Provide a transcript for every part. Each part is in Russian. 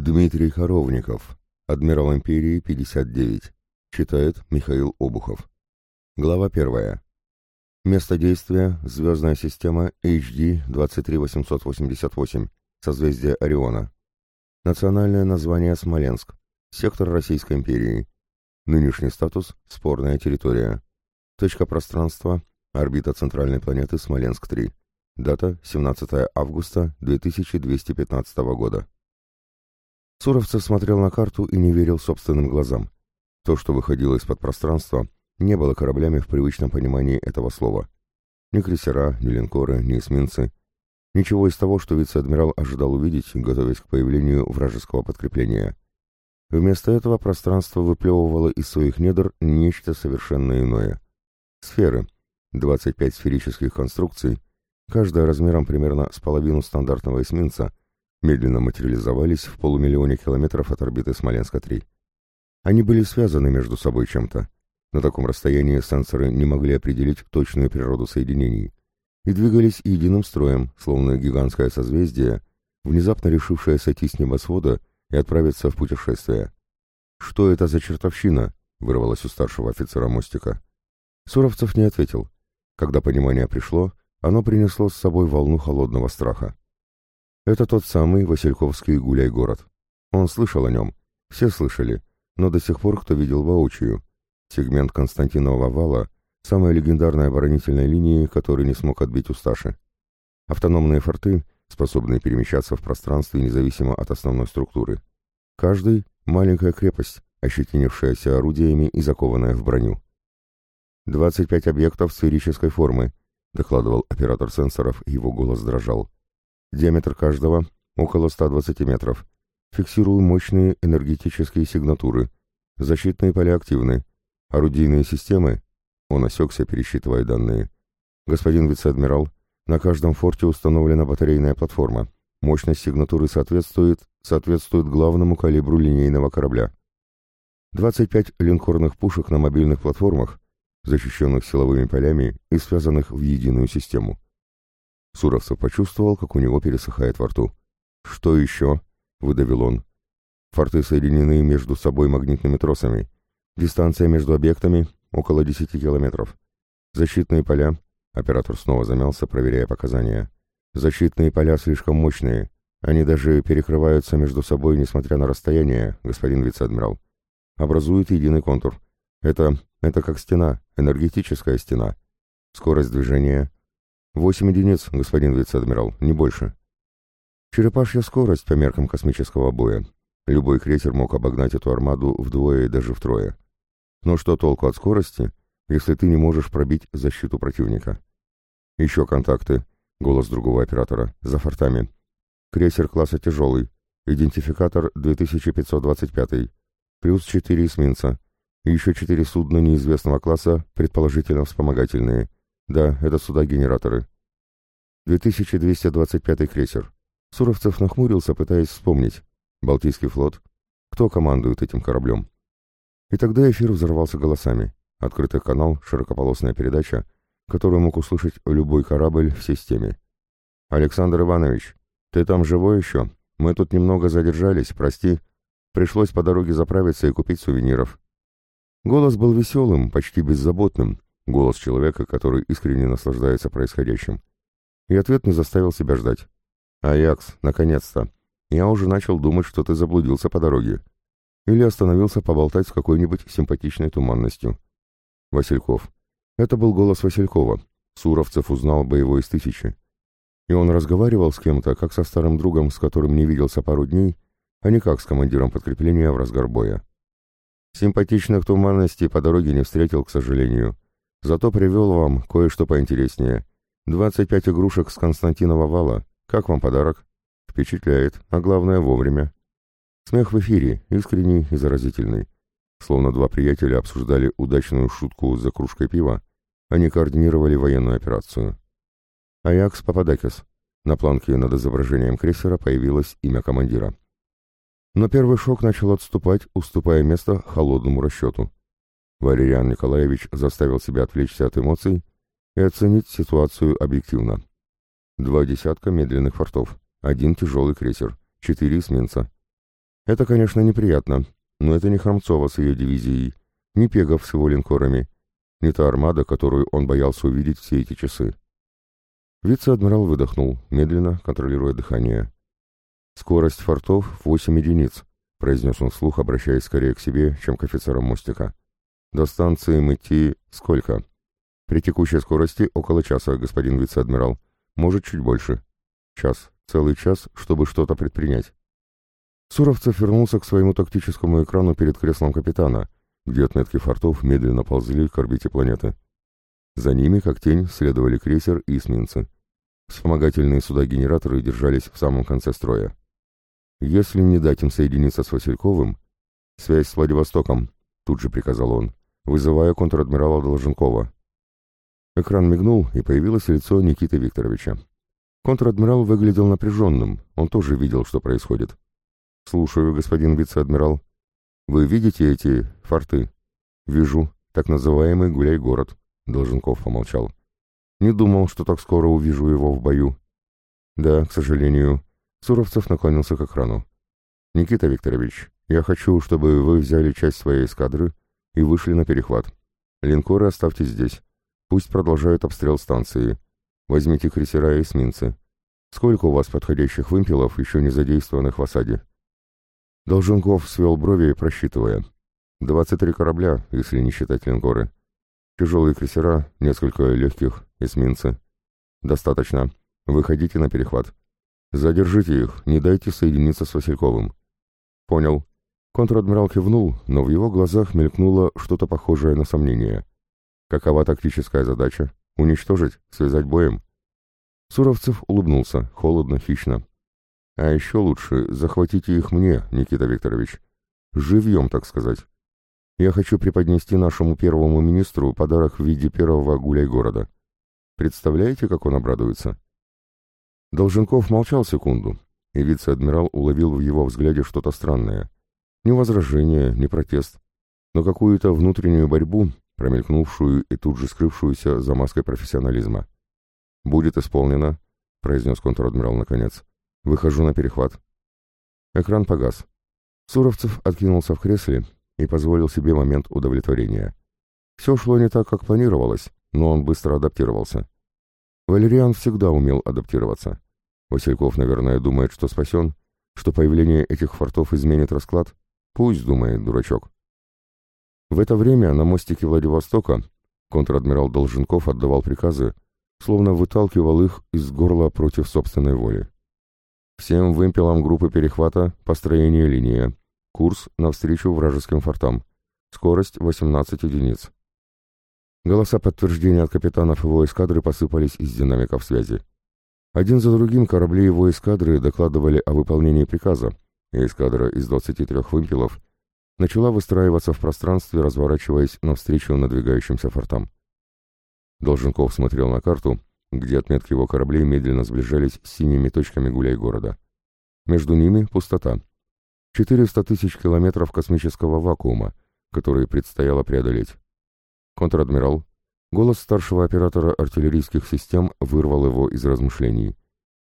Дмитрий Коровников, адмирал империи 59, читает Михаил Обухов. Глава 1. Место действия – звездная система HD 23888, созвездие Ориона. Национальное название Смоленск, сектор Российской империи. Нынешний статус – спорная территория. Точка пространства – орбита центральной планеты Смоленск-3. Дата – 17 августа 2215 года. Суровцев смотрел на карту и не верил собственным глазам. То, что выходило из-под пространства, не было кораблями в привычном понимании этого слова. Ни крейсера, ни линкоры, ни эсминцы. Ничего из того, что вице-адмирал ожидал увидеть, готовясь к появлению вражеского подкрепления. Вместо этого пространство выплевывало из своих недр нечто совершенно иное. Сферы. 25 сферических конструкций, каждая размером примерно с половину стандартного эсминца, медленно материализовались в полумиллионе километров от орбиты Смоленска-3. Они были связаны между собой чем-то. На таком расстоянии сенсоры не могли определить точную природу соединений и двигались единым строем, словно гигантское созвездие, внезапно решившее сойти с небосвода и отправиться в путешествие. «Что это за чертовщина?» — вырвалось у старшего офицера мостика. Суровцев не ответил. Когда понимание пришло, оно принесло с собой волну холодного страха. Это тот самый Васильковский гуляй-город. Он слышал о нем, все слышали, но до сих пор кто видел воочию. Сегмент Константинова вала — самая легендарная оборонительная линия, который не смог отбить Усташи. Автономные форты, способные перемещаться в пространстве независимо от основной структуры. Каждый — маленькая крепость, ощетинившаяся орудиями и закованная в броню. «25 объектов сферической формы», — докладывал оператор сенсоров, его голос дрожал. Диаметр каждого около 120 метров. Фиксирую мощные энергетические сигнатуры. Защитные поля активны. Орудийные системы... Он осекся, пересчитывая данные. Господин вице-адмирал, на каждом форте установлена батарейная платформа. Мощность сигнатуры соответствует, соответствует главному калибру линейного корабля. 25 линкорных пушек на мобильных платформах, защищенных силовыми полями и связанных в единую систему. Суровцев почувствовал, как у него пересыхает во рту. «Что еще?» — выдавил он. «Форты соединены между собой магнитными тросами. Дистанция между объектами — около 10 километров. Защитные поля...» — оператор снова замялся, проверяя показания. «Защитные поля слишком мощные. Они даже перекрываются между собой, несмотря на расстояние, господин вице-адмирал. Образуют единый контур. Это... это как стена, энергетическая стена. Скорость движения Восемь единиц, господин вице-адмирал, не больше. Черепашья скорость по меркам космического боя. Любой крейсер мог обогнать эту армаду вдвое и даже втрое. Но что толку от скорости, если ты не можешь пробить защиту противника? Еще контакты. Голос другого оператора. За фортами. Крейсер класса тяжелый. Идентификатор 2525. Плюс 4 эсминца. Еще 4 судна неизвестного класса, предположительно вспомогательные. Да, это суда-генераторы. 2225 крейсер. Суровцев нахмурился, пытаясь вспомнить. Балтийский флот. Кто командует этим кораблем? И тогда эфир взорвался голосами. Открытый канал, широкополосная передача, которую мог услышать любой корабль в системе. «Александр Иванович, ты там живой еще? Мы тут немного задержались, прости. Пришлось по дороге заправиться и купить сувениров». Голос был веселым, почти беззаботным, Голос человека, который искренне наслаждается происходящим. И ответ не заставил себя ждать. «Аякс, наконец-то! Я уже начал думать, что ты заблудился по дороге. Или остановился поболтать с какой-нибудь симпатичной туманностью». Васильков. Это был голос Василькова. Суровцев узнал бы его из тысячи. И он разговаривал с кем-то, как со старым другом, с которым не виделся пару дней, а не как с командиром подкрепления в разгар боя. Симпатичных туманностей по дороге не встретил, к сожалению. Зато привел вам кое-что поинтереснее. 25 игрушек с Константинова вала. Как вам подарок? Впечатляет, а главное вовремя. Смех в эфире, искренний и заразительный. Словно два приятеля обсуждали удачную шутку за кружкой пива, они координировали военную операцию. Аякс Пападакис. На планке над изображением крейсера появилось имя командира. Но первый шок начал отступать, уступая место холодному расчету. Валериан Николаевич заставил себя отвлечься от эмоций и оценить ситуацию объективно. Два десятка медленных фортов, один тяжелый крейсер, четыре эсминца. Это, конечно, неприятно, но это не Хромцова с ее дивизией, не Пегов с его линкорами, не та армада, которую он боялся увидеть все эти часы. Вице-адмирал выдохнул, медленно, контролируя дыхание. «Скорость фортов — 8 единиц», — произнес он вслух, обращаясь скорее к себе, чем к офицерам мостика. «До станции им идти сколько?» «При текущей скорости около часа, господин вице-адмирал. Может, чуть больше. Час. Целый час, чтобы что-то предпринять». Суровцев вернулся к своему тактическому экрану перед креслом капитана, где отметки фортов медленно ползли к орбите планеты. За ними, как тень, следовали крейсер и эсминцы. Вспомогательные суда-генераторы держались в самом конце строя. «Если не дать им соединиться с Васильковым...» «Связь с Владивостоком», — тут же приказал он, вызывая контр-адмирала Долженкова. Экран мигнул, и появилось лицо Никиты Викторовича. Контр-адмирал выглядел напряженным, он тоже видел, что происходит. «Слушаю, господин вице-адмирал. Вы видите эти форты?» «Вижу. Так называемый гуляй-город», — Долженков помолчал. «Не думал, что так скоро увижу его в бою». «Да, к сожалению». Суровцев наклонился к экрану. «Никита Викторович, я хочу, чтобы вы взяли часть своей эскадры и вышли на перехват. Линкоры оставьте здесь. Пусть продолжают обстрел станции. Возьмите крейсера и эсминцы. Сколько у вас подходящих вымпелов, еще не задействованных в осаде?» Долженков свел брови, просчитывая. «Двадцать три корабля, если не считать линкоры. Тяжелые крейсера, несколько легких, эсминцы. Достаточно. Выходите на перехват. Задержите их, не дайте соединиться с Васильковым». «Понял». Контр-адмирал кивнул, но в его глазах мелькнуло что-то похожее на сомнение. «Какова тактическая задача? Уничтожить? Связать боем?» Суровцев улыбнулся, холодно, хищно. А еще лучше захватите их мне, Никита Викторович. Живьем, так сказать. Я хочу преподнести нашему первому министру подарок в виде первого гуляй-города. Представляете, как он обрадуется?» Долженков молчал секунду, и вице-адмирал уловил в его взгляде что-то странное. Ни возражение, ни протест, но какую-то внутреннюю борьбу, промелькнувшую и тут же скрывшуюся за маской профессионализма. «Будет исполнено», — произнес контр-адмирал наконец. Выхожу на перехват. Экран погас. Суровцев откинулся в кресле и позволил себе момент удовлетворения. Все шло не так, как планировалось, но он быстро адаптировался. Валериан всегда умел адаптироваться. Васильков, наверное, думает, что спасен, что появление этих фортов изменит расклад. Пусть, думает дурачок. В это время на мостике Владивостока контр-адмирал Долженков отдавал приказы, словно выталкивал их из горла против собственной воли. Всем вымпелам группы перехвата построение линии. Курс навстречу вражеским фортам. Скорость 18 единиц. Голоса подтверждения от капитанов его эскадры посыпались из динамиков связи. Один за другим корабли его эскадры докладывали о выполнении приказа, эскадра из 23 вымпелов начала выстраиваться в пространстве, разворачиваясь навстречу надвигающимся фортам. Долженков смотрел на карту где отметки его кораблей медленно сближались с синими точками гуляй города. Между ними пустота. 400 тысяч километров космического вакуума, которые предстояло преодолеть. Контр-адмирал, голос старшего оператора артиллерийских систем вырвал его из размышлений.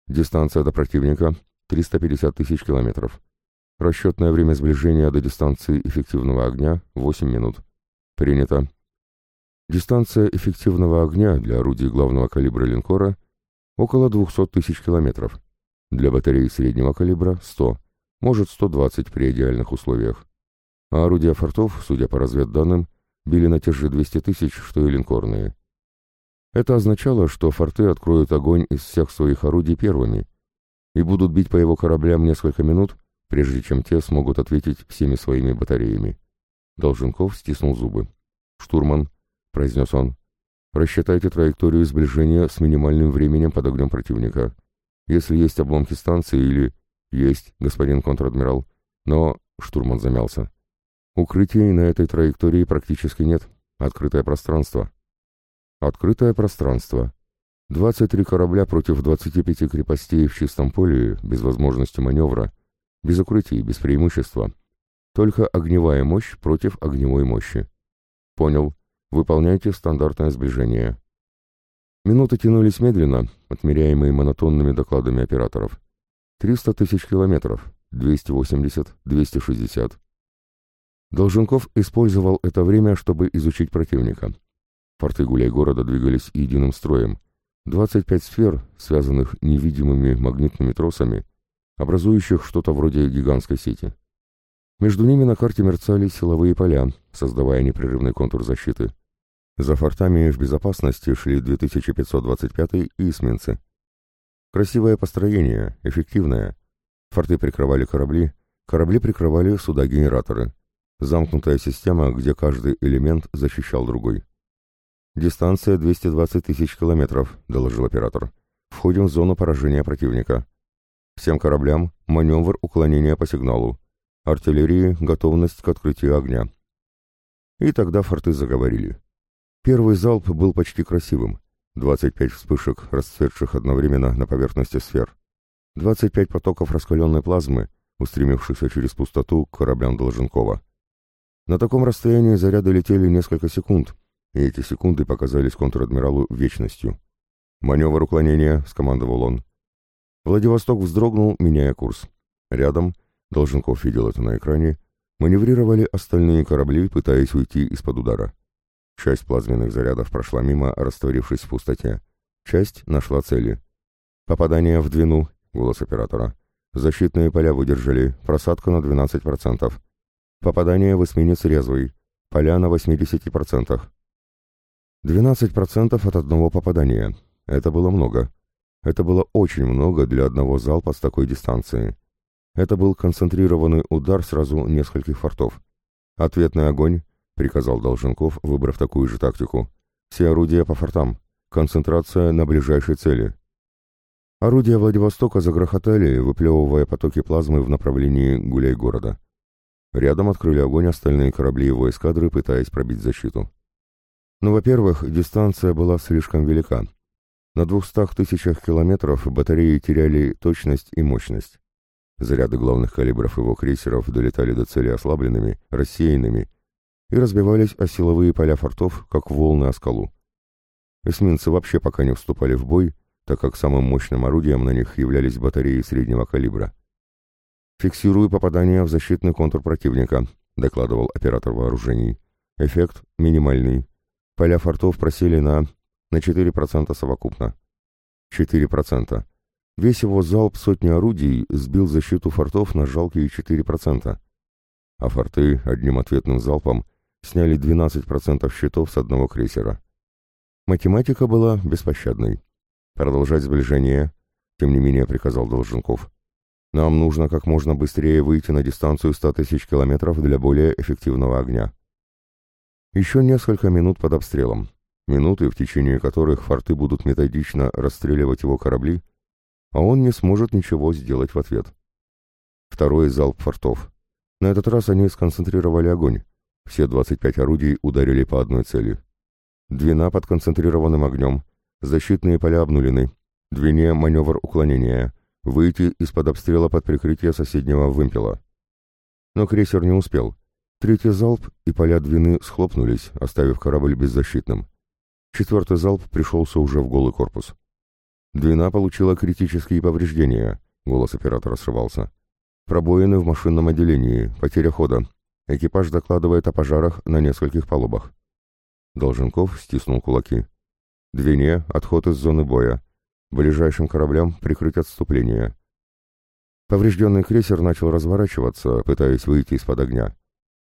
Дистанция до противника — 350 тысяч километров. Расчетное время сближения до дистанции эффективного огня — 8 минут. Принято. Дистанция эффективного огня для орудий главного калибра линкора около 200 тысяч километров. Для батареи среднего калибра – 100, может 120 при идеальных условиях. А орудия фортов, судя по разведданным, били на те же 200 тысяч, что и линкорные. Это означало, что форты откроют огонь из всех своих орудий первыми и будут бить по его кораблям несколько минут, прежде чем те смогут ответить всеми своими батареями. Долженков стиснул зубы. Штурман, произнес он. «Рассчитайте траекторию сближения с минимальным временем под огнем противника. Если есть обломки станции или...» «Есть, господин контр-адмирал. Но...» — штурман замялся. «Укрытий на этой траектории практически нет. Открытое пространство». «Открытое пространство. 23 корабля против 25 крепостей в чистом поле, без возможности маневра, без укрытий, без преимущества. Только огневая мощь против огневой мощи». «Понял», Выполняйте стандартное сближение. Минуты тянулись медленно, отмеряемые монотонными докладами операторов. 300 тысяч километров. 280, 260. Долженков использовал это время, чтобы изучить противника. Форты гуляй-города двигались единым строем. 25 сфер, связанных невидимыми магнитными тросами, образующих что-то вроде гигантской сети. Между ними на карте мерцали силовые поля, создавая непрерывный контур защиты. За фортами в безопасности шли 2525 и эсминцы. Красивое построение, эффективное. Форты прикрывали корабли, корабли прикрывали суда-генераторы. Замкнутая система, где каждый элемент защищал другой. «Дистанция 220 тысяч километров», — доложил оператор. «Входим в зону поражения противника. Всем кораблям маневр уклонения по сигналу. Артиллерии готовность к открытию огня». И тогда форты заговорили. Первый залп был почти красивым. 25 вспышек, расцветших одновременно на поверхности сфер. 25 потоков раскаленной плазмы, устремившихся через пустоту к кораблям Долженкова. На таком расстоянии заряды летели несколько секунд, и эти секунды показались контр-адмиралу вечностью. «Маневр уклонения», — скомандовал он. Владивосток вздрогнул, меняя курс. Рядом, Долженков видел это на экране, маневрировали остальные корабли, пытаясь уйти из-под удара. Часть плазменных зарядов прошла мимо, растворившись в пустоте. Часть нашла цели. Попадание в двину, голос оператора. Защитные поля выдержали, просадка на 12%. Попадание в эсминец резвый, поля на 80%. 12% от одного попадания. Это было много. Это было очень много для одного залпа с такой дистанции. Это был концентрированный удар сразу нескольких фортов. Ответный огонь, — приказал Долженков, выбрав такую же тактику. «Все орудия по фортам. Концентрация на ближайшей цели». Орудия Владивостока загрохотали, выплевывая потоки плазмы в направлении гуляй-города. Рядом открыли огонь остальные корабли его эскадры, пытаясь пробить защиту. Но, ну, во-первых, дистанция была слишком велика. На двухстах тысячах километров батареи теряли точность и мощность. Заряды главных калибров его крейсеров долетали до цели ослабленными, рассеянными и разбивались о силовые поля фортов, как волны о скалу. Эсминцы вообще пока не вступали в бой, так как самым мощным орудием на них являлись батареи среднего калибра. «Фиксирую попадание в защитный контур противника», — докладывал оператор вооружений. «Эффект минимальный. Поля фортов просели на... на 4% совокупно». 4%. Весь его залп сотни орудий сбил защиту фортов на жалкие 4%. А форты одним ответным залпом сняли 12% счетов с одного крейсера. Математика была беспощадной. Продолжать сближение, тем не менее приказал Долженков. Нам нужно как можно быстрее выйти на дистанцию 100 тысяч километров для более эффективного огня. Еще несколько минут под обстрелом, минуты, в течение которых форты будут методично расстреливать его корабли, а он не сможет ничего сделать в ответ. Второй залп фортов. На этот раз они сконцентрировали огонь, все 25 орудий ударили по одной цели. Двина под концентрированным огнем. Защитные поля обнулены. Двине маневр уклонения. Выйти из-под обстрела под прикрытие соседнего вымпела. Но крейсер не успел. Третий залп, и поля двины схлопнулись, оставив корабль беззащитным. Четвертый залп пришелся уже в голый корпус. Двина получила критические повреждения. Голос оператора срывался. Пробоины в машинном отделении, потеря хода, Экипаж докладывает о пожарах на нескольких палубах. Долженков стиснул кулаки. Двине — отход из зоны боя. Ближайшим кораблям прикрыть отступление. Поврежденный крейсер начал разворачиваться, пытаясь выйти из-под огня.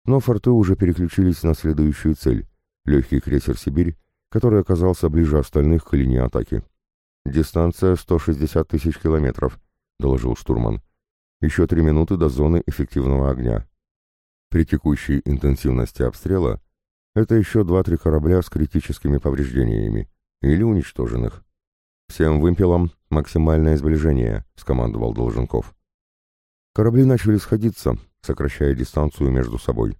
Но форты уже переключились на следующую цель — легкий крейсер «Сибирь», который оказался ближе остальных к линии атаки. «Дистанция 160 тысяч километров», — доложил штурман. «Еще три минуты до зоны эффективного огня». При текущей интенсивности обстрела это еще два-три корабля с критическими повреждениями или уничтоженных. «Всем вымпелам максимальное сближение», — скомандовал Долженков. Корабли начали сходиться, сокращая дистанцию между собой.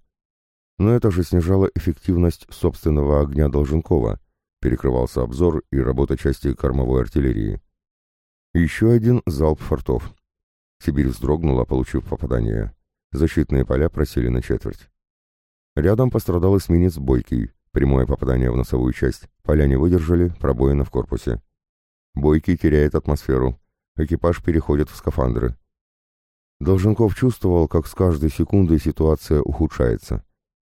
Но это же снижало эффективность собственного огня Долженкова, перекрывался обзор и работа части кормовой артиллерии. Еще один залп фортов. Сибирь вздрогнула, получив попадание. Защитные поля просели на четверть. Рядом пострадал эсминец «Бойкий», прямое попадание в носовую часть. Поля не выдержали, пробоина в корпусе. «Бойкий» теряет атмосферу. Экипаж переходит в скафандры. Долженков чувствовал, как с каждой секундой ситуация ухудшается.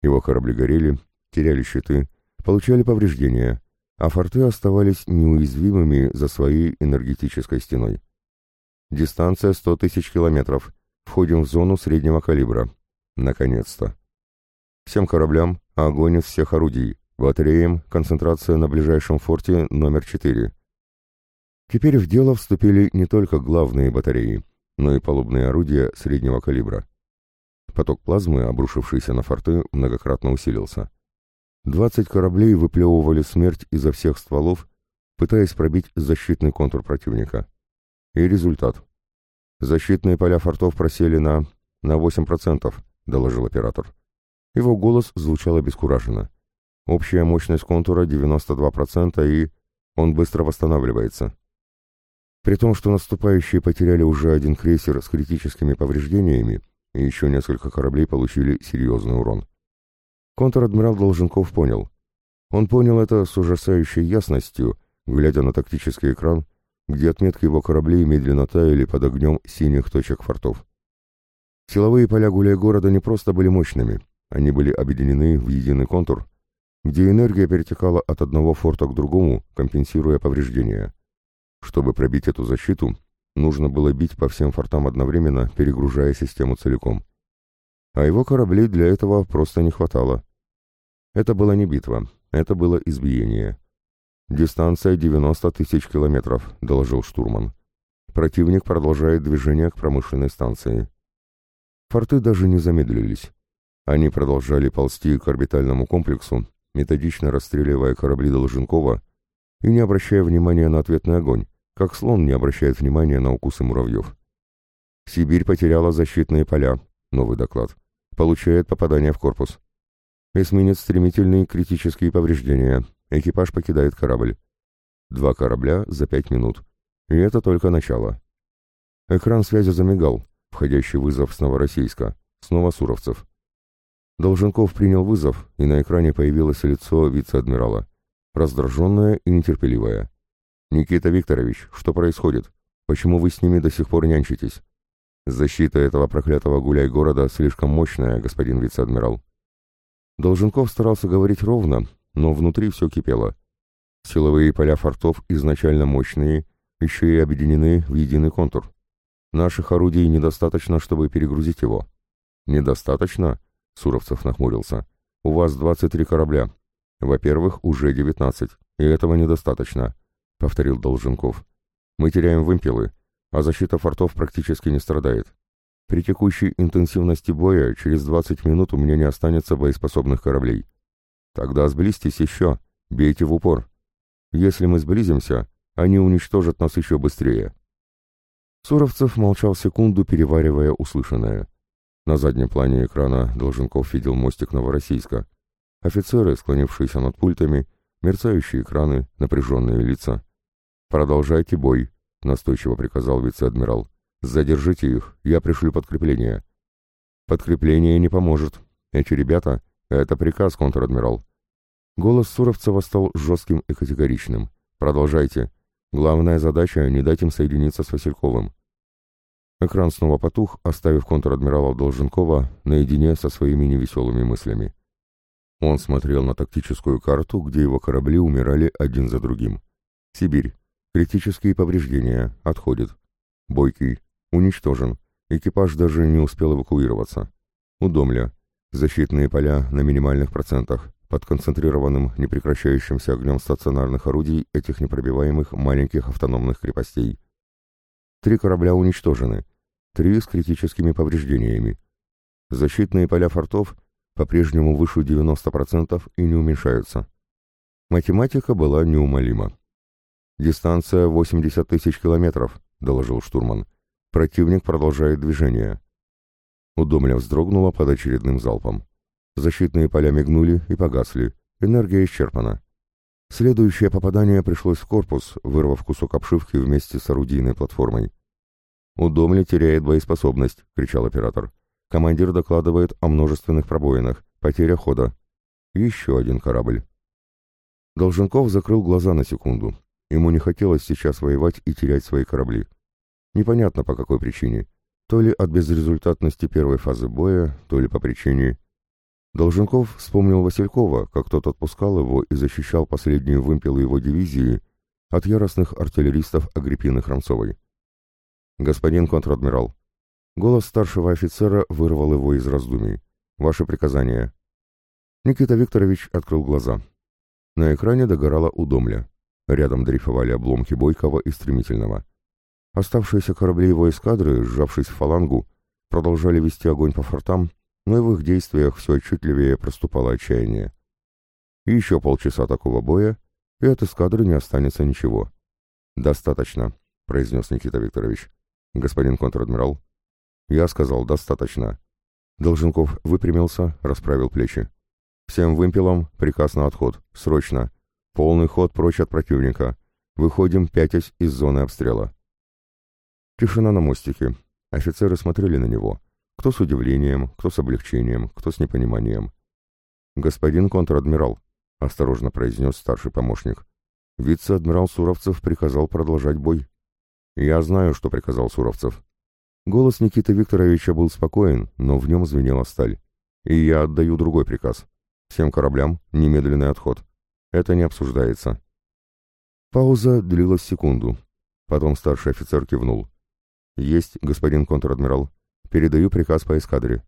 Его корабли горели, теряли щиты, получали повреждения, а форты оставались неуязвимыми за своей энергетической стеной. Дистанция 100 тысяч километров. Входим в зону среднего калибра. Наконец-то. Всем кораблям огонь из всех орудий. Батареям концентрация на ближайшем форте номер 4. Теперь в дело вступили не только главные батареи, но и палубные орудия среднего калибра. Поток плазмы, обрушившийся на форты, многократно усилился. Двадцать кораблей выплевывали смерть изо всех стволов, пытаясь пробить защитный контур противника. И результат. Защитные поля фортов просели на... на 8%, доложил оператор. Его голос звучал обескураженно. Общая мощность контура 92% и... он быстро восстанавливается. При том, что наступающие потеряли уже один крейсер с критическими повреждениями, и еще несколько кораблей получили серьезный урон. Контр-адмирал Долженков понял. Он понял это с ужасающей ясностью, глядя на тактический экран, где отметки его кораблей медленно таяли под огнем синих точек фортов. Силовые поля гуляй-города не просто были мощными, они были объединены в единый контур, где энергия перетекала от одного форта к другому, компенсируя повреждения. Чтобы пробить эту защиту, нужно было бить по всем фортам одновременно, перегружая систему целиком а его кораблей для этого просто не хватало. Это была не битва, это было избиение. «Дистанция 90 тысяч километров», — доложил штурман. Противник продолжает движение к промышленной станции. Форты даже не замедлились. Они продолжали ползти к орбитальному комплексу, методично расстреливая корабли Долженкова и не обращая внимания на ответный огонь, как слон не обращает внимания на укусы муравьев. Сибирь потеряла защитные поля. Новый доклад получает попадание в корпус. Эсминец стремительные критические повреждения. Экипаж покидает корабль. Два корабля за пять минут. И это только начало. Экран связи замигал. Входящий вызов с Новороссийска. Снова Суровцев. Долженков принял вызов, и на экране появилось лицо вице-адмирала. Раздраженное и нетерпеливое. «Никита Викторович, что происходит? Почему вы с ними до сих пор нянчитесь? Защита этого проклятого гуляй-города слишком мощная, господин вице-адмирал. Долженков старался говорить ровно, но внутри все кипело. Силовые поля фортов изначально мощные, еще и объединены в единый контур. Наших орудий недостаточно, чтобы перегрузить его. Недостаточно? Суровцев нахмурился. У вас 23 корабля. Во-первых, уже 19, и этого недостаточно, повторил Долженков. Мы теряем вымпелы, а защита фортов практически не страдает. При текущей интенсивности боя через 20 минут у меня не останется боеспособных кораблей. Тогда сблизьтесь еще, бейте в упор. Если мы сблизимся, они уничтожат нас еще быстрее. Суровцев молчал секунду, переваривая услышанное. На заднем плане экрана Долженков видел мостик Новороссийска. Офицеры, склонившиеся над пультами, мерцающие экраны, напряженные лица. «Продолжайте бой», — настойчиво приказал вице-адмирал. «Задержите их, я пришлю подкрепление». «Подкрепление не поможет. Эти ребята — это приказ, контр-адмирал». Голос Суровцева стал жестким и категоричным. «Продолжайте. Главная задача — не дать им соединиться с Васильковым». Экран снова потух, оставив контр-адмирала Долженкова наедине со своими невеселыми мыслями. Он смотрел на тактическую карту, где его корабли умирали один за другим. Сибирь. Критические повреждения. Отходит. Бойкий. Уничтожен. Экипаж даже не успел эвакуироваться. Удомля. Защитные поля на минимальных процентах. Под концентрированным, непрекращающимся огнем стационарных орудий этих непробиваемых маленьких автономных крепостей. Три корабля уничтожены. Три с критическими повреждениями. Защитные поля фортов по-прежнему выше 90% и не уменьшаются. Математика была неумолима. «Дистанция 80 тысяч километров», — доложил штурман. «Противник продолжает движение». Удомля вздрогнула под очередным залпом. Защитные поля мигнули и погасли. Энергия исчерпана. Следующее попадание пришлось в корпус, вырвав кусок обшивки вместе с орудийной платформой. «Удомля теряет боеспособность», — кричал оператор. Командир докладывает о множественных пробоинах, потеря хода. Еще один корабль. Долженков закрыл глаза на секунду. Ему не хотелось сейчас воевать и терять свои корабли. Непонятно по какой причине. То ли от безрезультатности первой фазы боя, то ли по причине... Долженков вспомнил Василькова, как тот отпускал его и защищал последние вымпелы его дивизии от яростных артиллеристов Агриппины Храмцовой. «Господин контр-адмирал». Голос старшего офицера вырвал его из раздумий. «Ваше приказание». Никита Викторович открыл глаза. На экране догорала удомля. Рядом дрейфовали обломки Бойкова и Стремительного. Оставшиеся корабли его эскадры, сжавшись в фалангу, продолжали вести огонь по фортам, но и в их действиях все отчетливее проступало отчаяние. Еще полчаса такого боя, и от эскадры не останется ничего. «Достаточно», — произнес Никита Викторович. «Господин контр-адмирал». «Я сказал, достаточно». Долженков выпрямился, расправил плечи. «Всем вымпелам приказ на отход. Срочно. Полный ход прочь от противника. Выходим, пятясь из зоны обстрела». Тишина на мостике. Офицеры смотрели на него. Кто с удивлением, кто с облегчением, кто с непониманием. «Господин контр-адмирал», — осторожно произнес старший помощник. «Вице-адмирал Суровцев приказал продолжать бой». «Я знаю, что приказал Суровцев». Голос Никиты Викторовича был спокоен, но в нем звенела сталь. «И я отдаю другой приказ. Всем кораблям немедленный отход. Это не обсуждается». Пауза длилась секунду. Потом старший офицер кивнул. «Есть, господин контр-адмирал. Передаю приказ по эскадре».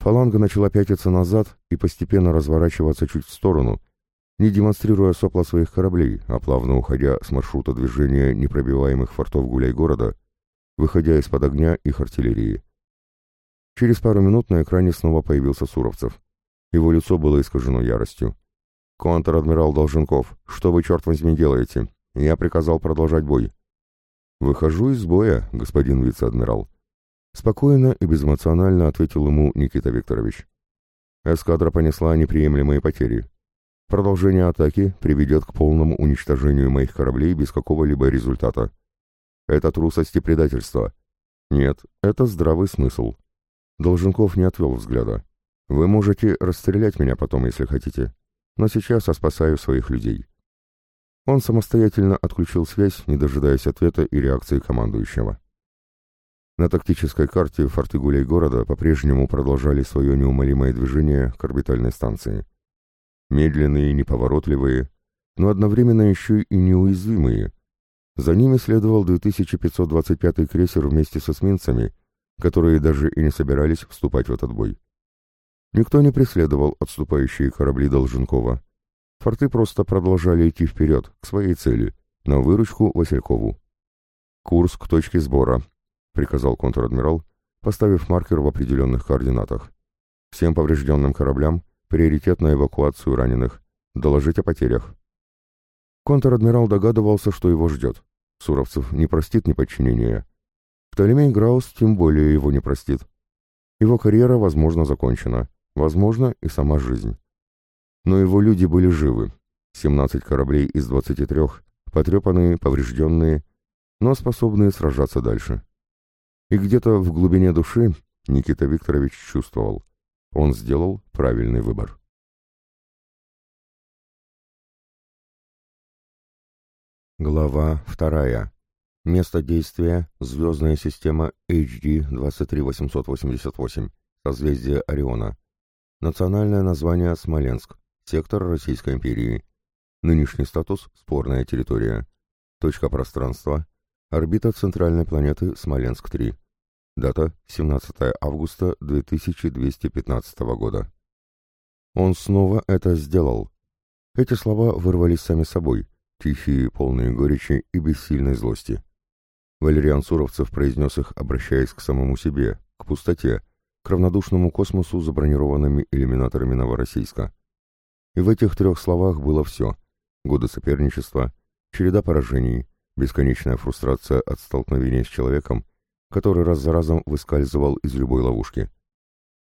Фаланга начала пятиться назад и постепенно разворачиваться чуть в сторону, не демонстрируя сопла своих кораблей, а плавно уходя с маршрута движения непробиваемых фортов гуляй-города, выходя из-под огня их артиллерии. Через пару минут на экране снова появился Суровцев. Его лицо было искажено яростью. «Контр-адмирал Долженков, что вы, черт возьми, делаете? Я приказал продолжать бой». «Выхожу из боя, господин вице-адмирал», — спокойно и безэмоционально ответил ему Никита Викторович. Эскадра понесла неприемлемые потери. Продолжение атаки приведет к полному уничтожению моих кораблей без какого-либо результата. Это трусость и предательство. Нет, это здравый смысл. Долженков не отвел взгляда. Вы можете расстрелять меня потом, если хотите. Но сейчас я спасаю своих людей. Он самостоятельно отключил связь, не дожидаясь ответа и реакции командующего. На тактической карте форты гулей города по-прежнему продолжали свое неумолимое движение к орбитальной станции. Медленные, неповоротливые, но одновременно еще и неуязвимые. За ними следовал 2525-й крейсер вместе с эсминцами, которые даже и не собирались вступать в этот бой. Никто не преследовал отступающие корабли Долженкова. Форты просто продолжали идти вперед, к своей цели, на выручку Василькову. «Курс к точке сбора», — приказал контр-адмирал, поставив маркер в определенных координатах. «Всем поврежденным кораблям приоритет на эвакуацию раненых. Доложить о потерях». Контр-адмирал догадывался, что его ждет. Суровцев не простит неподчинения. Птолемей Граус тем более его не простит. Его карьера, возможно, закончена. Возможно, и сама жизнь. Но его люди были живы. 17 кораблей из 23, потрепанные, поврежденные, но способные сражаться дальше. И где-то в глубине души Никита Викторович чувствовал, он сделал правильный выбор. Глава вторая. Место действия – звездная система HD 23888, созвездие Ориона. Национальное название – Смоленск. Сектор Российской империи. Нынешний статус – спорная территория. Точка пространства – орбита центральной планеты Смоленск-3. Дата – 17 августа 2215 года. Он снова это сделал. Эти слова вырвались сами собой, тихие, полные горечи и бессильной злости. Валериан Суровцев произнес их, обращаясь к самому себе, к пустоте, к равнодушному космосу за бронированными иллюминаторами Новороссийска. И в этих трех словах было все. Годы соперничества, череда поражений, бесконечная фрустрация от столкновения с человеком, который раз за разом выскальзывал из любой ловушки.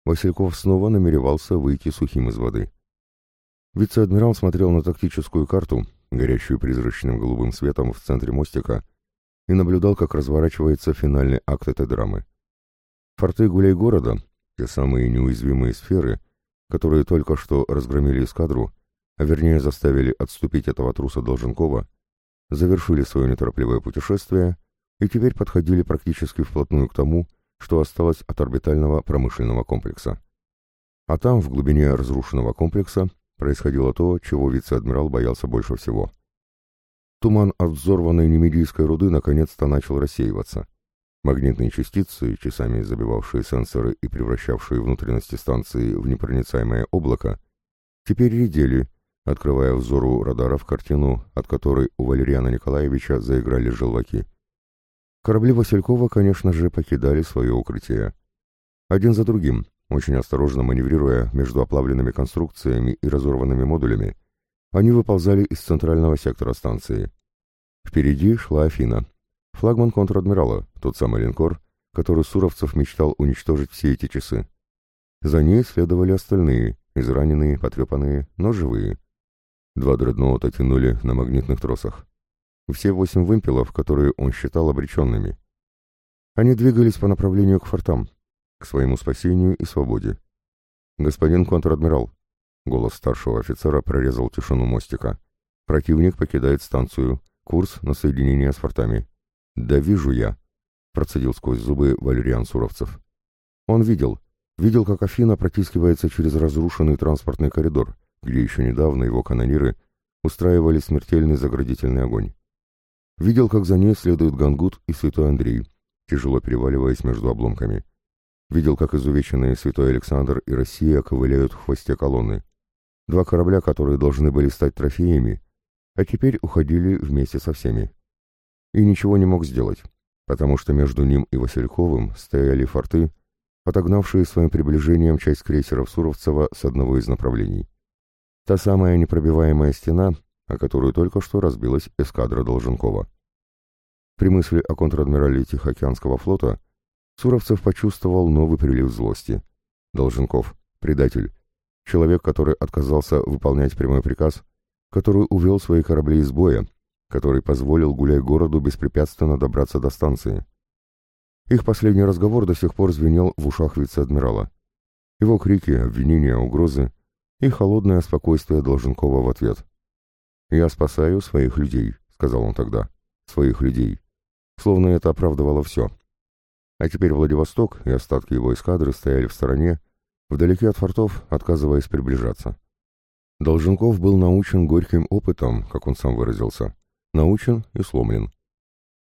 Васильков снова намеревался выйти сухим из воды. Вице-адмирал смотрел на тактическую карту, горящую призрачным голубым светом в центре мостика, и наблюдал, как разворачивается финальный акт этой драмы. Форты гуляй города, те самые неуязвимые сферы, которые только что разгромили эскадру, а вернее заставили отступить этого труса Долженкова, завершили свое неторопливое путешествие и теперь подходили практически вплотную к тому, что осталось от орбитального промышленного комплекса. А там, в глубине разрушенного комплекса, происходило то, чего вице-адмирал боялся больше всего. Туман от взорванной немедийской руды наконец-то начал рассеиваться. Магнитные частицы, часами забивавшие сенсоры и превращавшие внутренности станции в непроницаемое облако, теперь редели, открывая взору радаров картину, от которой у Валериана Николаевича заиграли желваки. Корабли Василькова, конечно же, покидали свое укрытие. Один за другим, очень осторожно маневрируя между оплавленными конструкциями и разорванными модулями, они выползали из центрального сектора станции. Впереди шла Афина, флагман контр-адмирала, тот самый линкор, который Суровцев мечтал уничтожить все эти часы. За ней следовали остальные, израненные, потрепанные, но живые. Два дредноута тянули на магнитных тросах все восемь вымпелов, которые он считал обреченными. Они двигались по направлению к фортам, к своему спасению и свободе. «Господин контр-адмирал», — голос старшего офицера прорезал тишину мостика, — «противник покидает станцию, курс на соединение с фортами». «Да вижу я», — процедил сквозь зубы Валериан Суровцев. Он видел, видел, как Афина протискивается через разрушенный транспортный коридор, где еще недавно его канониры устраивали смертельный заградительный огонь. Видел, как за ней следует Гангут и Святой Андрей, тяжело переваливаясь между обломками. Видел, как изувеченные Святой Александр и Россия ковыляют в хвосте колонны. Два корабля, которые должны были стать трофеями, а теперь уходили вместе со всеми. И ничего не мог сделать, потому что между ним и Васильковым стояли форты, отогнавшие своим приближением часть крейсеров Суровцева с одного из направлений. Та самая непробиваемая стена, о которую только что разбилась эскадра Долженкова. При мысли о контр-адмирале Тихоокеанского флота Суровцев почувствовал новый прилив злости. Долженков, предатель, человек, который отказался выполнять прямой приказ, который увел свои корабли из боя, который позволил гуляй-городу беспрепятственно добраться до станции. Их последний разговор до сих пор звенел в ушах вице-адмирала. Его крики, обвинения, угрозы и холодное спокойствие Долженкова в ответ. «Я спасаю своих людей», — сказал он тогда. «Своих людей». Словно это оправдывало все. А теперь Владивосток и остатки его эскадры стояли в стороне, вдалеке от фортов, отказываясь приближаться. Долженков был научен горьким опытом, как он сам выразился. Научен и сломлен.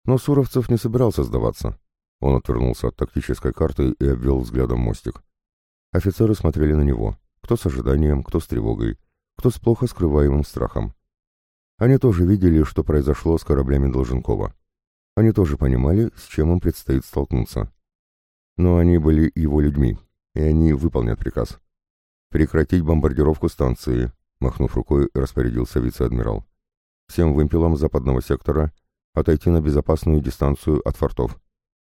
Но Суровцев не собирался сдаваться. Он отвернулся от тактической карты и обвел взглядом мостик. Офицеры смотрели на него, кто с ожиданием, кто с тревогой, кто с плохо скрываемым страхом. Они тоже видели, что произошло с кораблями Долженкова. Они тоже понимали, с чем им предстоит столкнуться. Но они были его людьми, и они выполнят приказ. «Прекратить бомбардировку станции», — махнув рукой, распорядился вице-адмирал. «Всем вымпелам западного сектора отойти на безопасную дистанцию от фортов.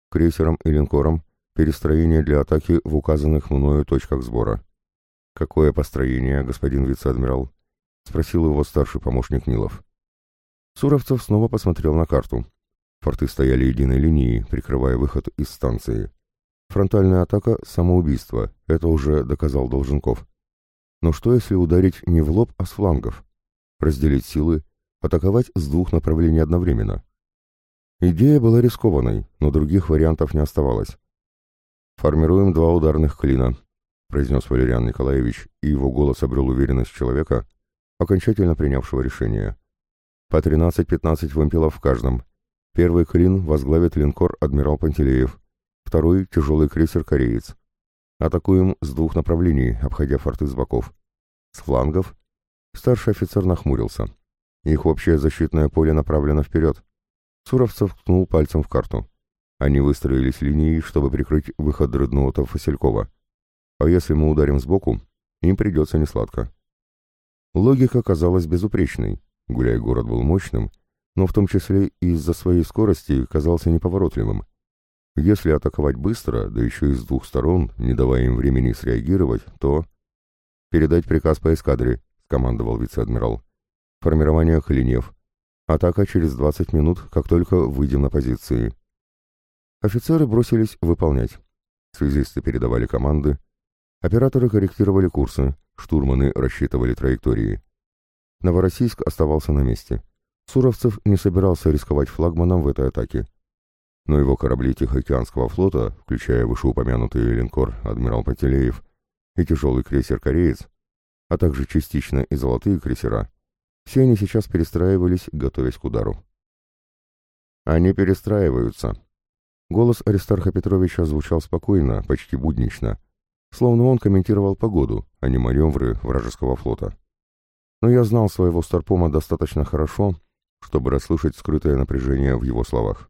Крейсерам и линкорам перестроение для атаки в указанных мною точках сбора». «Какое построение, господин вице-адмирал?» — спросил его старший помощник Нилов. Суровцев снова посмотрел на карту. Форты стояли единой линией, прикрывая выход из станции. Фронтальная атака — самоубийство, это уже доказал Долженков. Но что, если ударить не в лоб, а с флангов? Разделить силы, атаковать с двух направлений одновременно? Идея была рискованной, но других вариантов не оставалось. «Формируем два ударных клина», — произнес Валериан Николаевич, и его голос обрел уверенность человека, окончательно принявшего решение. По 13-15 вымпелов в каждом. Первый клин возглавит линкор «Адмирал Пантелеев», второй — тяжелый крейсер «Кореец». Атакуем с двух направлений, обходя форты с боков. С флангов. Старший офицер нахмурился. Их общее защитное поле направлено вперед. Суровцев ткнул пальцем в карту. Они выстроились линией, чтобы прикрыть выход дредноутов Василькова. А если мы ударим сбоку, им придется несладко. Логика казалась безупречной. Гуляй-город был мощным, но в том числе и из-за своей скорости казался неповоротливым. Если атаковать быстро, да еще и с двух сторон, не давая им времени среагировать, то... «Передать приказ по эскадре», — скомандовал вице-адмирал. «Формирование клиньев. Атака через 20 минут, как только выйдем на позиции». Офицеры бросились выполнять. Связисты передавали команды. Операторы корректировали курсы. Штурманы рассчитывали траектории. Новороссийск оставался на месте. Суровцев не собирался рисковать флагманом в этой атаке. но его корабли Тихоокеанского флота, включая вышеупомянутый линкор «Адмирал Пантелеев» и тяжелый крейсер «Кореец», а также частично и золотые крейсера, все они сейчас перестраивались, готовясь к удару. Они перестраиваются. Голос Аристарха Петровича звучал спокойно, почти буднично, словно он комментировал погоду, а не маневры вражеского флота. Но я знал своего Старпома достаточно хорошо, чтобы расслышать скрытое напряжение в его словах.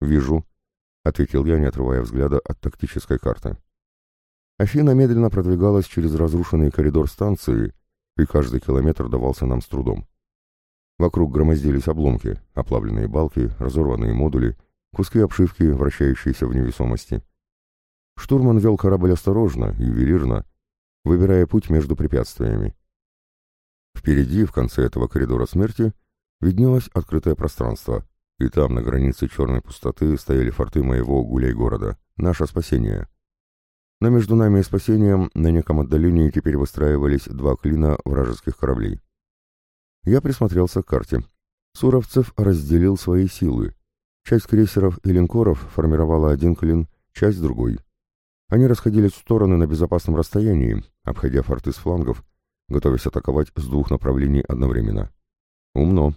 «Вижу», — ответил я, не отрывая взгляда от тактической карты. Афина медленно продвигалась через разрушенный коридор станции, и каждый километр давался нам с трудом. Вокруг громоздились обломки, оплавленные балки, разорванные модули, куски обшивки, вращающиеся в невесомости. Штурман вел корабль осторожно, ювелирно, выбирая путь между препятствиями. Впереди, в конце этого коридора смерти, виднелось открытое пространство, и там, на границе черной пустоты, стояли форты моего гуляй-города, наше спасение. Но между нами и спасением на неком отдалении теперь выстраивались два клина вражеских кораблей. Я присмотрелся к карте. Суровцев разделил свои силы. Часть крейсеров и линкоров формировала один клин, часть — другой. Они расходились в стороны на безопасном расстоянии, обходя форты с флангов, готовясь атаковать с двух направлений одновременно. Умно.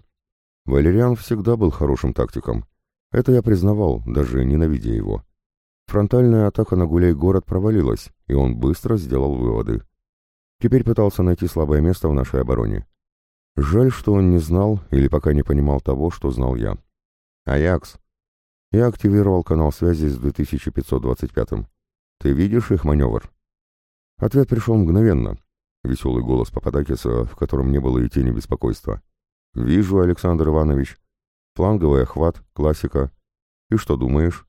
Валериан всегда был хорошим тактиком. Это я признавал, даже ненавидя его. Фронтальная атака на Гуляй-город провалилась, и он быстро сделал выводы. Теперь пытался найти слабое место в нашей обороне. Жаль, что он не знал или пока не понимал того, что знал я. «Аякс!» Я активировал канал связи с 2525-м. «Ты видишь их маневр?» Ответ пришел мгновенно. Веселый голос Пападакиса, в котором не было и тени беспокойства. «Вижу, Александр Иванович. Фланговый охват, классика. И что думаешь?»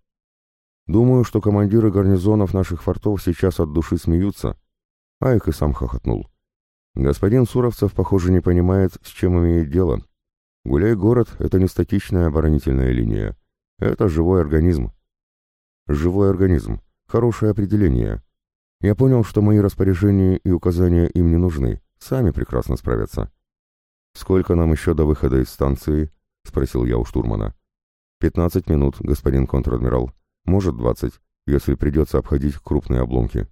«Думаю, что командиры гарнизонов наших фортов сейчас от души смеются». Айк и сам хохотнул. «Господин Суровцев, похоже, не понимает, с чем имеет дело. Гуляй-город — это не статичная оборонительная линия. Это живой организм». «Живой организм. Хорошее определение. Я понял, что мои распоряжения и указания им не нужны, сами прекрасно справятся. «Сколько нам еще до выхода из станции?» — спросил я у штурмана. «Пятнадцать минут, господин контр-адмирал. Может, двадцать, если придется обходить крупные обломки».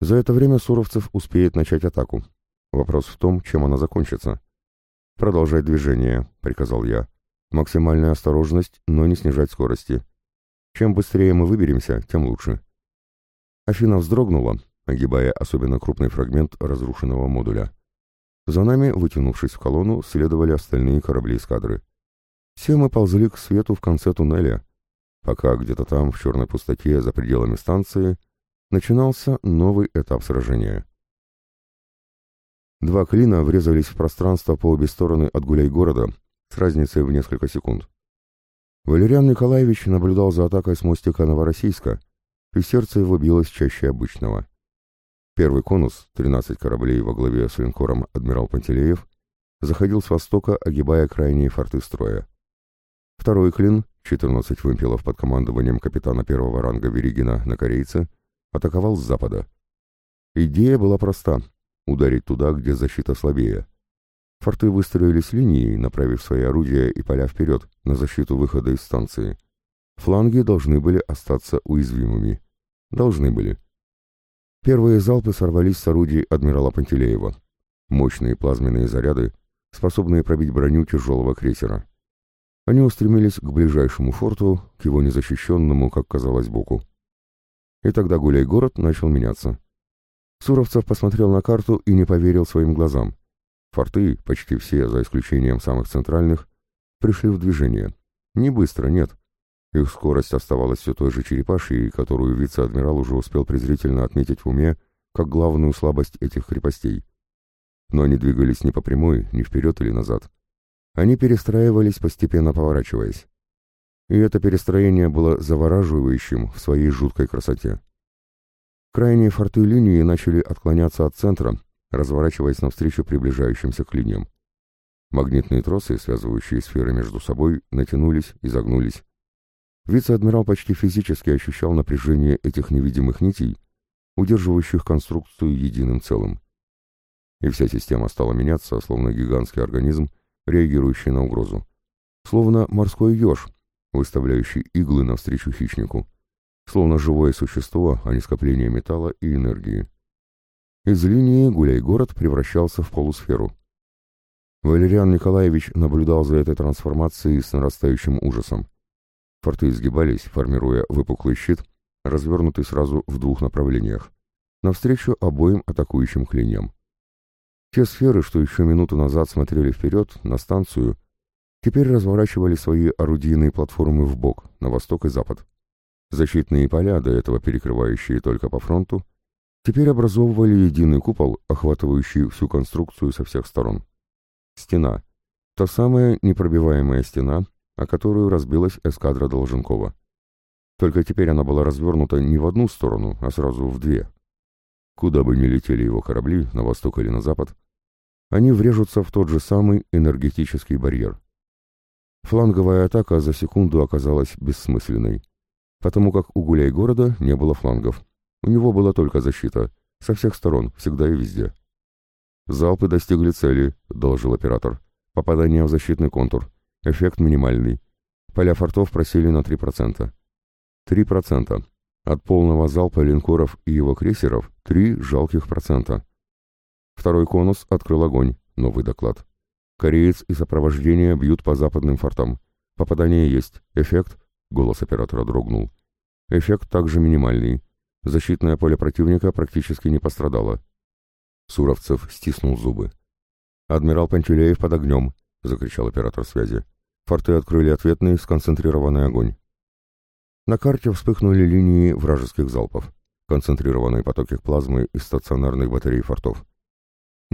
За это время Суровцев успеет начать атаку. Вопрос в том, чем она закончится. «Продолжать движение», — приказал я. «Максимальная осторожность, но не снижать скорости. Чем быстрее мы выберемся, тем лучше». Афина вздрогнула, огибая особенно крупный фрагмент разрушенного модуля. За нами, вытянувшись в колонну, следовали остальные корабли эскадры. Все мы ползли к свету в конце туннеля, пока где-то там, в черной пустоте, за пределами станции, начинался новый этап сражения. Два клина врезались в пространство по обе стороны от гуляй-города с разницей в несколько секунд. Валериан Николаевич наблюдал за атакой с мостика Новороссийска, и сердце его билось чаще обычного. Первый конус, 13 кораблей во главе с линкором «Адмирал Пантелеев», заходил с востока, огибая крайние форты строя. Второй клин, 14 вымпелов под командованием капитана первого ранга Веригина на корейце, атаковал с запада. Идея была проста — ударить туда, где защита слабее. Форты выстроились линией, направив свои орудия и поля вперед, на защиту выхода из станции. Фланги должны были остаться уязвимыми. Должны были. Первые залпы сорвались с орудий адмирала Пантелеева. Мощные плазменные заряды, способные пробить броню тяжелого крейсера. Они устремились к ближайшему форту, к его незащищенному, как казалось, боку. И тогда гуляй-город начал меняться. Суровцев посмотрел на карту и не поверил своим глазам. Форты, почти все, за исключением самых центральных, пришли в движение. Не быстро, нет, их скорость оставалась все той же черепашьей, которую вице-адмирал уже успел презрительно отметить в уме как главную слабость этих крепостей. Но они двигались не по прямой, ни вперед или назад. Они перестраивались, постепенно поворачиваясь. И это перестроение было завораживающим в своей жуткой красоте. Крайние форты линии начали отклоняться от центра, разворачиваясь навстречу приближающимся к линиям. Магнитные тросы, связывающие сферы между собой, натянулись и загнулись. Вице-адмирал почти физически ощущал напряжение этих невидимых нитей, удерживающих конструкцию единым целым. И вся система стала меняться, словно гигантский организм, реагирующий на угрозу. Словно морской еж, выставляющий иглы навстречу хищнику. Словно живое существо, а не скопление металла и энергии. Из линии гуляй-город превращался в полусферу. Валериан Николаевич наблюдал за этой трансформацией с нарастающим ужасом. Форты изгибались, формируя выпуклый щит, развернутый сразу в двух направлениях, навстречу обоим атакующим клиньям. Те сферы, что еще минуту назад смотрели вперед, на станцию, теперь разворачивали свои орудийные платформы в бок, на восток и запад. Защитные поля, до этого перекрывающие только по фронту, теперь образовывали единый купол, охватывающий всю конструкцию со всех сторон. Стена. Та самая непробиваемая стена, о которую разбилась эскадра Долженкова. Только теперь она была развернута не в одну сторону, а сразу в две. Куда бы ни летели его корабли, на восток или на запад, они врежутся в тот же самый энергетический барьер. Фланговая атака за секунду оказалась бессмысленной, потому как у гуляй города не было флангов. У него была только защита, со всех сторон, всегда и везде. «Залпы достигли цели», — доложил оператор. «Попадание в защитный контур. Эффект минимальный. Поля фортов просели на 3%. 3%. От полного залпа линкоров и его крейсеров 3 жалких процента. Второй конус открыл огонь. Новый доклад. Кореец и сопровождение бьют по западным фортам. Попадание есть. Эффект? Голос оператора дрогнул. Эффект также минимальный. Защитное поле противника практически не пострадало. Суровцев стиснул зубы. «Адмирал Пантелеев под огнем!» — закричал оператор связи. Форты открыли ответный сконцентрированный огонь. На карте вспыхнули линии вражеских залпов, концентрированные потоки плазмы из стационарных батарей фортов.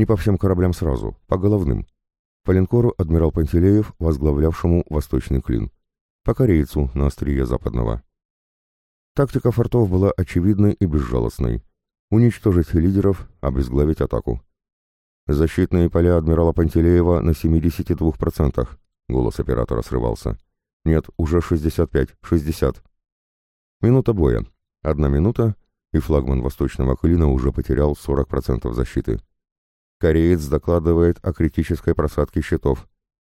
Не по всем кораблям сразу, по головным. По линкору адмирал Пантелеев, возглавлявшему Восточный клин. По корейцу на острие западного. Тактика фортов была очевидной и безжалостной. Уничтожить лидеров, обезглавить атаку. Защитные поля адмирала Пантелеева на 72%. Голос оператора срывался. Нет, уже 65, 60. Минута боя. Одна минута, и флагман Восточного Клина уже потерял 40% защиты. Кореец докладывает о критической просадке щитов.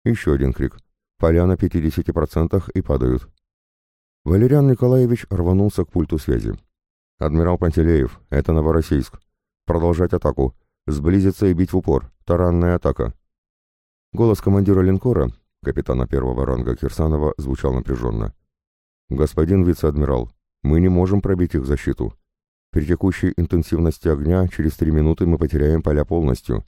Еще один крик. Поля на 50% и падают. Валериан Николаевич рванулся к пульту связи. «Адмирал Пантелеев, это Новороссийск. Продолжать атаку. Сблизиться и бить в упор. Таранная атака». Голос командира линкора, капитана первого ранга Кирсанова, звучал напряженно. «Господин вице-адмирал, мы не можем пробить их защиту. При текущей интенсивности огня через три минуты мы потеряем поля полностью.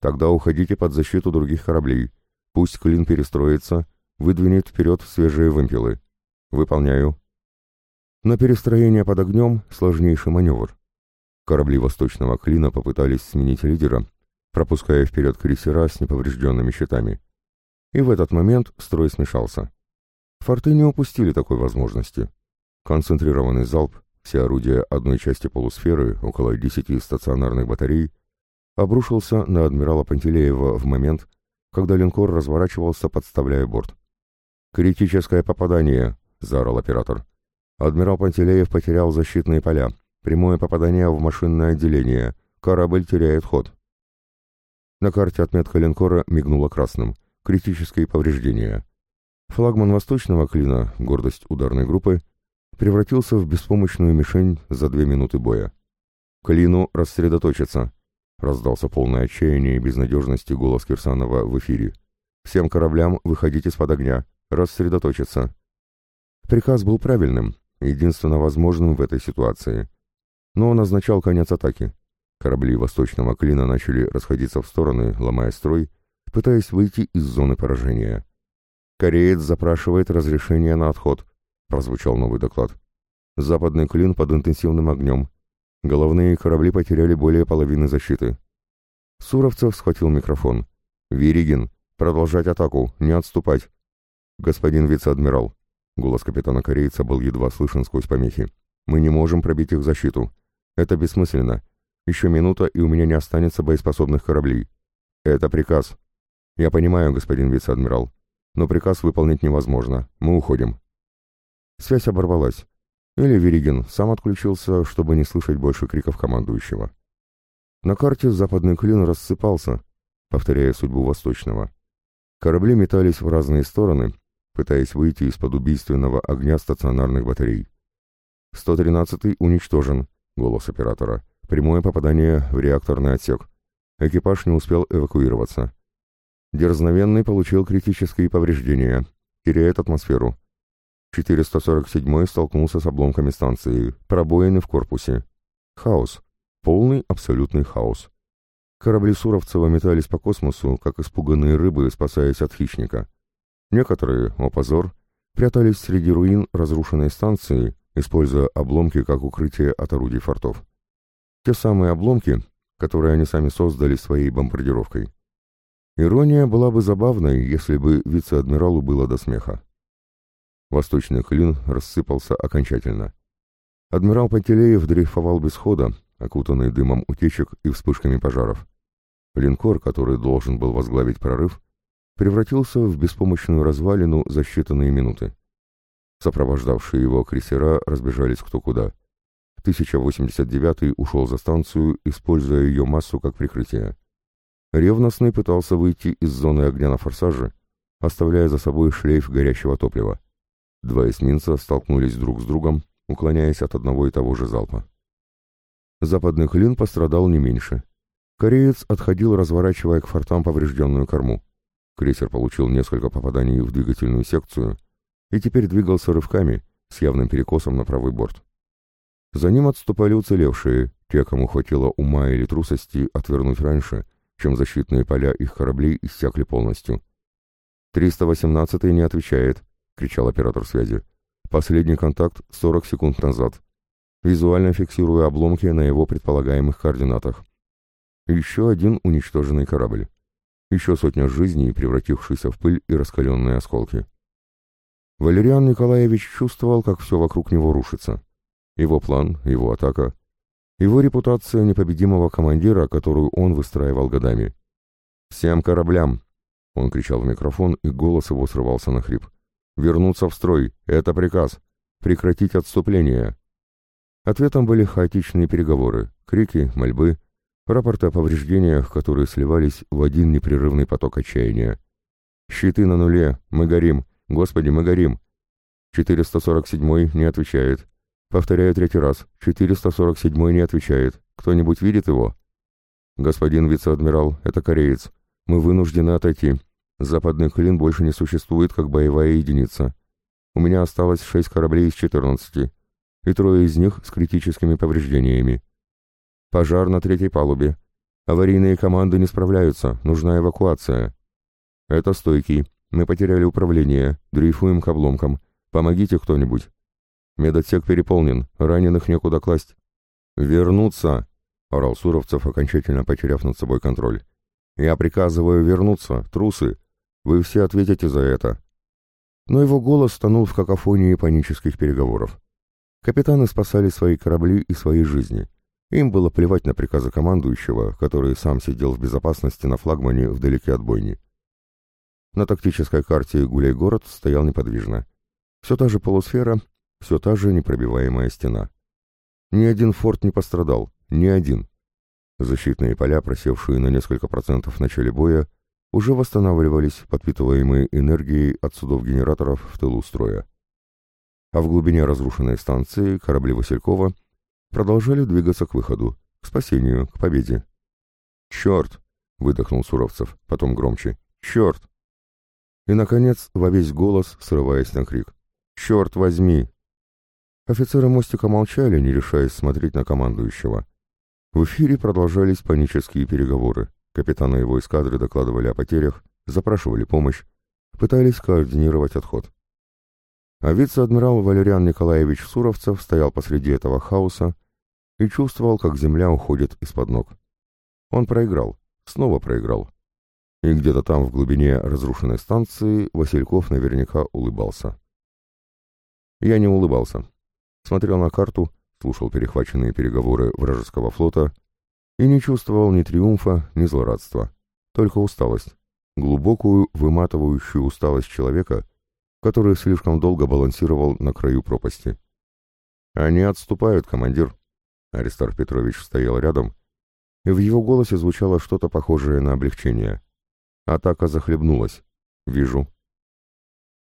Тогда уходите под защиту других кораблей. Пусть клин перестроится, выдвинет вперед свежие вымпелы. Выполняю». Но перестроение под огнем — сложнейший маневр. Корабли Восточного Клина попытались сменить лидера, пропуская вперед крейсера с неповрежденными щитами. И в этот момент строй смешался. Форты не упустили такой возможности. Концентрированный залп, все орудия одной части полусферы, около десяти стационарных батарей, обрушился на адмирала Пантелеева в момент, когда линкор разворачивался, подставляя борт. «Критическое попадание!» — заорал оператор. Адмирал Пантелеев потерял защитные поля. Прямое попадание в машинное отделение. Корабль теряет ход. На карте отметка линкора мигнула красным. Критические повреждения. Флагман восточного клина, гордость ударной группы, превратился в беспомощную мишень за две минуты боя. «Клину рассредоточиться!» — раздался полное отчаяние и безнадежности голос Кирсанова в эфире. «Всем кораблям выходить из-под огня! Рассредоточиться!» Приказ был правильным, единственно возможным в этой ситуации. Но он означал конец атаки. Корабли Восточного Клина начали расходиться в стороны, ломая строй, пытаясь выйти из зоны поражения. «Кореец запрашивает разрешение на отход», — прозвучал новый доклад. «Западный Клин под интенсивным огнем. Головные корабли потеряли более половины защиты». Суровцев схватил микрофон. «Веригин, продолжать атаку, не отступать». «Господин вице-адмирал, Голос капитана-корейца был едва слышен сквозь помехи. «Мы не можем пробить их защиту. Это бессмысленно. Еще минута, и у меня не останется боеспособных кораблей. Это приказ. Я понимаю, господин вице-адмирал. Но приказ выполнить невозможно. Мы уходим». Связь оборвалась. Или Веригин сам отключился, чтобы не слышать больше криков командующего. На карте западный клин рассыпался, повторяя судьбу восточного. Корабли метались в разные стороны, пытаясь выйти из-под убийственного огня стационарных батарей. «113-й уничтожен», — голос оператора. «Прямое попадание в реакторный отсек. Экипаж не успел эвакуироваться. Дерзновенный получил критические повреждения, теряет атмосферу. 447-й столкнулся с обломками станции, пробоины в корпусе. Хаос. Полный абсолютный хаос. Корабли Суровцева метались по космосу, как испуганные рыбы, спасаясь от хищника. Некоторые, о позор, прятались среди руин разрушенной станции, используя обломки как укрытие от орудий фортов. Те самые обломки, которые они сами создали своей бомбардировкой. Ирония была бы забавной, если бы вице-адмиралу было до смеха. Восточный клин рассыпался окончательно. Адмирал Пантелеев дрейфовал без хода, окутанный дымом утечек и вспышками пожаров. Линкор, который должен был возглавить прорыв, превратился в беспомощную развалину за считанные минуты. Сопровождавшие его крейсера разбежались кто куда. 1089 ушел за станцию, используя ее массу как прикрытие. Ревностный пытался выйти из зоны огня на форсаже, оставляя за собой шлейф горящего топлива. Два эсминца столкнулись друг с другом, уклоняясь от одного и того же залпа. Западный клин пострадал не меньше. Кореец отходил, разворачивая к фортам поврежденную корму. Крейсер получил несколько попаданий в двигательную секцию и теперь двигался рывками, с явным перекосом на правый борт. За ним отступали уцелевшие, те, кому хватило ума или трусости отвернуть раньше, чем защитные поля их кораблей иссякли полностью. «318-й не отвечает», — кричал оператор связи. «Последний контакт 40 секунд назад. Визуально фиксируя обломки на его предполагаемых координатах. Еще один уничтоженный корабль. Еще сотня жизней, превратившихся в пыль и раскаленные осколки. Валериан Николаевич чувствовал, как все вокруг него рушится. Его план, его атака, его репутация непобедимого командира, которую он выстраивал годами. «Всем кораблям!» Он кричал в микрофон, и голос его срывался на хрип. «Вернуться в строй! Это приказ! Прекратить отступление!» Ответом были хаотичные переговоры, крики, мольбы, рапорты о повреждениях, которые сливались в один непрерывный поток отчаяния. «Щиты на нуле! Мы горим! Господи, мы горим!» 447-й не отвечает. Повторяю третий раз. 447-й не отвечает. Кто-нибудь видит его? Господин вице-адмирал, это кореец. Мы вынуждены отойти. Западный клин больше не существует как боевая единица. У меня осталось шесть кораблей из 14, и трое из них с критическими повреждениями. Пожар на третьей палубе. Аварийные команды не справляются, нужна эвакуация. Это стойкий. Мы потеряли управление, дрейфуем к обломкам. Помогите кто-нибудь. Медотсек переполнен, раненых некуда класть. «Вернуться!» — орал Суровцев, окончательно потеряв над собой контроль. «Я приказываю вернуться, трусы! Вы все ответите за это!» Но его голос тонул в какофонии панических переговоров. Капитаны спасали свои корабли и свои жизни. Им было плевать на приказы командующего, который сам сидел в безопасности на флагмане вдалеке от бойни. На тактической карте Гуляй-город стоял неподвижно. Все та же полусфера, все та же непробиваемая стена. Ни один форт не пострадал, ни один. Защитные поля, просевшие на несколько процентов в начале боя, уже восстанавливались, подпитываемые энергией от судов генераторов в тылу строя. А в глубине разрушенной станции корабли Василькова продолжали двигаться к выходу, к спасению, к победе. «Черт!» — выдохнул Суровцев, потом громче. «Черт!» И, наконец, во весь голос, срываясь на крик. «Черт возьми!» Офицеры мостика молчали, не решаясь смотреть на командующего. В эфире продолжались панические переговоры. Капитаны его эскадры докладывали о потерях, запрашивали помощь, пытались координировать отход. А вице-адмирал Валериан Николаевич Суровцев стоял посреди этого хаоса и чувствовал, как земля уходит из-под ног. Он проиграл, снова проиграл. И где-то там в глубине разрушенной станции Васильков наверняка улыбался. Я не улыбался смотрел на карту, слушал перехваченные переговоры вражеского флота и не чувствовал ни триумфа, ни злорадства, только усталость, глубокую, выматывающую усталость человека, который слишком долго балансировал на краю пропасти. «Они отступают, командир!» Аристарх Петрович стоял рядом, и в его голосе звучало что-то похожее на облегчение. Атака захлебнулась. «Вижу».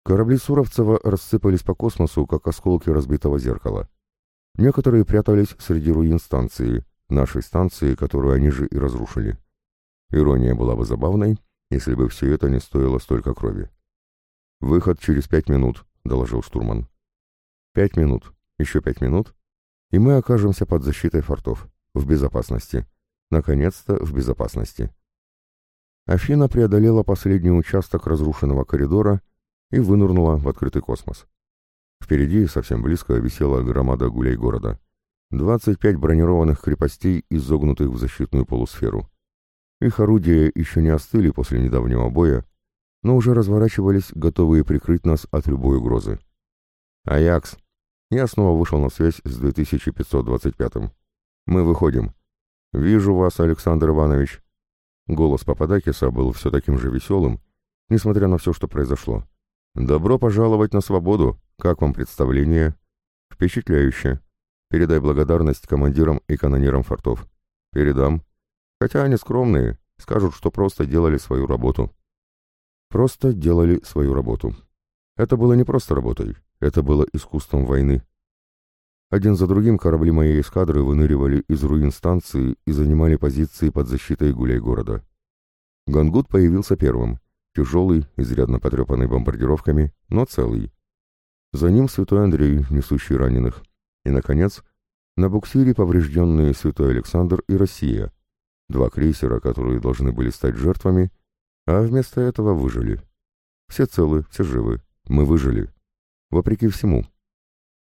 Корабли Суровцева рассыпались по космосу, как осколки разбитого зеркала. Некоторые прятались среди руин станции, нашей станции, которую они же и разрушили. Ирония была бы забавной, если бы все это не стоило столько крови. «Выход через пять минут», — доложил штурман. «Пять минут, еще пять минут, и мы окажемся под защитой фортов, в безопасности. Наконец-то в безопасности». Афина преодолела последний участок разрушенного коридора и вынырнула в открытый космос. Впереди, совсем близко, висела громада гулей города. 25 бронированных крепостей, изогнутых в защитную полусферу. Их орудия еще не остыли после недавнего боя, но уже разворачивались, готовые прикрыть нас от любой угрозы. «Аякс!» Я снова вышел на связь с 2525-м. «Мы выходим». «Вижу вас, Александр Иванович». Голос Пападакиса был все таким же веселым, несмотря на все, что произошло. «Добро пожаловать на свободу. Как вам представление?» «Впечатляюще. Передай благодарность командирам и канонирам фортов». «Передам. Хотя они скромные, скажут, что просто делали свою работу. Просто делали свою работу. Это было не просто работой, это было искусством войны. Один за другим корабли моей эскадры выныривали из руин станции и занимали позиции под защитой гуляй города. Гангут появился первым, тяжелый, изрядно потрепанный бомбардировками, но целый. За ним святой Андрей, несущий раненых. И, наконец, на буксире поврежденные святой Александр и Россия, два крейсера, которые должны были стать жертвами, а вместо этого выжили. Все целы, все живы. Мы выжили. Вопреки всему.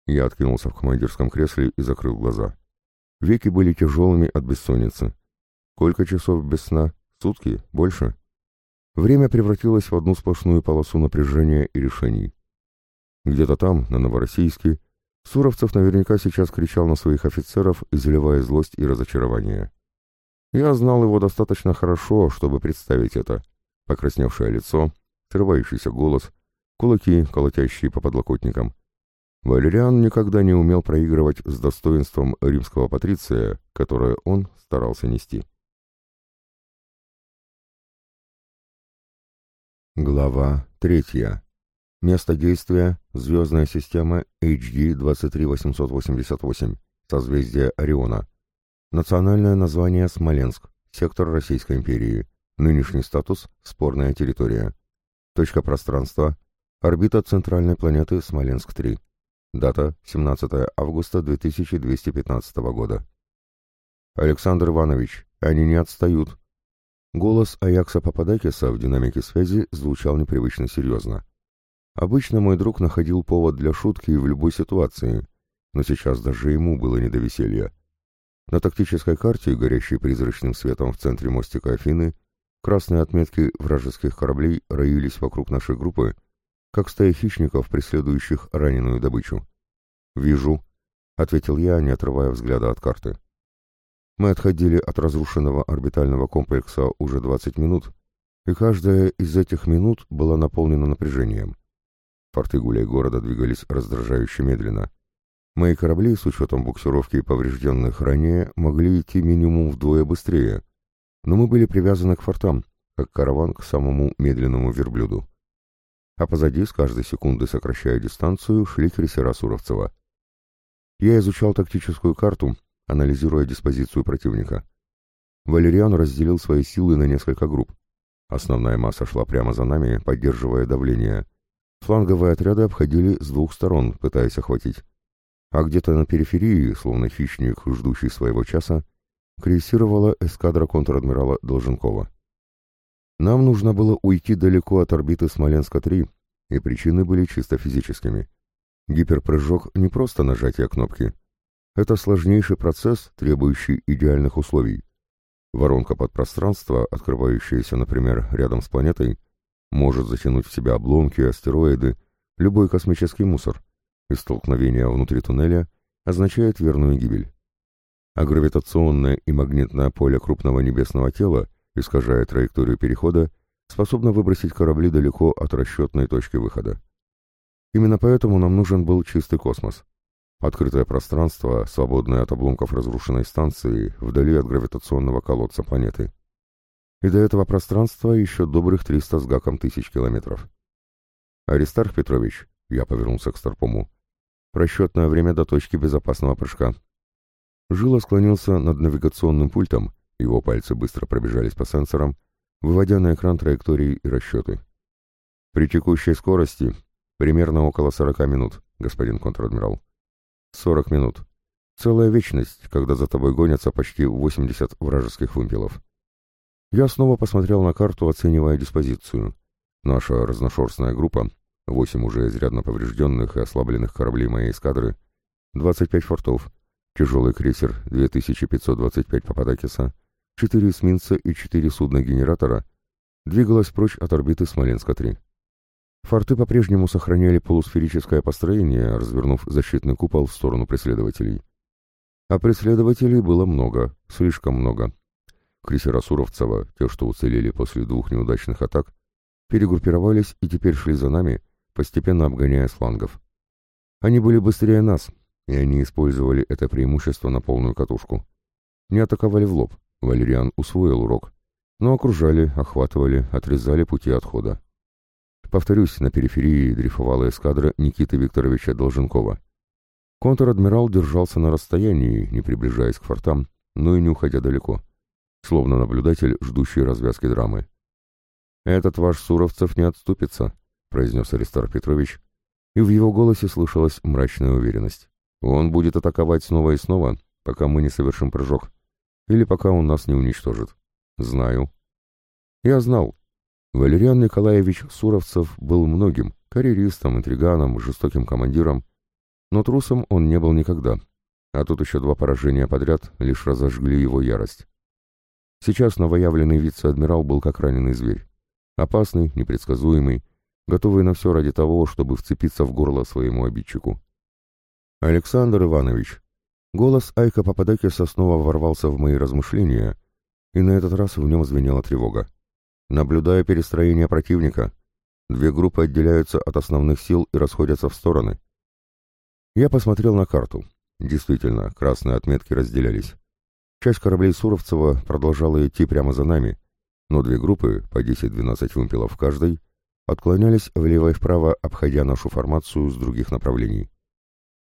Я откинулся в командирском кресле и закрыл глаза. Веки были тяжелыми от бессонницы. Сколько часов без сна? Сутки? Больше? Время превратилось в одну сплошную полосу напряжения и решений. Где-то там, на Новороссийске, Суровцев наверняка сейчас кричал на своих офицеров, изливая злость и разочарование. Я знал его достаточно хорошо, чтобы представить это. Покрасневшее лицо, срывающийся голос, кулаки, колотящие по подлокотникам. Валериан никогда не умел проигрывать с достоинством римского патриция, которое он старался нести. Глава третья. Место действия — звездная система HD 23888, созвездие Ориона. Национальное название Смоленск, сектор Российской империи. Нынешний статус – спорная территория. Точка пространства – орбита центральной планеты Смоленск-3. Дата – 17 августа 2215 года. Александр Иванович, они не отстают. Голос Аякса Пападакиса в динамике связи звучал непривычно серьезно. Обычно мой друг находил повод для шутки в любой ситуации, но сейчас даже ему было не до веселья. На тактической карте, горящей призрачным светом в центре мостика Афины, красные отметки вражеских кораблей роились вокруг нашей группы, как стая хищников, преследующих раненую добычу. «Вижу», — ответил я, не отрывая взгляда от карты. Мы отходили от разрушенного орбитального комплекса уже 20 минут, и каждая из этих минут была наполнена напряжением. Порты гуляй города двигались раздражающе медленно. Мои корабли, с учетом буксировки поврежденных ранее, могли идти минимум вдвое быстрее, но мы были привязаны к фортам, как караван к самому медленному верблюду. А позади, с каждой секунды сокращая дистанцию, шли крейсера Суровцева. Я изучал тактическую карту, анализируя диспозицию противника. Валериан разделил свои силы на несколько групп. Основная масса шла прямо за нами, поддерживая давление. Фланговые отряды обходили с двух сторон, пытаясь охватить а где-то на периферии, словно хищник, ждущий своего часа, крейсировала эскадра контр-адмирала Долженкова. Нам нужно было уйти далеко от орбиты Смоленска-3, и причины были чисто физическими. Гиперпрыжок не просто нажатие кнопки. Это сложнейший процесс, требующий идеальных условий. Воронка подпространства, открывающаяся, например, рядом с планетой, может затянуть в себя обломки, астероиды, любой космический мусор и столкновение внутри туннеля означает верную гибель. А гравитационное и магнитное поле крупного небесного тела, искажая траекторию перехода, способно выбросить корабли далеко от расчетной точки выхода. Именно поэтому нам нужен был чистый космос. Открытое пространство, свободное от обломков разрушенной станции, вдали от гравитационного колодца планеты. И до этого пространства еще добрых 300 с гаком тысяч километров. «Аристарх Петрович», — я повернулся к Старпому, — «расчетное время до точки безопасного прыжка». Жила склонился над навигационным пультом, его пальцы быстро пробежались по сенсорам, выводя на экран траектории и расчеты. «При текущей скорости примерно около 40 минут, господин контр-адмирал». «40 минут. Целая вечность, когда за тобой гонятся почти 80 вражеских вымпелов». Я снова посмотрел на карту, оценивая диспозицию. Наша разношерстная группа восемь уже изрядно поврежденных и ослабленных кораблей моей эскадры, 25 фортов, тяжелый крейсер 2525 Пападакиса, 4 эсминца и 4 судна-генератора двигалась прочь от орбиты Смоленска-3. Форты по-прежнему сохраняли полусферическое построение, развернув защитный купол в сторону преследователей. А преследователей было много, слишком много. Крейсера Суровцева, те, что уцелели после двух неудачных атак, перегруппировались и теперь шли за нами, постепенно обгоняя с флангов. Они были быстрее нас, и они использовали это преимущество на полную катушку. Не атаковали в лоб, Валериан усвоил урок, но окружали, охватывали, отрезали пути отхода. Повторюсь, на периферии дрейфовала эскадра Никиты Викторовича Долженкова. Контр-адмирал держался на расстоянии, не приближаясь к фортам, но и не уходя далеко, словно наблюдатель, ждущий развязки драмы. «Этот ваш Суровцев не отступится», — произнес Аристар Петрович, и в его голосе слышалась мрачная уверенность. «Он будет атаковать снова и снова, пока мы не совершим прыжок, или пока он нас не уничтожит. Знаю». Я знал. Валериан Николаевич Суровцев был многим, карьеристом, интриганом, жестоким командиром, но трусом он не был никогда, а тут еще два поражения подряд лишь разожгли его ярость. Сейчас новоявленный вице-адмирал был как раненый зверь. Опасный, непредсказуемый, готовый на все ради того, чтобы вцепиться в горло своему обидчику. «Александр Иванович!» Голос Айка Пападакиса снова ворвался в мои размышления, и на этот раз в нем звенела тревога. Наблюдая перестроение противника, две группы отделяются от основных сил и расходятся в стороны. Я посмотрел на карту. Действительно, красные отметки разделялись. Часть кораблей Суровцева продолжала идти прямо за нами, но две группы, по 10-12 вымпелов каждой, отклонялись влево и вправо, обходя нашу формацию с других направлений.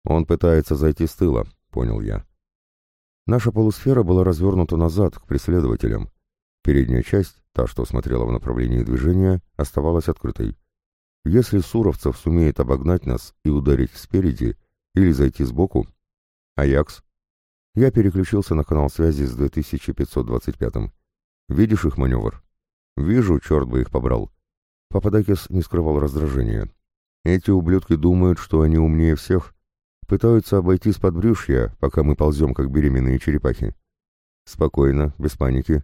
«Он пытается зайти с тыла», — понял я. Наша полусфера была развернута назад, к преследователям. Передняя часть, та, что смотрела в направлении движения, оставалась открытой. Если Суровцев сумеет обогнать нас и ударить спереди или зайти сбоку... Аякс. Я переключился на канал связи с 2525-м. Видишь их маневр? Вижу, черт бы их побрал. Пападакис не скрывал раздражения. Эти ублюдки думают, что они умнее всех. Пытаются обойти с подбрюшья, пока мы ползем, как беременные черепахи. Спокойно, без паники.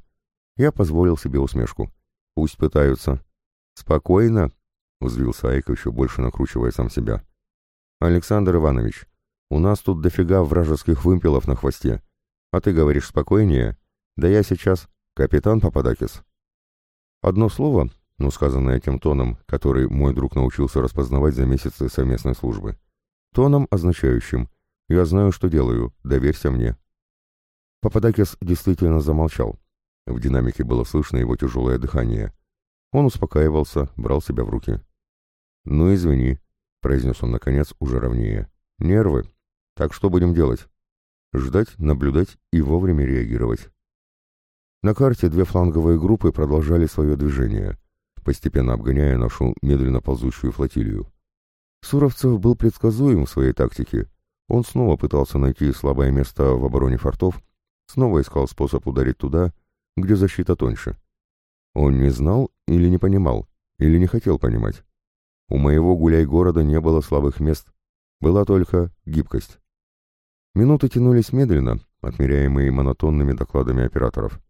Я позволил себе усмешку. Пусть пытаются. Спокойно, взвился Айк, еще больше накручивая сам себя. Александр Иванович, у нас тут дофига вражеских вымпелов на хвосте. А ты говоришь спокойнее? Да я сейчас... Капитан Пападакис. Одно слово, но сказанное тем тоном, который мой друг научился распознавать за месяцы совместной службы. Тоном, означающим «Я знаю, что делаю, доверься мне». Пападакис действительно замолчал. В динамике было слышно его тяжелое дыхание. Он успокаивался, брал себя в руки. «Ну, извини», — произнес он, наконец, уже ровнее. «Нервы. Так что будем делать?» «Ждать, наблюдать и вовремя реагировать». На карте две фланговые группы продолжали свое движение постепенно обгоняя нашу медленно ползущую флотилию. Суровцев был предсказуем в своей тактике. Он снова пытался найти слабое место в обороне фортов, снова искал способ ударить туда, где защита тоньше. Он не знал или не понимал, или не хотел понимать. У моего гуляй-города не было слабых мест, была только гибкость. Минуты тянулись медленно, отмеряемые монотонными докладами операторов.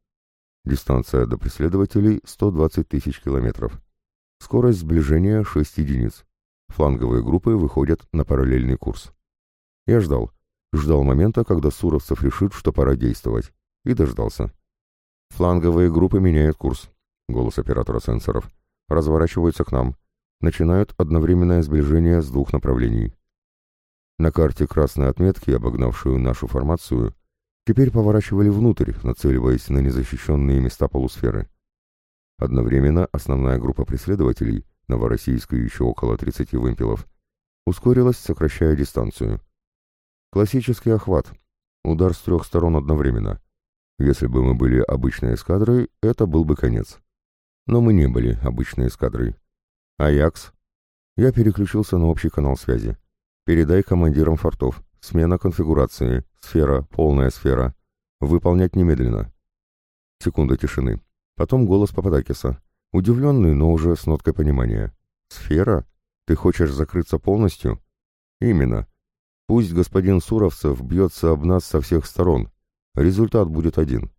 Дистанция до преследователей 120 тысяч километров. Скорость сближения 6 единиц. Фланговые группы выходят на параллельный курс. Я ждал. Ждал момента, когда Суровцев решит, что пора действовать. И дождался. Фланговые группы меняют курс. Голос оператора сенсоров. Разворачиваются к нам. Начинают одновременное сближение с двух направлений. На карте красной отметки, обогнавшую нашу формацию, теперь поворачивали внутрь, нацеливаясь на незащищенные места полусферы. Одновременно основная группа преследователей, Новороссийск и еще около 30 вымпелов, ускорилась, сокращая дистанцию. Классический охват. Удар с трех сторон одновременно. Если бы мы были обычной эскадрой, это был бы конец. Но мы не были обычной эскадрой. «Аякс?» Я переключился на общий канал связи. «Передай командирам фортов. Смена конфигурации. Сфера, полная сфера. Выполнять немедленно». Секунда тишины. Потом голос Пападакиса. Удивленный, но уже с ноткой понимания. «Сфера? Ты хочешь закрыться полностью?» «Именно. Пусть господин Суровцев бьется об нас со всех сторон. Результат будет один».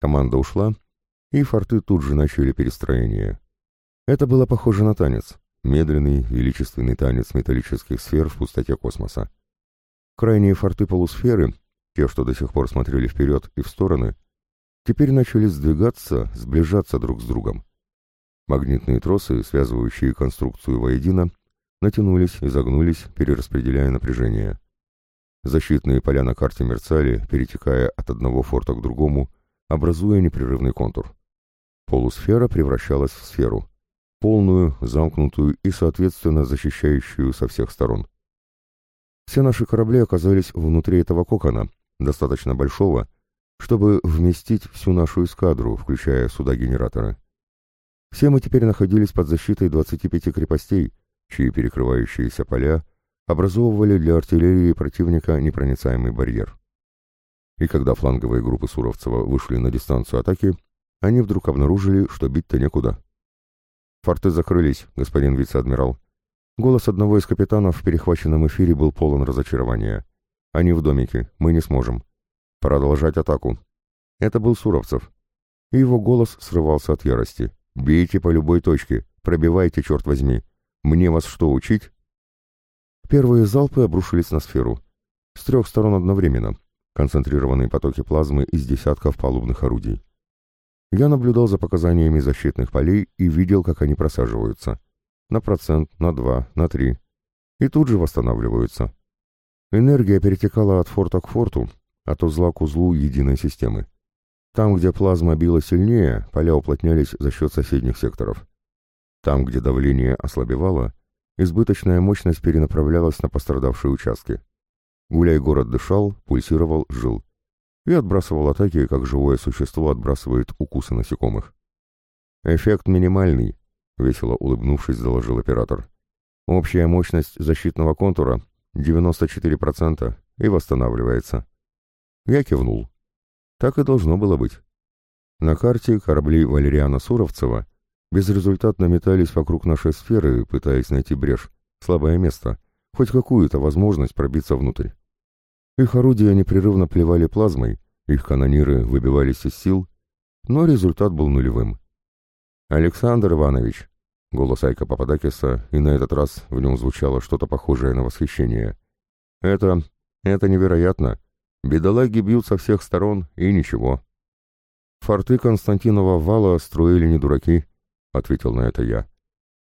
Команда ушла, и форты тут же начали перестроение. Это было похоже на танец. Медленный, величественный танец металлических сфер в пустоте космоса. Крайние форты полусферы, те, что до сих пор смотрели вперед и в стороны, теперь начали сдвигаться, сближаться друг с другом. Магнитные тросы, связывающие конструкцию воедино, натянулись и загнулись, перераспределяя напряжение. Защитные поля на карте мерцали, перетекая от одного форта к другому, образуя непрерывный контур. Полусфера превращалась в сферу, полную, замкнутую и, соответственно, защищающую со всех сторон. Все наши корабли оказались внутри этого кокона, достаточно большого, чтобы вместить всю нашу эскадру, включая суда-генераторы. Все мы теперь находились под защитой 25 крепостей, чьи перекрывающиеся поля образовывали для артиллерии противника непроницаемый барьер. И когда фланговые группы Суровцева вышли на дистанцию атаки, они вдруг обнаружили, что бить-то некуда. «Форты закрылись, господин вице-адмирал». Голос одного из капитанов в перехваченном эфире был полон разочарования. «Они в домике, мы не сможем. Продолжать атаку». Это был Суровцев. И его голос срывался от ярости. «Бейте по любой точке, пробивайте, черт возьми. Мне вас что, учить?» Первые залпы обрушились на сферу. С трех сторон одновременно. Концентрированные потоки плазмы из десятков палубных орудий. Я наблюдал за показаниями защитных полей и видел, как они просаживаются. На процент, на два, на три. И тут же восстанавливаются. Энергия перетекала от форта к форту, от узла к узлу единой системы. Там, где плазма била сильнее, поля уплотнялись за счет соседних секторов. Там, где давление ослабевало, избыточная мощность перенаправлялась на пострадавшие участки. Гуляй-город дышал, пульсировал, жил. И отбрасывал атаки, как живое существо отбрасывает укусы насекомых. «Эффект минимальный», — весело улыбнувшись, доложил оператор. «Общая мощность защитного контура — 94% и восстанавливается». Я кивнул. Так и должно было быть. На карте корабли Валериана Суровцева безрезультатно метались вокруг нашей сферы, пытаясь найти брешь, слабое место, хоть какую-то возможность пробиться внутрь. Их орудия непрерывно плевали плазмой, их канониры выбивались из сил, но результат был нулевым. «Александр Иванович», — голос Айка Пападакиса, и на этот раз в нем звучало что-то похожее на восхищение, — «это... это невероятно. Бедолаги бьют со всех сторон, и ничего». «Форты Константинова вала строили не дураки», — ответил на это я.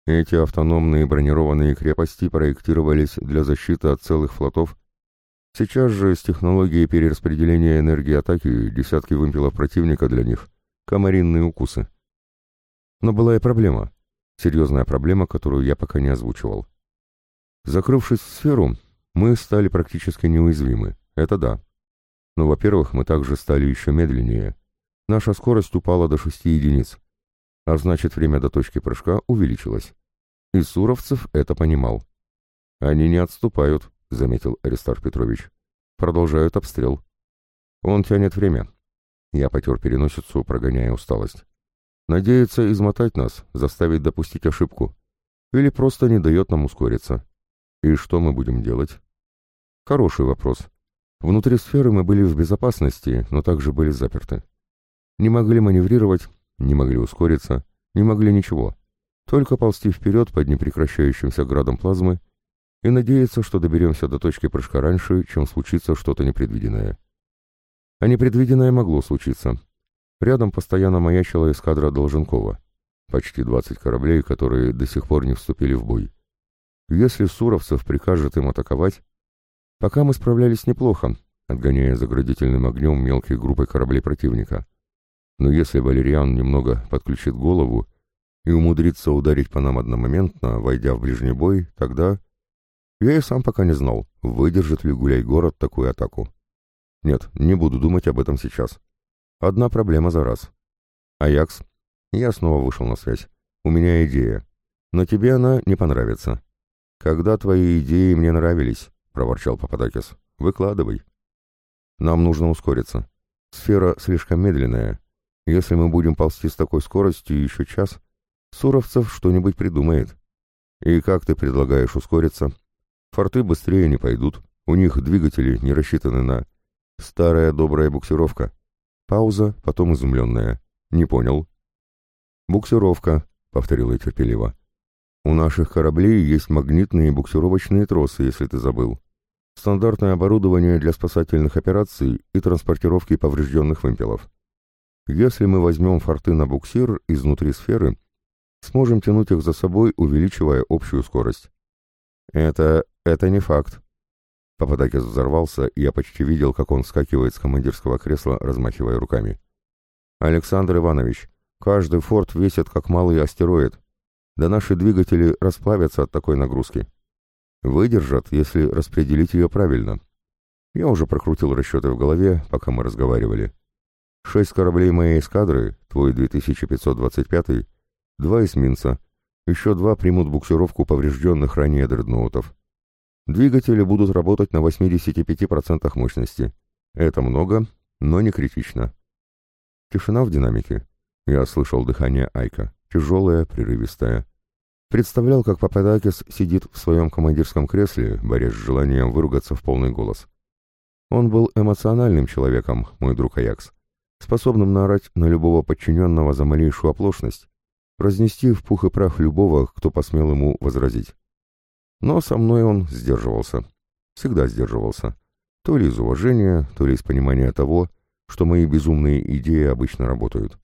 «Эти автономные бронированные крепости проектировались для защиты от целых флотов. Сейчас же с технологией перераспределения энергии атаки десятки вымпелов противника для них — комаринные укусы». Но была и проблема. Серьезная проблема, которую я пока не озвучивал. Закрывшись в сферу, мы стали практически неуязвимы. Это да. Но, во-первых, мы также стали еще медленнее. Наша скорость упала до 6 единиц. А значит, время до точки прыжка увеличилось. И Суровцев это понимал. «Они не отступают», — заметил Аристарх Петрович. «Продолжают обстрел». «Он тянет время». Я потер переносицу, прогоняя усталость. «Надеется измотать нас, заставить допустить ошибку. Или просто не дает нам ускориться. И что мы будем делать?» «Хороший вопрос. Внутри сферы мы были в безопасности, но также были заперты. Не могли маневрировать, не могли ускориться, не могли ничего. Только ползти вперед под непрекращающимся градом плазмы и надеяться, что доберемся до точки прыжка раньше, чем случится что-то непредвиденное. А непредвиденное могло случиться. Рядом постоянно маячила эскадра Долженкова. Почти 20 кораблей, которые до сих пор не вступили в бой. Если Суровцев прикажет им атаковать, Пока мы справлялись неплохо, отгоняя заградительным огнем мелкие группы кораблей противника. Но если Валериан немного подключит голову и умудриться ударить по нам одномоментно, войдя в ближний бой, тогда... Я и сам пока не знал, выдержит ли гуляй-город такую атаку. Нет, не буду думать об этом сейчас. Одна проблема за раз. Аякс. Я снова вышел на связь. У меня идея. Но тебе она не понравится. Когда твои идеи мне нравились, проворчал Пападакис. Выкладывай. Нам нужно ускориться. Сфера слишком медленная. Если мы будем ползти с такой скоростью еще час, Суровцев что-нибудь придумает. И как ты предлагаешь ускориться? Форты быстрее не пойдут. У них двигатели не рассчитаны на... Старая добрая буксировка. Пауза, потом изумленная. Не понял. Буксировка, повторил я терпеливо. У наших кораблей есть магнитные буксировочные тросы, если ты забыл. Стандартное оборудование для спасательных операций и транспортировки поврежденных вымпелов. Если мы возьмем форты на буксир изнутри сферы, сможем тянуть их за собой, увеличивая общую скорость. Это... это не факт, Пападакис взорвался, и я почти видел, как он вскакивает с командирского кресла, размахивая руками. «Александр Иванович, каждый форт весит, как малый астероид. Да наши двигатели расплавятся от такой нагрузки. Выдержат, если распределить ее правильно». Я уже прокрутил расчеты в голове, пока мы разговаривали. Шесть кораблей моей эскадры, твой 2525, два эсминца, еще два примут буксировку поврежденных ранее дредноутов. Двигатели будут работать на 85% мощности. Это много, но не критично. Тишина в динамике. Я слышал дыхание Айка, тяжелое, прерывистое. Представлял, как Пападакис сидит в своем командирском кресле, борясь с желанием выругаться в полный голос. Он был эмоциональным человеком, мой друг Аякс, способным наорать на любого подчиненного за малейшую оплошность, разнести в пух и прах любого, кто посмел ему возразить. Но со мной он сдерживался. Всегда сдерживался. То ли из уважения, то ли из понимания того, что мои безумные идеи обычно работают.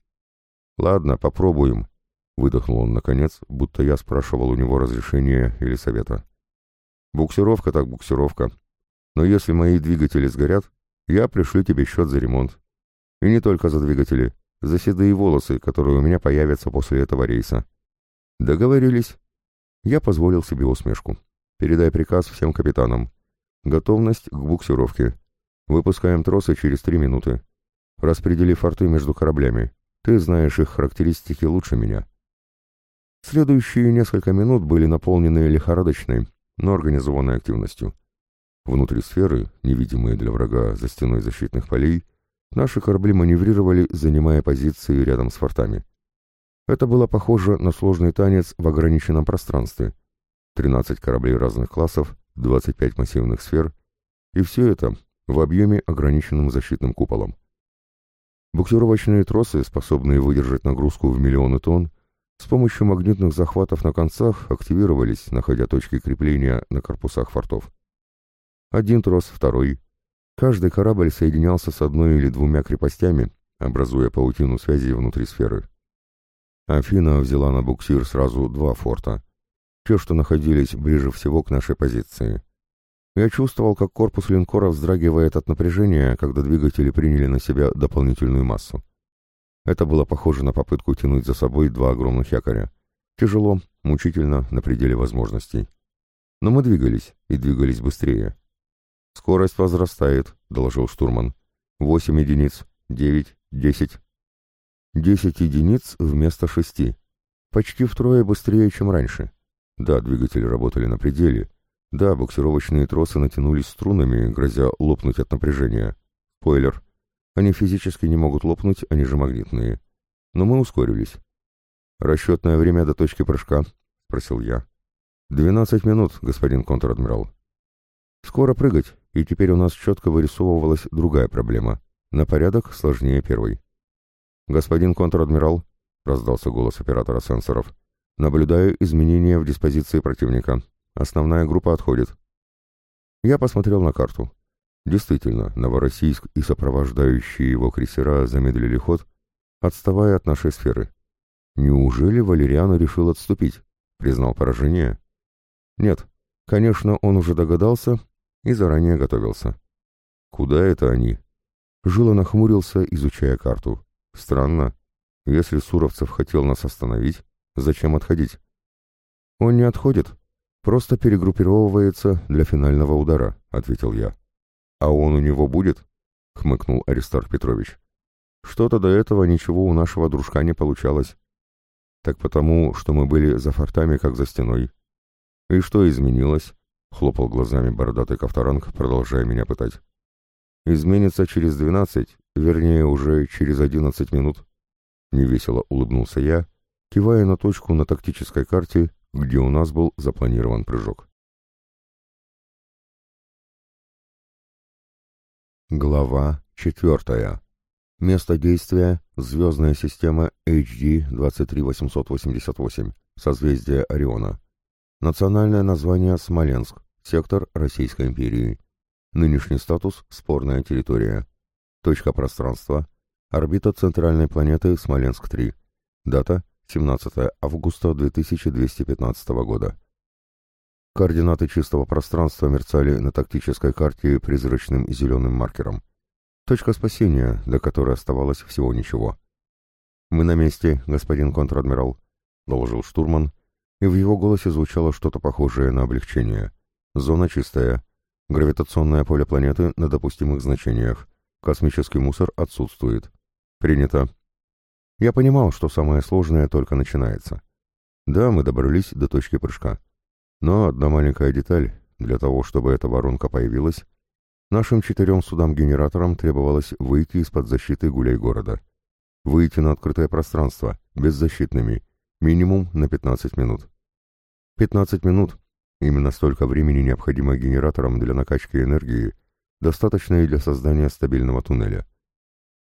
«Ладно, попробуем», — выдохнул он наконец, будто я спрашивал у него разрешения или совета. «Буксировка так буксировка. Но если мои двигатели сгорят, я пришлю тебе счет за ремонт. И не только за двигатели, за седые волосы, которые у меня появятся после этого рейса». «Договорились». Я позволил себе усмешку. Передай приказ всем капитанам. Готовность к буксировке. Выпускаем тросы через три минуты. Распредели форты между кораблями. Ты знаешь их характеристики лучше меня. Следующие несколько минут были наполнены лихорадочной, но организованной активностью. Внутри сферы, невидимые для врага за стеной защитных полей, наши корабли маневрировали, занимая позиции рядом с фортами. Это было похоже на сложный танец в ограниченном пространстве — 13 кораблей разных классов, 25 массивных сфер, и все это в объеме, ограниченным защитным куполом. Буксировочные тросы, способные выдержать нагрузку в миллионы тонн, с помощью магнитных захватов на концах активировались, находя точки крепления на корпусах фортов. Один трос, второй. Каждый корабль соединялся с одной или двумя крепостями, образуя паутину связи внутри сферы. Афина взяла на буксир сразу два форта, те, что находились ближе всего к нашей позиции. Я чувствовал, как корпус линкора вздрагивает от напряжения, когда двигатели приняли на себя дополнительную массу. Это было похоже на попытку тянуть за собой два огромных якоря. Тяжело, мучительно, на пределе возможностей. Но мы двигались, и двигались быстрее. «Скорость возрастает», — доложил штурман. «Восемь единиц, девять, десять». «Десять единиц вместо шести. Почти втрое быстрее, чем раньше. Да, двигатели работали на пределе. Да, буксировочные тросы натянулись струнами, грозя лопнуть от напряжения. Спойлер. Они физически не могут лопнуть, они же магнитные. Но мы ускорились. «Расчетное время до точки прыжка?» — спросил я. «Двенадцать минут, господин контр-адмирал». Скоро прыгать, и теперь у нас четко вырисовывалась другая проблема. На порядок сложнее первой. «Господин контр-адмирал», — раздался голос оператора сенсоров, — Наблюдаю изменения в диспозиции противника. Основная группа отходит. Я посмотрел на карту. Действительно, Новороссийск и сопровождающие его крейсера замедлили ход, отставая от нашей сферы. Неужели Валериан решил отступить? Признал поражение? Нет. Конечно, он уже догадался и заранее готовился. Куда это они? Жила нахмурился, изучая карту. Странно. Если Суровцев хотел нас остановить, Зачем отходить? Он не отходит, просто перегруппировывается для финального удара, ответил я. А он у него будет? хмыкнул Аристарх Петрович. Что-то до этого ничего у нашего дружка не получалось. Так потому, что мы были за фортами, как за стеной. И что изменилось? Хлопал глазами бородатый Ковторанг, продолжая меня пытать. Изменится через двенадцать, вернее, уже через одиннадцать минут. Невесело улыбнулся я, кивая на точку на тактической карте, где у нас был запланирован прыжок. Глава четвертая. Место действия — звездная система HD-23888, созвездие Ориона. Национальное название Смоленск, сектор Российской империи. Нынешний статус — спорная территория. Точка пространства — орбита центральной планеты Смоленск-3. Дата — 17 августа 2215 года. Координаты чистого пространства мерцали на тактической карте призрачным зеленым маркером. Точка спасения, до которой оставалось всего ничего. «Мы на месте, господин контр-адмирал», — доложил штурман, и в его голосе звучало что-то похожее на облегчение. «Зона чистая. Гравитационное поле планеты на допустимых значениях. Космический мусор отсутствует. Принято». Я понимал, что самое сложное только начинается. Да, мы добрались до точки прыжка. Но одна маленькая деталь. Для того, чтобы эта воронка появилась, Нашим четырем судам-генераторам требовалось выйти из-под защиты гуляй-города. Выйти на открытое пространство, беззащитными, минимум на 15 минут. 15 минут — именно столько времени необходимо генераторам для накачки энергии, достаточно и для создания стабильного туннеля.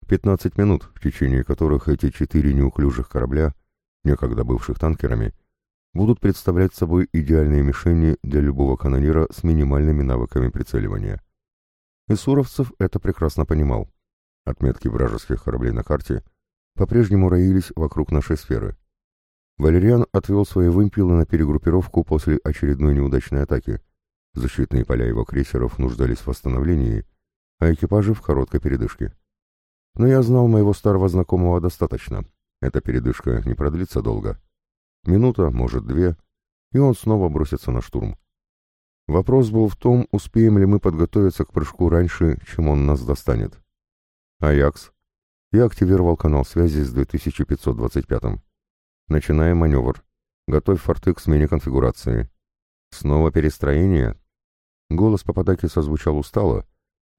15 минут, в течение которых эти четыре неуклюжих корабля, некогда бывших танкерами, будут представлять собой идеальные мишени для любого канонира с минимальными навыками прицеливания. И Суровцев это прекрасно понимал. Отметки вражеских кораблей на карте по-прежнему роились вокруг нашей сферы. Валериан отвел свои вымпелы на перегруппировку после очередной неудачной атаки. Защитные поля его крейсеров нуждались в восстановлении, а экипажи в короткой передышке. Но я знал моего старого знакомого достаточно. Эта передышка не продлится долго. Минута, может, две, и он снова бросится на штурм. Вопрос был в том, успеем ли мы подготовиться к прыжку раньше, чем он нас достанет. Аякс. Я активировал канал связи с 2525-м. Начинаем маневр. Готовь форты к смене конфигурации. Снова перестроение? Голос Пападаки созвучал устало,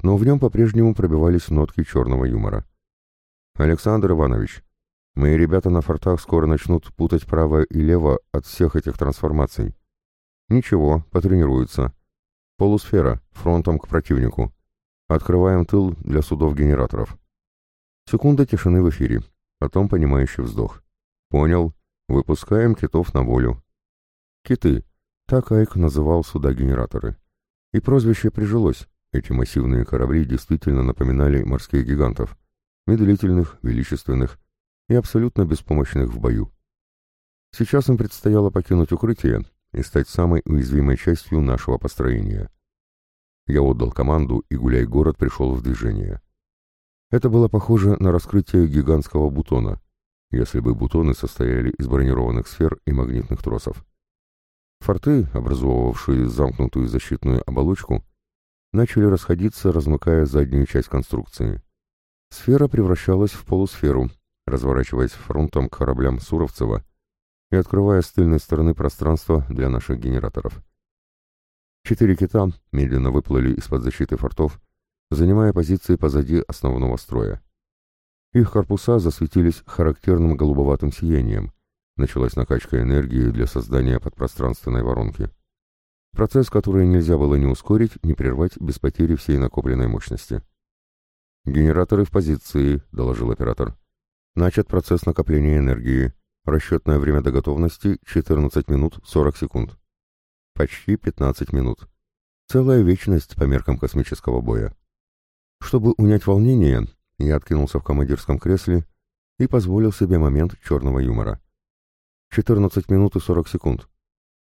но в нем по-прежнему пробивались нотки черного юмора. «Александр Иванович, мои ребята на фортах скоро начнут путать право и лево от всех этих трансформаций. Ничего, потренируются. Полусфера, фронтом к противнику. Открываем тыл для судов-генераторов. Секунда тишины в эфире. Потом понимающий вздох. Понял. Выпускаем китов на волю. Киты. Так Айк называл суда-генераторы. И прозвище прижилось. Эти массивные корабли действительно напоминали морских гигантов. Медлительных, величественных и абсолютно беспомощных в бою. Сейчас им предстояло покинуть укрытие и стать самой уязвимой частью нашего построения. Я отдал команду, и гуляй-город пришел в движение. Это было похоже на раскрытие гигантского бутона, если бы бутоны состояли из бронированных сфер и магнитных тросов. Форты, образовывавшие замкнутую защитную оболочку, начали расходиться, размыкая заднюю часть конструкции. Сфера превращалась в полусферу, разворачиваясь фронтом к кораблям Суровцева и открывая с тыльной стороны пространство для наших генераторов. Четыре кита медленно выплыли из-под защиты фортов, занимая позиции позади основного строя. Их корпуса засветились характерным голубоватым сиянием. Началась накачка энергии для создания подпространственной воронки. Процесс, который нельзя было ни ускорить, ни прервать без потери всей накопленной мощности. «Генераторы в позиции», — доложил оператор. «Начат процесс накопления энергии. Расчетное время до готовности 14 минут 40 секунд. Почти 15 минут. Целая вечность по меркам космического боя. Чтобы унять волнение, я откинулся в командирском кресле и позволил себе момент черного юмора. 14 минут и 40 секунд.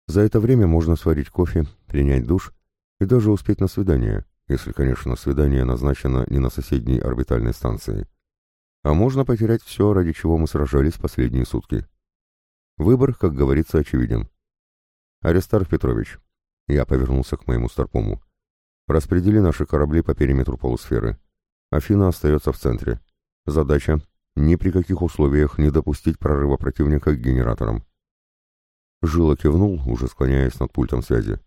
За это время можно сварить кофе, принять душ и даже успеть на свидание, если, конечно, свидание назначено не на соседней орбитальной станции. А можно потерять все, ради чего мы сражались последние сутки. Выбор, как говорится, очевиден. Аристарх Петрович, я повернулся к моему старпому. Распредели наши корабли по периметру полусферы. Афина остается в центре. Задача — ни при каких условиях не допустить прорыва противника к генераторам. Жила кивнул, уже склоняясь над пультом связи.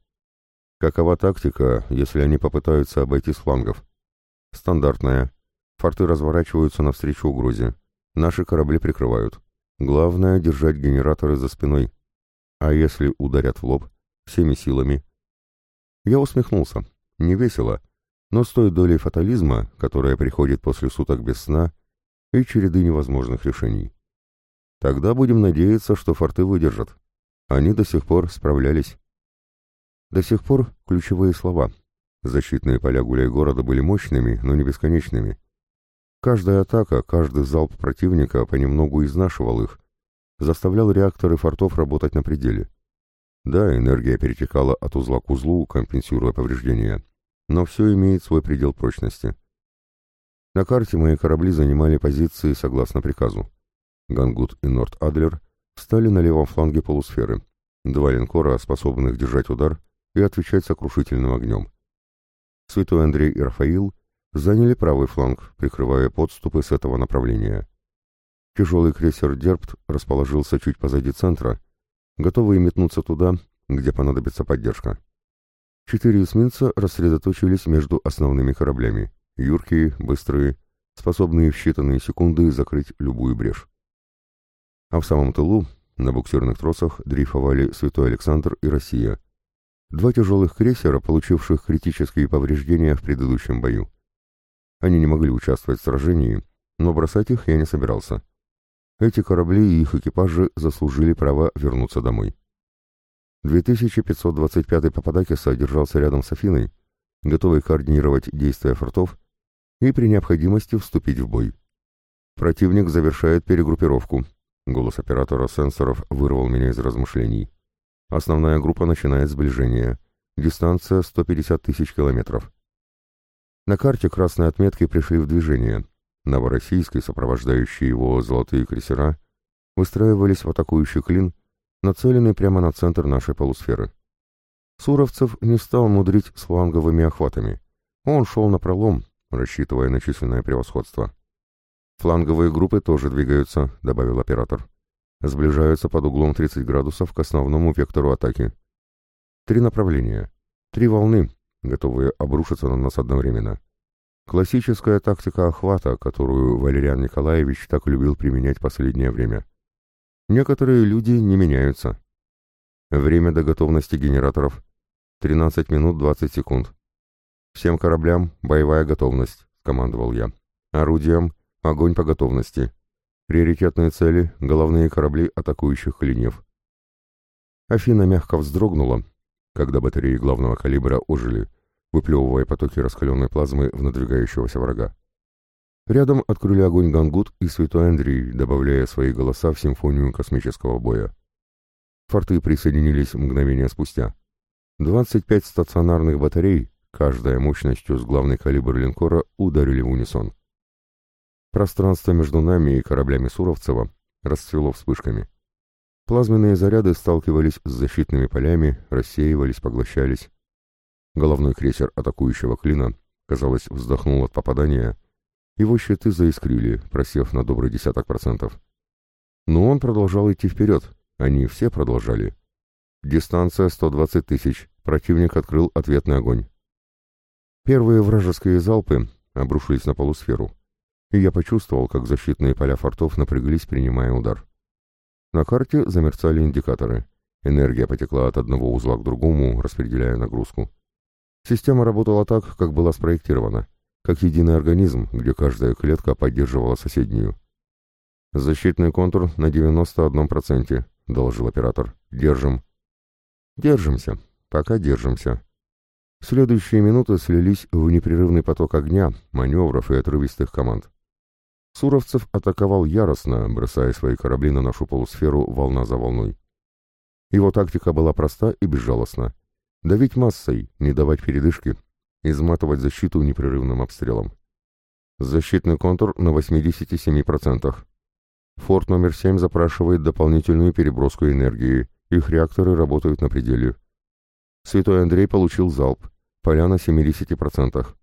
Какова тактика, если они попытаются обойти с флангов? Стандартная. Форты разворачиваются навстречу угрозе. Наши корабли прикрывают. Главное — держать генераторы за спиной. А если ударят в лоб? Всеми силами. Я усмехнулся. Не весело, но с той долей фатализма, которая приходит после суток без сна и череды невозможных решений. Тогда будем надеяться, что форты выдержат. Они до сих пор справлялись. До сих пор ключевые слова. Защитные поля гуляй-города были мощными, но не бесконечными. Каждая атака, каждый залп противника понемногу изнашивал их, заставлял реакторы фортов работать на пределе. Да, энергия перетекала от узла к узлу, компенсируя повреждения, но все имеет свой предел прочности. На карте мои корабли занимали позиции согласно приказу. Гангут и Норд-Адлер встали на левом фланге полусферы. Два линкора, способных держать удар и отвечать сокрушительным огнем. Святой Андрей и Рафаил заняли правый фланг, прикрывая подступы с этого направления. Тяжелый крейсер «Дербт» расположился чуть позади центра, готовый метнуться туда, где понадобится поддержка. Четыре эсминца рассредоточились между основными кораблями, юркие, быстрые, способные в считанные секунды закрыть любую брешь. А в самом тылу, на буксирных тросах, дрейфовали Святой Александр и Россия. Два тяжелых крейсера, получивших критические повреждения в предыдущем бою. Они не могли участвовать в сражении, но бросать их я не собирался. Эти корабли и их экипажи заслужили право вернуться домой. 2525-й Пападакиса держался рядом с Афиной, готовый координировать действия фортов и при необходимости вступить в бой. Противник завершает перегруппировку. Голос оператора сенсоров вырвал меня из размышлений. Основная группа начинает сближение. Дистанция 150 тысяч километров. На карте красные отметки пришли в движение. Новороссийский, сопровождающие его золотые крейсера, выстраивались в атакующий клин, нацеленный прямо на центр нашей полусферы. Суровцев не стал мудрить с фланговыми охватами. Он шел на пролом, рассчитывая на численное превосходство. «Фланговые группы тоже двигаются», — добавил оператор. «Сближаются под углом 30 градусов к основному вектору атаки. Три направления, три волны, готовые обрушиться на нас одновременно. Классическая тактика охвата, которую Валериан Николаевич так любил применять последнее время. Некоторые люди не меняются. Время до готовности генераторов 13 минут 20 секунд. Всем кораблям боевая готовность, командовал я. Орудиям огонь по готовности. Приоритетные цели — головные корабли атакующих клиньев. Афина мягко вздрогнула, когда батареи главного калибра ожили, выплевывая потоки раскаленной плазмы в надвигающегося врага. Рядом открыли огонь Гангут и Святой Андрей, добавляя свои голоса в симфонию космического боя. Форты присоединились мгновение спустя. 25 стационарных батарей, каждая мощностью с главный калибр линкора, ударили в унисон. Пространство между нами и кораблями Суровцева расцвело вспышками. Плазменные заряды сталкивались с защитными полями, рассеивались, поглощались. Головной крейсер атакующего клина, казалось, вздохнул от попадания. Его щиты заискрили, просев на добрый десяток процентов. Но он продолжал идти вперед. Они все продолжали. Дистанция 120 тысяч. Противник открыл ответный огонь. Первые вражеские залпы обрушились на полусферу. И я почувствовал, как защитные поля фортов напряглись, принимая удар. На карте замерцали индикаторы. Энергия потекла от одного узла к другому, распределяя нагрузку. Система работала так, как была спроектирована, как единый организм, где каждая клетка поддерживала соседнюю. «Защитный контур на 91%, — доложил оператор. «Держим». «Держимся. Пока держимся». Следующие минуты слились в непрерывный поток огня, маневров и отрывистых команд. Суровцев атаковал яростно, бросая свои корабли на нашу полусферу волна за волной. Его тактика была проста и безжалостна. Давить массой, не давать передышки, изматывать защиту непрерывным обстрелом. Защитный контур на 87%. Форт номер 7 запрашивает дополнительную переброску энергии. Их реакторы работают на пределе. Святой Андрей получил залп. Поля на 70%.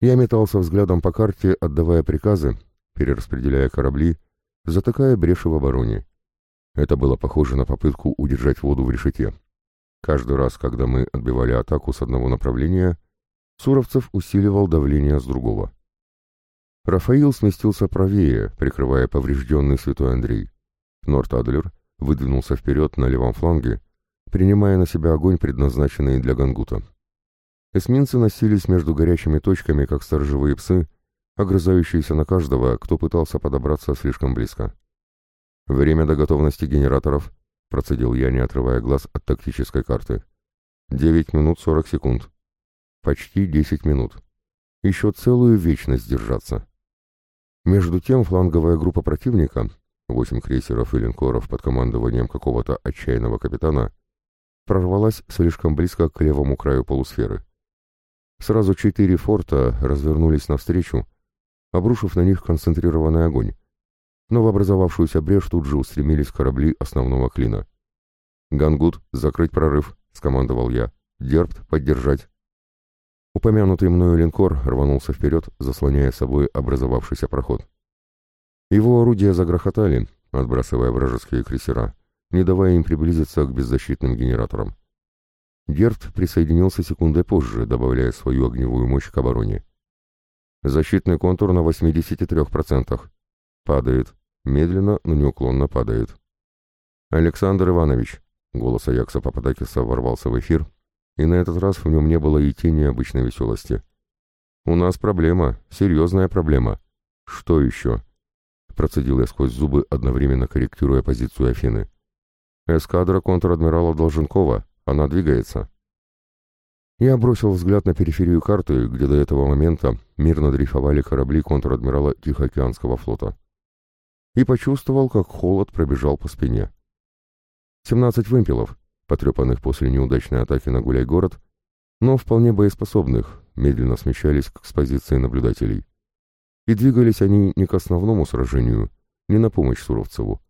Я метался взглядом по карте, отдавая приказы, перераспределяя корабли, затыкая бреши в обороне. Это было похоже на попытку удержать воду в решете. Каждый раз, когда мы отбивали атаку с одного направления, Суровцев усиливал давление с другого. Рафаил сместился правее, прикрывая поврежденный святой Андрей. Норт-Адлер выдвинулся вперед на левом фланге, принимая на себя огонь, предназначенный для Гангута. Эсминцы носились между горячими точками, как сторожевые псы, огрызающиеся на каждого, кто пытался подобраться слишком близко. «Время до готовности генераторов», — процедил я, не отрывая глаз от тактической карты. «Девять минут сорок секунд. Почти десять минут. Еще целую вечность держаться». Между тем фланговая группа противника, восемь крейсеров и линкоров под командованием какого-то отчаянного капитана, прорвалась слишком близко к левому краю полусферы. Сразу четыре форта развернулись навстречу, обрушив на них концентрированный огонь, но в образовавшуюся брешь тут же устремились корабли основного клина. «Гангут, закрыть прорыв», — скомандовал я. «Дербт, поддержать». Упомянутый мною линкор рванулся вперед, заслоняя собой образовавшийся проход. Его орудия загрохотали, отбрасывая вражеские крейсера, не давая им приблизиться к беззащитным генераторам. Герт присоединился секундой позже, добавляя свою огневую мощь к обороне. Защитный контур на 83%. Падает. Медленно, но неуклонно падает. «Александр Иванович», — голос Аякса Пападакиса ворвался в эфир, и на этот раз в нем не было и тени обычной веселости. «У нас проблема, серьезная проблема. Что еще?» Процедил я сквозь зубы, одновременно корректируя позицию Афины. «Эскадра контр-адмирала Долженкова. Она двигается». Я бросил взгляд на периферию карты, где до этого момента мирно дрейфовали корабли контр-адмирала Тихоокеанского флота и почувствовал, как холод пробежал по спине. Семнадцать вымпелов, потрепанных после неудачной атаки на Гуляй-город, но вполне боеспособных, медленно смещались к позиции наблюдателей. И двигались они не к основному сражению, не на помощь Суровцеву.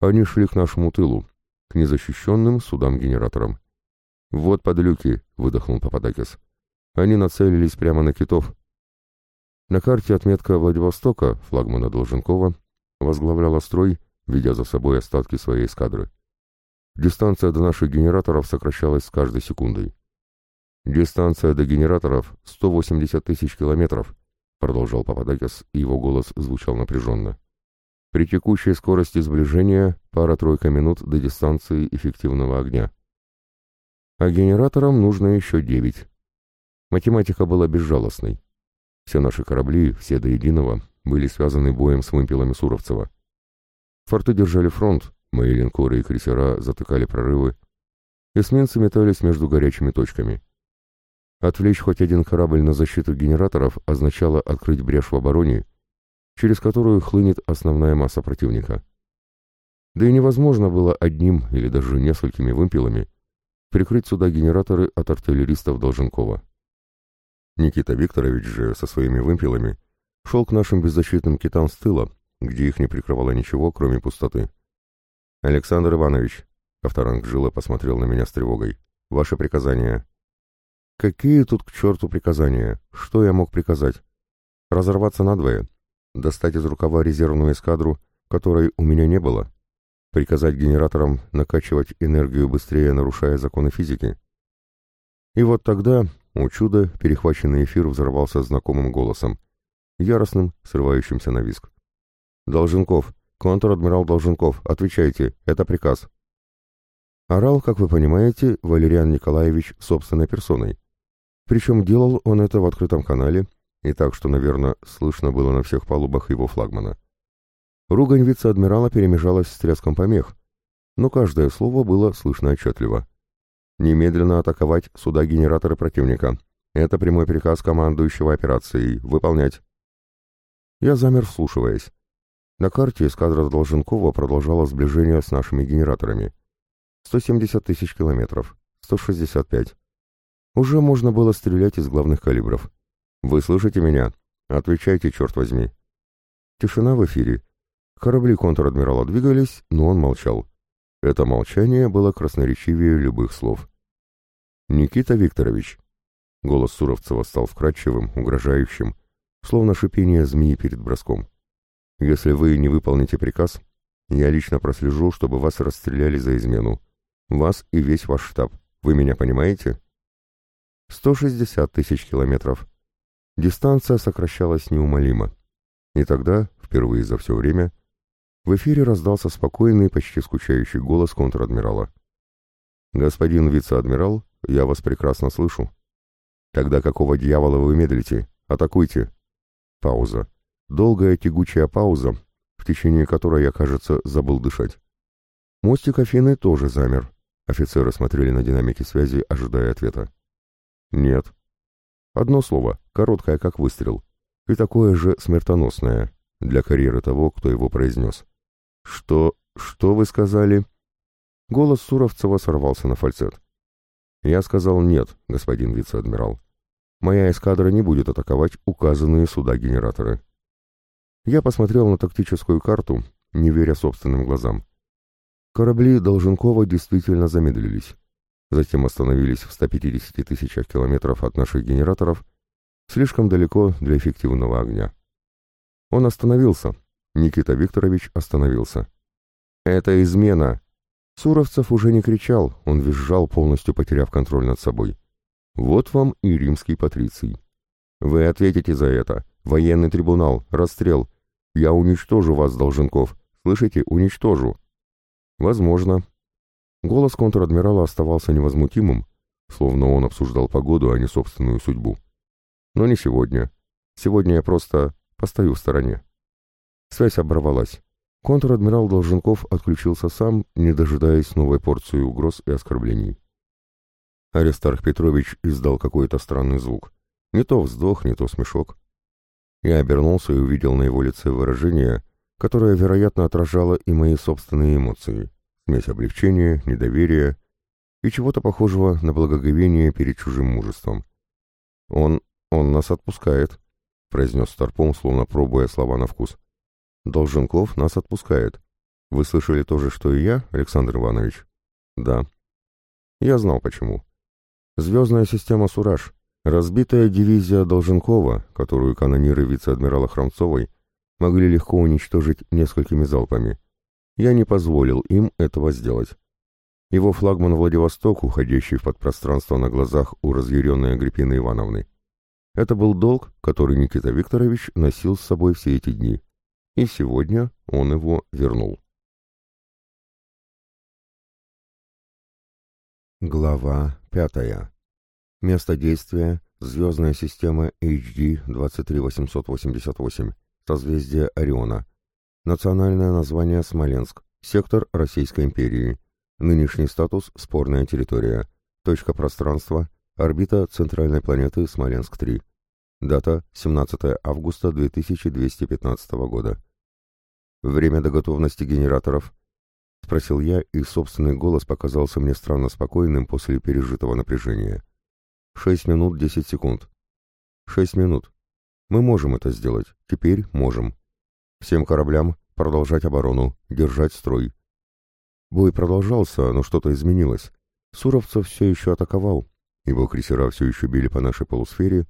Они шли к нашему тылу, к незащищенным судам-генераторам. «Вот подлюки!» — выдохнул Пападакис. Они нацелились прямо на китов. На карте отметка Владивостока, флагмана Долженкова, возглавляла строй, ведя за собой остатки своей эскадры. Дистанция до наших генераторов сокращалась с каждой секундой. «Дистанция до генераторов — 180 тысяч километров», — продолжал Пападакис, и его голос звучал напряженно. «При текущей скорости сближения пара-тройка минут до дистанции эффективного огня. А генераторам нужно еще девять». Математика была безжалостной. Все наши корабли, все до единого, были связаны боем с вымпелами Суровцева. Форты держали фронт, мои линкоры и крейсера затыкали прорывы, эсминцы метались между горячими точками. Отвлечь хоть один корабль на защиту генераторов означало открыть брешь в обороне, через которую хлынет основная масса противника. Да и невозможно было одним или даже несколькими вымпелами прикрыть сюда генераторы от артиллеристов Долженкова. Никита Викторович же со своими вымпелами шел к нашим беззащитным китам с тыла, где их не прикрывало ничего, кроме пустоты. «Александр Иванович», — Ковторанг Жила посмотрел на меня с тревогой, — «ваши приказания». «Какие тут к черту приказания? Что я мог приказать? Разорваться надвое? Достать из рукава резервную эскадру, которой у меня не было? Приказать генераторам накачивать энергию быстрее, нарушая законы физики?» И вот тогда, у чуда, перехваченный эфир взорвался знакомым голосом яростным, срывающимся на виск. «Долженков! Контр-адмирал Долженков! Отвечайте! Это приказ!» Орал, как вы понимаете, Валериан Николаевич собственной персоной. Причем делал он это в открытом канале, и так, что, наверное, слышно было на всех палубах его флагмана. Ругань вице-адмирала перемежалась с треском помех, но каждое слово было слышно отчетливо. «Немедленно атаковать суда-генераторы противника. Это прямой приказ командующего операцией. Выполнять». Я замер, вслушиваясь. На карте эскадра Долженкова продолжала сближение с нашими генераторами. 170 тысяч километров, 165. Уже можно было стрелять из главных калибров. «Вы слышите меня? Отвечайте, черт возьми!» Тишина в эфире. Корабли контр-адмирала двигались, но он молчал. Это молчание было красноречивее любых слов. «Никита Викторович!» Голос Суровцева стал вкрадчивым, угрожающим, словно шипение змеи перед броском. «Если вы не выполните приказ, я лично прослежу, чтобы вас расстреляли за измену. Вас и весь ваш штаб. Вы меня понимаете?» 160 тысяч километров. Дистанция сокращалась неумолимо. И тогда, впервые за все время, в эфире раздался спокойный, почти скучающий голос контр-адмирала. «Господин вице-адмирал, я вас прекрасно слышу. Тогда какого дьявола вы медлите? Атакуйте!» Пауза. Долгая тягучая пауза, в течение которой я, кажется, забыл дышать. Мостик Афины тоже замер. Офицеры смотрели на динамики связи, ожидая ответа. «Нет». Одно слово, короткое, как выстрел, и такое же смертоносное для карьеры того, кто его произнес. «Что... что вы сказали?» Голос Суровцева сорвался на фальцет. «Я сказал нет, господин вице-адмирал. Моя эскадра не будет атаковать указанные суда генераторы». Я посмотрел на тактическую карту, не веря собственным глазам. Корабли Долженкова действительно замедлились. Затем остановились в 150 тысячах километров от наших генераторов, слишком далеко для эффективного огня. Он остановился. Никита Викторович остановился. «Это измена!» Суровцев уже не кричал, он визжал, полностью потеряв контроль над собой. «Вот вам и римский патриций. Вы ответите за это. Военный трибунал, расстрел. Я уничтожу вас, Долженков. Слышите, уничтожу». «Возможно». Голос контр-адмирала оставался невозмутимым, словно он обсуждал погоду, а не собственную судьбу. «Но не сегодня. Сегодня я просто Постою в стороне. Связь оборвалась. Контр-адмирал Долженков отключился сам, не дожидаясь новой порции угроз и оскорблений. Аристарх Петрович издал какой-то странный звук. Не то вздох, не то смешок. Я обернулся и увидел на его лице выражение, которое, вероятно, отражало и мои собственные эмоции. Смесь облегчения, недоверия и чего-то похожего на благоговение перед чужим мужеством. «Он... он нас отпускает», произнес Старпом, словно пробуя слова на вкус. «Долженков нас отпускает. Вы слышали то же, что и я, Александр Иванович?» «Да». «Я знал, почему. Звездная система «Сураж», разбитая дивизия Долженкова, которую канониры вице-адмирала Хромцовой могли легко уничтожить несколькими залпами. Я не позволил им этого сделать. Его флагман Владивосток, уходящий в подпространство на глазах у разъяренной Агриппины Ивановны. Это был долг, который Никита Викторович носил с собой все эти дни. И сегодня он его вернул. Глава пятая. Место действия – звездная система HD 23888, созвездие Ориона. Национальное название Смоленск, сектор Российской империи. Нынешний статус – спорная территория. Точка пространства Орбита центральной планеты Смоленск-3. Дата 17 августа 2215 года. Время до готовности генераторов. Спросил я, и собственный голос показался мне странно спокойным после пережитого напряжения. Шесть минут десять секунд. Шесть минут. Мы можем это сделать. Теперь можем. Всем кораблям продолжать оборону, держать строй. Бой продолжался, но что-то изменилось. Суровцев все еще атаковал, его крейсера все еще били по нашей полусфере,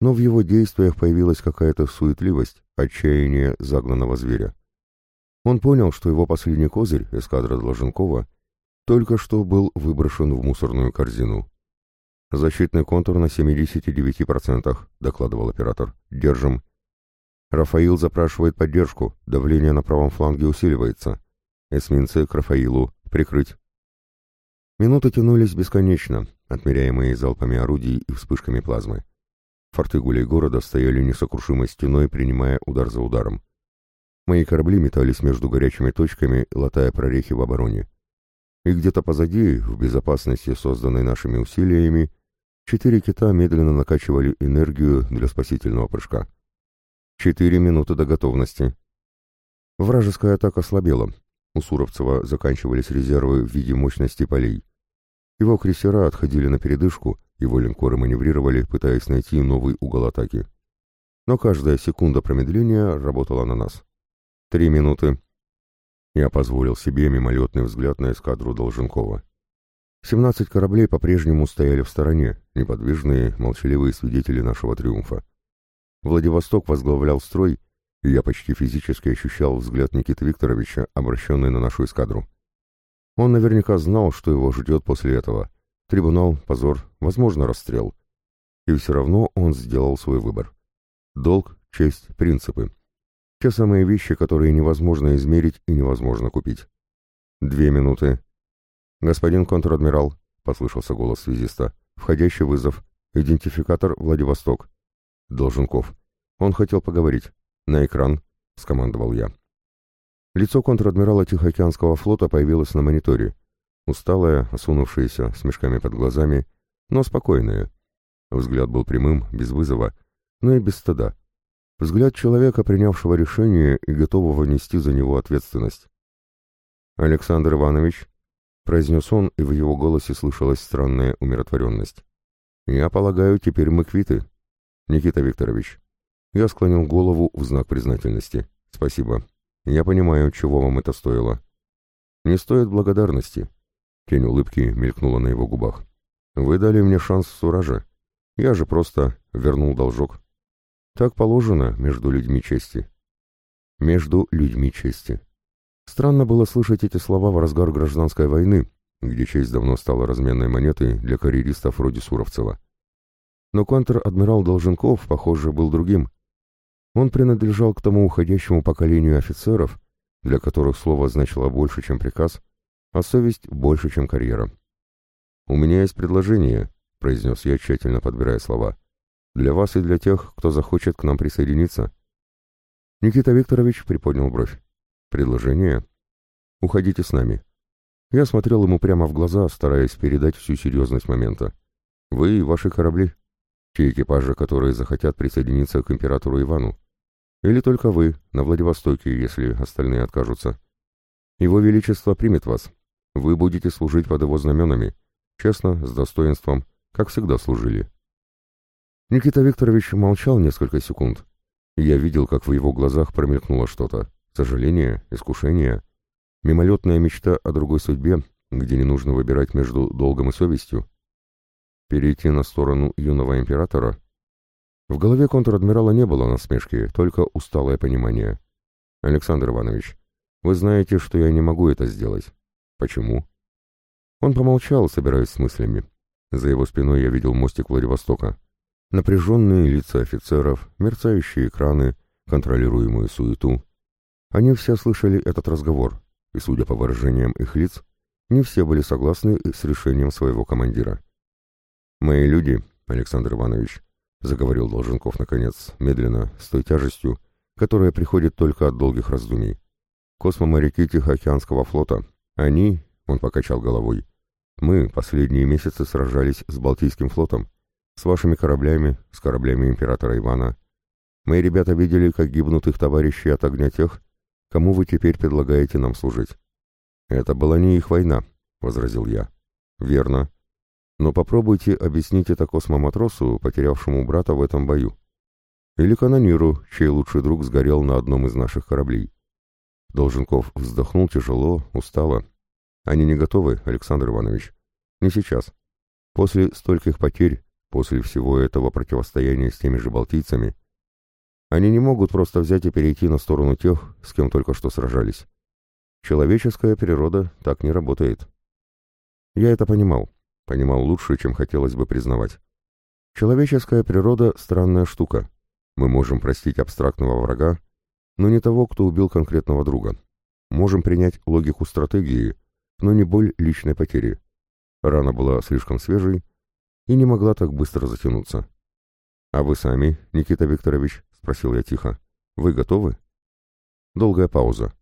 но в его действиях появилась какая-то суетливость, отчаяние загнанного зверя. Он понял, что его последний козырь, эскадра Долженкова, только что был выброшен в мусорную корзину. «Защитный контур на 79%, — докладывал оператор. «Держим». «Рафаил запрашивает поддержку, давление на правом фланге усиливается. Эсминцы к Рафаилу. Прикрыть». Минуты тянулись бесконечно, отмеряемые залпами орудий и вспышками плазмы. Форты гулей города стояли несокрушимой стеной, принимая удар за ударом. Мои корабли метались между горячими точками, латая прорехи в обороне. И где-то позади, в безопасности, созданной нашими усилиями, четыре кита медленно накачивали энергию для спасительного прыжка. Четыре минуты до готовности. Вражеская атака слабела. У Суровцева заканчивались резервы в виде мощности полей. Его крейсера отходили на передышку, его линкоры маневрировали, пытаясь найти новый угол атаки. Но каждая секунда промедления работала на нас. «Три минуты», Я позволил себе мимолетный взгляд на эскадру Долженкова. Семнадцать кораблей по-прежнему стояли в стороне, неподвижные, молчаливые свидетели нашего триумфа. Владивосток возглавлял строй, и я почти физически ощущал взгляд Никиты Викторовича, обращенный на нашу эскадру. Он наверняка знал, что его ждет после этого. Трибунал, позор, возможно, расстрел. И все равно он сделал свой выбор. Долг, честь, принципы. Те самые вещи, которые невозможно измерить и невозможно купить. Две минуты. «Господин контр-адмирал», — послышался голос связиста, — «входящий вызов. Идентификатор Владивосток». Долженков. Он хотел поговорить. «На экран», — скомандовал я. Лицо контр-адмирала Тихоокеанского флота появилось на мониторе. Усталое, осунувшееся, с мешками под глазами, но спокойное. Взгляд был прямым, без вызова, но и без стыда. Взгляд человека, принявшего решение и готового нести за него ответственность. «Александр Иванович», — произнес он, и в его голосе слышалась странная умиротворенность. «Я полагаю, теперь мы квиты. Никита Викторович». Я склонил голову в знак признательности. «Спасибо. Я понимаю, чего вам это стоило». «Не стоит благодарности». Тень улыбки мелькнула на его губах. «Вы дали мне шанс суража. Я же просто вернул должок». Так положено между людьми чести. Между людьми чести. Странно было слышать эти слова в разгар гражданской войны, где честь давно стала разменной монетой для карьеристов вроде Суровцева. Но контр-адмирал Долженков, похоже, был другим. Он принадлежал к тому уходящему поколению офицеров, для которых слово значило больше, чем приказ, а совесть больше, чем карьера. «У меня есть предложение», — произнес я, тщательно подбирая слова. Для вас и для тех, кто захочет к нам присоединиться. Никита Викторович приподнял бровь. Предложение? Уходите с нами. Я смотрел ему прямо в глаза, стараясь передать всю серьезность момента. Вы и ваши корабли. Те экипажи, которые захотят присоединиться к императору Ивану. Или только вы, на Владивостоке, если остальные откажутся. Его Величество примет вас. Вы будете служить под его знаменами. Честно, с достоинством, как всегда служили. Никита Викторович молчал несколько секунд. Я видел, как в его глазах промелькнуло что-то. Сожаление, искушение, мимолетная мечта о другой судьбе, где не нужно выбирать между долгом и совестью. Перейти на сторону юного императора? В голове контр-адмирала не было насмешки, только усталое понимание. «Александр Иванович, вы знаете, что я не могу это сделать. Почему?» Он помолчал, собираясь с мыслями. За его спиной я видел мостик Владивостока. Напряженные лица офицеров, мерцающие экраны, контролируемую суету. Они все слышали этот разговор, и, судя по выражениям их лиц, не все были согласны с решением своего командира. «Мои люди, Александр Иванович», — заговорил Долженков наконец, медленно, с той тяжестью, которая приходит только от долгих раздумий. «Космоморяки Тихоокеанского флота. Они...» — он покачал головой. «Мы последние месяцы сражались с Балтийским флотом. С вашими кораблями, с кораблями императора Ивана. Мои ребята видели, как гибнут их товарищи от огня тех, кому вы теперь предлагаете нам служить. Это была не их война, — возразил я. Верно. Но попробуйте объяснить это космоматросу, потерявшему брата в этом бою. Или канониру, чей лучший друг сгорел на одном из наших кораблей. Долженков вздохнул тяжело, устало. Они не готовы, Александр Иванович. Не сейчас. После стольких потерь после всего этого противостояния с теми же балтийцами, они не могут просто взять и перейти на сторону тех, с кем только что сражались. Человеческая природа так не работает. Я это понимал, понимал лучше, чем хотелось бы признавать. Человеческая природа — странная штука. Мы можем простить абстрактного врага, но не того, кто убил конкретного друга. Можем принять логику стратегии, но не боль личной потери. Рана была слишком свежей, и не могла так быстро затянуться. «А вы сами, Никита Викторович?» — спросил я тихо. «Вы готовы?» Долгая пауза.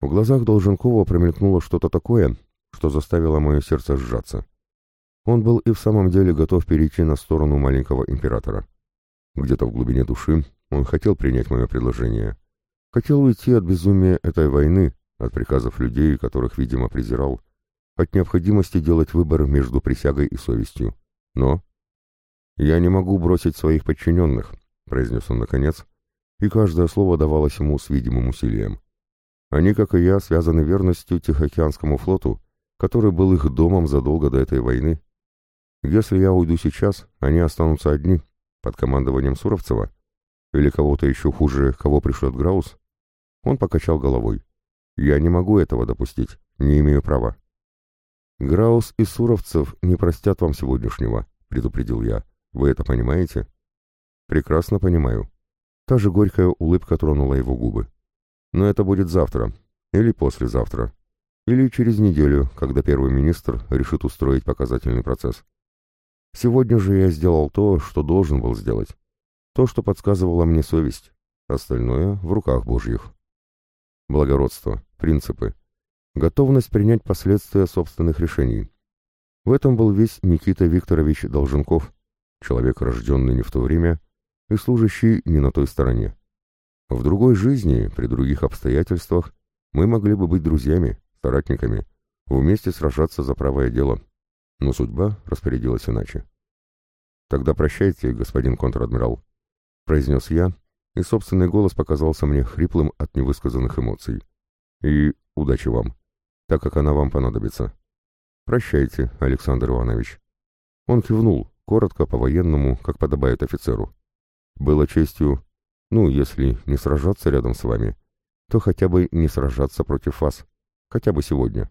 В глазах Долженкова промелькнуло что-то такое, что заставило мое сердце сжаться. Он был и в самом деле готов перейти на сторону маленького императора. Где-то в глубине души он хотел принять мое предложение. Хотел уйти от безумия этой войны, от приказов людей, которых, видимо, презирал, от необходимости делать выбор между присягой и совестью. Но... «Я не могу бросить своих подчиненных», — произнес он наконец, и каждое слово давалось ему с видимым усилием. Они, как и я, связаны верностью Тихоокеанскому флоту, который был их домом задолго до этой войны. Если я уйду сейчас, они останутся одни, под командованием Суровцева, или кого-то еще хуже, кого пришлет Граус. Он покачал головой. Я не могу этого допустить, не имею права. Граус и Суровцев не простят вам сегодняшнего, предупредил я. Вы это понимаете? Прекрасно понимаю. Та же горькая улыбка тронула его губы. Но это будет завтра, или послезавтра, или через неделю, когда первый министр решит устроить показательный процесс. Сегодня же я сделал то, что должен был сделать. То, что подсказывала мне совесть. Остальное в руках Божьих. Благородство, принципы. Готовность принять последствия собственных решений. В этом был весь Никита Викторович Долженков, человек, рожденный не в то время и служащий не на той стороне. В другой жизни, при других обстоятельствах, мы могли бы быть друзьями, соратниками, вместе сражаться за правое дело. Но судьба распорядилась иначе. «Тогда прощайте, господин контр-адмирал», — произнес я, и собственный голос показался мне хриплым от невысказанных эмоций. «И удачи вам, так как она вам понадобится». «Прощайте, Александр Иванович». Он кивнул, коротко, по-военному, как подобает офицеру. «Было честью ну, если не сражаться рядом с вами, то хотя бы не сражаться против вас. Хотя бы сегодня.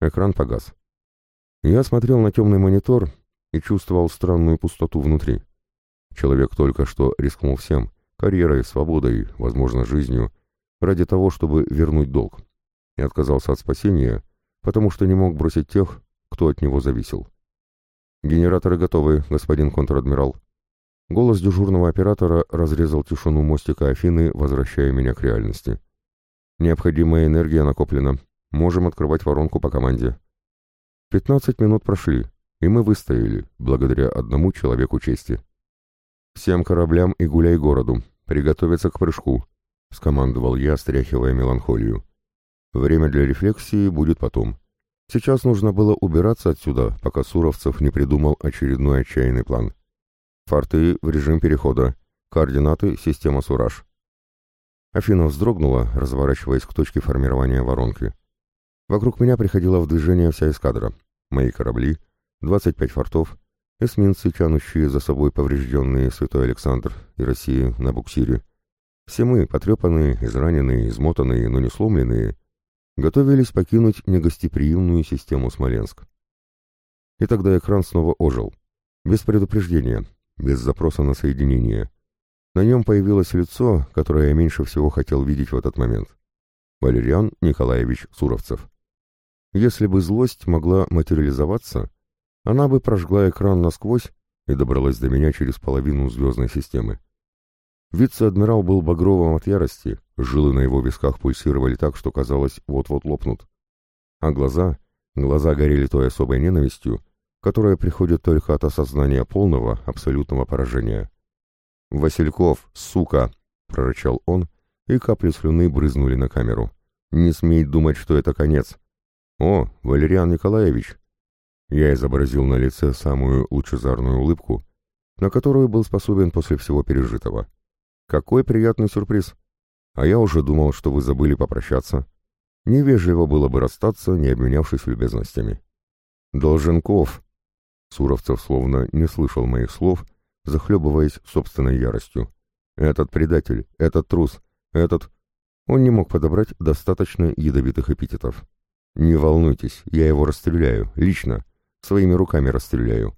Экран погас. Я смотрел на темный монитор и чувствовал странную пустоту внутри. Человек только что рискнул всем, карьерой, свободой, возможно, жизнью, ради того, чтобы вернуть долг. И отказался от спасения, потому что не мог бросить тех, кто от него зависел. «Генераторы готовы, господин контр-адмирал», Голос дежурного оператора разрезал тишину мостика Афины, возвращая меня к реальности. Необходимая энергия накоплена. Можем открывать воронку по команде. Пятнадцать минут прошли, и мы выстояли, благодаря одному человеку чести. «Всем кораблям и гуляй городу. Приготовиться к прыжку», — скомандовал я, стряхивая меланхолию. «Время для рефлексии будет потом. Сейчас нужно было убираться отсюда, пока Суровцев не придумал очередной отчаянный план». Форты в режим перехода. Координаты система Сураж. Афина вздрогнула, разворачиваясь к точке формирования воронки. Вокруг меня приходила в движение вся эскадра. Мои корабли, 25 фортов, эсминцы, тянущие за собой поврежденные Святой Александр и России на буксире. Все мы, потрепанные, израненные, измотанные, но не сломленные, готовились покинуть негостеприимную систему Смоленск. И тогда экран снова ожил. Без предупреждения, без запроса на соединение. На нем появилось лицо, которое я меньше всего хотел видеть в этот момент. Валериан Николаевич Суровцев. Если бы злость могла материализоваться, она бы прожгла экран насквозь и добралась до меня через половину звездной системы. Вице-адмирал был багровым от ярости, жилы на его висках пульсировали так, что казалось, вот-вот лопнут. А глаза, глаза горели той особой ненавистью, которое приходит только от осознания полного, абсолютного поражения. «Васильков, сука!» — прорычал он, и капли слюны брызнули на камеру. «Не смей думать, что это конец!» «О, Валериан Николаевич!» Я изобразил на лице самую лучезарную улыбку, на которую был способен после всего пережитого. «Какой приятный сюрприз! А я уже думал, что вы забыли попрощаться. Невежливо было бы расстаться, не обменявшись любезностями». «Долженков!» Суровцев словно не слышал моих слов, захлебываясь собственной яростью. «Этот предатель, этот трус, этот...» Он не мог подобрать достаточно ядовитых эпитетов. «Не волнуйтесь, я его расстреляю, лично, своими руками расстреляю.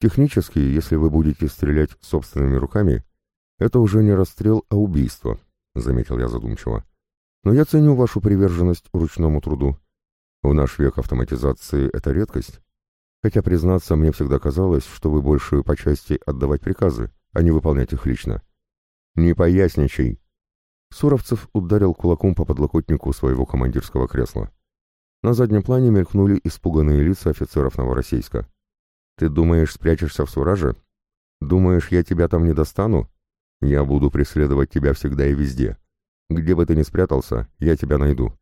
Технически, если вы будете стрелять собственными руками, это уже не расстрел, а убийство», — заметил я задумчиво. «Но я ценю вашу приверженность ручному труду. В наш век автоматизации это редкость, Хотя, признаться, мне всегда казалось, что вы большую по части отдавать приказы, а не выполнять их лично. Не поясничай. Суровцев ударил кулаком по подлокотнику своего командирского кресла. На заднем плане мелькнули испуганные лица офицеров Новороссийска. «Ты думаешь, спрячешься в Сураже? Думаешь, я тебя там не достану? Я буду преследовать тебя всегда и везде. Где бы ты ни спрятался, я тебя найду.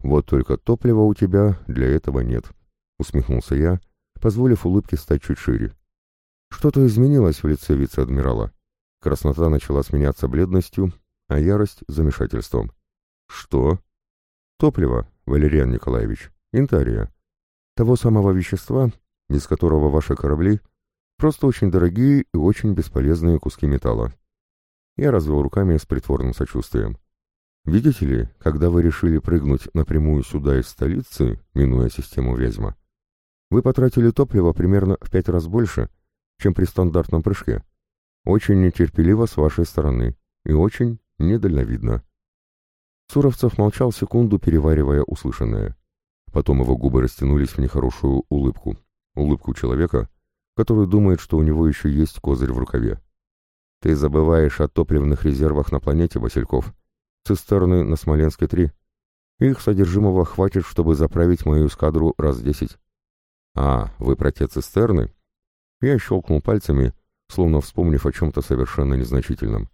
Вот только топлива у тебя для этого нет», — усмехнулся я, — позволив улыбке стать чуть шире. Что-то изменилось в лице вице-адмирала. Краснота начала сменяться бледностью, а ярость — замешательством. Что? Топливо, Валериан Николаевич, интария. Того самого вещества, без которого ваши корабли просто очень дорогие и очень бесполезные куски металла. Я развел руками с притворным сочувствием. Видите ли, когда вы решили прыгнуть напрямую сюда из столицы, минуя систему Вязьма, вы потратили топливо примерно в пять раз больше, чем при стандартном прыжке. Очень нетерпеливо с вашей стороны и очень недальновидно. Суровцев молчал секунду, переваривая услышанное. Потом его губы растянулись в нехорошую улыбку. Улыбку человека, который думает, что у него еще есть козырь в рукаве. «Ты забываешь о топливных резервах на планете, Васильков. Цистерны на Смоленске-3. Их содержимого хватит, чтобы заправить мою эскадру раз десять». «А, вы про те цистерны?» Я щелкнул пальцами, словно вспомнив о чем-то совершенно незначительном.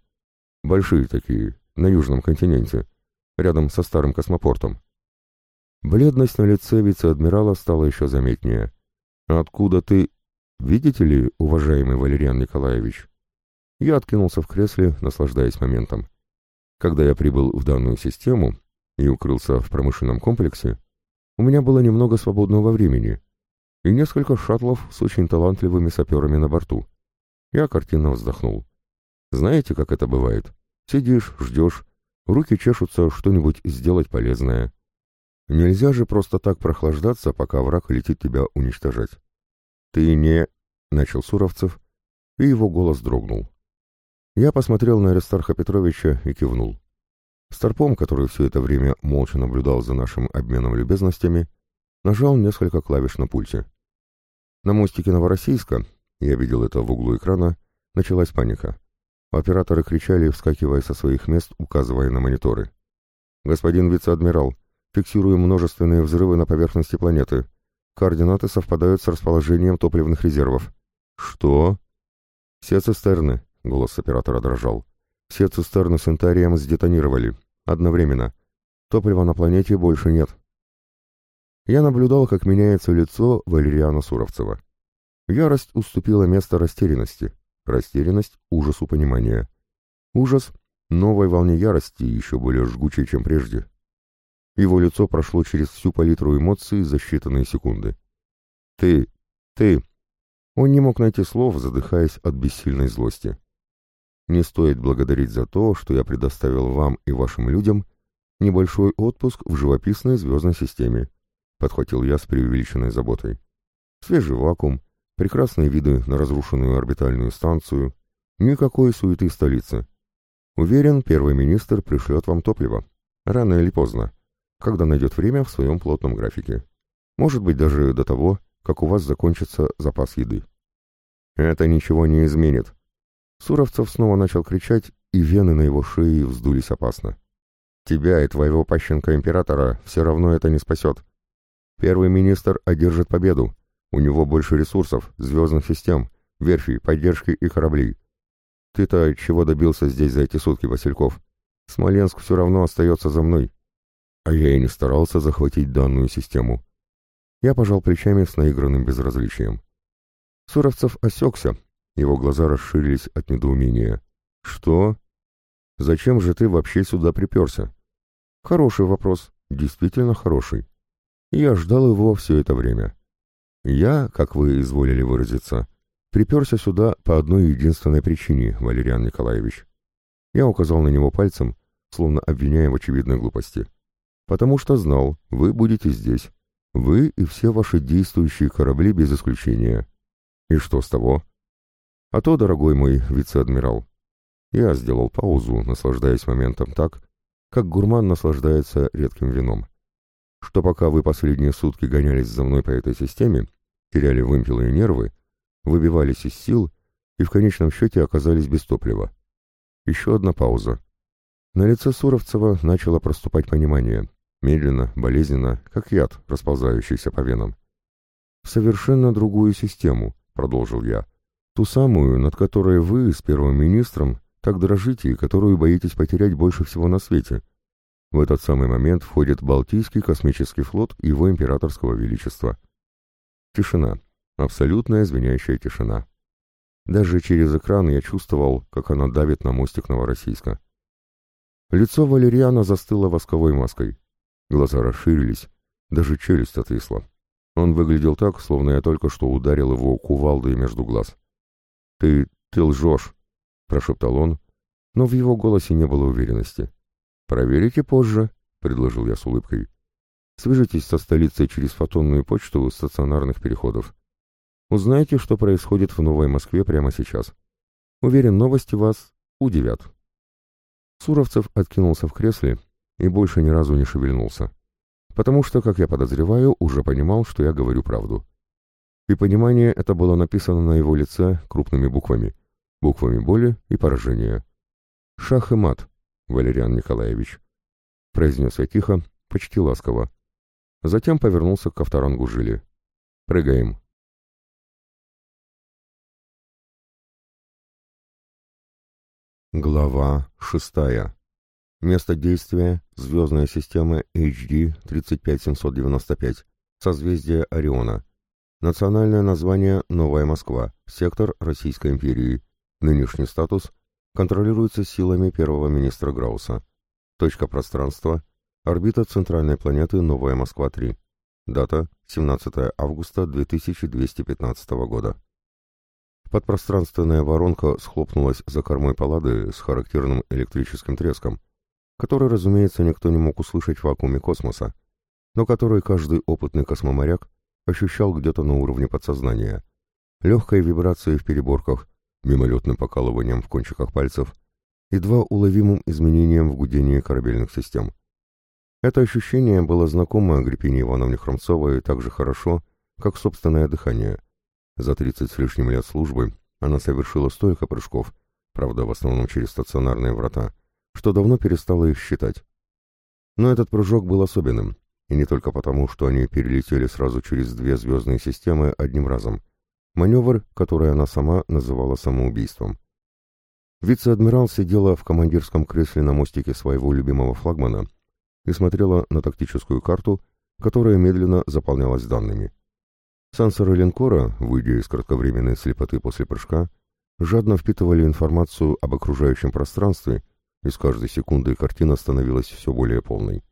«Большие такие, на Южном континенте, рядом со старым космопортом». Бледность на лице вице-адмирала стала еще заметнее. «Откуда ты...» «Видите ли, уважаемый Валериан Николаевич?» Я откинулся в кресле, наслаждаясь моментом. Когда я прибыл в данную систему и укрылся в промышленном комплексе, у меня было немного свободного времени и несколько шаттлов с очень талантливыми саперами на борту. Я картинно вздохнул. Знаете, как это бывает? Сидишь, ждешь, руки чешутся что-нибудь сделать полезное. Нельзя же просто так прохлаждаться, пока враг летит тебя уничтожать. «Ты не...» — начал Суровцев, и его голос дрогнул. Я посмотрел на Аристарха Петровича и кивнул. Старпом, который все это время молча наблюдал за нашим обменом любезностями, нажал несколько клавиш на пульте. На мостике Новороссийска, я видел это в углу экрана, началась паника. Операторы кричали, вскакивая со своих мест, указывая на мониторы. «Господин вице-адмирал, фиксируем множественные взрывы на поверхности планеты. Координаты совпадают с расположением топливных резервов. Что? Все цистерны, голос оператора дрожал. Все цистерны с интарием сдетонировали. Одновременно. Топлива на планете больше нет. Я наблюдал, как меняется лицо Валериана Суровцева. Ярость уступила место растерянности. Растерянность — ужасу понимания. Ужас — новой волне ярости, еще более жгучей, чем прежде. Его лицо прошло через всю палитру эмоций за считанные секунды. «Ты! Ты!» Он не мог найти слов, задыхаясь от бессильной злости. «Не стоит благодарить за то, что я предоставил вам и вашим людям небольшой отпуск в живописной звездной системе», подхватил я с преувеличенной заботой. «Свежий вакуум, прекрасные виды на разрушенную орбитальную станцию, никакой суеты столицы. Уверен, первый министр пришлет вам топливо. Рано или поздно когда найдет время в своем плотном графике. Может быть, даже до того, как у вас закончится запас еды. Это ничего не изменит. Суровцев снова начал кричать, и вены на его шее вздулись опасно. Тебя и твоего пащенка-императора все равно это не спасет. Первый министр одержит победу. У него больше ресурсов, звездных систем, верфей, поддержки и кораблей. Ты-то чего добился здесь за эти сутки, Васильков? Смоленск все равно остается за мной. А я и не старался захватить данную систему. Я пожал плечами с наигранным безразличием. Суровцев осекся, его глаза расширились от недоумения. «Что? Зачем же ты вообще сюда приперся?» «Хороший вопрос, действительно хороший. Я ждал его все это время. Я, как вы изволили выразиться, приперся сюда по одной единственной причине, Валериан Николаевич. Я указал на него пальцем, словно обвиняя в очевидной глупости потому что знал, вы будете здесь. Вы и все ваши действующие корабли без исключения. И что с того? А то, дорогой мой вице-адмирал, я сделал паузу, наслаждаясь моментом так, как гурман наслаждается редким вином. Что пока вы последние сутки гонялись за мной по этой системе, теряли вымпелы и нервы, выбивались из сил и в конечном счете оказались без топлива. Еще одна пауза. На лице Суровцева начало проступать понимание. Медленно, болезненно, как яд, расползающийся по венам. «Совершенно другую систему», — продолжил я. «Ту самую, над которой вы с первым министром так дрожите и которую боитесь потерять больше всего на свете. В этот самый момент входит Балтийский космический флот его императорского величества». Тишина. Абсолютная звенящая тишина. Даже через экран я чувствовал, как она давит на мостик Новороссийска. Лицо Валериана застыло восковой маской. Глаза расширились, даже челюсть отвисла. Он выглядел так, словно я только что ударил его кувалдой между глаз. «Ты... ты лжешь!» — прошептал он, но в его голосе не было уверенности. «Проверите позже», — предложил я с улыбкой. «Свяжитесь со столицей через фотонную почту стационарных переходов. Узнайте, что происходит в Новой Москве прямо сейчас. Уверен, новости вас удивят». Суровцев откинулся в кресле и больше ни разу не шевельнулся, потому что, как я подозреваю, уже понимал, что я говорю правду. И понимание это было написано на его лице крупными буквами, буквами боли и поражения. «Шах и мат», Валериан Николаевич», — произнес я тихо, почти ласково. Затем повернулся к авторангу Жили. «Прыгаем». Глава шестая. Место действия — звездная система HD 35795, созвездие Ориона. Национальное название — Новая Москва, сектор Российской империи. Нынешний статус контролируется силами первого министра Грауса. Точка пространства – орбита центральной планеты Новая Москва-3. Дата – 17 августа 2215 года. Подпространственная воронка схлопнулась за кормой палады с характерным электрическим треском, который, разумеется, никто не мог услышать в вакууме космоса, но который каждый опытный космоморяк ощущал где-то на уровне подсознания. Легкой вибрацией в переборках, мимолетным покалыванием в кончиках пальцев, едва уловимым изменением в гудении корабельных систем. Это ощущение было знакомо Агриппине Ивановне Хромцовой так же хорошо, как собственное дыхание. За тридцать с лишним лет службы она совершила столько прыжков, правда, в основном через стационарные врата, что давно перестала их считать. Но этот прыжок был особенным, и не только потому, что они перелетели сразу через две звездные системы одним разом, Маневр, который она сама называла самоубийством. Вице-адмирал сидела в командирском кресле на мостике своего любимого флагмана и смотрела на тактическую карту, которая медленно заполнялась данными. Сенсоры линкора, выйдя из кратковременной слепоты после прыжка, жадно впитывали информацию об окружающем пространстве, и с каждой секундой картина становилась все более полной.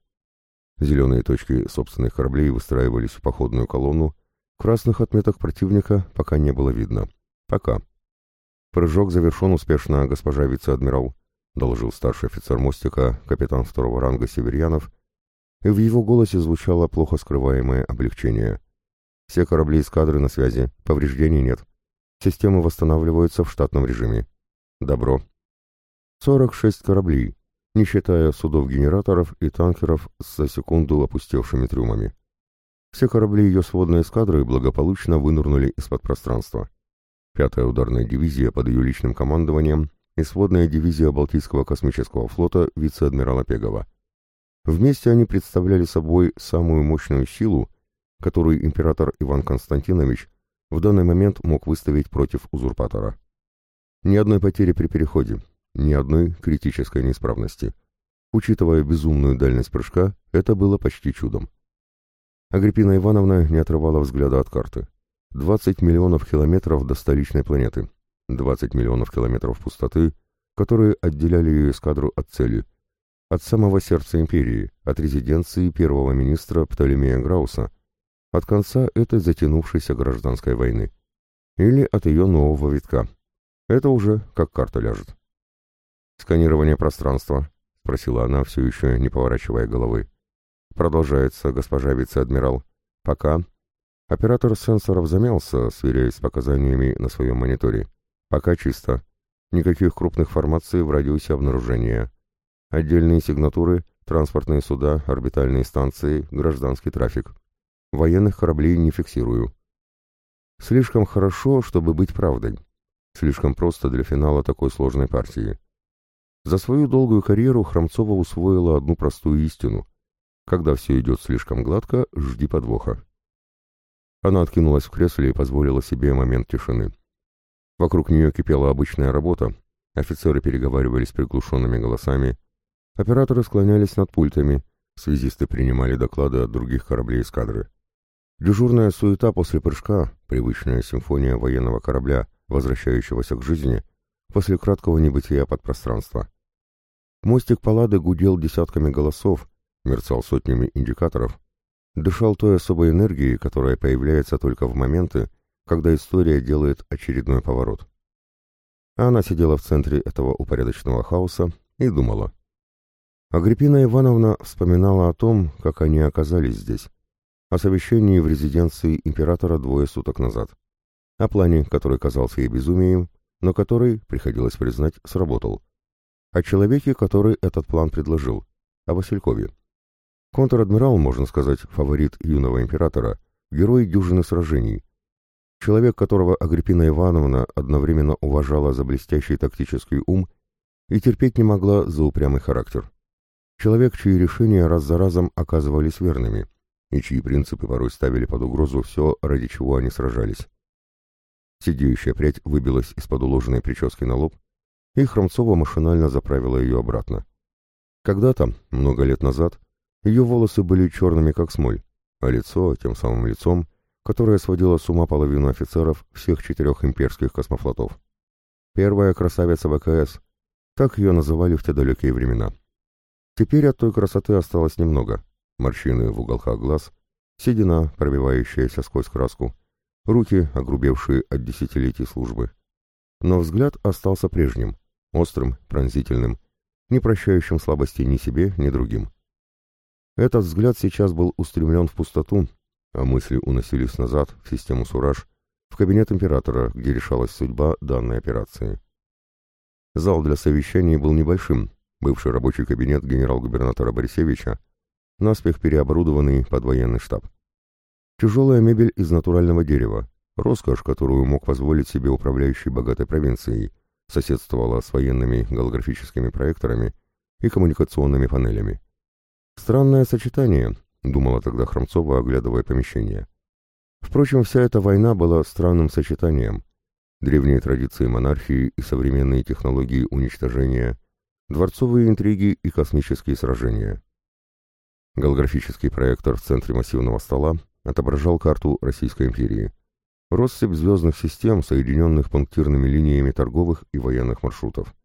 Зеленые точки собственных кораблей выстраивались в походную колонну, Красных отметок противника пока не было видно. Пока. Прыжок завершен успешно, госпожа вице-адмирал, доложил старший офицер мостика, капитан второго ранга Северьянов, и в его голосе звучало плохо скрываемое облегчение. Все корабли эскадры на связи, повреждений нет. Системы восстанавливаются в штатном режиме. Добро. 46 кораблей, не считая судов-генераторов и танкеров с за секунду опустевшими трюмами. Все корабли ее сводной эскадры благополучно вынырнули из-под пространства. Пятая ударная дивизия под ее личным командованием и сводная дивизия Балтийского космического флота вице-адмирала Пегова. Вместе они представляли собой самую мощную силу, которую император Иван Константинович в данный момент мог выставить против узурпатора. Ни одной потери при переходе, ни одной критической неисправности. Учитывая безумную дальность прыжка, это было почти чудом. Агриппина Ивановна не отрывала взгляда от карты. 20 миллионов километров до столичной планеты. 20 миллионов километров пустоты, которые отделяли ее эскадру от цели. От самого сердца империи, от резиденции первого министра Птолемея Грауса, от конца этой затянувшейся гражданской войны. Или от ее нового витка. Это уже как карта ляжет. «Сканирование пространства», — спросила она, все еще не поворачивая головы. Продолжается, госпожа вице-адмирал. Пока. Оператор сенсоров замялся, сверяясь с показаниями на своем мониторе. Пока чисто. Никаких крупных формаций в радиусе обнаружения. Отдельные сигнатуры, транспортные суда, орбитальные станции, гражданский трафик. Военных кораблей не фиксирую. Слишком хорошо, чтобы быть правдой. Слишком просто для финала такой сложной партии. За свою долгую карьеру Хромцова усвоила одну простую истину. Когда все идет слишком гладко, жди подвоха. Она откинулась в кресле и позволила себе момент тишины. Вокруг нее кипела обычная работа, офицеры переговаривались приглушенными голосами, операторы склонялись над пультами, связисты принимали доклады от других кораблей эскадры. Дежурная суета после прыжка, привычная симфония военного корабля, возвращающегося к жизни, после краткого небытия подпространства. Мостик палады гудел десятками голосов, мерцал сотнями индикаторов, дышал той особой энергией, которая появляется только в моменты, когда история делает очередной поворот. Она сидела в центре этого упорядоченного хаоса и думала. Агриппина Ивановна вспоминала о том, как они оказались здесь, о совещании в резиденции императора двое суток назад, о плане, который казался ей безумием, но который, приходилось признать, сработал, о человеке, который этот план предложил, о Василькове. Контр-адмирал, можно сказать, фаворит юного императора, герой дюжины сражений, человек, которого Агриппина Ивановна одновременно уважала за блестящий тактический ум и терпеть не могла за упрямый характер. Человек, чьи решения раз за разом оказывались верными, и чьи принципы порой ставили под угрозу все, ради чего они сражались. Сидеющая прядь выбилась из-под уложенной прически на лоб, и Хромцова машинально заправила ее обратно. Когда-то, много лет назад, ее волосы были черными, как смоль, а лицо, тем самым лицом, которое сводило с ума половину офицеров всех четырех имперских космофлотов. Первая красавица ВКС, так ее называли в те далекие времена. Теперь от той красоты осталось немного. Морщины в уголках глаз, седина, пробивающаяся сквозь краску, руки, огрубевшие от десятилетий службы. Но взгляд остался прежним, острым, пронзительным, не прощающим слабости ни себе, ни другим. Этот взгляд сейчас был устремлен в пустоту, а мысли уносились назад в систему Сураж, в кабинет императора, где решалась судьба данной операции. Зал для совещаний был небольшим, бывший рабочий кабинет генерал-губернатора Борисевича, наспех переоборудованный под военный штаб. Тяжелая мебель из натурального дерева, роскошь, которую мог позволить себе управляющий богатой провинцией, соседствовала с военными голографическими проекторами и коммуникационными панелями. Странное сочетание, думала тогда Хромцова, оглядывая помещение. Впрочем, вся эта война была странным сочетанием. Древние традиции монархии и современные технологии уничтожения, дворцовые интриги и космические сражения. Голографический проектор в центре массивного стола отображал карту Российской империи. Россыпь звездных систем, соединенных пунктирными линиями торговых и военных маршрутов.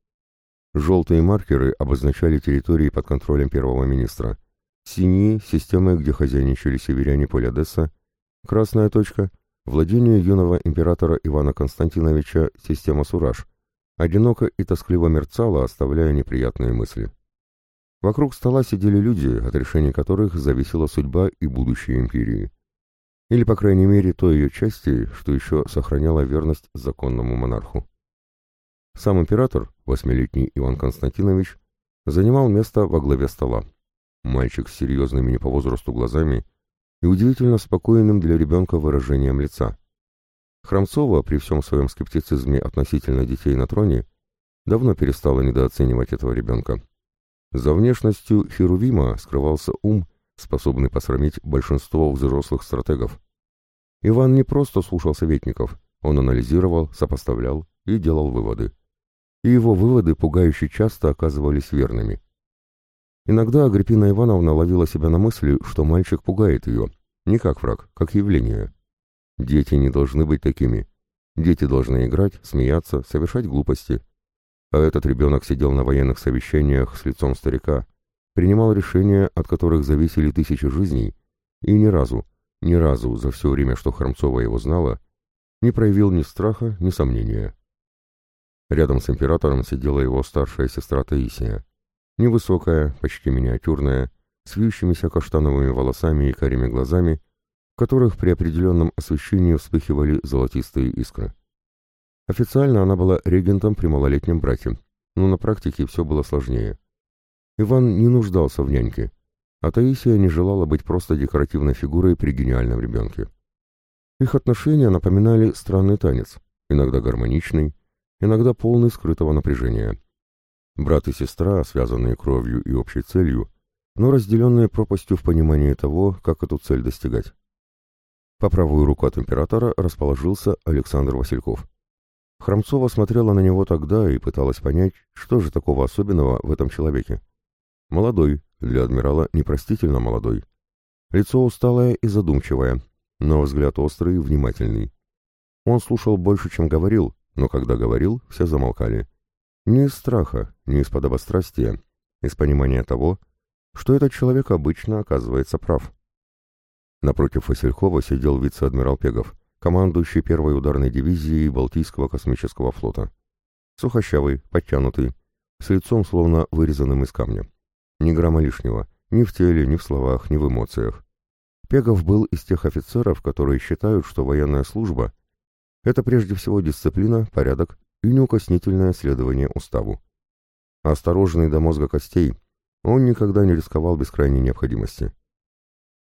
Желтые маркеры обозначали территории под контролем первого министра. Синие — системы, где хозяйничали северяне поля Десса. Красная точка — владение юного императора Ивана Константиновича система Сураж. Одиноко и тоскливо мерцала, оставляя неприятные мысли. Вокруг стола сидели люди, от решения которых зависела судьба и будущее империи. Или, по крайней мере, той ее части, что еще сохраняла верность законному монарху. Сам император, восьмилетний Иван Константинович, занимал место во главе стола. Мальчик с серьезными не по возрасту глазами и удивительно спокойным для ребенка выражением лица. Храмцова, при всем своем скептицизме относительно детей на троне, давно перестала недооценивать этого ребенка. За внешностью Херувима скрывался ум, способный посрамить большинство взрослых стратегов. Иван не просто слушал советников, он анализировал, сопоставлял и делал выводы. И его выводы пугающе часто оказывались верными. Иногда Агриппина Ивановна ловила себя на мысли, что мальчик пугает ее, не как враг, как явление. Дети не должны быть такими. Дети должны играть, смеяться, совершать глупости – а этот ребенок сидел на военных совещаниях с лицом старика, принимал решения, от которых зависели тысячи жизней, и ни разу, ни разу за все время, что Хромцова его знала, не проявил ни страха, ни сомнения. Рядом с императором сидела его старшая сестра Таисия, невысокая, почти миниатюрная, с вьющимися каштановыми волосами и карими глазами, в которых при определенном освещении вспыхивали золотистые искры. Официально она была регентом при малолетнем брате, но на практике все было сложнее. Иван не нуждался в няньке, а Таисия не желала быть просто декоративной фигурой при гениальном ребенке. Их отношения напоминали странный танец, иногда гармоничный, иногда полный скрытого напряжения. Брат и сестра, связанные кровью и общей целью, но разделенные пропастью в понимании того, как эту цель достигать. По правую руку от императора расположился Александр Васильков. Хромцова смотрела на него тогда и пыталась понять, что же такого особенного в этом человеке. Молодой, для адмирала непростительно молодой. Лицо усталое и задумчивое, но взгляд острый и внимательный. Он слушал больше, чем говорил, но когда говорил, все замолкали. Не из страха, не из подобострастия, из понимания того, что этот человек обычно оказывается прав. Напротив Василькова сидел вице-адмирал Пегов, командующий первой ударной дивизией Балтийского космического флота. Сухощавый, подтянутый, с лицом словно вырезанным из камня. Ни грамма лишнего, ни в теле, ни в словах, ни в эмоциях. Пегов был из тех офицеров, которые считают, что военная служба — это прежде всего дисциплина, порядок и неукоснительное следование уставу. Осторожный до мозга костей, он никогда не рисковал без крайней необходимости.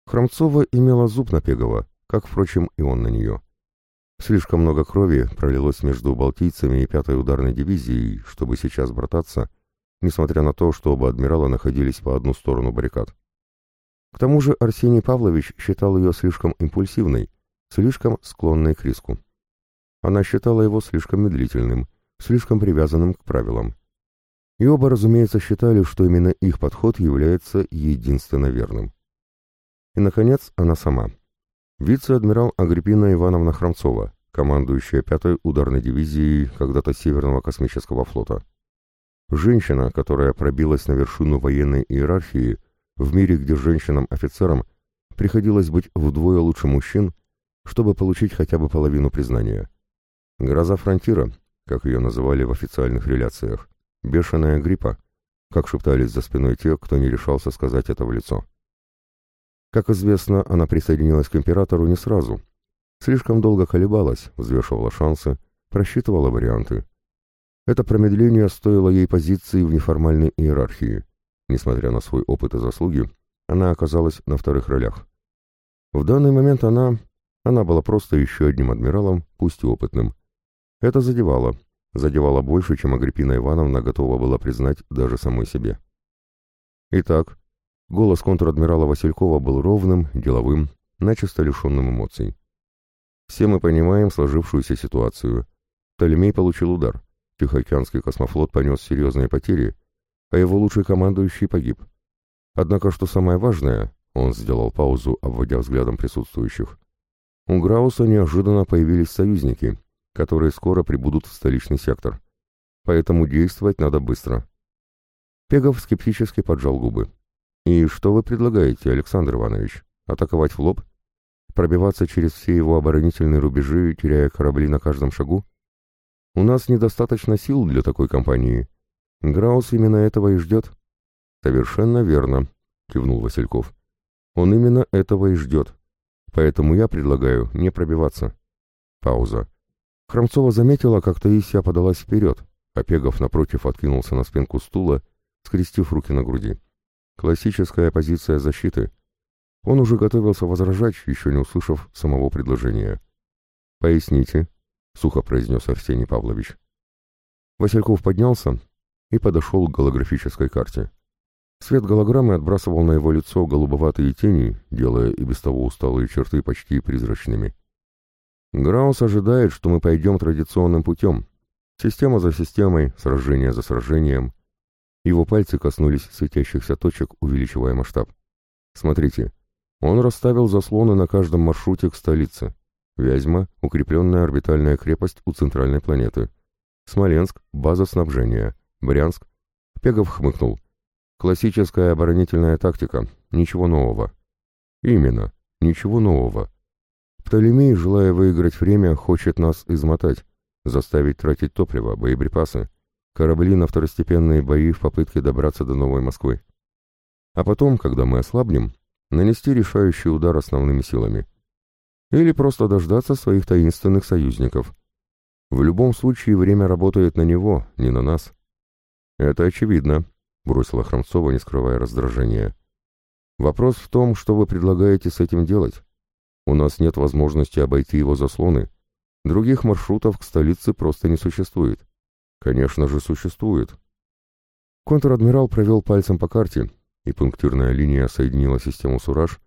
Хромцова имела зуб на Пегова, как, впрочем, и он на нее. Слишком много крови пролилось между балтийцами и пятой ударной дивизией, чтобы сейчас брататься, несмотря на то, что оба адмирала находились по одну сторону баррикад. К тому же Арсений Павлович считал ее слишком импульсивной, слишком склонной к риску. Она считала его слишком медлительным, слишком привязанным к правилам. И оба, разумеется, считали, что именно их подход является единственно верным. И, наконец, она сама. Вице-адмирал Агриппина Ивановна Хромцова, командующая пятой ударной дивизией когда-то Северного космического флота. Женщина, которая пробилась на вершину военной иерархии в мире, где женщинам-офицерам приходилось быть вдвое лучше мужчин, чтобы получить хотя бы половину признания. Гроза фронтира, как ее называли в официальных реляциях, бешеная гриппа, как шептались за спиной те, кто не решался сказать это в лицо. Как известно, она присоединилась к императору не сразу. Слишком долго колебалась, взвешивала шансы, просчитывала варианты. Это промедление стоило ей позиции в неформальной иерархии. Несмотря на свой опыт и заслуги, она оказалась на вторых ролях. В данный момент она... Она была просто еще одним адмиралом, пусть и опытным. Это задевало. Задевало больше, чем Агриппина Ивановна готова была признать даже самой себе. Итак, Голос контр-адмирала Василькова был ровным, деловым, начисто лишенным эмоций. Все мы понимаем сложившуюся ситуацию. Толемей получил удар. Тихоокеанский космофлот понес серьезные потери, а его лучший командующий погиб. Однако, что самое важное, он сделал паузу, обводя взглядом присутствующих, у Грауса неожиданно появились союзники, которые скоро прибудут в столичный сектор. Поэтому действовать надо быстро. Пегов скептически поджал губы. «И что вы предлагаете, Александр Иванович? Атаковать в лоб? Пробиваться через все его оборонительные рубежи, теряя корабли на каждом шагу? У нас недостаточно сил для такой кампании. Граус именно этого и ждет». «Совершенно верно», — кивнул Васильков. «Он именно этого и ждет. Поэтому я предлагаю не пробиваться». Пауза. Хромцова заметила, как Таисия подалась вперед, а Пегов напротив откинулся на спинку стула, скрестив руки на груди. Классическая позиция защиты. Он уже готовился возражать, еще не услышав самого предложения. «Поясните», — сухо произнес Арсений Павлович. Васильков поднялся и подошел к голографической карте. Свет голограммы отбрасывал на его лицо голубоватые тени, делая и без того усталые черты почти призрачными. Граус ожидает, что мы пойдем традиционным путем. Система за системой, сражение за сражением, его пальцы коснулись светящихся точек, увеличивая масштаб. Смотрите, он расставил заслоны на каждом маршруте к столице. Вязьма — укрепленная орбитальная крепость у центральной планеты. Смоленск — база снабжения. Брянск. Пегов хмыкнул. Классическая оборонительная тактика. Ничего нового. Именно. Ничего нового. Птолемей, желая выиграть время, хочет нас измотать, заставить тратить топливо, боеприпасы, корабли на второстепенные бои в попытке добраться до Новой Москвы. А потом, когда мы ослабнем, нанести решающий удар основными силами. Или просто дождаться своих таинственных союзников. В любом случае время работает на него, не на нас. Это очевидно, бросила Хромцова, не скрывая раздражения. Вопрос в том, что вы предлагаете с этим делать. У нас нет возможности обойти его заслоны. Других маршрутов к столице просто не существует. Конечно же, существует. Контр-адмирал провел пальцем по карте, и пунктирная линия соединила систему Сураж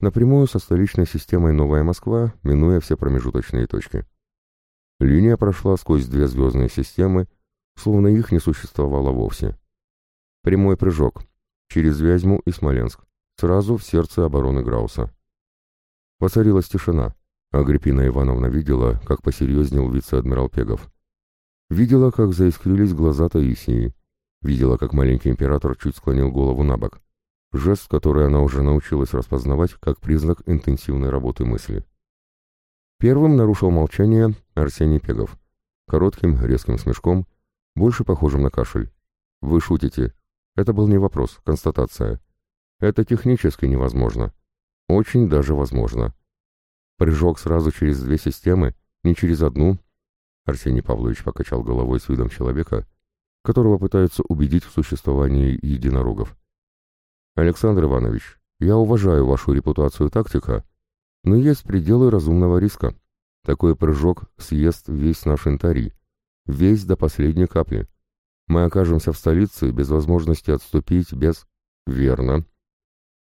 напрямую со столичной системой Новая Москва, минуя все промежуточные точки. Линия прошла сквозь две звездные системы, словно их не существовало вовсе. Прямой прыжок. Через Вязьму и Смоленск. Сразу в сердце обороны Грауса. Воцарилась тишина. Агриппина Ивановна видела, как посерьезнел вице-адмирал Пегов. Видела, как заискрились глаза Таисии. Видела, как маленький император чуть склонил голову на бок. Жест, который она уже научилась распознавать как признак интенсивной работы мысли. Первым нарушил молчание Арсений Пегов. Коротким, резким смешком, больше похожим на кашель. «Вы шутите. Это был не вопрос, констатация. Это технически невозможно. Очень даже возможно. Прыжок сразу через две системы, не через одну». Арсений Павлович покачал головой с видом человека, которого пытаются убедить в существовании единорогов. «Александр Иванович, я уважаю вашу репутацию тактика, но есть пределы разумного риска. Такой прыжок съест весь наш интарий, весь до последней капли. Мы окажемся в столице без возможности отступить, без... Верно.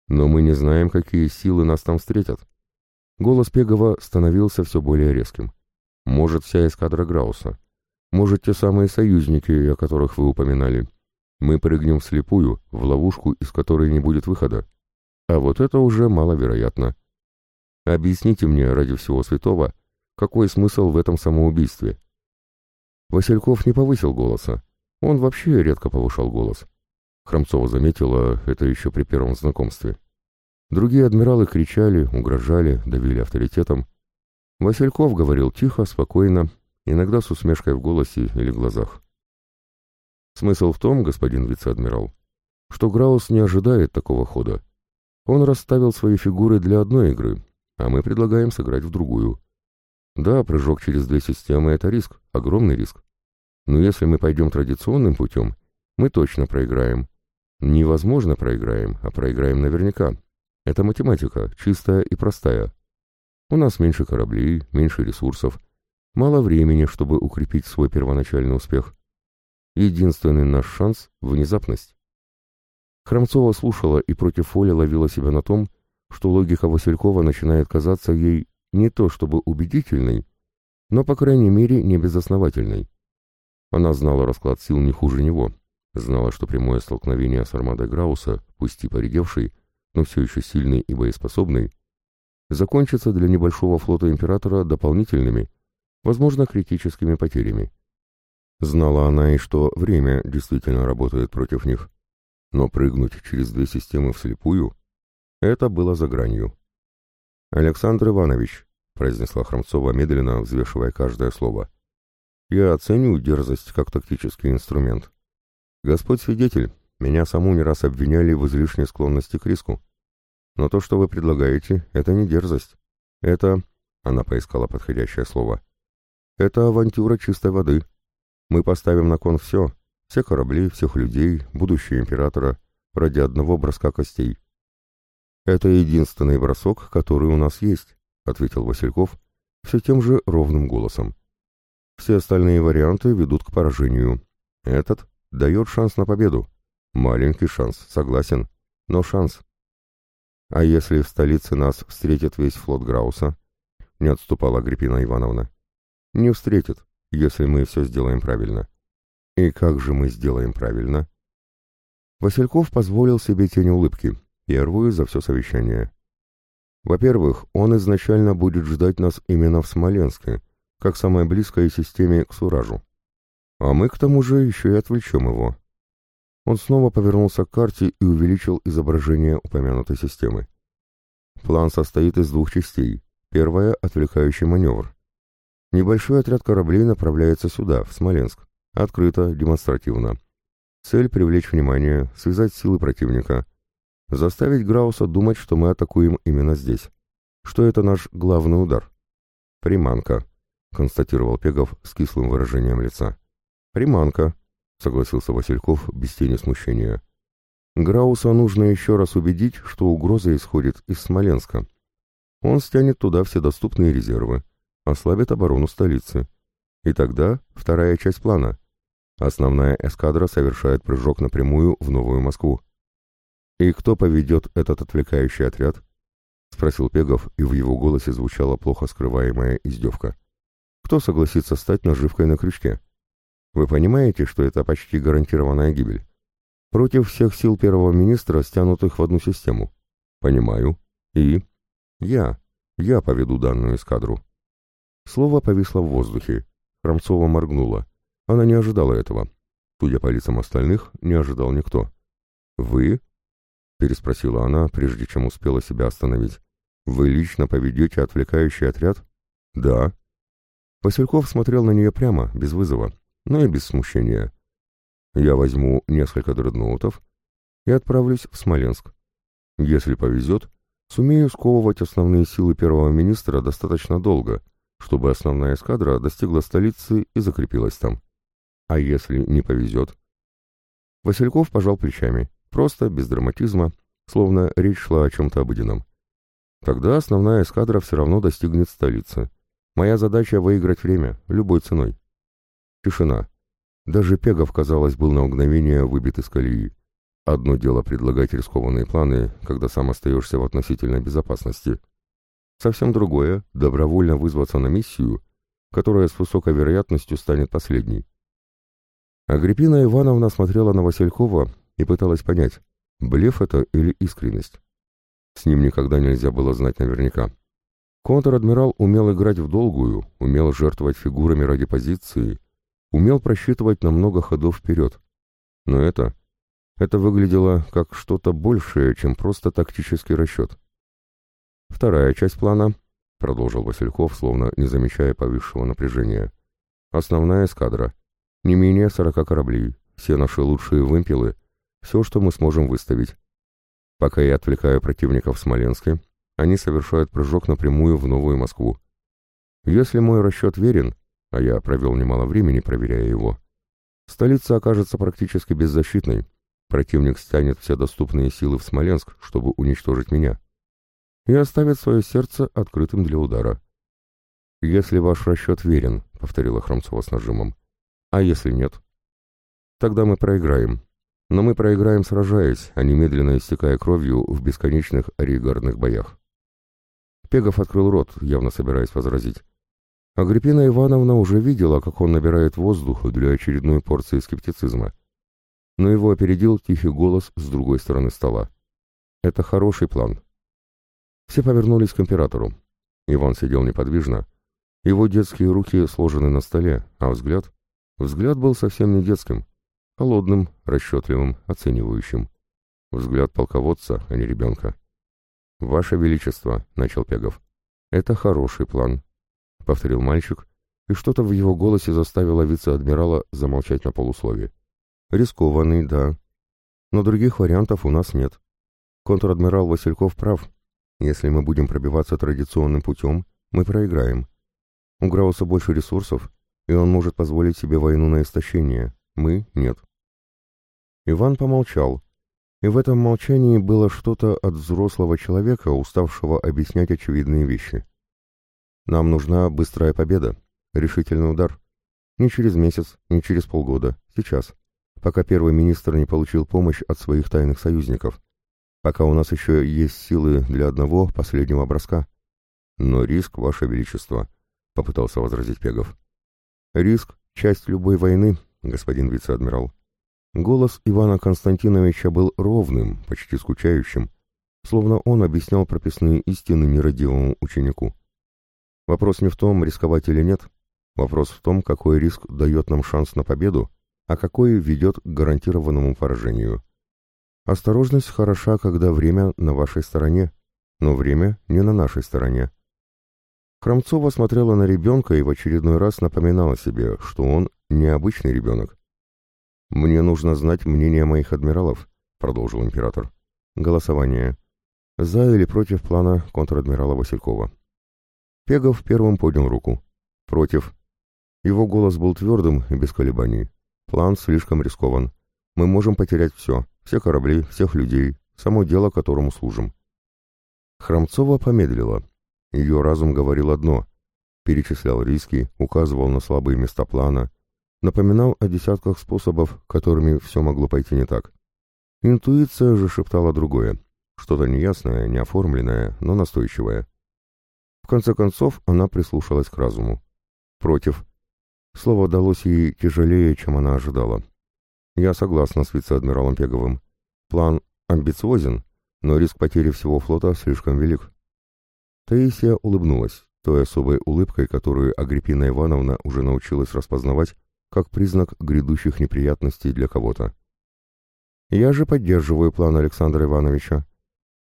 Но мы не знаем, какие силы нас там встретят. Голос Пегова становился все более резким. Может, вся эскадра Грауса. Может, те самые союзники, о которых вы упоминали. Мы прыгнем вслепую, в ловушку, из которой не будет выхода. А вот это уже маловероятно. Объясните мне, ради всего святого, какой смысл в этом самоубийстве? Васильков не повысил голоса. Он вообще редко повышал голос. Хромцова заметила это еще при первом знакомстве. Другие адмиралы кричали, угрожали, давили авторитетом. Васильков говорил тихо, спокойно, иногда с усмешкой в голосе или глазах. Смысл в том, господин вице-адмирал, что Граус не ожидает такого хода. Он расставил свои фигуры для одной игры, а мы предлагаем сыграть в другую. Да, прыжок через две системы — это риск, огромный риск. Но если мы пойдем традиционным путем, мы точно проиграем. Невозможно проиграем, а проиграем наверняка. Это математика, чистая и простая. У нас меньше кораблей, меньше ресурсов, мало времени, чтобы укрепить свой первоначальный успех. Единственный наш шанс — внезапность. Хромцова слушала и против воли ловила себя на том, что логика Василькова начинает казаться ей не то чтобы убедительной, но, по крайней мере, не безосновательной. Она знала расклад сил не хуже него, знала, что прямое столкновение с армадой Грауса, пусть и поредевший, но все еще сильный и боеспособный, закончится для небольшого флота Императора дополнительными, возможно, критическими потерями. Знала она и что время действительно работает против них, но прыгнуть через две системы вслепую это было за гранью. «Александр Иванович», — произнесла Хромцова, медленно взвешивая каждое слово, — «я оценю дерзость как тактический инструмент. Господь свидетель, меня саму не раз обвиняли в излишней склонности к риску. Но то, что вы предлагаете, это не дерзость. Это...» — она поискала подходящее слово. «Это авантюра чистой воды. Мы поставим на кон все, все корабли, всех людей, будущее императора, ради одного броска костей. «Это единственный бросок, который у нас есть», — ответил Васильков все тем же ровным голосом. «Все остальные варианты ведут к поражению. Этот дает шанс на победу. Маленький шанс, согласен, но шанс. А если в столице нас встретит весь флот Грауса?» — не отступала Агриппина Ивановна. «Не встретит, если мы все сделаем правильно». «И как же мы сделаем правильно?» Васильков позволил себе тень улыбки. Первую за все совещание. Во-первых, он изначально будет ждать нас именно в Смоленске, как самой близкой системе к Суражу. А мы к тому же еще и отвлечем его. Он снова повернулся к карте и увеличил изображение упомянутой системы. План состоит из двух частей. Первая — отвлекающий маневр. Небольшой отряд кораблей направляется сюда, в Смоленск. Открыто, демонстративно. Цель — привлечь внимание, связать силы противника — Заставить Грауса думать, что мы атакуем именно здесь. Что это наш главный удар. «Приманка», — констатировал Пегов с кислым выражением лица. «Приманка», — согласился Васильков без тени смущения. «Грауса нужно еще раз убедить, что угроза исходит из Смоленска. Он стянет туда все доступные резервы, ослабит оборону столицы. И тогда вторая часть плана. Основная эскадра совершает прыжок напрямую в Новую Москву. «И кто поведет этот отвлекающий отряд?» — спросил Пегов, и в его голосе звучала плохо скрываемая издевка. «Кто согласится стать наживкой на крючке? Вы понимаете, что это почти гарантированная гибель? Против всех сил первого министра, стянутых в одну систему. Понимаю. И? Я. Я поведу данную эскадру». Слово повисло в воздухе. Хромцова моргнула. Она не ожидала этого. судя по лицам остальных, не ожидал никто. «Вы?» — переспросила она, прежде чем успела себя остановить. «Вы лично поведете отвлекающий отряд?» «Да». Васильков смотрел на нее прямо, без вызова, но и без смущения. «Я возьму несколько дредноутов и отправлюсь в Смоленск. Если повезет, сумею сковывать основные силы первого министра достаточно долго, чтобы основная эскадра достигла столицы и закрепилась там. А если не повезет?» Васильков пожал плечами, просто, без драматизма, словно речь шла о чем-то обыденном. Тогда основная эскадра все равно достигнет столицы. Моя задача — выиграть время, любой ценой. Тишина. Даже Пегов, казалось, был на мгновение выбит из колеи. Одно дело предлагать рискованные планы, когда сам остаешься в относительной безопасности. Совсем другое — добровольно вызваться на миссию, которая с высокой вероятностью станет последней. Агриппина Ивановна смотрела на Василькова и пыталась понять, блеф это или искренность. С ним никогда нельзя было знать наверняка. Контр-адмирал умел играть в долгую, умел жертвовать фигурами ради позиции, умел просчитывать на много ходов вперед. Но это... Это выглядело как что-то большее, чем просто тактический расчет. Вторая часть плана, продолжил Васильков, словно не замечая повисшего напряжения. Основная эскадра. Не менее сорока кораблей, все наши лучшие вымпелы, все, что мы сможем выставить. Пока я отвлекаю противников в Смоленске, они совершают прыжок напрямую в Новую Москву. Если мой расчет верен, а я провел немало времени, проверяя его, столица окажется практически беззащитной. Противник стянет все доступные силы в Смоленск, чтобы уничтожить меня, и оставит свое сердце открытым для удара. «Если ваш расчет верен», — повторила Хромцова с нажимом, — «а если нет?» «Тогда мы проиграем, но мы проиграем сражаясь, а не медленно истекая кровью в бесконечных оригардных боях. Пегов открыл рот, явно собираясь возразить. Агриппина Ивановна уже видела, как он набирает воздух для очередной порции скептицизма. Но его опередил тихий голос с другой стороны стола. «Это хороший план». Все повернулись к императору. Иван сидел неподвижно. Его детские руки сложены на столе, а взгляд... Взгляд был совсем не детским. Холодным, расчетливым, оценивающим. Взгляд полководца, а не ребенка. «Ваше Величество», — начал Пегов, — «это хороший план», — повторил мальчик, и что-то в его голосе заставило вице-адмирала замолчать на полуслове. «Рискованный, да. Но других вариантов у нас нет. Контр-адмирал Васильков прав. Если мы будем пробиваться традиционным путем, мы проиграем. У Грауса больше ресурсов, и он может позволить себе войну на истощение. Мы — нет. Иван помолчал, и в этом молчании было что-то от взрослого человека, уставшего объяснять очевидные вещи. Нам нужна быстрая победа, решительный удар. Не через месяц, не через полгода, сейчас, пока первый министр не получил помощь от своих тайных союзников, пока у нас еще есть силы для одного последнего броска. Но риск, Ваше Величество, — попытался возразить Пегов. Риск — часть любой войны, господин вице-адмирал. Голос Ивана Константиновича был ровным, почти скучающим, словно он объяснял прописные истины нерадивому ученику. Вопрос не в том, рисковать или нет. Вопрос в том, какой риск дает нам шанс на победу, а какой ведет к гарантированному поражению. Осторожность хороша, когда время на вашей стороне, но время не на нашей стороне. Хромцова смотрела на ребенка и в очередной раз напоминала себе, что он необычный ребенок. «Мне нужно знать мнение моих адмиралов», — продолжил император. «Голосование. За или против плана контр-адмирала Василькова». Пегов первым поднял руку. «Против». Его голос был твердым и без колебаний. «План слишком рискован. Мы можем потерять все, все корабли, всех людей, само дело, которому служим». Хромцова помедлила. Ее разум говорил одно. Перечислял риски, указывал на слабые места плана, напоминал о десятках способов, которыми все могло пойти не так. Интуиция же шептала другое, что-то неясное, неоформленное, но настойчивое. В конце концов она прислушалась к разуму. «Против». Слово далось ей тяжелее, чем она ожидала. «Я согласна с вице-адмиралом Пеговым. План амбициозен, но риск потери всего флота слишком велик». Таисия улыбнулась, той особой улыбкой, которую Агриппина Ивановна уже научилась распознавать как признак грядущих неприятностей для кого-то. «Я же поддерживаю план Александра Ивановича».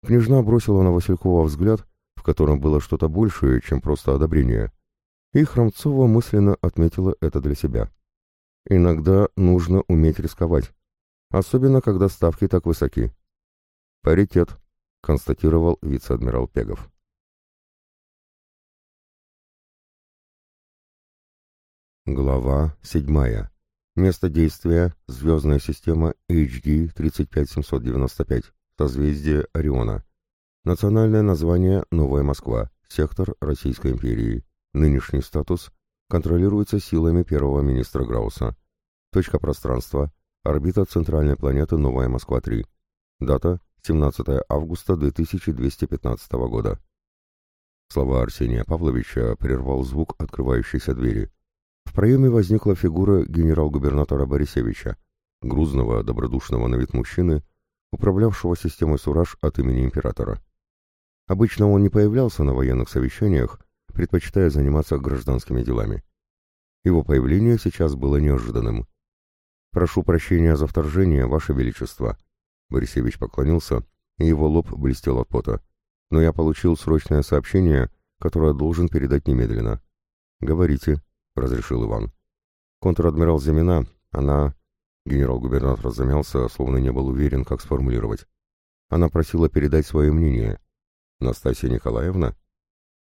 Княжна бросила на Василькова взгляд, в котором было что-то большее, чем просто одобрение, и Хромцова мысленно отметила это для себя. «Иногда нужно уметь рисковать, особенно когда ставки так высоки». «Паритет», — констатировал вице-адмирал Пегов. Глава 7. Место действия – звездная система HD 35795, созвездие Ориона. Национальное название – Новая Москва, сектор Российской империи. Нынешний статус контролируется силами первого министра Грауса. Точка пространства – орбита центральной планеты Новая Москва-3. Дата – 17 августа 2215 года. Слова Арсения Павловича прервал звук открывающейся двери – в проеме возникла фигура генерал-губернатора Борисевича, грузного, добродушного на вид мужчины, управлявшего системой Сураж от имени императора. Обычно он не появлялся на военных совещаниях, предпочитая заниматься гражданскими делами. Его появление сейчас было неожиданным. «Прошу прощения за вторжение, Ваше Величество». Борисевич поклонился, и его лоб блестел от пота. «Но я получил срочное сообщение, которое должен передать немедленно». «Говорите», — разрешил Иван. «Контр-адмирал Зимина, она...» Генерал-губернатор замялся, словно не был уверен, как сформулировать. Она просила передать свое мнение. «Настасья Николаевна?»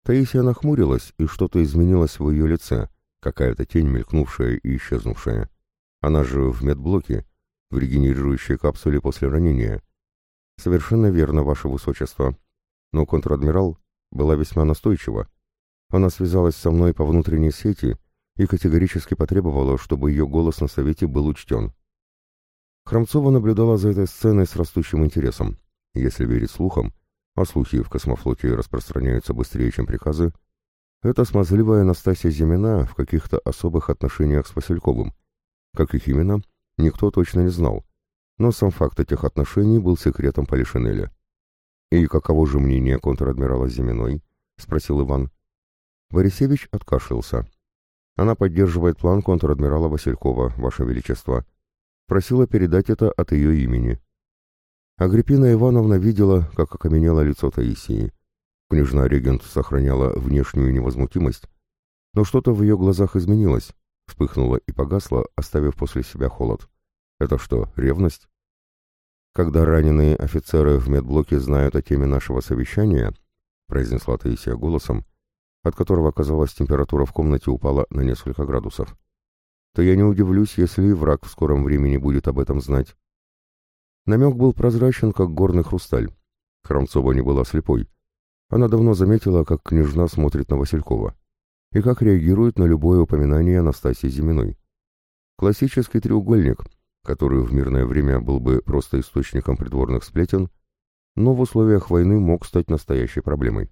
Таисия нахмурилась, и что-то изменилось в ее лице, какая-то тень мелькнувшая и исчезнувшая. Она же в медблоке, в регенерирующей капсуле после ранения. «Совершенно верно, ваше высочество. Но контр-адмирал была весьма настойчива. Она связалась со мной по внутренней сети и категорически потребовала, чтобы ее голос на совете был учтен. Хромцова наблюдала за этой сценой с растущим интересом. Если верить слухам, а слухи в космофлоте распространяются быстрее, чем приказы, эта смазливая Настасья Зимина в каких-то особых отношениях с Васильковым. Как их именно, никто точно не знал, но сам факт этих отношений был секретом Полишинеля. «И каково же мнение контр-адмирала Зиминой?» — спросил Иван. Борисевич откашлялся. Она поддерживает план контр-адмирала Василькова, Ваше Величество. Просила передать это от ее имени. Агриппина Ивановна видела, как окаменело лицо Таисии. Княжна-регент сохраняла внешнюю невозмутимость, но что-то в ее глазах изменилось, вспыхнуло и погасло, оставив после себя холод. Это что, ревность? Когда раненые офицеры в медблоке знают о теме нашего совещания, произнесла Таисия голосом, от которого, казалось, температура в комнате упала на несколько градусов, то я не удивлюсь, если враг в скором времени будет об этом знать. Намек был прозрачен, как горный хрусталь. Хромцова не была слепой. Она давно заметила, как княжна смотрит на Василькова и как реагирует на любое упоминание Анастасии Зиминой. Классический треугольник, который в мирное время был бы просто источником придворных сплетен, но в условиях войны мог стать настоящей проблемой.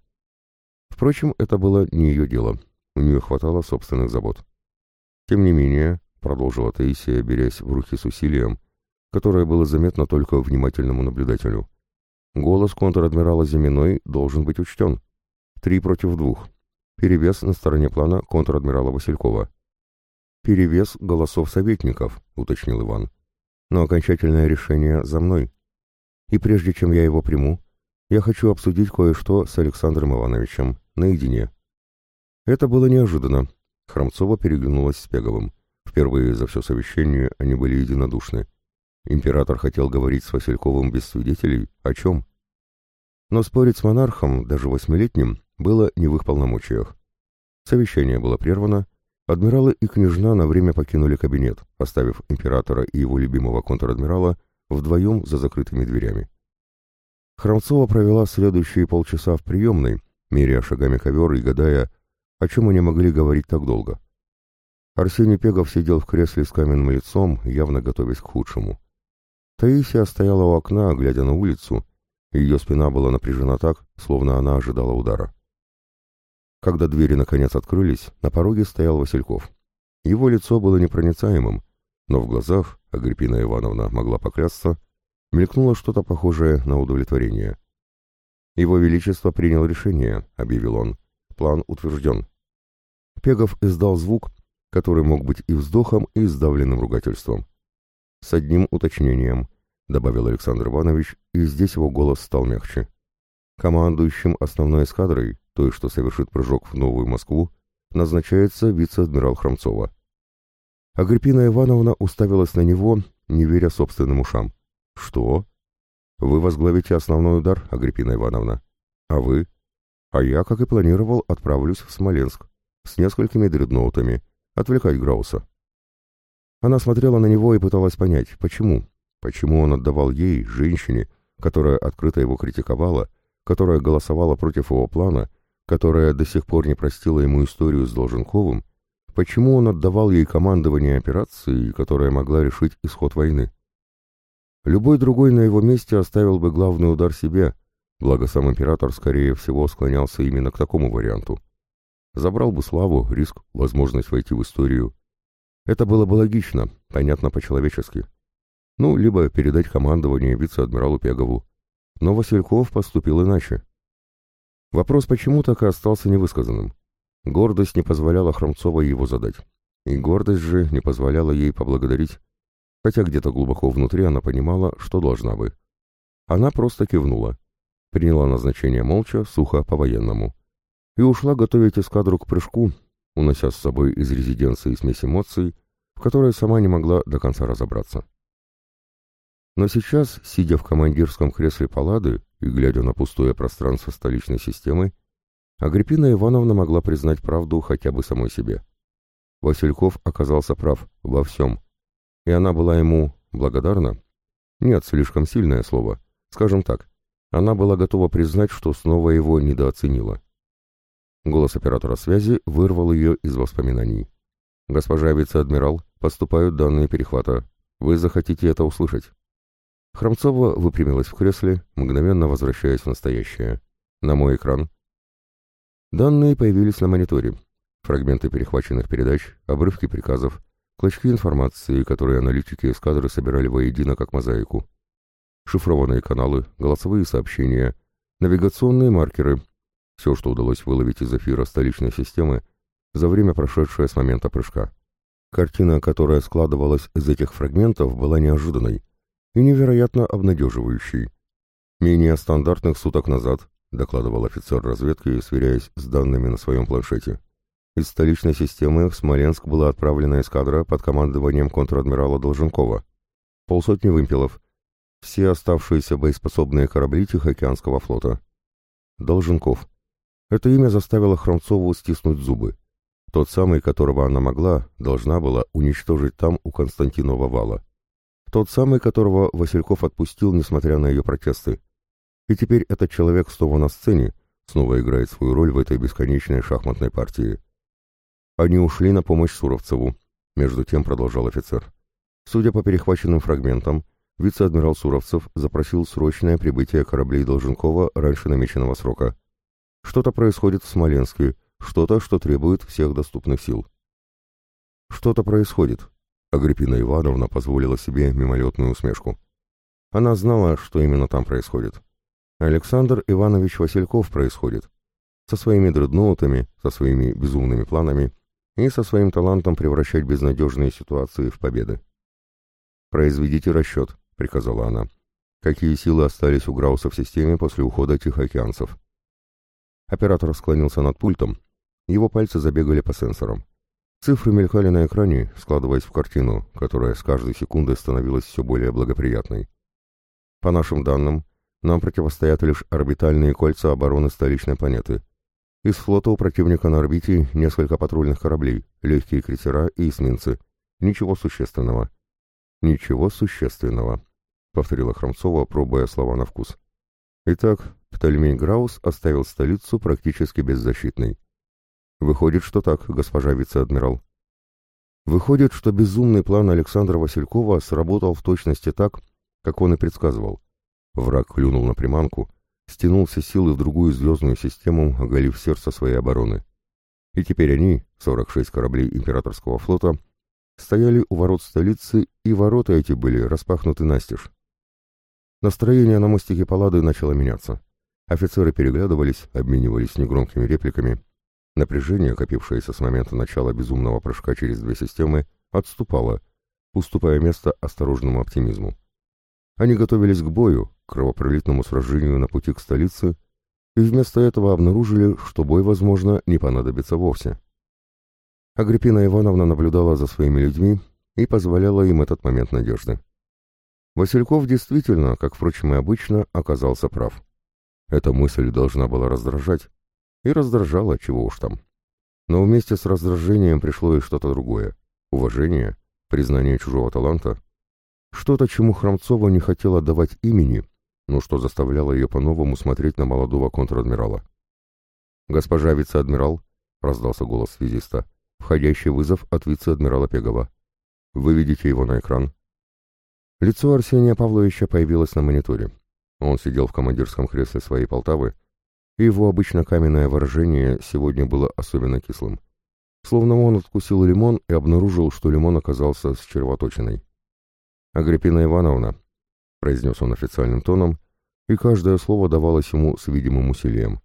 Впрочем, это было не ее дело, у нее хватало собственных забот. Тем не менее, продолжила Таисия, берясь в руки с усилием, которое было заметно только внимательному наблюдателю. Голос контр-адмирала Зиминой должен быть учтен. Три против двух. Перевес на стороне плана контр-адмирала Василькова. «Перевес голосов советников», — уточнил Иван. «Но окончательное решение за мной. И прежде чем я его приму, я хочу обсудить кое-что с Александром Ивановичем, наедине. Это было неожиданно. Хромцова переглянулась с Пеговым. Впервые за все совещание они были единодушны. Император хотел говорить с Васильковым без свидетелей. О чем? Но спорить с монархом, даже восьмилетним, было не в их полномочиях. Совещание было прервано, адмиралы и княжна на время покинули кабинет, оставив императора и его любимого контр-адмирала вдвоем за закрытыми дверями. Хромцова провела следующие полчаса в приемной, меряя шагами ковер и гадая, о чем они могли говорить так долго. Арсений Пегов сидел в кресле с каменным лицом, явно готовясь к худшему. Таисия стояла у окна, глядя на улицу, ее спина была напряжена так, словно она ожидала удара. Когда двери наконец открылись, на пороге стоял Васильков. Его лицо было непроницаемым, но в глазах, Агриппина Ивановна могла поклясться, Мелькнуло что-то похожее на удовлетворение. «Его Величество принял решение», — объявил он. «План утвержден». Пегов издал звук, который мог быть и вздохом, и сдавленным ругательством. «С одним уточнением», — добавил Александр Иванович, и здесь его голос стал мягче. «Командующим основной эскадрой, той, что совершит прыжок в Новую Москву, назначается вице-адмирал Хромцова». Агриппина Ивановна уставилась на него, не веря собственным ушам. «Что?» «Вы возглавите основной удар, Агриппина Ивановна. А вы?» «А я, как и планировал, отправлюсь в Смоленск с несколькими дредноутами, отвлекать Грауса». Она смотрела на него и пыталась понять, почему. Почему он отдавал ей, женщине, которая открыто его критиковала, которая голосовала против его плана, которая до сих пор не простила ему историю с Долженковым, почему он отдавал ей командование операцией, которая могла решить исход войны. Любой другой на его месте оставил бы главный удар себе, благо сам император, скорее всего, склонялся именно к такому варианту. Забрал бы славу, риск, возможность войти в историю, это было бы логично, понятно по-человечески. Ну, либо передать командование вице-адмиралу Пегову. Но Васильков поступил иначе. Вопрос почему так и остался невысказанным. Гордость не позволяла Хромцова его задать. И гордость же не позволяла ей поблагодарить, хотя где-то глубоко внутри она понимала, что должна бы. Она просто кивнула, приняла назначение молча, сухо, по-военному, и ушла готовить эскадру к прыжку, унося с собой из резиденции смесь эмоций, в которой сама не могла до конца разобраться. Но сейчас, сидя в командирском кресле палады и глядя на пустое пространство столичной системы, Агриппина Ивановна могла признать правду хотя бы самой себе. Васильков оказался прав во всем, и она была ему благодарна. Нет, слишком сильное слово. Скажем так, она была готова признать, что снова его недооценила. Голос оператора связи вырвал ее из воспоминаний. «Госпожа вице-адмирал, поступают данные перехвата. Вы захотите это услышать?» Хромцова выпрямилась в кресле, мгновенно возвращаясь в настоящее. «На мой экран». Данные появились на мониторе. Фрагменты перехваченных передач, обрывки приказов, клочки информации, которые аналитики эскадры собирали воедино как мозаику. Шифрованные каналы, голосовые сообщения, навигационные маркеры, все, что удалось выловить из эфира столичной системы за время, прошедшее с момента прыжка. Картина, которая складывалась из этих фрагментов, была неожиданной и невероятно обнадеживающей. «Менее стандартных суток назад», — докладывал офицер разведки, сверяясь с данными на своем планшете. Из столичной системы в Смоленск была отправлена эскадра под командованием контр-адмирала Долженкова. Полсотни вымпелов. Все оставшиеся боеспособные корабли Тихоокеанского флота. Долженков. Это имя заставило Хромцову стиснуть зубы. Тот самый, которого она могла, должна была уничтожить там у Константинова вала. Тот самый, которого Васильков отпустил, несмотря на ее протесты. И теперь этот человек снова на сцене, снова играет свою роль в этой бесконечной шахматной партии. Они ушли на помощь Суровцеву, между тем продолжал офицер. Судя по перехваченным фрагментам, вице-адмирал Суровцев запросил срочное прибытие кораблей Долженкова раньше намеченного срока. Что-то происходит в Смоленске, что-то, что требует всех доступных сил. Что-то происходит. Агриппина Ивановна позволила себе мимолетную усмешку. Она знала, что именно там происходит. Александр Иванович Васильков происходит. Со своими дредноутами, со своими безумными планами и со своим талантом превращать безнадежные ситуации в победы. «Произведите расчет», — приказала она. «Какие силы остались у Грауса в системе после ухода тихоокеанцев?» Оператор склонился над пультом. Его пальцы забегали по сенсорам. Цифры мелькали на экране, складываясь в картину, которая с каждой секундой становилась все более благоприятной. По нашим данным, нам противостоят лишь орбитальные кольца обороны столичной планеты. Из флота у противника на орбите несколько патрульных кораблей, легкие крейсера и эсминцы. Ничего существенного. Ничего существенного, повторила Хромцова, пробуя слова на вкус. Итак, Птолемей Граус оставил столицу практически беззащитной. Выходит, что так, госпожа вице-адмирал. Выходит, что безумный план Александра Василькова сработал в точности так, как он и предсказывал. Враг клюнул на приманку, стянул все силы в другую звездную систему, оголив сердце своей обороны. И теперь они, 46 кораблей императорского флота, стояли у ворот столицы, и ворота эти были распахнуты настежь. Настроение на мостике палады начало меняться. Офицеры переглядывались, обменивались негромкими репликами. Напряжение, копившееся с момента начала безумного прыжка через две системы, отступало, уступая место осторожному оптимизму. Они готовились к бою, к кровопролитному сражению на пути к столице, и вместо этого обнаружили, что бой, возможно, не понадобится вовсе. Агриппина Ивановна наблюдала за своими людьми и позволяла им этот момент надежды. Васильков действительно, как, впрочем, и обычно, оказался прав. Эта мысль должна была раздражать, и раздражала, чего уж там. Но вместе с раздражением пришло и что-то другое. Уважение, признание чужого таланта. Что-то, чему Храмцова не хотела давать имени, но что заставляло ее по-новому смотреть на молодого контр-адмирала. «Госпожа вице-адмирал», — раздался голос связиста, — «входящий вызов от вице-адмирала Пегова. Выведите его на экран». Лицо Арсения Павловича появилось на мониторе. Он сидел в командирском кресле своей Полтавы, и его обычно каменное выражение сегодня было особенно кислым. Словно он откусил лимон и обнаружил, что лимон оказался с червоточиной. «Агриппина Ивановна», — произнес он официальным тоном, и каждое слово давалось ему с видимым усилием.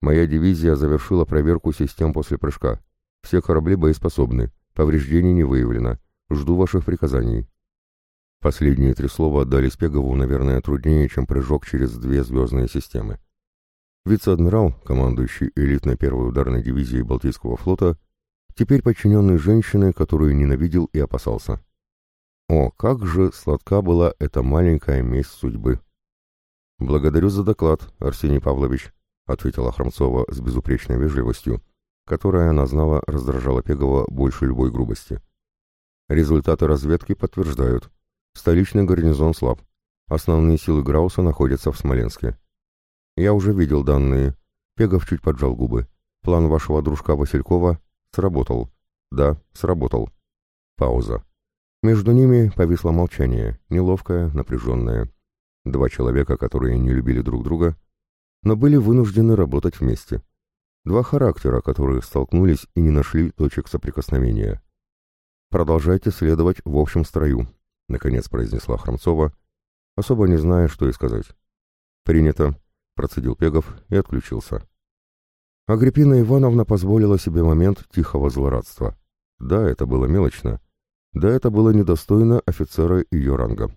«Моя дивизия завершила проверку систем после прыжка. Все корабли боеспособны, повреждений не выявлено. Жду ваших приказаний». Последние три слова отдались Пегову, наверное, труднее, чем прыжок через две звездные системы. Вице-адмирал, командующий элитной первой ударной дивизией Балтийского флота, теперь подчиненный женщины, которую ненавидел и опасался. О, как же сладка была эта маленькая месть судьбы! «Благодарю за доклад, Арсений Павлович», — ответила Хромцова с безупречной вежливостью, которая она знала раздражала Пегова больше любой грубости. Результаты разведки подтверждают. Столичный гарнизон слаб. Основные силы Грауса находятся в Смоленске. Я уже видел данные. Пегов чуть поджал губы. План вашего дружка Василькова сработал. Да, сработал. Пауза. Между ними повисло молчание, неловкое, напряженное. Два человека, которые не любили друг друга, но были вынуждены работать вместе. Два характера, которые столкнулись и не нашли точек соприкосновения. «Продолжайте следовать в общем строю», — наконец произнесла Хромцова, особо не зная, что и сказать. «Принято», процедил Пегов и отключился. Агриппина Ивановна позволила себе момент тихого злорадства. Да, это было мелочно. Да, это было недостойно офицера ее ранга.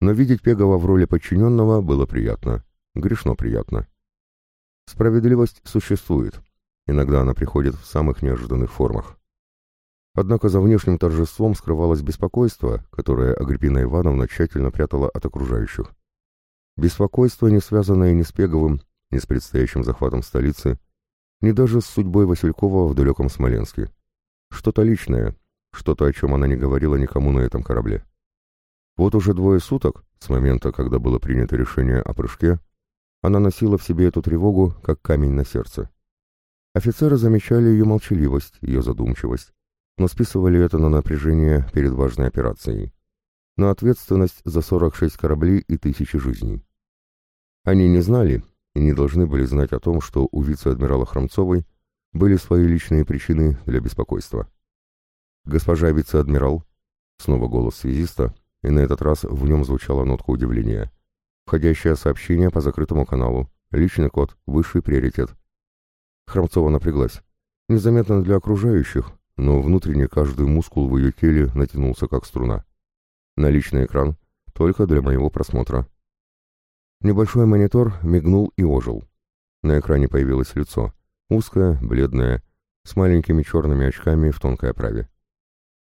Но видеть Пегова в роли подчиненного было приятно. Грешно приятно. Справедливость существует. Иногда она приходит в самых неожиданных формах. Однако за внешним торжеством скрывалось беспокойство, которое Агриппина Ивановна тщательно прятала от окружающих. Беспокойство, не связанное ни с Пеговым, ни с предстоящим захватом столицы, ни даже с судьбой Василькова в далеком Смоленске. Что-то личное, что-то, о чем она не говорила никому на этом корабле. Вот уже двое суток, с момента, когда было принято решение о прыжке, она носила в себе эту тревогу, как камень на сердце. Офицеры замечали ее молчаливость, ее задумчивость, но списывали это на напряжение перед важной операцией, на ответственность за 46 кораблей и тысячи жизней. Они не знали и не должны были знать о том, что у вице-адмирала Хромцовой были свои личные причины для беспокойства. «Госпожа вице-адмирал», снова голос связиста, и на этот раз в нем звучала нотка удивления. «Входящее сообщение по закрытому каналу. Личный код. Высший приоритет». Хромцова напряглась. Незаметно для окружающих, но внутренне каждый мускул в ее теле натянулся как струна. На личный экран, только для моего просмотра. Небольшой монитор мигнул и ожил. На экране появилось лицо, узкое, бледное, с маленькими черными очками в тонкой оправе.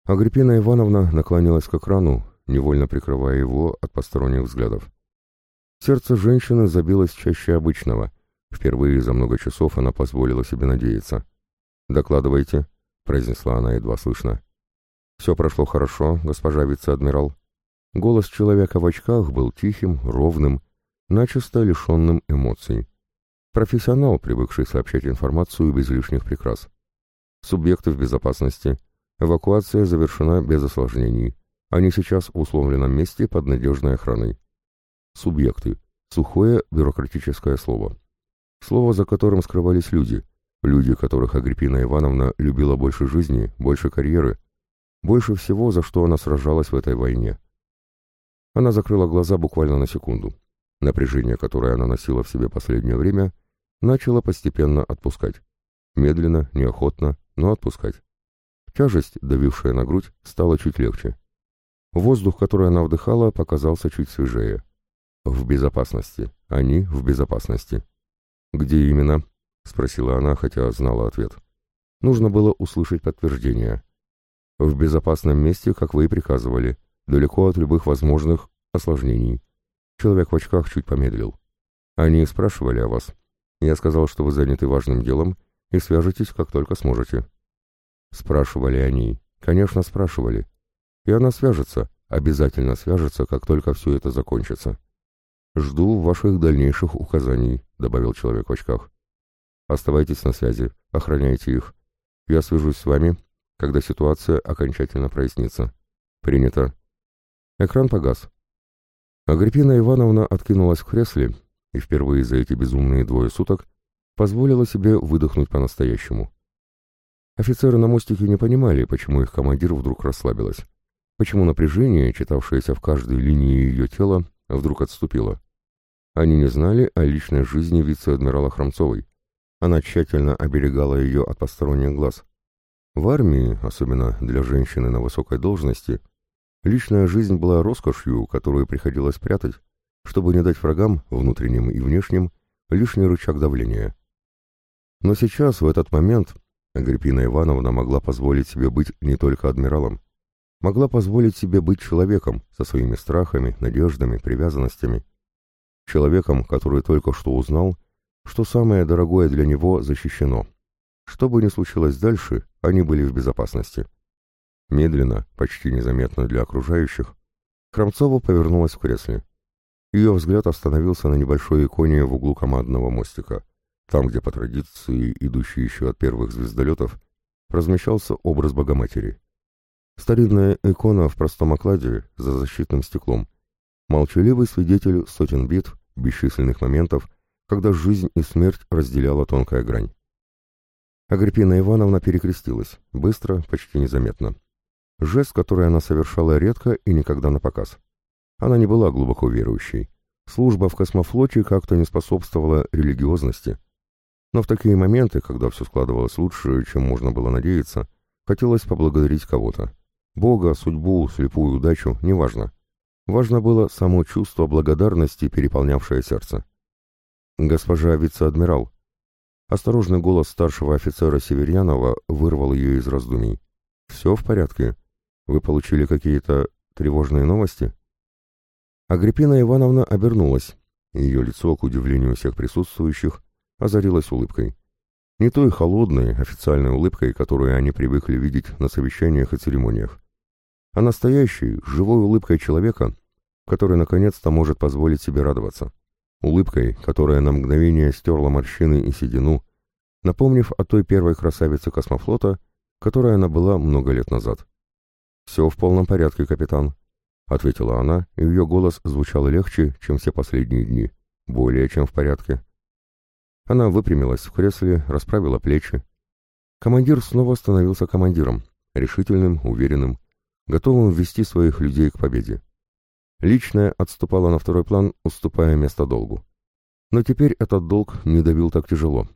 Агриппина Ивановна наклонилась к экрану, невольно прикрывая его от посторонних взглядов. Сердце женщины забилось чаще обычного. Впервые за много часов она позволила себе надеяться. «Докладывайте», — произнесла она едва слышно. «Все прошло хорошо, госпожа вице-адмирал». Голос человека в очках был тихим, ровным, начисто лишенным эмоций. Профессионал, привыкший сообщать информацию без лишних прикрас. Субъекты в безопасности. Эвакуация завершена без осложнений. Они сейчас в условленном месте под надежной охраной. Субъекты. Сухое бюрократическое слово. Слово, за которым скрывались люди. Люди, которых Агриппина Ивановна любила больше жизни, больше карьеры, больше всего, за что она сражалась в этой войне. Она закрыла глаза буквально на секунду. Напряжение, которое она носила в себе последнее время, начало постепенно отпускать. Медленно, неохотно, но отпускать. Тяжесть, давившая на грудь, стала чуть легче. Воздух, который она вдыхала, показался чуть свежее. В безопасности. Они в безопасности. «Где именно?» — спросила она, хотя знала ответ. Нужно было услышать подтверждение. «В безопасном месте, как вы и приказывали, далеко от любых возможных осложнений». Человек в очках чуть помедлил. «Они спрашивали о вас. Я сказал, что вы заняты важным делом и свяжетесь, как только сможете». Спрашивали они. Конечно, спрашивали. И она свяжется, обязательно свяжется, как только все это закончится. «Жду ваших дальнейших указаний», — добавил человек в очках. «Оставайтесь на связи, охраняйте их. Я свяжусь с вами, когда ситуация окончательно прояснится». «Принято». Экран погас. Агриппина Ивановна откинулась в кресле и впервые за эти безумные двое суток позволила себе выдохнуть по-настоящему. Офицеры на мостике не понимали, почему их командир вдруг расслабилась, почему напряжение, читавшееся в каждой линии ее тела, вдруг отступило. Они не знали о личной жизни вице-адмирала Хромцовой. Она тщательно оберегала ее от посторонних глаз. В армии, особенно для женщины на высокой должности, личная жизнь была роскошью, которую приходилось прятать, чтобы не дать врагам, внутренним и внешним, лишний рычаг давления. Но сейчас, в этот момент, Агриппина Ивановна могла позволить себе быть не только адмиралом, могла позволить себе быть человеком со своими страхами, надеждами, привязанностями. Человеком, который только что узнал, что самое дорогое для него защищено. Что бы ни случилось дальше, они были в безопасности. Медленно, почти незаметно для окружающих, Хромцова повернулась в кресле. Ее взгляд остановился на небольшой иконе в углу командного мостика. Там, где по традиции, идущей еще от первых звездолетов, размещался образ Богоматери. Старинная икона в простом окладе, за защитным стеклом. Молчаливый свидетель сотен битв, бесчисленных моментов, когда жизнь и смерть разделяла тонкая грань. Агриппина Ивановна перекрестилась, быстро, почти незаметно. Жест, который она совершала редко и никогда на показ. Она не была глубоко верующей. Служба в космофлоте как-то не способствовала религиозности. Но в такие моменты, когда все складывалось лучше, чем можно было надеяться, хотелось поблагодарить кого-то. Бога, судьбу, слепую удачу, неважно. Важно было само чувство благодарности, переполнявшее сердце. «Госпожа вице-адмирал». Осторожный голос старшего офицера Северьянова вырвал ее из раздумий. «Все в порядке? Вы получили какие-то тревожные новости?» Агриппина Ивановна обернулась. Ее лицо, к удивлению всех присутствующих, озарилась улыбкой. Не той холодной, официальной улыбкой, которую они привыкли видеть на совещаниях и церемониях, а настоящей, живой улыбкой человека, который наконец-то может позволить себе радоваться. Улыбкой, которая на мгновение стерла морщины и седину, напомнив о той первой красавице космофлота, которой она была много лет назад. «Все в полном порядке, капитан», — ответила она, и ее голос звучал легче, чем все последние дни. «Более чем в порядке». Она выпрямилась в кресле, расправила плечи. Командир снова становился командиром, решительным, уверенным, готовым ввести своих людей к победе. Личное отступало на второй план, уступая место долгу. Но теперь этот долг не давил так тяжело.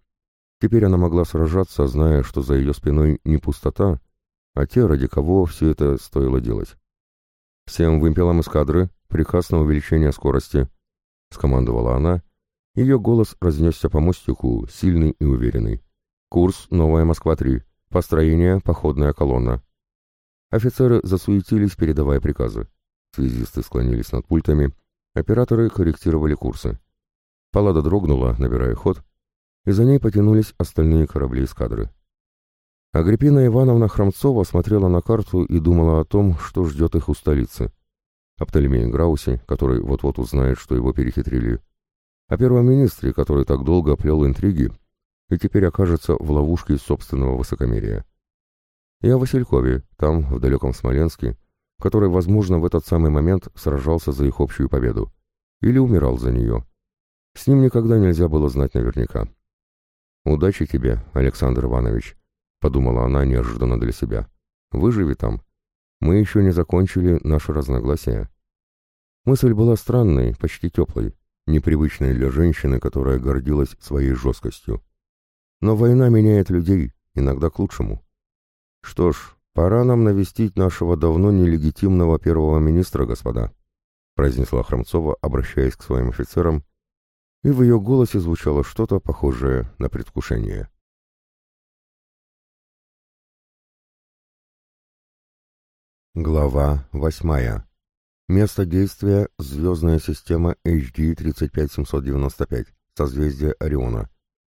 Теперь она могла сражаться, зная, что за ее спиной не пустота, а те, ради кого все это стоило делать. «Всем вымпелам эскадры приказ на увеличение скорости», — скомандовала она, ее голос разнесся по мостику, сильный и уверенный. «Курс «Новая Москва-3». Построение «Походная колонна». Офицеры засуетились, передавая приказы. Связисты склонились над пультами. Операторы корректировали курсы. Палада дрогнула, набирая ход, и за ней потянулись остальные корабли эскадры. Агриппина Ивановна Хромцова смотрела на карту и думала о том, что ждет их у столицы. О Птолемее Граусе, который вот-вот узнает, что его перехитрили, о первом министре, который так долго плел интриги и теперь окажется в ловушке собственного высокомерия. И о Василькове, там, в далеком Смоленске, который, возможно, в этот самый момент сражался за их общую победу. Или умирал за нее. С ним никогда нельзя было знать наверняка. «Удачи тебе, Александр Иванович», — подумала она неожиданно для себя. «Выживи там. Мы еще не закончили наше разногласие». Мысль была странной, почти теплой непривычной для женщины, которая гордилась своей жесткостью. Но война меняет людей, иногда к лучшему. Что ж, пора нам навестить нашего давно нелегитимного первого министра, господа, произнесла Хромцова, обращаясь к своим офицерам, и в ее голосе звучало что-то похожее на предвкушение. Глава восьмая. Место действия – звездная система HD 35795, созвездие Ориона.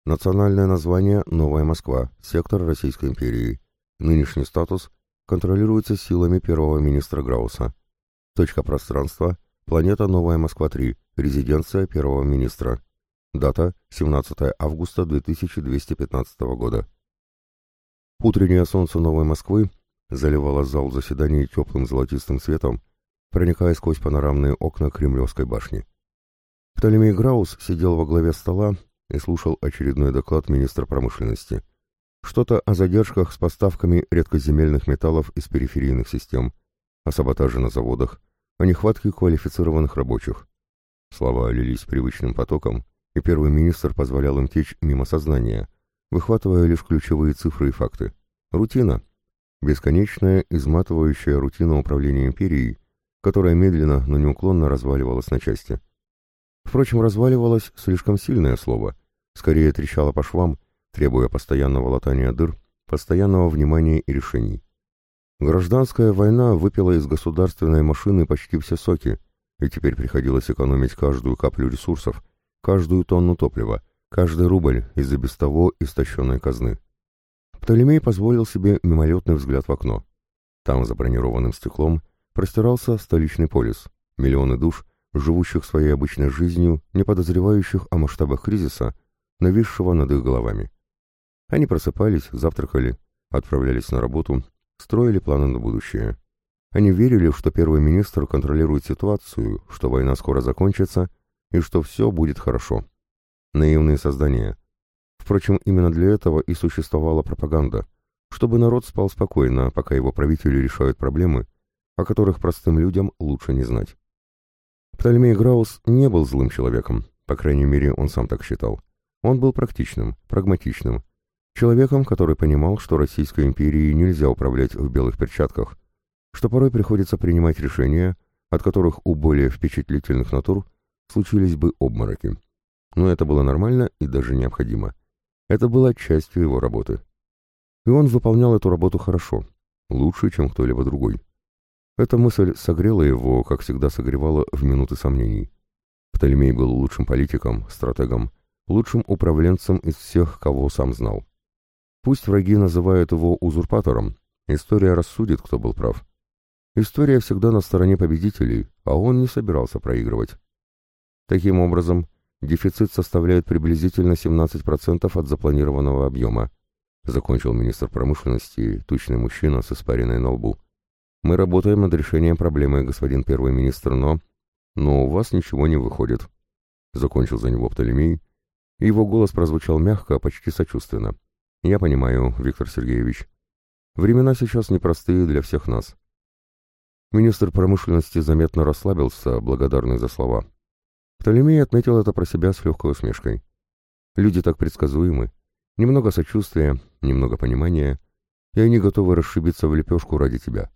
Национальное название – Новая Москва, сектор Российской империи. Нынешний статус контролируется силами первого министра Грауса. Точка пространства – планета Новая Москва-3, резиденция первого министра. Дата – 17 августа 2215 года. Утреннее солнце Новой Москвы заливало зал заседаний теплым золотистым светом, проникая сквозь панорамные окна Кремлевской башни. Птолемей Граус сидел во главе стола и слушал очередной доклад министра промышленности. Что-то о задержках с поставками редкоземельных металлов из периферийных систем, о саботаже на заводах, о нехватке квалифицированных рабочих. Слова лились привычным потоком, и первый министр позволял им течь мимо сознания, выхватывая лишь ключевые цифры и факты. Рутина. Бесконечная, изматывающая рутина управления империей, которая медленно, но неуклонно разваливалась на части. Впрочем, разваливалось слишком сильное слово, скорее трещало по швам, требуя постоянного латания дыр, постоянного внимания и решений. Гражданская война выпила из государственной машины почти все соки, и теперь приходилось экономить каждую каплю ресурсов, каждую тонну топлива, каждый рубль из-за без того истощенной казны. Птолемей позволил себе мимолетный взгляд в окно. Там, за бронированным стеклом, простирался столичный полис, миллионы душ, живущих своей обычной жизнью, не подозревающих о масштабах кризиса, нависшего над их головами. Они просыпались, завтракали, отправлялись на работу, строили планы на будущее. Они верили, что первый министр контролирует ситуацию, что война скоро закончится и что все будет хорошо. Наивные создания. Впрочем, именно для этого и существовала пропаганда, чтобы народ спал спокойно, пока его правители решают проблемы, о которых простым людям лучше не знать. Птолемей Граус не был злым человеком, по крайней мере, он сам так считал. Он был практичным, прагматичным, человеком, который понимал, что Российской империей нельзя управлять в белых перчатках, что порой приходится принимать решения, от которых у более впечатлительных натур случились бы обмороки. Но это было нормально и даже необходимо. Это было частью его работы. И он выполнял эту работу хорошо, лучше, чем кто-либо другой. Эта мысль согрела его, как всегда согревала в минуты сомнений. Птолемей был лучшим политиком, стратегом, лучшим управленцем из всех, кого сам знал. Пусть враги называют его узурпатором, история рассудит, кто был прав. История всегда на стороне победителей, а он не собирался проигрывать. Таким образом, дефицит составляет приблизительно 17% от запланированного объема, закончил министр промышленности, тучный мужчина с испаренной на лбу. Мы работаем над решением проблемы, господин первый министр, но... Но у вас ничего не выходит. Закончил за него Птолемей, его голос прозвучал мягко, почти сочувственно. Я понимаю, Виктор Сергеевич. Времена сейчас непростые для всех нас. Министр промышленности заметно расслабился, благодарный за слова. Птолемей отметил это про себя с легкой усмешкой. Люди так предсказуемы. Немного сочувствия, немного понимания, и они готовы расшибиться в лепешку ради тебя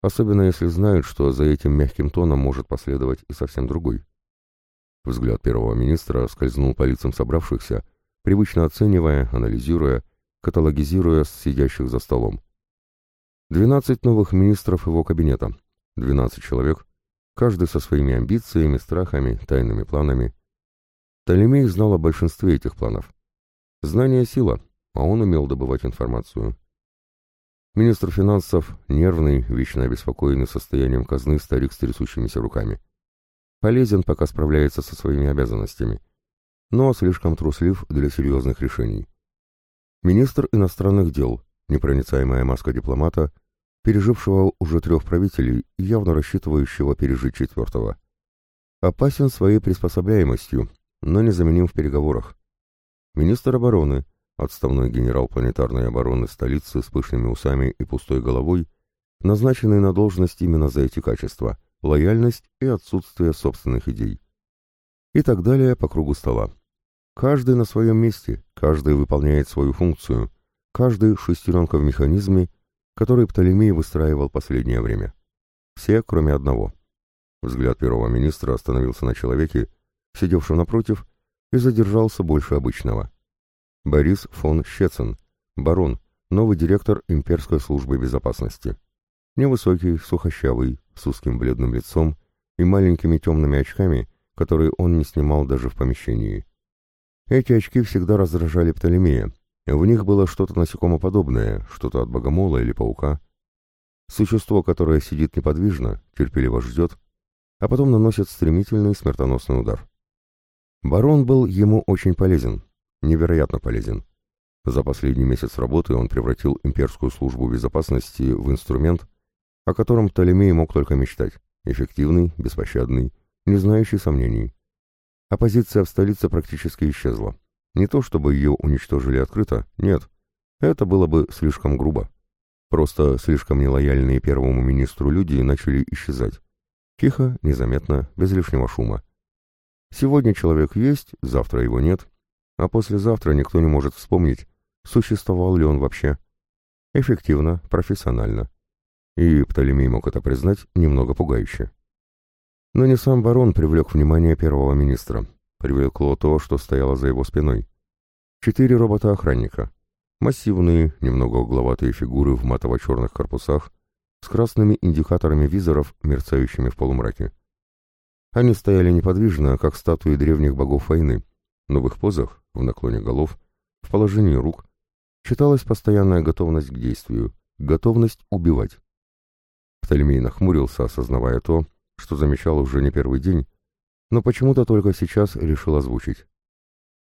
особенно если знают, что за этим мягким тоном может последовать и совсем другой. Взгляд первого министра скользнул по лицам собравшихся, привычно оценивая, анализируя, каталогизируя сидящих за столом. Двенадцать новых министров его кабинета, двенадцать человек, каждый со своими амбициями, страхами, тайными планами. Толемей знал о большинстве этих планов. Знание — сила, а он умел добывать информацию. Министр финансов — нервный, вечно обеспокоенный состоянием казны старик с трясущимися руками. Полезен, пока справляется со своими обязанностями, но слишком труслив для серьезных решений. Министр иностранных дел, непроницаемая маска дипломата, пережившего уже трех правителей и явно рассчитывающего пережить четвертого. Опасен своей приспособляемостью, но незаменим в переговорах. Министр обороны — отставной генерал планетарной обороны столицы с пышными усами и пустой головой, назначенный на должность именно за эти качества – лояльность и отсутствие собственных идей. И так далее по кругу стола. Каждый на своем месте, каждый выполняет свою функцию, каждый шестеренка в механизме, который Птолемей выстраивал последнее время. Все, кроме одного. Взгляд первого министра остановился на человеке, сидевшем напротив, и задержался больше обычного. Борис фон Щецин, барон, новый директор имперской службы безопасности. Невысокий, сухощавый, с узким бледным лицом и маленькими темными очками, которые он не снимал даже в помещении. Эти очки всегда раздражали Птолемея. В них было что-то насекомоподобное, что-то от богомола или паука. Существо, которое сидит неподвижно, терпеливо ждет, а потом наносит стремительный смертоносный удар. Барон был ему очень полезен, невероятно полезен. За последний месяц работы он превратил имперскую службу безопасности в инструмент, о котором Птолемей мог только мечтать. Эффективный, беспощадный, не знающий сомнений. Оппозиция в столице практически исчезла. Не то чтобы ее уничтожили открыто, нет. Это было бы слишком грубо. Просто слишком нелояльные первому министру люди начали исчезать. Тихо, незаметно, без лишнего шума. Сегодня человек есть, завтра его нет, а послезавтра никто не может вспомнить, существовал ли он вообще. Эффективно, профессионально. И Птолемей мог это признать немного пугающе. Но не сам барон привлек внимание первого министра. Привлекло то, что стояло за его спиной. Четыре робота-охранника. Массивные, немного угловатые фигуры в матово-черных корпусах, с красными индикаторами визоров, мерцающими в полумраке. Они стояли неподвижно, как статуи древних богов войны, но в их позах, в наклоне голов, в положении рук, читалась постоянная готовность к действию, готовность убивать. Птолемей нахмурился, осознавая то, что замечал уже не первый день, но почему-то только сейчас решил озвучить.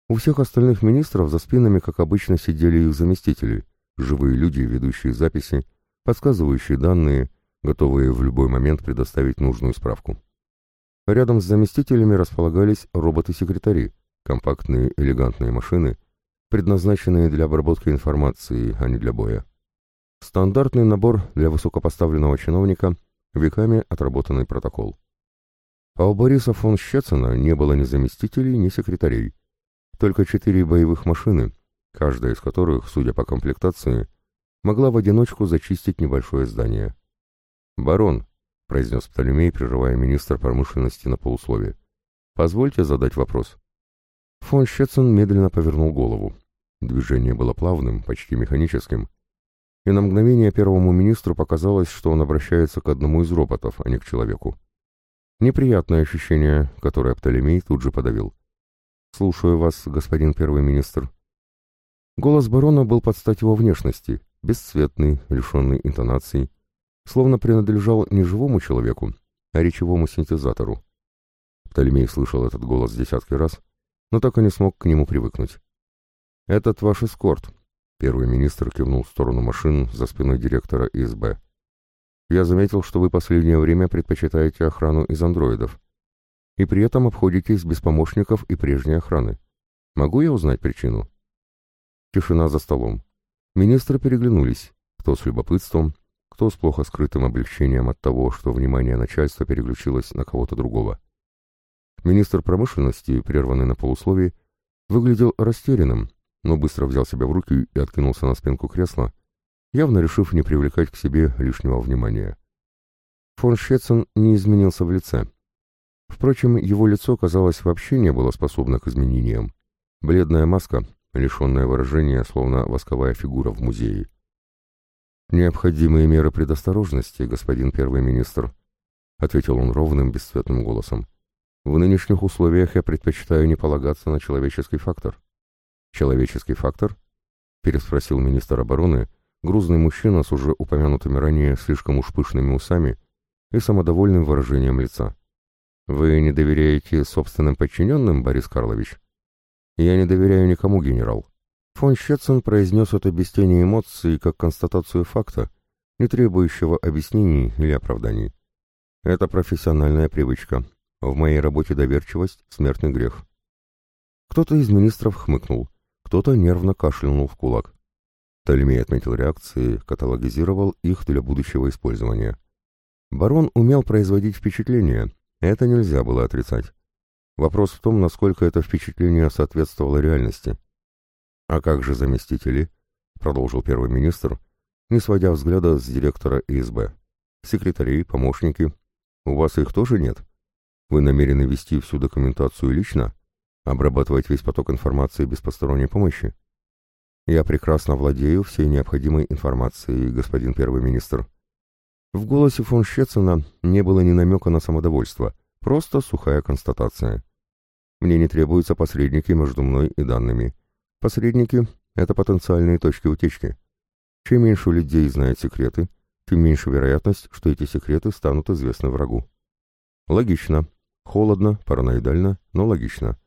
У всех остальных министров за спинами, как обычно, сидели их заместители, живые люди, ведущие записи, подсказывающие данные, готовые в любой момент предоставить нужную справку. Рядом с заместителями располагались роботы-секретари, компактные элегантные машины, предназначенные для обработки информации, а не для боя. Стандартный набор для высокопоставленного чиновника – веками отработанный протокол. А у Бориса фон Щецина не было ни заместителей, ни секретарей. Только четыре боевых машины, каждая из которых, судя по комплектации, могла в одиночку зачистить небольшое здание. «Барон», — произнес Птолемей, прерывая министра промышленности на полусловие, — «позвольте задать вопрос». Фон Щецин медленно повернул голову. Движение было плавным, почти механическим, и на мгновение первому министру показалось, что он обращается к одному из роботов, а не к человеку. Неприятное ощущение, которое Птолемей тут же подавил. «Слушаю вас, господин первый министр». Голос барона был под стать его внешности, бесцветный, лишенный интонаций, словно принадлежал не живому человеку, а речевому синтезатору. Птолемей слышал этот голос десятки раз, но так и не смог к нему привыкнуть. «Этот ваш эскорт», Первый министр кивнул в сторону машин за спиной директора ИСБ. «Я заметил, что вы последнее время предпочитаете охрану из андроидов. И при этом обходитесь без помощников и прежней охраны. Могу я узнать причину?» Тишина за столом. Министры переглянулись, кто с любопытством, кто с плохо скрытым облегчением от того, что внимание начальства переключилось на кого-то другого. Министр промышленности, прерванный на полусловии, выглядел растерянным, но быстро взял себя в руки и откинулся на спинку кресла, явно решив не привлекать к себе лишнего внимания. Фон Щецин не изменился в лице. Впрочем, его лицо, казалось, вообще не было способно к изменениям. Бледная маска, лишенная выражения, словно восковая фигура в музее. «Необходимые меры предосторожности, господин первый министр», — ответил он ровным, бесцветным голосом. «В нынешних условиях я предпочитаю не полагаться на человеческий фактор». «Человеческий фактор?» — переспросил министр обороны, грузный мужчина с уже упомянутыми ранее слишком уж пышными усами и самодовольным выражением лица. «Вы не доверяете собственным подчиненным, Борис Карлович?» «Я не доверяю никому, генерал». Фон Щецин произнес это без тени эмоций, как констатацию факта, не требующего объяснений или оправданий. Это профессиональная привычка. В моей работе доверчивость — смертный грех. Кто-то из министров хмыкнул. Кто-то нервно кашлянул в кулак. Толемей отметил реакции, каталогизировал их для будущего использования. Барон умел производить впечатление, это нельзя было отрицать. Вопрос в том, насколько это впечатление соответствовало реальности. «А как же заместители?» — продолжил первый министр, не сводя взгляда с директора ИСБ. «Секретари, помощники. У вас их тоже нет? Вы намерены вести всю документацию лично? Обрабатывать весь поток информации без посторонней помощи?» «Я прекрасно владею всей необходимой информацией, господин первый министр». В голосе фон Щецена не было ни намека на самодовольство, просто сухая констатация. Мне не требуются посредники между мной и данными. Посредники — это потенциальные точки утечки. Чем меньше людей знает секреты, тем меньше вероятность, что эти секреты станут известны врагу. Логично. Холодно, параноидально, но логично.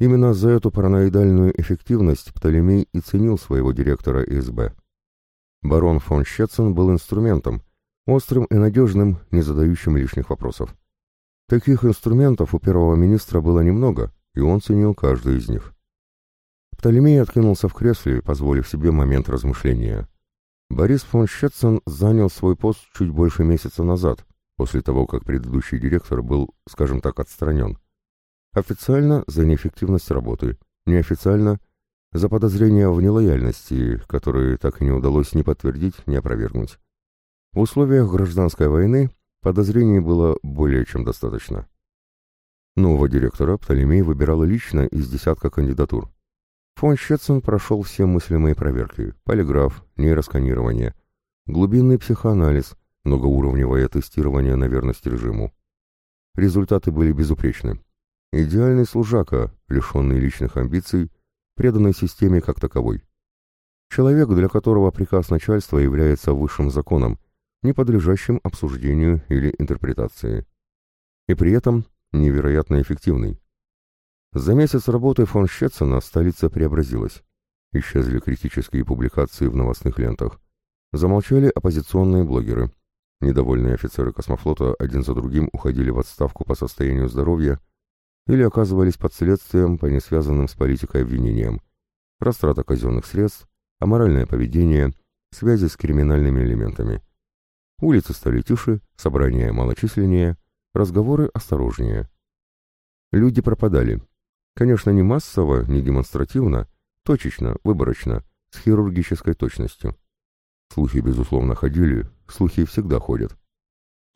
Именно за эту параноидальную эффективность Птолемей и ценил своего директора ИСБ. Барон фон Щетцен был инструментом, острым и надежным, не задающим лишних вопросов. Таких инструментов у первого министра было немного, и он ценил каждый из них. Птолемей откинулся в кресле, позволив себе момент размышления. Борис фон Щетцен занял свой пост чуть больше месяца назад, после того, как предыдущий директор был, скажем так, отстранен. Официально за неэффективность работы, неофициально за подозрения в нелояльности, которые так и не удалось ни подтвердить, ни опровергнуть. В условиях гражданской войны Подозрений было более чем достаточно. Нового директора Птолемей выбирал лично из десятка кандидатур. Фон Щетцен прошел все мыслимые проверки – полиграф, нейросканирование, глубинный психоанализ, многоуровневое тестирование на верность режиму. Результаты были безупречны. Идеальный служака, лишенный личных амбиций, преданной системе как таковой. Человек, для которого приказ начальства является высшим законом, не подлежащим обсуждению или интерпретации. И при этом невероятно эффективный. За месяц работы фон Щетцена столица преобразилась. Исчезли критические публикации в новостных лентах. Замолчали оппозиционные блогеры. Недовольные офицеры космофлота один за другим уходили в отставку по состоянию здоровья или оказывались под следствием по несвязанным с политикой обвинениям. Растрата казенных средств, аморальное поведение, связи с криминальными элементами – Улицы стали тише, собрания малочисленнее, разговоры осторожнее. Люди пропадали. Конечно, не массово, не демонстративно, точечно, выборочно, с хирургической точностью. Слухи, безусловно, ходили, слухи всегда ходят.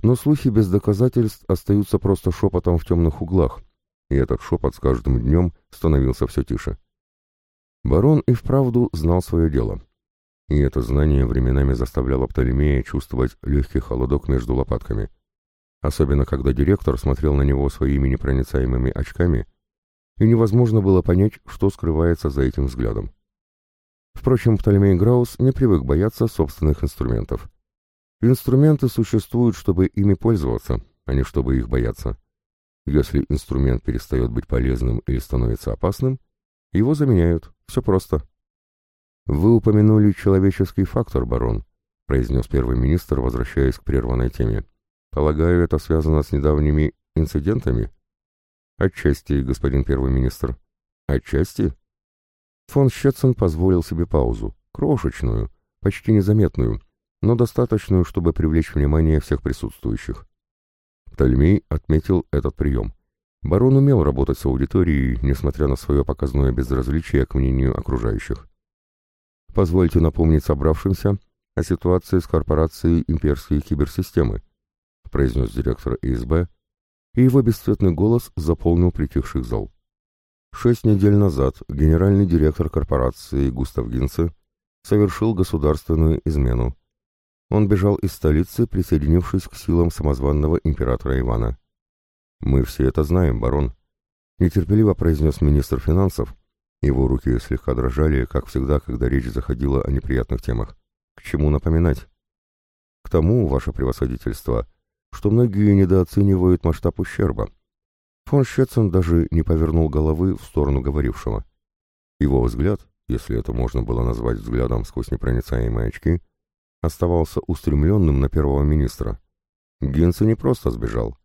Но слухи без доказательств остаются просто шепотом в темных углах, и этот шепот с каждым днем становился все тише. Барон и вправду знал свое дело и это знание временами заставляло Птолемея чувствовать легкий холодок между лопатками. Особенно, когда директор смотрел на него своими непроницаемыми очками, и невозможно было понять, что скрывается за этим взглядом. Впрочем, Птолемей Граус не привык бояться собственных инструментов. Инструменты существуют, чтобы ими пользоваться, а не чтобы их бояться. Если инструмент перестает быть полезным или становится опасным, его заменяют. Все просто. «Вы упомянули человеческий фактор, барон», — произнес первый министр, возвращаясь к прерванной теме. «Полагаю, это связано с недавними инцидентами?» «Отчасти, господин первый министр». «Отчасти?» Фон Щетцен позволил себе паузу, крошечную, почти незаметную, но достаточную, чтобы привлечь внимание всех присутствующих. Птольмей отметил этот прием. Барон умел работать с аудиторией, несмотря на свое показное безразличие к мнению окружающих. Позвольте напомнить собравшимся о ситуации с корпорацией имперские киберсистемы, произнес директор ИСБ, и его бесцветный голос заполнил притихший зал. Шесть недель назад генеральный директор корпорации Густав Гинце совершил государственную измену. Он бежал из столицы, присоединившись к силам самозванного императора Ивана. «Мы все это знаем, барон», — нетерпеливо произнес министр финансов, его руки слегка дрожали, как всегда, когда речь заходила о неприятных темах. К чему напоминать? К тому, ваше превосходительство, что многие недооценивают масштаб ущерба. Фон Щетцен даже не повернул головы в сторону говорившего. Его взгляд, если это можно было назвать взглядом сквозь непроницаемые очки, оставался устремленным на первого министра. Генце не просто сбежал.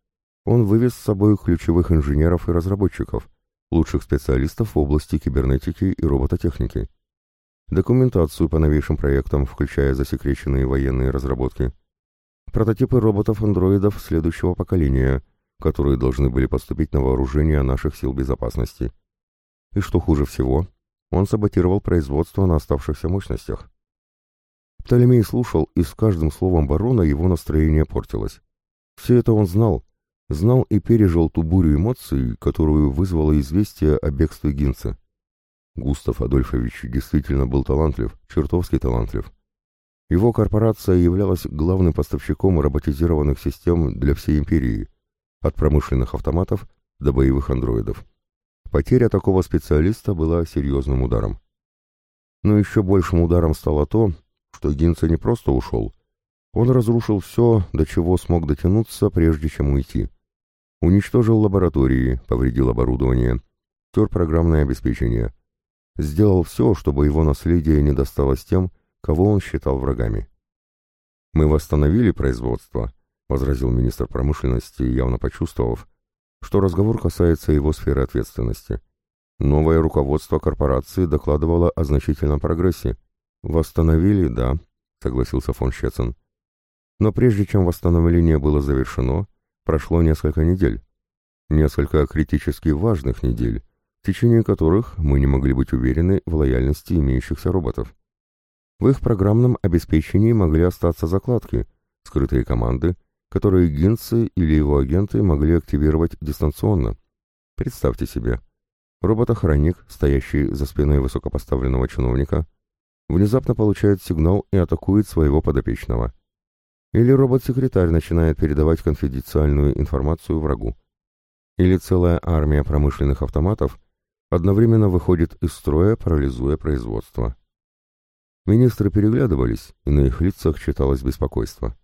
Он вывез с собой ключевых инженеров и разработчиков, лучших специалистов в области кибернетики и робототехники, документацию по новейшим проектам, включая засекреченные военные разработки, прототипы роботов-андроидов следующего поколения, которые должны были поступить на вооружение наших сил безопасности. И что хуже всего, он саботировал производство на оставшихся мощностях. Птолемей слушал, и с каждым словом барона его настроение портилось. Все это он знал, знал и пережил ту бурю эмоций, которую вызвало известие о бегстве Гинца. Густав Адольфович действительно был талантлив, чертовски талантлив. Его корпорация являлась главным поставщиком роботизированных систем для всей империи, от промышленных автоматов до боевых андроидов. Потеря такого специалиста была серьезным ударом. Но еще большим ударом стало то, что Гинца не просто ушел. Он разрушил все, до чего смог дотянуться, прежде чем уйти. Уничтожил лаборатории, повредил оборудование, тер программное обеспечение. Сделал все, чтобы его наследие не досталось тем, кого он считал врагами. «Мы восстановили производство», — возразил министр промышленности, явно почувствовав, что разговор касается его сферы ответственности. Новое руководство корпорации докладывало о значительном прогрессе. «Восстановили, да», — согласился фон Щецин. Но прежде чем восстановление было завершено, прошло несколько недель. Несколько критически важных недель, в течение которых мы не могли быть уверены в лояльности имеющихся роботов. В их программном обеспечении могли остаться закладки, скрытые команды, которые гинцы или его агенты могли активировать дистанционно. Представьте себе, робот-охранник, стоящий за спиной высокопоставленного чиновника, внезапно получает сигнал и атакует своего подопечного. Или робот-секретарь начинает передавать конфиденциальную информацию врагу. Или целая армия промышленных автоматов одновременно выходит из строя, парализуя производство. Министры переглядывались, и на их лицах читалось беспокойство.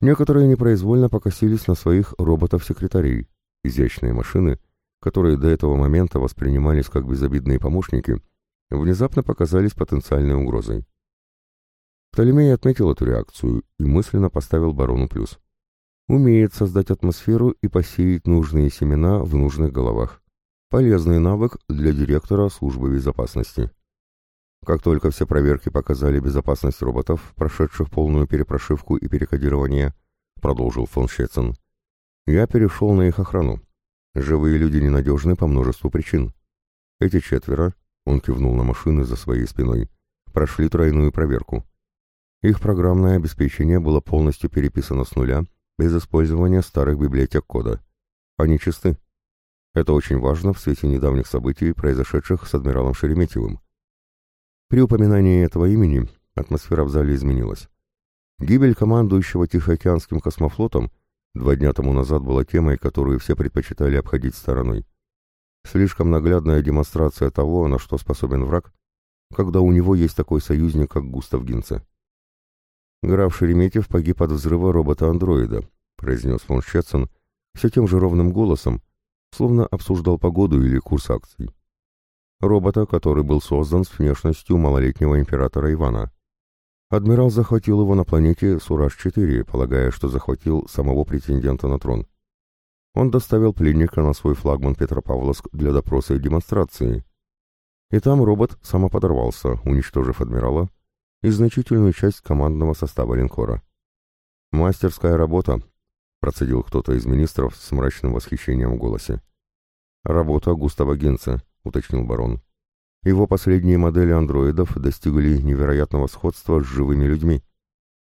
Некоторые непроизвольно покосились на своих роботов-секретарей, изящные машины, которые до этого момента воспринимались как безобидные помощники, внезапно показались потенциальной угрозой. Птолемей отметил эту реакцию и мысленно поставил барону плюс. Умеет создать атмосферу и посеять нужные семена в нужных головах. Полезный навык для директора службы безопасности. Как только все проверки показали безопасность роботов, прошедших полную перепрошивку и перекодирование, продолжил фон Щецин, я перешел на их охрану. Живые люди ненадежны по множеству причин. Эти четверо, он кивнул на машины за своей спиной, прошли тройную проверку. Их программное обеспечение было полностью переписано с нуля, без использования старых библиотек кода. Они чисты. Это очень важно в свете недавних событий, произошедших с адмиралом Шереметьевым. При упоминании этого имени атмосфера в зале изменилась. Гибель командующего Тихоокеанским космофлотом два дня тому назад была темой, которую все предпочитали обходить стороной. Слишком наглядная демонстрация того, на что способен враг, когда у него есть такой союзник, как Густав Гинце. «Граф Шереметьев погиб от взрыва робота-андроида», — произнес фон Щетцен все тем же ровным голосом, словно обсуждал погоду или курс акций робота, который был создан с внешностью малолетнего императора Ивана. Адмирал захватил его на планете Сураж-4, полагая, что захватил самого претендента на трон. Он доставил пленника на свой флагман Петропавловск для допроса и демонстрации. И там робот самоподорвался, уничтожив адмирала и значительную часть командного состава линкора. «Мастерская работа», — процедил кто-то из министров с мрачным восхищением в голосе. «Работа Густава Генца», — уточнил барон. Его последние модели андроидов достигли невероятного сходства с живыми людьми.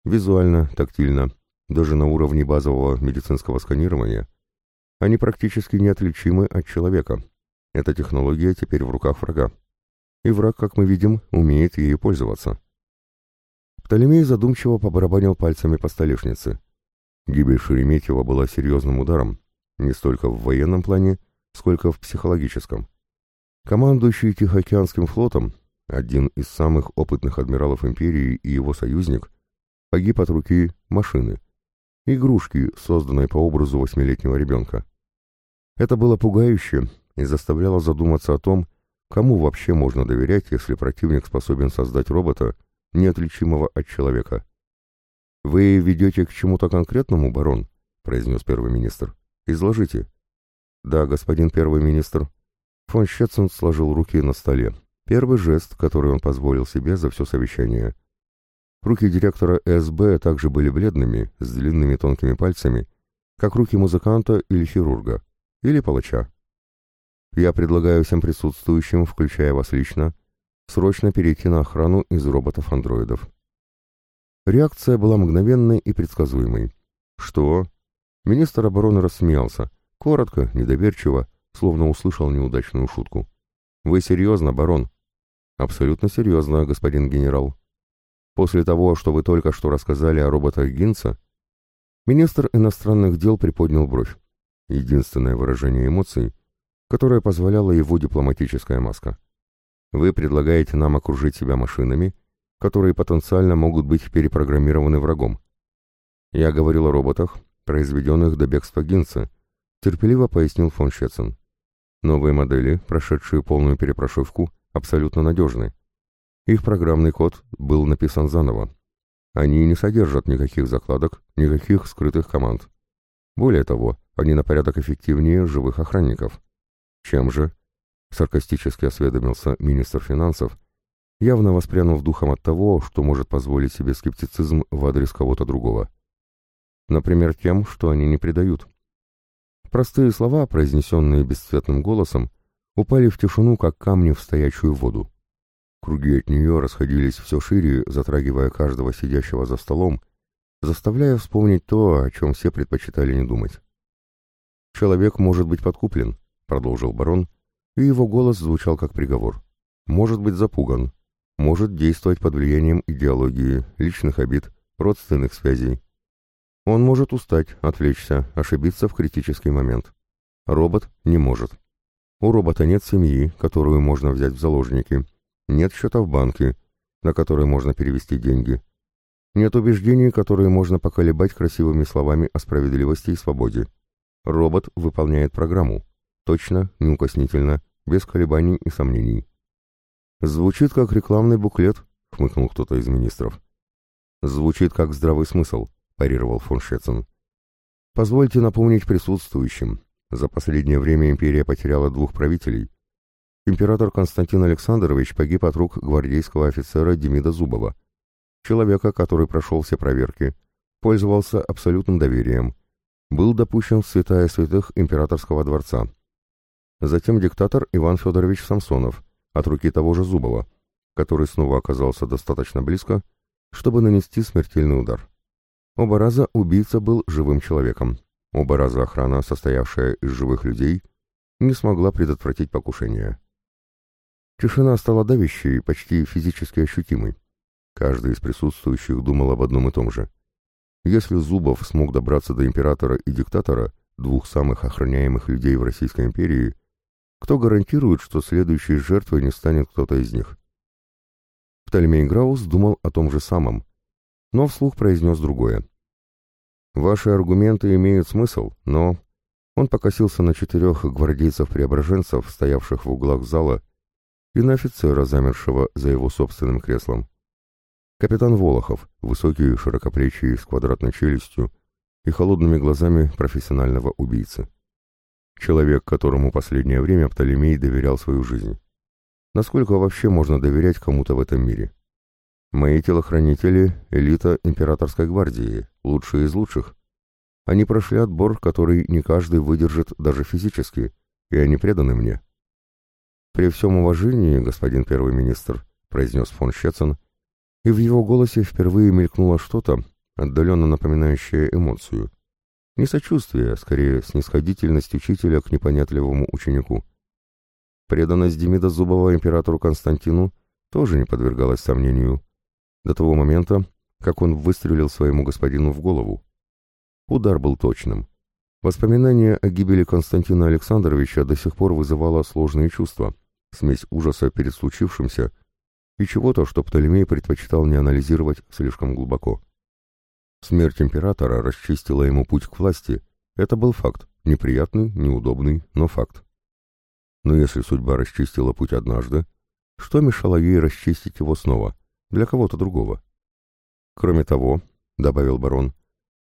Визуально, тактильно, даже на уровне базового медицинского сканирования. Они практически неотличимы от человека. Эта технология теперь в руках врага. И враг, как мы видим, умеет ею пользоваться. Птолемей задумчиво побарабанил пальцами по столешнице. Гибель Шереметьева была серьезным ударом, не столько в военном плане, сколько в психологическом. Командующий Тихоокеанским флотом, один из самых опытных адмиралов империи и его союзник, погиб от руки машины, игрушки, созданной по образу восьмилетнего ребенка. Это было пугающе и заставляло задуматься о том, кому вообще можно доверять, если противник способен создать робота, неотличимого от человека. «Вы ведете к чему-то конкретному, барон?» — произнес первый министр. «Изложите». «Да, господин первый министр», Фон Щетцен сложил руки на столе. Первый жест, который он позволил себе за все совещание. Руки директора СБ также были бледными, с длинными тонкими пальцами, как руки музыканта или хирурга, или палача. Я предлагаю всем присутствующим, включая вас лично, срочно перейти на охрану из роботов-андроидов. Реакция была мгновенной и предсказуемой. Что? Министр обороны рассмеялся. Коротко, недоверчиво, словно услышал неудачную шутку. «Вы серьезно, барон?» «Абсолютно серьезно, господин генерал. После того, что вы только что рассказали о роботах Гинца, министр иностранных дел приподнял бровь. Единственное выражение эмоций, которое позволяло его дипломатическая маска. Вы предлагаете нам окружить себя машинами, которые потенциально могут быть перепрограммированы врагом. Я говорил о роботах, произведенных до бегства Гинца, терпеливо пояснил фон Щецин. Новые модели, прошедшие полную перепрошивку, абсолютно надежны. Их программный код был написан заново. Они не содержат никаких закладок, никаких скрытых команд. Более того, они на порядок эффективнее живых охранников. Чем же? Саркастически осведомился министр финансов, явно воспрянув духом от того, что может позволить себе скептицизм в адрес кого-то другого. Например, тем, что они не предают. Простые слова, произнесенные бесцветным голосом, упали в тишину, как камни в стоячую воду. Круги от нее расходились все шире, затрагивая каждого сидящего за столом, заставляя вспомнить то, о чем все предпочитали не думать. «Человек может быть подкуплен», — продолжил барон, и его голос звучал как приговор. «Может быть запуган, может действовать под влиянием идеологии, личных обид, родственных связей. Он может устать, отвлечься, ошибиться в критический момент. Робот не может. У робота нет семьи, которую можно взять в заложники. Нет счета в банке, на который можно перевести деньги. Нет убеждений, которые можно поколебать красивыми словами о справедливости и свободе. Робот выполняет программу. Точно, неукоснительно, без колебаний и сомнений. «Звучит как рекламный буклет», — хмыкнул кто-то из министров. «Звучит как здравый смысл», парировал фон Шецен. Позвольте напомнить присутствующим. За последнее время империя потеряла двух правителей. Император Константин Александрович погиб от рук гвардейского офицера Демида Зубова, человека, который прошел все проверки, пользовался абсолютным доверием, был допущен в святая святых императорского дворца. Затем диктатор Иван Федорович Самсонов от руки того же Зубова, который снова оказался достаточно близко, чтобы нанести смертельный удар. Оба раза убийца был живым человеком. Оба раза охрана, состоявшая из живых людей, не смогла предотвратить покушение. Тишина стала давящей, почти физически ощутимой. Каждый из присутствующих думал об одном и том же. Если Зубов смог добраться до императора и диктатора, двух самых охраняемых людей в Российской империи, кто гарантирует, что следующей жертвой не станет кто-то из них? Птолемей Граус думал о том же самом, но вслух произнес другое. Ваши аргументы имеют смысл, но...» Он покосился на четырех гвардейцев-преображенцев, стоявших в углах зала, и на офицера, замершего за его собственным креслом. Капитан Волохов, высокий, широкоплечий, с квадратной челюстью и холодными глазами профессионального убийцы. Человек, которому последнее время Птолемей доверял свою жизнь. Насколько вообще можно доверять кому-то в этом мире? Мои телохранители — элита императорской гвардии, лучшие из лучших. Они прошли отбор, который не каждый выдержит даже физически, и они преданы мне. «При всем уважении, господин первый министр», — произнес фон Щецин, и в его голосе впервые мелькнуло что-то, отдаленно напоминающее эмоцию. Не сочувствие, а скорее снисходительность учителя к непонятливому ученику. Преданность Демида Зубова императору Константину тоже не подвергалась сомнению до того момента, как он выстрелил своему господину в голову. Удар был точным. Воспоминание о гибели Константина Александровича до сих пор вызывало сложные чувства, смесь ужаса перед случившимся и чего-то, что Птолемей предпочитал не анализировать слишком глубоко. Смерть императора расчистила ему путь к власти. Это был факт, неприятный, неудобный, но факт. Но если судьба расчистила путь однажды, что мешало ей расчистить его снова? для кого-то другого. Кроме того, добавил барон,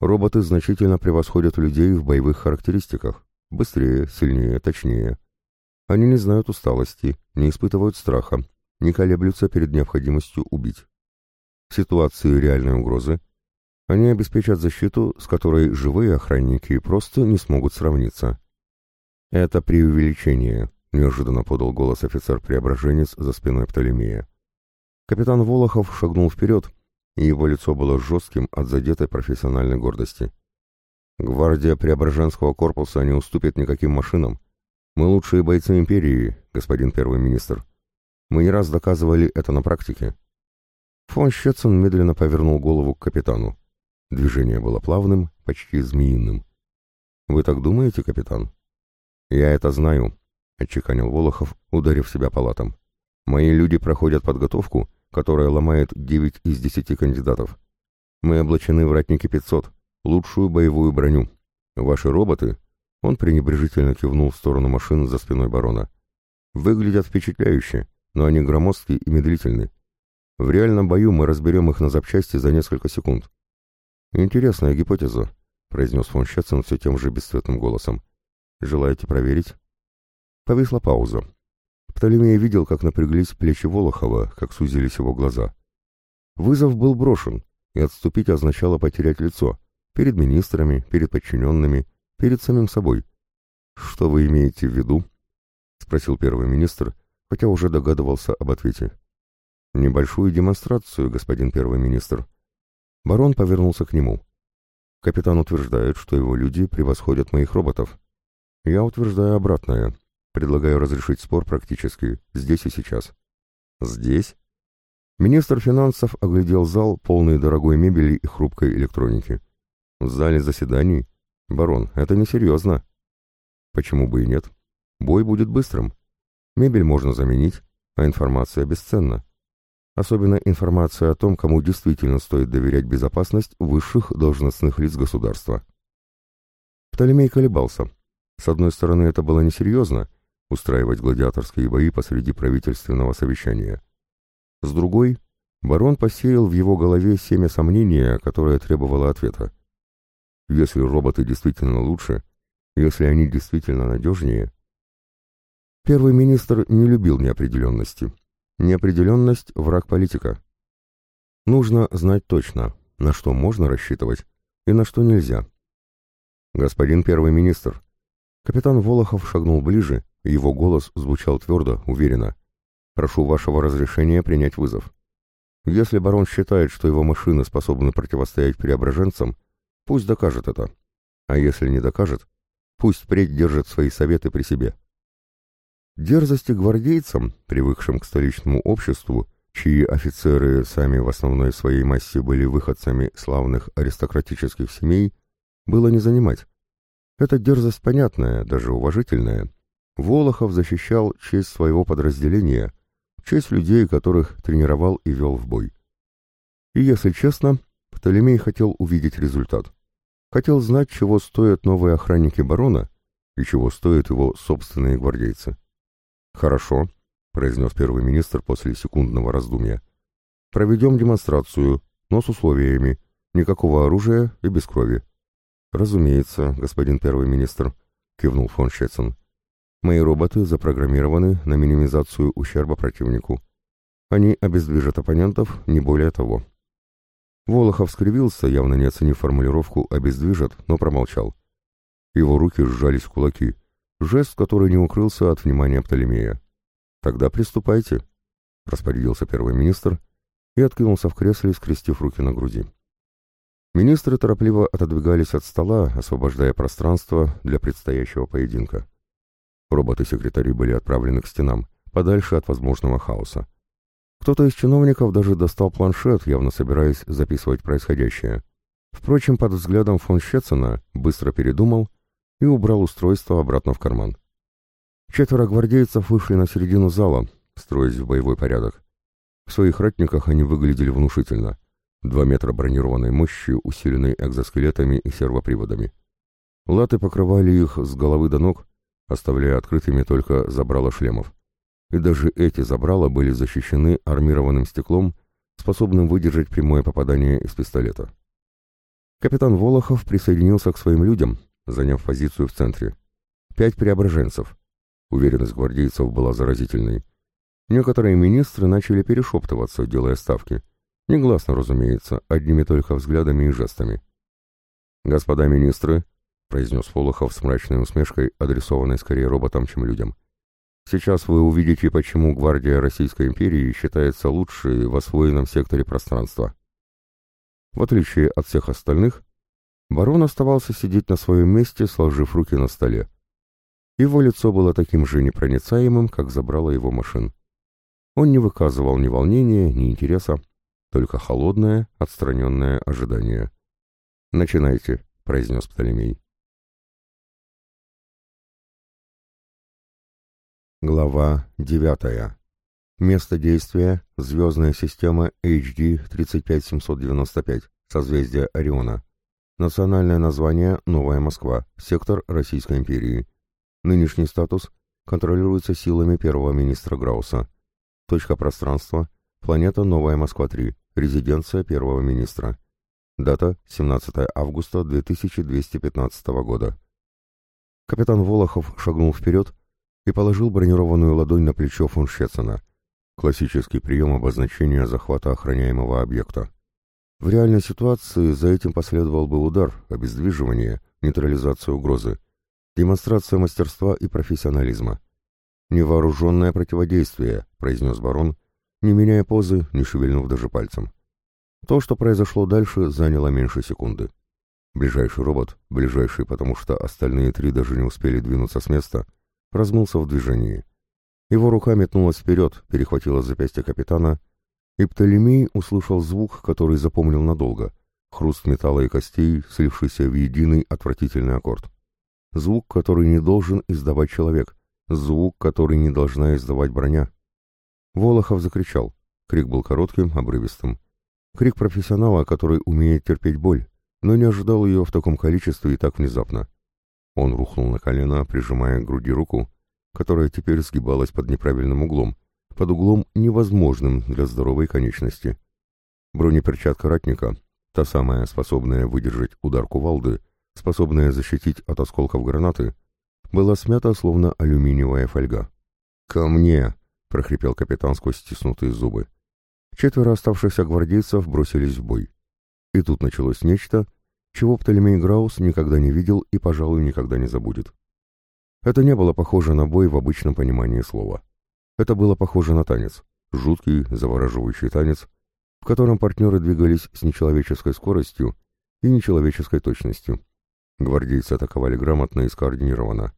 роботы значительно превосходят людей в боевых характеристиках. Быстрее, сильнее, точнее. Они не знают усталости, не испытывают страха, не колеблются перед необходимостью убить. В ситуации реальной угрозы Они обеспечат защиту, с которой живые охранники просто не смогут сравниться. Это преувеличение, неожиданно подал голос офицер-преображенец за спиной Птолемея. Капитан Волохов шагнул вперед, и его лицо было жестким от задетой профессиональной гордости. «Гвардия Преображенского корпуса не уступит никаким машинам. Мы лучшие бойцы империи, господин первый министр. Мы не раз доказывали это на практике». Фон Щетцен медленно повернул голову к капитану. Движение было плавным, почти змеиным. «Вы так думаете, капитан?» «Я это знаю», — отчеканил Волохов, ударив себя по латам. «Мои люди проходят подготовку, которая ломает 9 из 10 кандидатов. Мы облачены в ратники 500, лучшую боевую броню. Ваши роботы...» Он пренебрежительно кивнул в сторону машин за спиной барона. «Выглядят впечатляюще, но они громоздкие и медлительны. В реальном бою мы разберем их на запчасти за несколько секунд. «Интересная гипотеза», — произнес фон Щецин все тем же бесцветным голосом. «Желаете проверить?» Повисла пауза. Птолемей видел, как напряглись плечи Волохова, как сузились его глаза. Вызов был брошен, и отступить означало потерять лицо. Перед министрами, перед подчиненными, перед самим собой. «Что вы имеете в виду?» — спросил первый министр, хотя уже догадывался об ответе. «Небольшую демонстрацию, господин первый министр», Барон повернулся к нему. Капитан утверждает, что его люди превосходят моих роботов. Я утверждаю обратное. Предлагаю разрешить спор практически здесь и сейчас. Здесь? Министр финансов оглядел зал, полный дорогой мебели и хрупкой электроники. В зале заседаний? Барон, это несерьезно. Почему бы и нет? Бой будет быстрым. Мебель можно заменить, а информация бесценна. Особенно информация о том, кому действительно стоит доверять безопасность высших должностных лиц государства. Птолемей колебался. С одной стороны, это было несерьезно, устраивать гладиаторские бои посреди правительственного совещания. С другой, барон посеял в его голове семя сомнения, которое требовало ответа. Если роботы действительно лучше, если они действительно надежнее... Первый министр не любил неопределенности. Неопределенность – враг политика. Нужно знать точно, на что можно рассчитывать и на что нельзя. Господин первый министр. Капитан Волохов шагнул ближе, его голос звучал твердо, уверенно. Прошу вашего разрешения принять вызов. Если барон считает, что его машины способны противостоять преображенцам, пусть докажет это. А если не докажет, пусть впредь держит свои советы при себе. Дерзости гвардейцам, привыкшим к столичному обществу, чьи офицеры сами в основной своей массе были выходцами славных аристократических семей, было не занимать. Эта дерзость понятная, даже уважительная. Волохов защищал честь своего подразделения, честь людей, которых тренировал и вел в бой. И если честно, Птолемей хотел увидеть результат. Хотел знать, чего стоят новые охранники барона и чего стоят его собственные гвардейцы. «Хорошо», — произнес первый министр после секундного раздумья. «Проведем демонстрацию, но с условиями. Никакого оружия и без крови». «Разумеется, господин первый министр», — кивнул фон Щецин. «Мои роботы запрограммированы на минимизацию ущерба противнику. Они обездвижат оппонентов, не более того». Волохов скривился, явно не оценив формулировку «обездвижат», но промолчал. Его руки сжались в кулаки жест, который не укрылся от внимания Птолемея. «Тогда приступайте», — распорядился первый министр и откинулся в кресле, скрестив руки на груди. Министры торопливо отодвигались от стола, освобождая пространство для предстоящего поединка. Роботы-секретари были отправлены к стенам, подальше от возможного хаоса. Кто-то из чиновников даже достал планшет, явно собираясь записывать происходящее. Впрочем, под взглядом фон Щецена быстро передумал и убрал устройство обратно в карман. Четверо гвардейцев вышли на середину зала, строясь в боевой порядок. В своих ратниках они выглядели внушительно. Два метра бронированной мощи, усиленной экзоскелетами и сервоприводами. Латы покрывали их с головы до ног, оставляя открытыми только забрала шлемов. И даже эти забрала были защищены армированным стеклом, способным выдержать прямое попадание из пистолета. Капитан Волохов присоединился к своим людям, заняв позицию в центре. Пять преображенцев. Уверенность гвардейцев была заразительной. Некоторые министры начали перешептываться, делая ставки. Негласно, разумеется, одними только взглядами и жестами. «Господа министры», — произнес Волохов с мрачной усмешкой, адресованной скорее роботам, чем людям, «сейчас вы увидите, почему гвардия Российской империи считается лучшей в освоенном секторе пространства». В отличие от всех остальных, барон оставался сидеть на своем месте, сложив руки на столе. Его лицо было таким же непроницаемым, как забрала его машин. Он не выказывал ни волнения, ни интереса, только холодное, отстраненное ожидание. «Начинайте», — произнес Птолемей. Глава девятая. Место действия — звездная система HD 35795, созвездие Ориона. Национальное название — Новая Москва, сектор Российской империи. Нынешний статус контролируется силами первого министра Грауса. Точка пространства — планета Новая Москва-3, резиденция первого министра. Дата — 17 августа 2215 года. Капитан Волохов шагнул вперед и положил бронированную ладонь на плечо фон Щецена. Классический прием обозначения захвата охраняемого объекта. В реальной ситуации за этим последовал бы удар, обездвиживание, нейтрализация угрозы, демонстрация мастерства и профессионализма. «Невооруженное противодействие», — произнес барон, не меняя позы, не шевельнув даже пальцем. То, что произошло дальше, заняло меньше секунды. Ближайший робот, ближайший, потому что остальные три даже не успели двинуться с места, размылся в движении. Его рука метнулась вперед, перехватила запястье капитана, и Птолемей услышал звук, который запомнил надолго — хруст металла и костей, слившийся в единый отвратительный аккорд. Звук, который не должен издавать человек, звук, который не должна издавать броня. Волохов закричал. Крик был коротким, обрывистым. Крик профессионала, который умеет терпеть боль, но не ожидал ее в таком количестве и так внезапно. Он рухнул на колено, прижимая к груди руку, которая теперь сгибалась под неправильным углом, под углом невозможным для здоровой конечности. Бронеперчатка ратника, та самая, способная выдержать удар кувалды, способная защитить от осколков гранаты, была смята, словно алюминиевая фольга. «Ко мне!» — прохрипел капитан сквозь стиснутые зубы. Четверо оставшихся гвардейцев бросились в бой. И тут началось нечто, чего Птолемей Граус никогда не видел и, пожалуй, никогда не забудет. Это не было похоже на бой в обычном понимании слова. Это было похоже на танец, жуткий, завораживающий танец, в котором партнеры двигались с нечеловеческой скоростью и нечеловеческой точностью. Гвардейцы атаковали грамотно и скоординированно.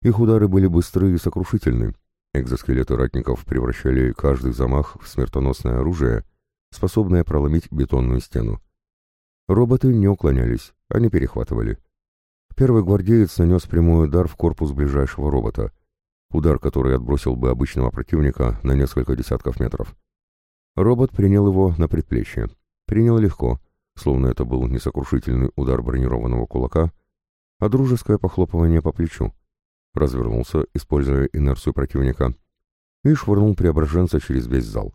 Их удары были быстры и сокрушительны. Экзоскелеты ратников превращали каждый замах в смертоносное оружие, способное проломить бетонную стену. Роботы не уклонялись, они перехватывали. Первый гвардеец нанес прямой удар в корпус ближайшего робота. Удар, который отбросил бы обычного противника на несколько десятков метров. Робот принял его на предплечье. Принял легко, словно это был не сокрушительный удар бронированного кулака, а дружеское похлопывание по плечу. Развернулся, используя инерцию противника, и швырнул преображенца через весь зал.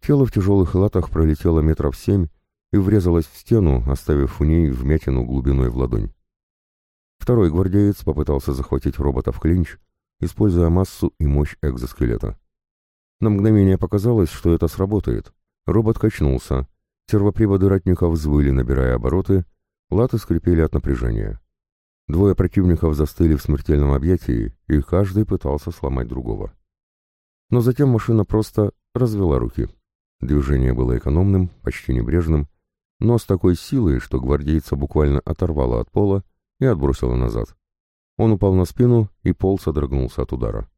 Тело в тяжелых латах пролетело метров семь и врезалась в стену, оставив в ней вмятину глубиной в ладонь. Второй гвардеец попытался захватить робота в клинч, используя массу и мощь экзоскелета. На мгновение показалось, что это сработает. Робот качнулся, сервоприводы ратников взвыли, набирая обороты, латы скрипели от напряжения. Двое противников застыли в смертельном объятии, и каждый пытался сломать другого. Но затем машина просто развела руки. Движение было экономным, почти небрежным, но с такой силой, что гвардейца буквально оторвало от пола и отбросило назад. Он упал на спину, и пол содрогнулся от удара.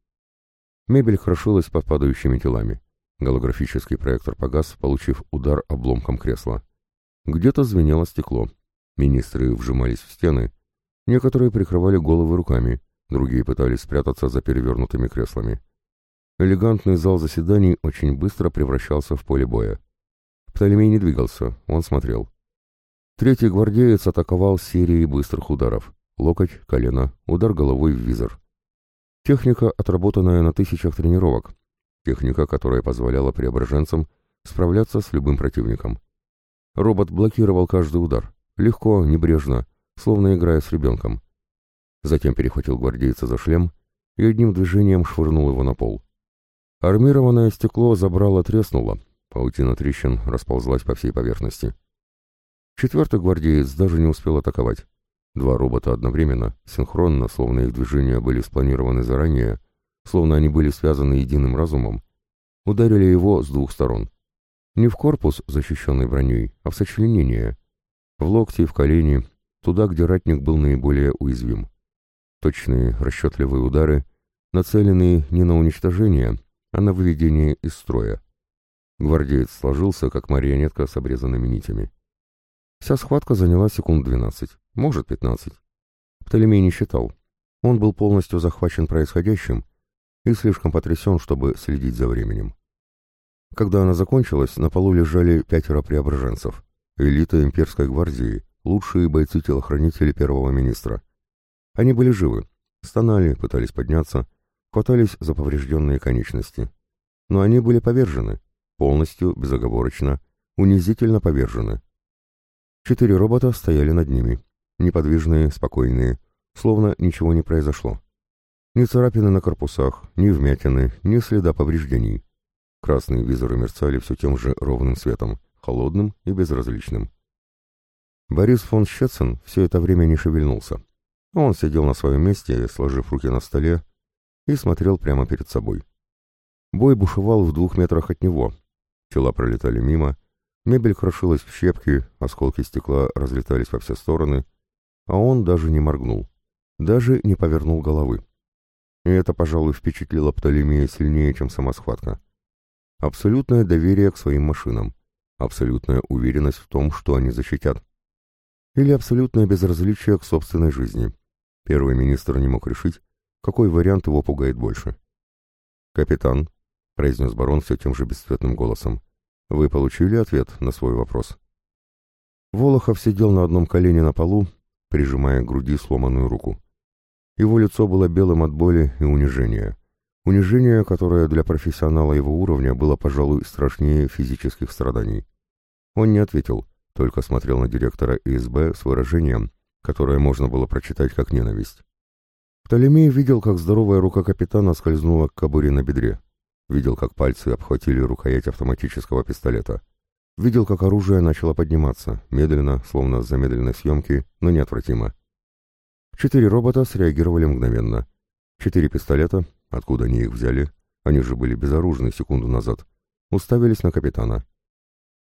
Мебель крошилась под падающими телами. Голографический проектор погас, получив удар обломком кресла. Где-то звенело стекло. Министры вжимались в стены. Некоторые прикрывали головы руками, другие пытались спрятаться за перевернутыми креслами. Элегантный зал заседаний очень быстро превращался в поле боя. Птолемей не двигался, он смотрел. Третий гвардеец атаковал серией быстрых ударов. Локоть, колено, удар головой в визор. Техника, отработанная на тысячах тренировок. Техника, которая позволяла преображенцам справляться с любым противником. Робот блокировал каждый удар. Легко, небрежно, словно играя с ребенком. Затем перехватил гвардейца за шлем и одним движением швырнул его на пол. Армированное стекло забрало треснуло, Паутина трещин расползлась по всей поверхности. Четвертый гвардеец даже не успел атаковать. Два робота одновременно, синхронно, словно их движения были спланированы заранее, словно они были связаны единым разумом, ударили его с двух сторон. Не в корпус, защищенный броней, а в сочленение. В локти в колени, туда, где ратник был наиболее уязвим. Точные, расчетливые удары, нацеленные не на уничтожение, а на выведение из строя. Гвардеец сложился, как марионетка с обрезанными нитями. Вся схватка заняла секунд двенадцать, может пятнадцать. Птолемей не считал. Он был полностью захвачен происходящим и слишком потрясен, чтобы следить за временем. Когда она закончилась, на полу лежали пятеро преображенцев, элита имперской гвардии, лучшие бойцы-телохранители первого министра. Они были живы, стонали, пытались подняться, хватались за поврежденные конечности. Но они были повержены, полностью, безоговорочно, унизительно повержены. Четыре робота стояли над ними, неподвижные, спокойные, словно ничего не произошло. Ни царапины на корпусах, ни вмятины, ни следа повреждений. Красные визоры мерцали все тем же ровным светом, холодным и безразличным. Борис фон Щецин все это время не шевельнулся. Он сидел на своем месте, сложив руки на столе, и смотрел прямо перед собой. Бой бушевал в двух метрах от него. Тела пролетали мимо, мебель крошилась в щепки, осколки стекла разлетались во все стороны, а он даже не моргнул, даже не повернул головы. И это, пожалуй, впечатлило Птолемея сильнее, чем сама схватка. Абсолютное доверие к своим машинам, абсолютная уверенность в том, что они защитят. Или абсолютное безразличие к собственной жизни. Первый министр не мог решить, какой вариант его пугает больше. «Капитан», — произнес барон все тем же бесцветным голосом, — «вы получили ответ на свой вопрос?» Волохов сидел на одном колене на полу, прижимая к груди сломанную руку. Его лицо было белым от боли и унижения. Унижение, которое для профессионала его уровня было, пожалуй, страшнее физических страданий. Он не ответил, только смотрел на директора ИСБ с выражением, которое можно было прочитать как ненависть. Птолемей видел, как здоровая рука капитана скользнула к кобуре на бедре. Видел, как пальцы обхватили рукоять автоматического пистолета. Видел, как оружие начало подниматься, медленно, словно с замедленной съемки, но неотвратимо. Четыре робота среагировали мгновенно. Четыре пистолета, откуда они их взяли, они же были безоружны секунду назад, уставились на капитана.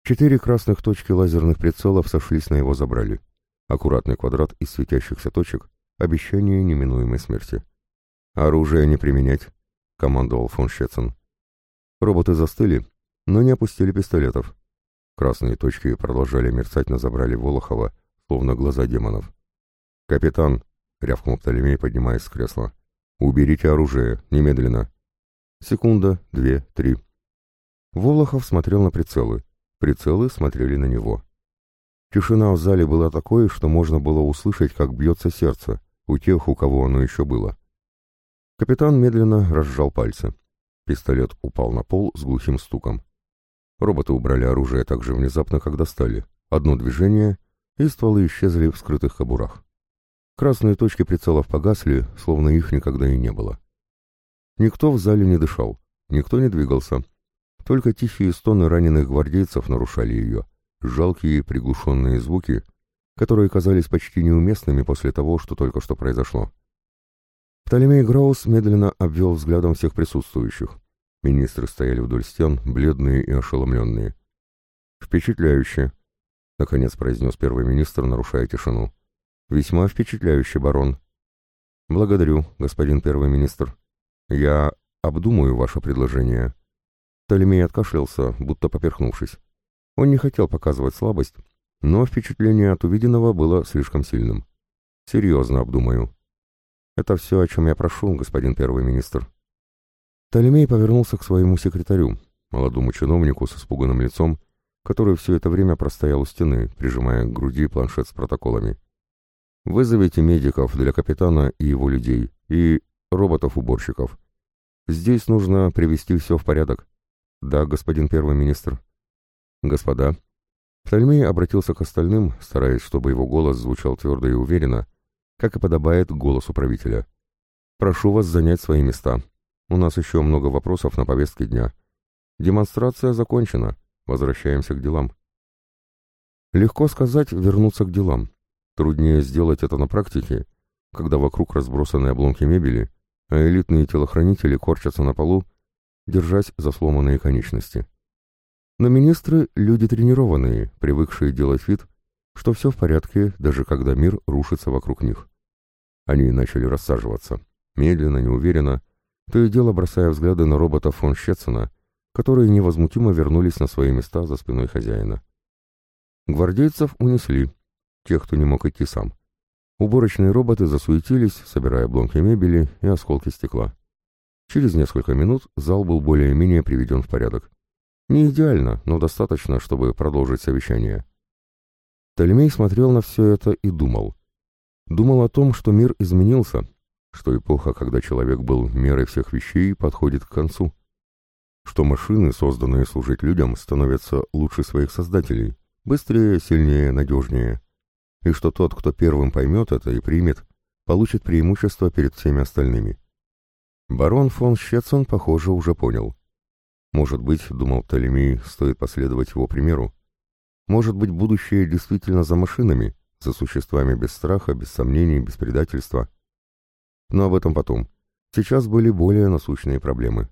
Четыре красных точки лазерных прицелов сошлись на его забрали. Аккуратный квадрат из светящихся точек, обещание неминуемой смерти. «Оружие не применять», — командовал фон Щецин. Роботы застыли, но не опустили пистолетов. Красные точки продолжали мерцать на забрали Волохова, словно глаза демонов. «Капитан», — рявкнул Птолемей, поднимаясь с кресла, — «уберите оружие, немедленно». Секунда, две, три. Волохов смотрел на прицелы. Прицелы смотрели на него. Тишина в зале была такой, что можно было услышать, как бьется сердце, у тех, у кого оно еще было. Капитан медленно разжал пальцы. Пистолет упал на пол с глухим стуком. Роботы убрали оружие так же внезапно, как достали. Одно движение, и стволы исчезли в скрытых кобурах. Красные точки прицелов погасли, словно их никогда и не было. Никто в зале не дышал, никто не двигался. Только тихие стоны раненых гвардейцев нарушали ее жалкие приглушенные звуки, которые казались почти неуместными после того, что только что произошло. Птолемей Граус медленно обвел взглядом всех присутствующих. Министры стояли вдоль стен, бледные и ошеломленные. «Впечатляюще», — наконец произнес первый министр, нарушая тишину. «Весьма впечатляюще, барон». «Благодарю, господин первый министр. Я обдумаю ваше предложение». Птолемей откашлялся, будто поперхнувшись. Он не хотел показывать слабость, но впечатление от увиденного было слишком сильным. «Серьезно обдумаю». «Это все, о чем я прошу, господин первый министр». Толемей повернулся к своему секретарю, молодому чиновнику с испуганным лицом, который все это время простоял у стены, прижимая к груди планшет с протоколами. «Вызовите медиков для капитана и его людей, и роботов-уборщиков. Здесь нужно привести все в порядок». «Да, господин первый министр». «Господа». Птолемей обратился к остальным, стараясь, чтобы его голос звучал твердо и уверенно, как и подобает голосу правителя. «Прошу вас занять свои места. У нас еще много вопросов на повестке дня. Демонстрация закончена. возвращаемся к делам. Легко сказать «вернуться к делам». Труднее сделать это на практике, когда вокруг разбросаны обломки мебели, а элитные телохранители корчатся на полу, держась за сломанные конечности. Но министры — люди тренированные, привыкшие делать вид, что все в порядке, даже когда мир рушится вокруг них. Они начали рассаживаться, медленно, неуверенно, то и дело бросая взгляды на робота фон Щетцена, которые невозмутимо вернулись на свои места за спиной хозяина. Гвардейцев унесли, тех, кто не мог идти сам. Уборочные роботы засуетились, собирая обломки мебели и осколки стекла. Через несколько минут зал был более-менее приведен в порядок. Не идеально, но достаточно, чтобы продолжить совещание. Толемей смотрел на все это и думал. Думал о том, что мир изменился, что эпоха, когда человек был мерой всех вещей, подходит к концу. Что машины, созданные служить людям, становятся лучше своих создателей, быстрее, сильнее, надежнее. И что тот, кто первым поймет это и примет, получит преимущество перед всеми остальными. Барон фон Щетсон, похоже, уже понял. Может быть, думал Птолемей, стоит последовать его примеру. Может быть, будущее действительно за машинами, за существами без страха, без сомнений, без предательства. Но об этом потом. Сейчас были более насущные проблемы.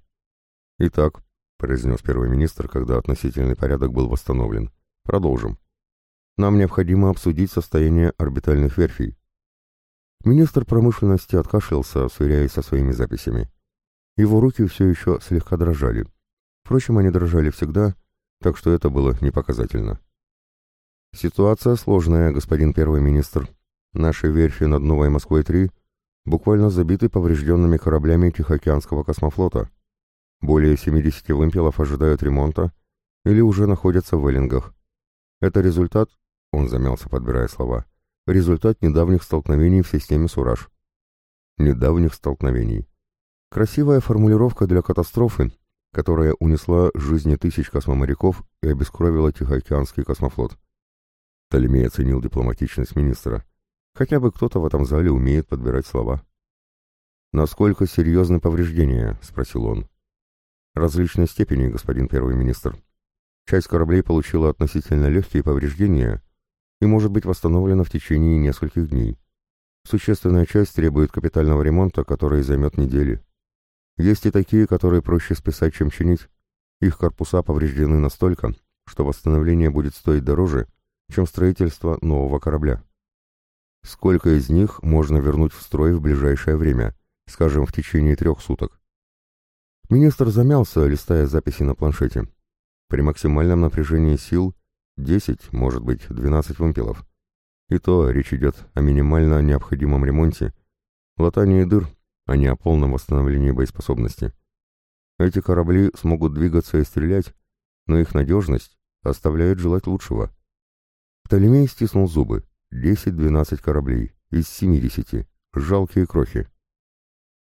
«Итак», — произнес первый министр, когда относительный порядок был восстановлен, — «продолжим. Нам необходимо обсудить состояние орбитальных верфей». Министр промышленности откашлялся, сверяясь со своими записями. Его руки все еще слегка дрожали. Впрочем, они дрожали всегда, так что это было непоказательно. Ситуация сложная, господин первый министр. Наши верфи над Новой Москвой-3 буквально забиты поврежденными кораблями Тихоокеанского космофлота. Более 70 вымпелов ожидают ремонта или уже находятся в Эллингах. Это результат, он замялся, подбирая слова, результат недавних столкновений в системе Сураж. Недавних столкновений. Красивая формулировка для катастрофы, которая унесла жизни тысяч космоморяков и обескровила Тихоокеанский космофлот. Толемей оценил дипломатичность министра. Хотя бы кто-то в этом зале умеет подбирать слова. «Насколько серьезны повреждения?» — спросил он. «Различной степени, господин первый министр. Часть кораблей получила относительно легкие повреждения и может быть восстановлена в течение нескольких дней. Существенная часть требует капитального ремонта, который займет недели. Есть и такие, которые проще списать, чем чинить. Их корпуса повреждены настолько, что восстановление будет стоить дороже, чем строительство нового корабля. Сколько из них можно вернуть в строй в ближайшее время, скажем, в течение трех суток? Министр замялся, листая записи на планшете. При максимальном напряжении сил 10, может быть, 12 вымпелов. И то речь идет о минимально необходимом ремонте, латании дыр, а не о полном восстановлении боеспособности. Эти корабли смогут двигаться и стрелять, но их надежность оставляет желать лучшего. Птолемей стиснул зубы. Десять-двенадцать кораблей. Из семидесяти. Жалкие крохи.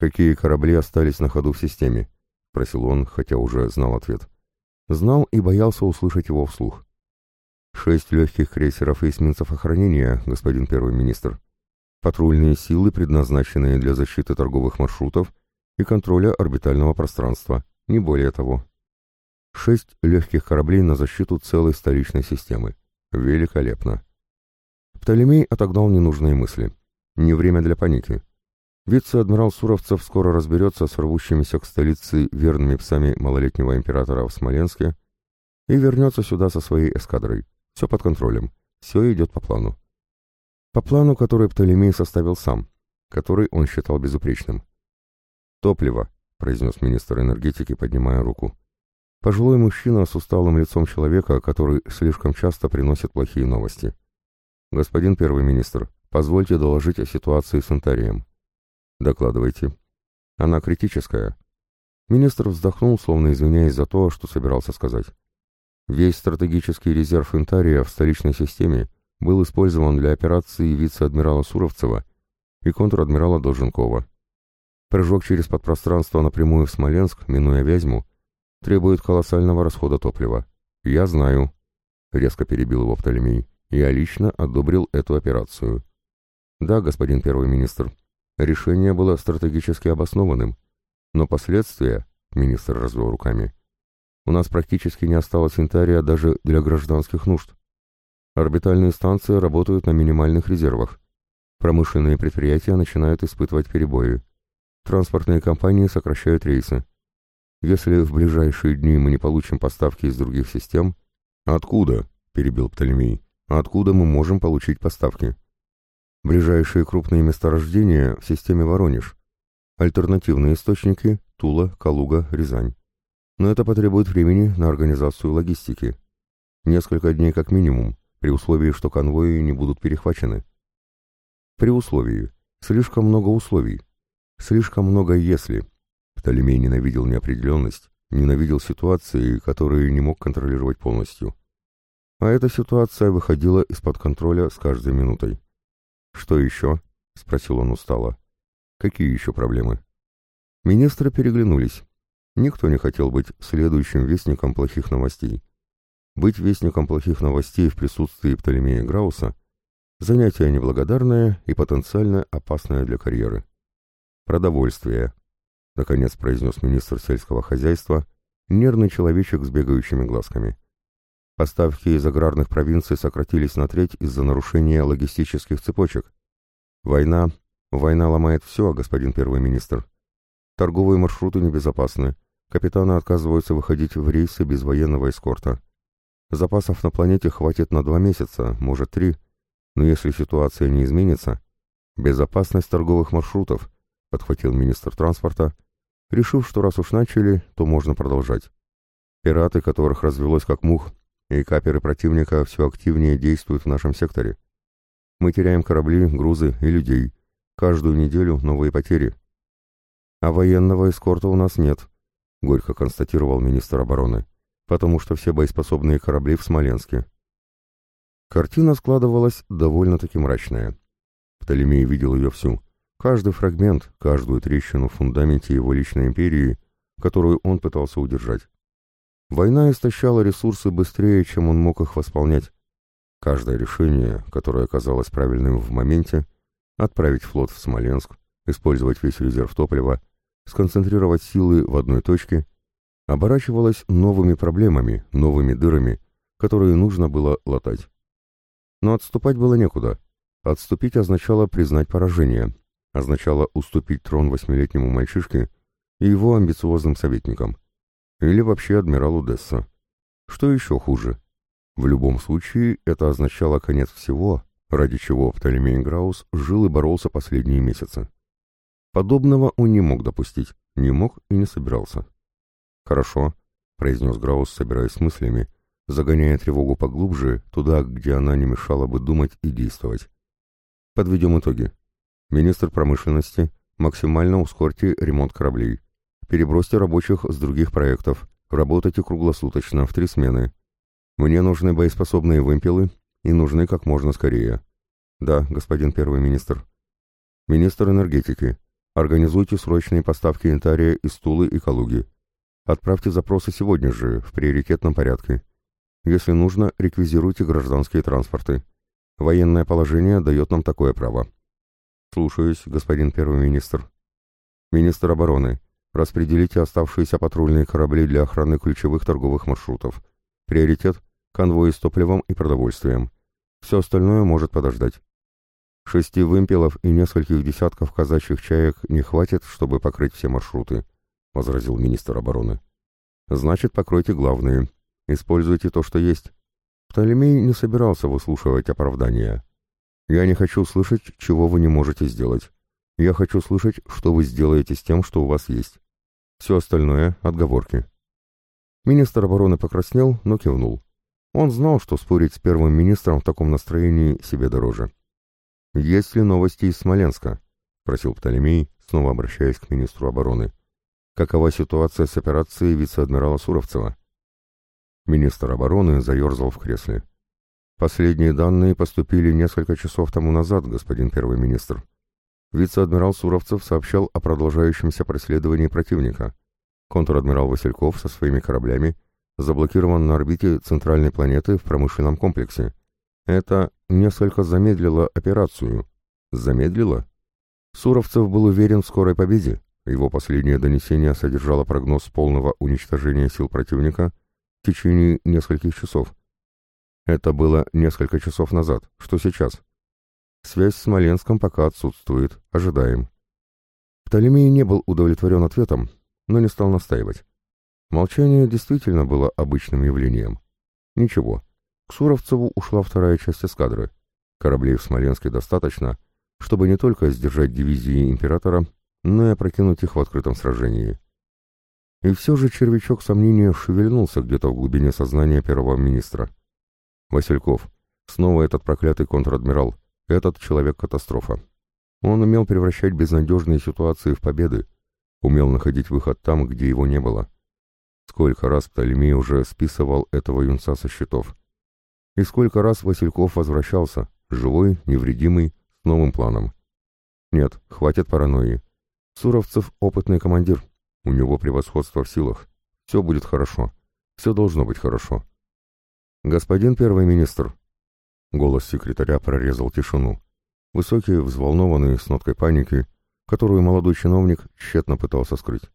«Какие корабли остались на ходу в системе?» — просил он, хотя уже знал ответ. Знал и боялся услышать его вслух. «Шесть легких крейсеров и эсминцев охранения, господин первый министр. Патрульные силы, предназначенные для защиты торговых маршрутов и контроля орбитального пространства, не более того. Шесть легких кораблей на защиту целой столичной системы. Великолепно. Птолемей отогнал ненужные мысли. Не время для паники. Вице-адмирал Суровцев скоро разберется с рвущимися к столице верными псами малолетнего императора в Смоленске и вернется сюда со своей эскадрой. Все под контролем. Все идет по плану. По плану, который Птолемей составил сам, который он считал безупречным. «Топливо», — произнес министр энергетики, поднимая руку. Пожилой мужчина с усталым лицом человека, который слишком часто приносит плохие новости. «Господин первый министр, позвольте доложить о ситуации с Интарием». «Докладывайте». «Она критическая». Министр вздохнул, словно извиняясь за то, что собирался сказать. Весь стратегический резерв Интария в столичной системе был использован для операции вице-адмирала Суровцева и контр-адмирала Долженкова. Прыжок через подпространство напрямую в Смоленск, минуя Вязьму, требует колоссального расхода топлива. Я знаю, — резко перебил его Птолемей, — я лично одобрил эту операцию. Да, господин первый министр, решение было стратегически обоснованным, но последствия, — министр развел руками, У нас практически не осталось интария даже для гражданских нужд. Орбитальные станции работают на минимальных резервах. Промышленные предприятия начинают испытывать перебои. Транспортные компании сокращают рейсы. Если в ближайшие дни мы не получим поставки из других систем... Откуда? перебил Птолемей. Откуда мы можем получить поставки? Ближайшие крупные месторождения в системе Воронеж. Альтернативные источники – Тула, Калуга, Рязань. Но это потребует времени на организацию логистики. Несколько дней как минимум, при условии, что конвои не будут перехвачены. При условии. Слишком много условий. Слишком много «если». Птолемей ненавидел неопределенность, ненавидел ситуации, которые не мог контролировать полностью. А эта ситуация выходила из-под контроля с каждой минутой. «Что еще?» — спросил он устало. «Какие еще проблемы?» Министры переглянулись. Никто не хотел быть следующим вестником плохих новостей. Быть вестником плохих новостей в присутствии Птолемея Грауса – занятие неблагодарное и потенциально опасное для карьеры. «Продовольствие», — наконец произнес министр сельского хозяйства, нервный человечек с бегающими глазками. Поставки из аграрных провинций сократились на треть из-за нарушения логистических цепочек. Война, война ломает все, господин первый министр. Торговые маршруты небезопасны, капитаны отказываются выходить в рейсы без военного эскорта. Запасов на планете хватит на два месяца, может три, но если ситуация не изменится, безопасность торговых маршрутов, — подхватил министр транспорта, решив, что раз уж начали, то можно продолжать. Пираты, которых развелось как мух, и каперы противника все активнее действуют в нашем секторе. Мы теряем корабли, грузы и людей. Каждую неделю новые потери. А военного эскорта у нас нет, — горько констатировал министр обороны, потому что все боеспособные корабли в Смоленске. Картина складывалась довольно-таки мрачная. Птолемей видел ее всю. Каждый фрагмент, каждую трещину в фундаменте его личной империи, которую он пытался удержать. Война истощала ресурсы быстрее, чем он мог их восполнять. Каждое решение, которое казалось правильным в моменте, отправить флот в Смоленск, использовать весь резерв топлива, сконцентрировать силы в одной точке, оборачивалось новыми проблемами, новыми дырами, которые нужно было латать. Но отступать было некуда. Отступить означало признать поражение, означало уступить трон восьмилетнему мальчишке и его амбициозным советникам. Или вообще адмиралу Десса. Что еще хуже? В любом случае, это означало конец всего, ради чего Птолемей Граус жил и боролся последние месяцы. Подобного он не мог допустить, не мог и не собирался. «Хорошо», — произнес Граус, собираясь с мыслями, загоняя тревогу поглубже, туда, где она не мешала бы думать и действовать. Подведем итоги. Министр промышленности, максимально ускорьте ремонт кораблей. Перебросьте рабочих с других проектов. Работайте круглосуточно, в три смены. Мне нужны боеспособные вымпелы и нужны как можно скорее. Да, господин первый министр. Министр энергетики. Организуйте срочные поставки интария из Тулы и Калуги. Отправьте запросы сегодня же, в приоритетном порядке. Если нужно, реквизируйте гражданские транспорты. Военное положение дает нам такое право. Слушаюсь, господин первый министр. Министр обороны, распределите оставшиеся патрульные корабли для охраны ключевых торговых маршрутов. Приоритет – конвои с топливом и продовольствием. Все остальное может подождать. Шести вымпелов и нескольких десятков казачьих чаек не хватит, чтобы покрыть все маршруты, — возразил министр обороны. Значит, покройте главные. Используйте то, что есть. Птолемей не собирался выслушивать оправдания. Я не хочу слышать, чего вы не можете сделать. Я хочу слышать, что вы сделаете с тем, что у вас есть. Все остальное — отговорки. Министр обороны покраснел, но кивнул. Он знал, что спорить с первым министром в таком настроении себе дороже. «Есть ли новости из Смоленска?» — просил Птолемей, снова обращаясь к министру обороны. «Какова ситуация с операцией вице-адмирала Суровцева?» Министр обороны заерзал в кресле. Последние данные поступили несколько часов тому назад, господин первый министр. Вице-адмирал Суровцев сообщал о продолжающемся преследовании противника. Контр-адмирал Васильков со своими кораблями заблокирован на орбите центральной планеты в промышленном комплексе. Это несколько замедлило операцию. Замедлило? Суровцев был уверен в скорой победе, Его последнее донесение содержало прогноз полного уничтожения сил противника в течение нескольких часов. Это было несколько часов назад. Что сейчас? Связь с Смоленском пока отсутствует. Ожидаем. Птолемей не был удовлетворен ответом, но не стал настаивать. Молчание действительно было обычным явлением. Ничего. К Суровцеву ушла вторая часть эскадры. Кораблей в Смоленске достаточно, чтобы не только сдержать дивизии императора, но и опрокинуть их в открытом сражении. И все же червячок сомнения шевельнулся где-то в глубине сознания первого министра. Васильков. Снова этот проклятый контр-адмирал. Этот человек-катастрофа. Он умел превращать безнадежные ситуации в победы, умел находить выход там, где его не было. Сколько раз Птолемей уже списывал этого юнца со счетов. И сколько раз Васильков возвращался, живой, невредимый, с новым планом. Нет, хватит паранойи. Суровцев — опытный командир. У него превосходство в силах. Все будет хорошо. Все должно быть хорошо. «Господин первый министр!» Голос секретаря прорезал тишину. Высокий, взволнованный, с ноткой паники, которую молодой чиновник тщетно пытался скрыть.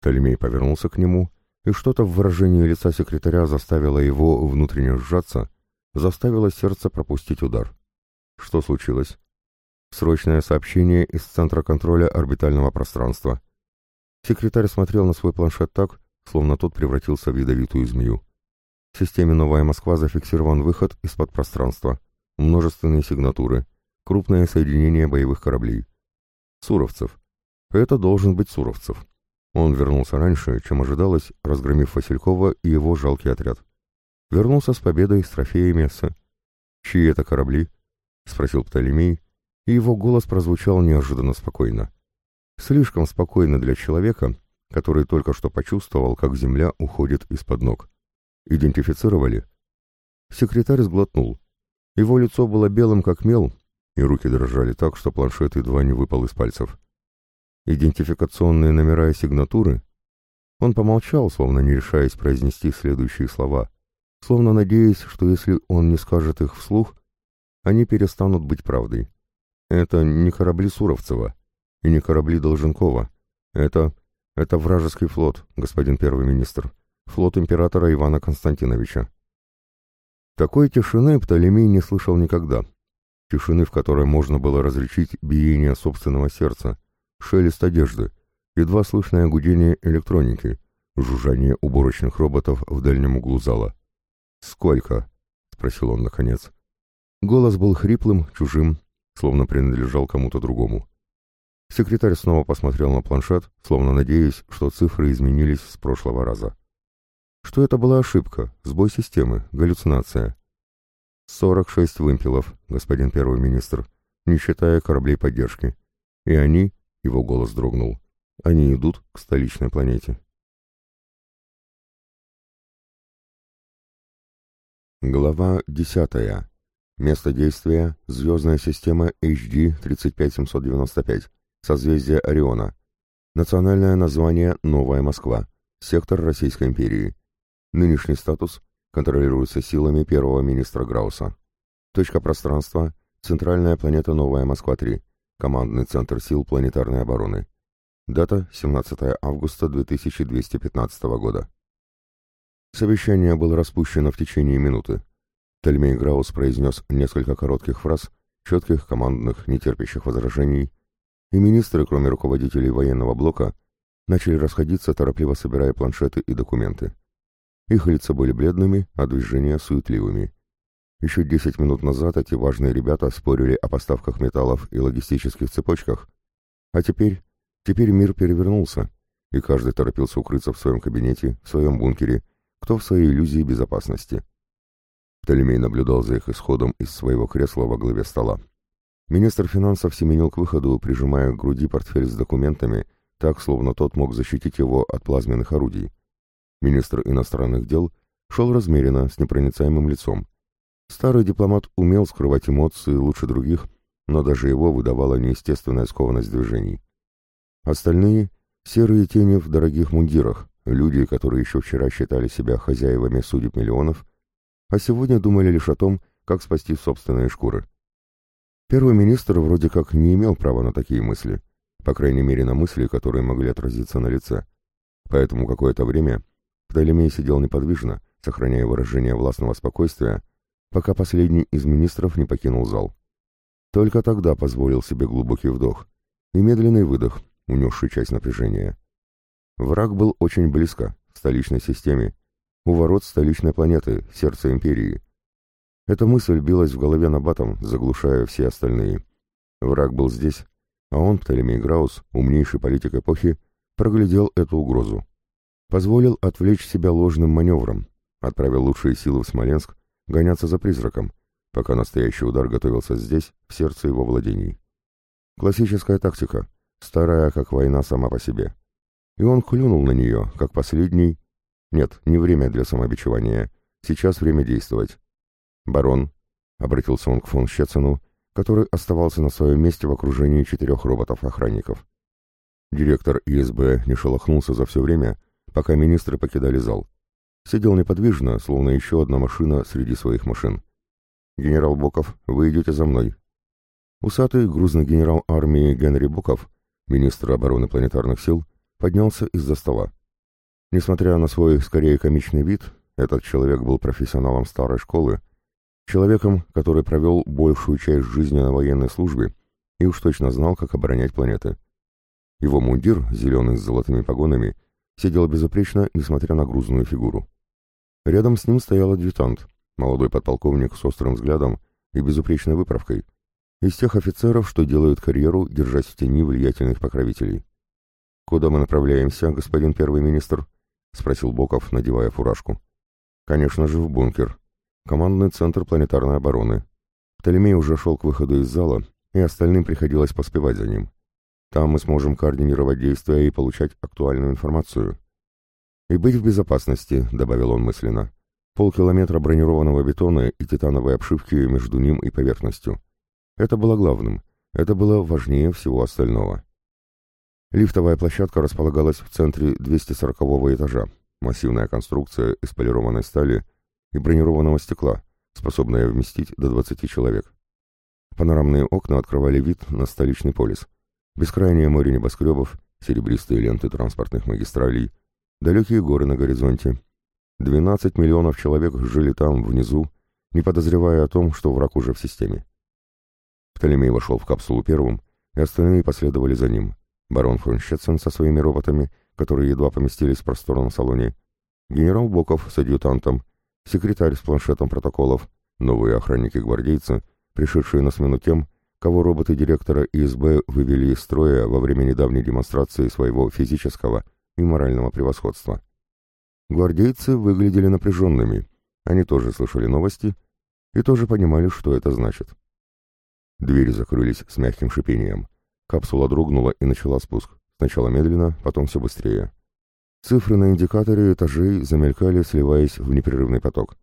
Толемей повернулся к нему, и что-то в выражении лица секретаря заставило его внутренне сжаться, заставило сердце пропустить удар. Что случилось? Срочное сообщение из Центра контроля орбитального пространства. Секретарь смотрел на свой планшет так, словно тот превратился в ядовитую змею. В системе «Новая Москва» зафиксирован выход из-под пространства, множественные сигнатуры — крупное соединение боевых кораблей. Суровцев. Это должен быть Суровцев. Он вернулся раньше, чем ожидалось, разгромив Василькова и его жалкий отряд. Вернулся с победой, с трофеями, с... «Чьи это корабли?» — спросил Птолемей, и его голос прозвучал неожиданно спокойно. Слишком спокойно для человека, который только что почувствовал, как земля уходит из-под ног. «Идентифицировали?» Секретарь сглотнул. Его лицо было белым, как мел, и руки дрожали так, что планшет едва не выпал из пальцев. Идентификационные номера и сигнатуры? Он помолчал, словно не решаясь произнести следующие слова, словно надеясь, что если он не скажет их вслух, они перестанут быть правдой. Это не корабли Суровцева и не корабли Долженкова. Это... это вражеский флот, господин первый министр. Флот императора Ивана Константиновича. Такой тишины Птолемей не слышал никогда, тишины, в которой можно было различить биение собственного сердца, шелест одежды, едва слышное гудение электроники, жужжание уборочных роботов в дальнем углу зала. «Сколько?» — спросил он наконец. Голос был хриплым, чужим, словно принадлежал кому-то другому. Секретарь снова посмотрел на планшет, словно надеясь, что цифры изменились с прошлого раза. Что это была ошибка, сбой системы, галлюцинация. «Сорок шесть вымпелов, господин первый министр, не считая кораблей поддержки. И они...» — его голос дрогнул. «Они идут к столичной планете». Глава десятая. Место действия — звездная система HD 35795, созвездие Ориона. Национальное название «Новая Москва», сектор Российской империи. Нынешний статус контролируется силами первого министра Грауса. Точка пространства – центральная планета Новая Москва-3, командный центр сил планетарной обороны. Дата – 17 августа 2215 года. Совещание было распущено в течение минуты. Тельмей Граус произнес несколько коротких фраз, четких, командных, нетерпящих возражений, и министры, кроме руководителей военного блока, начали расходиться, торопливо собирая планшеты и документы. Их лица были бледными, а движения суетливыми. Еще десять минут назад эти важные ребята спорили о поставках металлов и логистических цепочках, а теперь, теперь мир перевернулся, и каждый торопился укрыться в своем кабинете, в своем бункере, кто в своей иллюзии безопасности. Птолемей наблюдал за их исходом из своего кресла во главе стола. Министр финансов семенил к выходу, прижимая к груди портфель с документами, так, словно тот мог защитить его от плазменных орудий. Министр иностранных дел шел размеренно, с непроницаемым лицом. Старый дипломат умел скрывать эмоции лучше других, но даже его выдавала неестественная скованность движений. Остальные — серые тени в дорогих мундирах, люди, которые еще вчера считали себя хозяевами судеб миллионов, а сегодня думали лишь о том, как спасти собственные шкуры. Первый министр вроде как не имел права на такие мысли, по крайней мере на мысли, которые могли отразиться на лице. Поэтому какое-то время Птолемей сидел неподвижно, сохраняя выражение властного спокойствия, пока последний из министров не покинул зал. Только тогда позволил себе глубокий вдох и медленный выдох, унесший часть напряжения. Враг был очень близко, в столичной системе, у ворот столичной планеты, сердца империи. Эта мысль билась в голове набатом, заглушая все остальные. Враг был здесь, а он, Птолемей Граус, умнейший политик эпохи, проглядел эту угрозу. Позволил отвлечь себя ложным маневром, отправил лучшие силы в Смоленск гоняться за призраком, пока настоящий удар готовился здесь, в сердце его владений. Классическая тактика, старая, как война сама по себе. И он клюнул на нее, как последний... Нет, не время для самобичевания, сейчас время действовать. «Барон», — обратился он к фон Щецену, который оставался на своем месте в окружении четырех роботов-охранников. Директор ИСБ не шелохнулся за все время, пока министры покидали зал. Сидел неподвижно, словно еще одна машина среди своих машин. «Генерал Боков, вы идете за мной». Усатый грузный генерал армии Генри Боков, министр обороны планетарных сил, поднялся из-за стола. Несмотря на свой скорее комичный вид, этот человек был профессионалом старой школы, человеком, который провел большую часть жизни на военной службе и уж точно знал, как оборонять планеты. Его мундир, зеленый с золотыми погонами, сидел безупречно, несмотря на грузную фигуру. Рядом с ним стоял адъютант, молодой подполковник с острым взглядом и безупречной выправкой, из тех офицеров, что делают карьеру, держась в тени влиятельных покровителей. «Куда мы направляемся, господин первый министр?» — спросил Боков, надевая фуражку. «Конечно же, в бункер. Командный центр планетарной обороны. Птолемей уже шел к выходу из зала, и остальным приходилось поспевать за ним. Там мы сможем координировать действия и получать актуальную информацию. «И быть в безопасности», — добавил он мысленно. Полкилометра бронированного бетона и титановой обшивки между ним и поверхностью. Это было главным. Это было важнее всего остального. Лифтовая площадка располагалась в центре 240 этажа. Массивная конструкция из полированной стали и бронированного стекла, способная вместить до 20 человек. Панорамные окна открывали вид на столичный полис. Бескрайнее море небоскребов, серебристые ленты транспортных магистралей, далекие горы на горизонте. 12 миллионов человек жили там, внизу, не подозревая о том, что враг уже в системе. Птолемей вошел в капсулу первым, и остальные последовали за ним. Барон фон Щетцен со своими роботами, которые едва поместились в просторном салоне, генерал Боков с адъютантом, секретарь с планшетом протоколов, новые охранники-гвардейцы, пришедшие на смену тем, кого роботы директора ИСБ вывели из строя во время недавней демонстрации своего физического и морального превосходства. Гвардейцы выглядели напряженными, они тоже слышали новости и тоже понимали, что это значит. Двери закрылись с мягким шипением. Капсула дрогнула и начала спуск. Сначала медленно, потом все быстрее. Цифры на индикаторе этажей замелькали, сливаясь в непрерывный поток.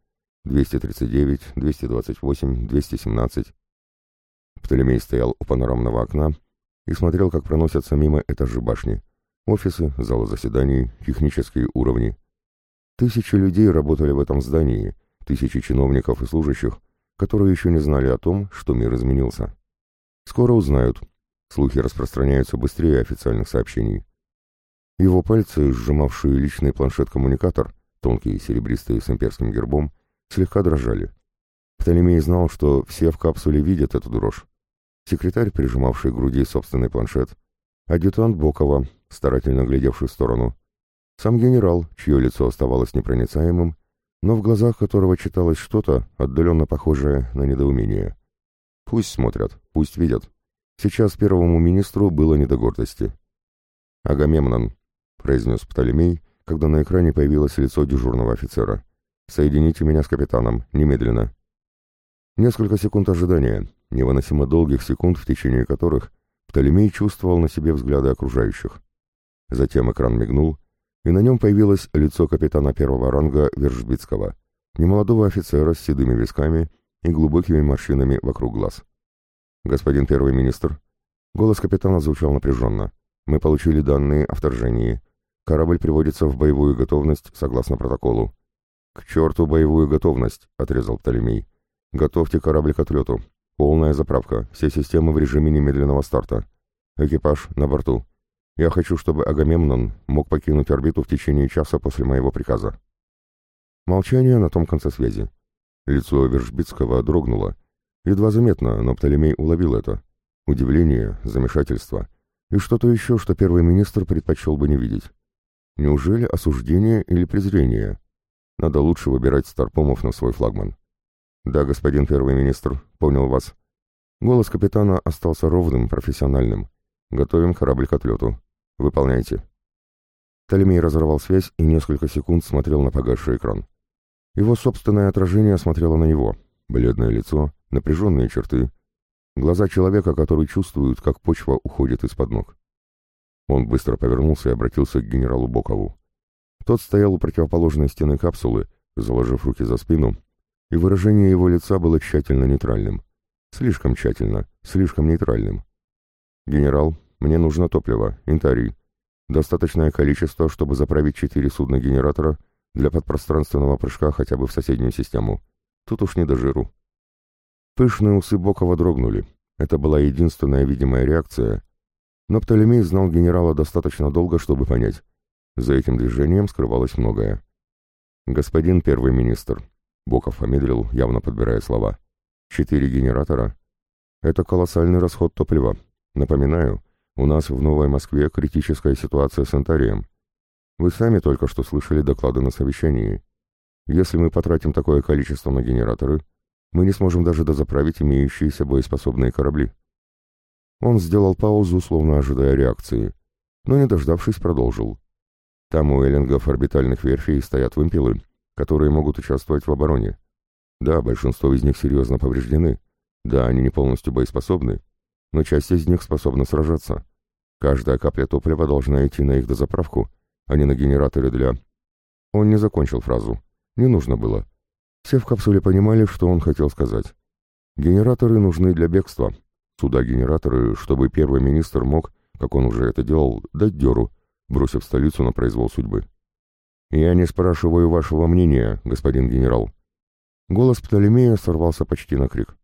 239, 228, 217. Птолемей стоял у панорамного окна и смотрел, как проносятся мимо этажи башни. Офисы, залы заседаний, технические уровни. Тысячи людей работали в этом здании, тысячи чиновников и служащих, которые еще не знали о том, что мир изменился. Скоро узнают. Слухи распространяются быстрее официальных сообщений. Его пальцы, сжимавшие личный планшет-коммуникатор, тонкие серебристые с имперским гербом, слегка дрожали. Птолемей знал, что все в капсуле видят эту дрожь секретарь, прижимавший к груди собственный планшет, адъютант Бокова, старательно глядевший в сторону, сам генерал, чье лицо оставалось непроницаемым, но в глазах которого читалось что-то, отдаленно похожее на недоумение. Пусть смотрят, пусть видят. Сейчас первому министру было не до гордости. «Агамемнон», — произнес Птолемей, когда на экране появилось лицо дежурного офицера. «Соедините меня с капитаном, немедленно». Несколько секунд ожидания, невыносимо долгих секунд, в течение которых Птолемей чувствовал на себе взгляды окружающих. Затем экран мигнул, и на нем появилось лицо капитана первого ранга Вержбицкого, немолодого офицера с седыми висками и глубокими морщинами вокруг глаз. «Господин первый министр», голос капитана звучал напряженно, «мы получили данные о вторжении. Корабль приводится в боевую готовность согласно протоколу». «К черту боевую готовность!» — отрезал Птолемей. «Готовьте корабль к отлету. Полная заправка, все системы в режиме немедленного старта. Экипаж на борту. Я хочу, чтобы Агамемнон мог покинуть орбиту в течение часа после моего приказа. Молчание на том конце связи. Лицо Вершбицкого дрогнуло. Едва заметно, но Птолемей уловил это. Удивление, замешательство и что-то еще, что первый министр предпочел бы не видеть. Неужели осуждение или презрение? Надо лучше выбирать старпомов на свой флагман. «Да, господин первый министр, понял вас». Голос капитана остался ровным, профессиональным. «Готовим корабль к отлету. Выполняйте». Толемей разорвал связь и несколько секунд смотрел на погасший экран. Его собственное отражение смотрело на него. Бледное лицо, напряженные черты. Глаза человека, который чувствует, как почва уходит из-под ног. Он быстро повернулся и обратился к генералу Бокову. Тот стоял у противоположной стены капсулы, заложив руки за спину, и выражение его лица было тщательно нейтральным. Слишком тщательно, слишком нейтральным. «Генерал, мне нужно топливо, интарий. Достаточное количество, чтобы заправить четыре судна генератора для подпространственного прыжка хотя бы в соседнюю систему. Тут уж не до жиру». Пышные усы Бокова дрогнули. Это была единственная видимая реакция. Но Птолемей знал генерала достаточно долго, чтобы понять. За этим движением скрывалось многое. «Господин первый министр», — Боков помедлил, явно подбирая слова, — «четыре генератора? Это колоссальный расход топлива. Напоминаю, у нас в Новой Москве критическая ситуация с Антарием. Вы сами только что слышали доклады на совещании. Если мы потратим такое количество на генераторы, мы не сможем даже дозаправить имеющиеся боеспособные корабли». Он сделал паузу, словно ожидая реакции, но, не дождавшись, продолжил. Там у эллингов орбитальных верфей стоят вымпелы, которые могут участвовать в обороне. Да, большинство из них серьезно повреждены. Да, они не полностью боеспособны, но часть из них способна сражаться. Каждая капля топлива должна идти на их дозаправку, а не на генераторы для... Он не закончил фразу. Не нужно было. Все в капсуле понимали, что он хотел сказать. Генераторы нужны для бегства. Суда-генераторы, чтобы первый министр мог, как он уже это делал, дать дёру, бросив столицу на произвол судьбы. «Я не спрашиваю вашего мнения, господин генерал». Голос Птолемея сорвался почти на крик.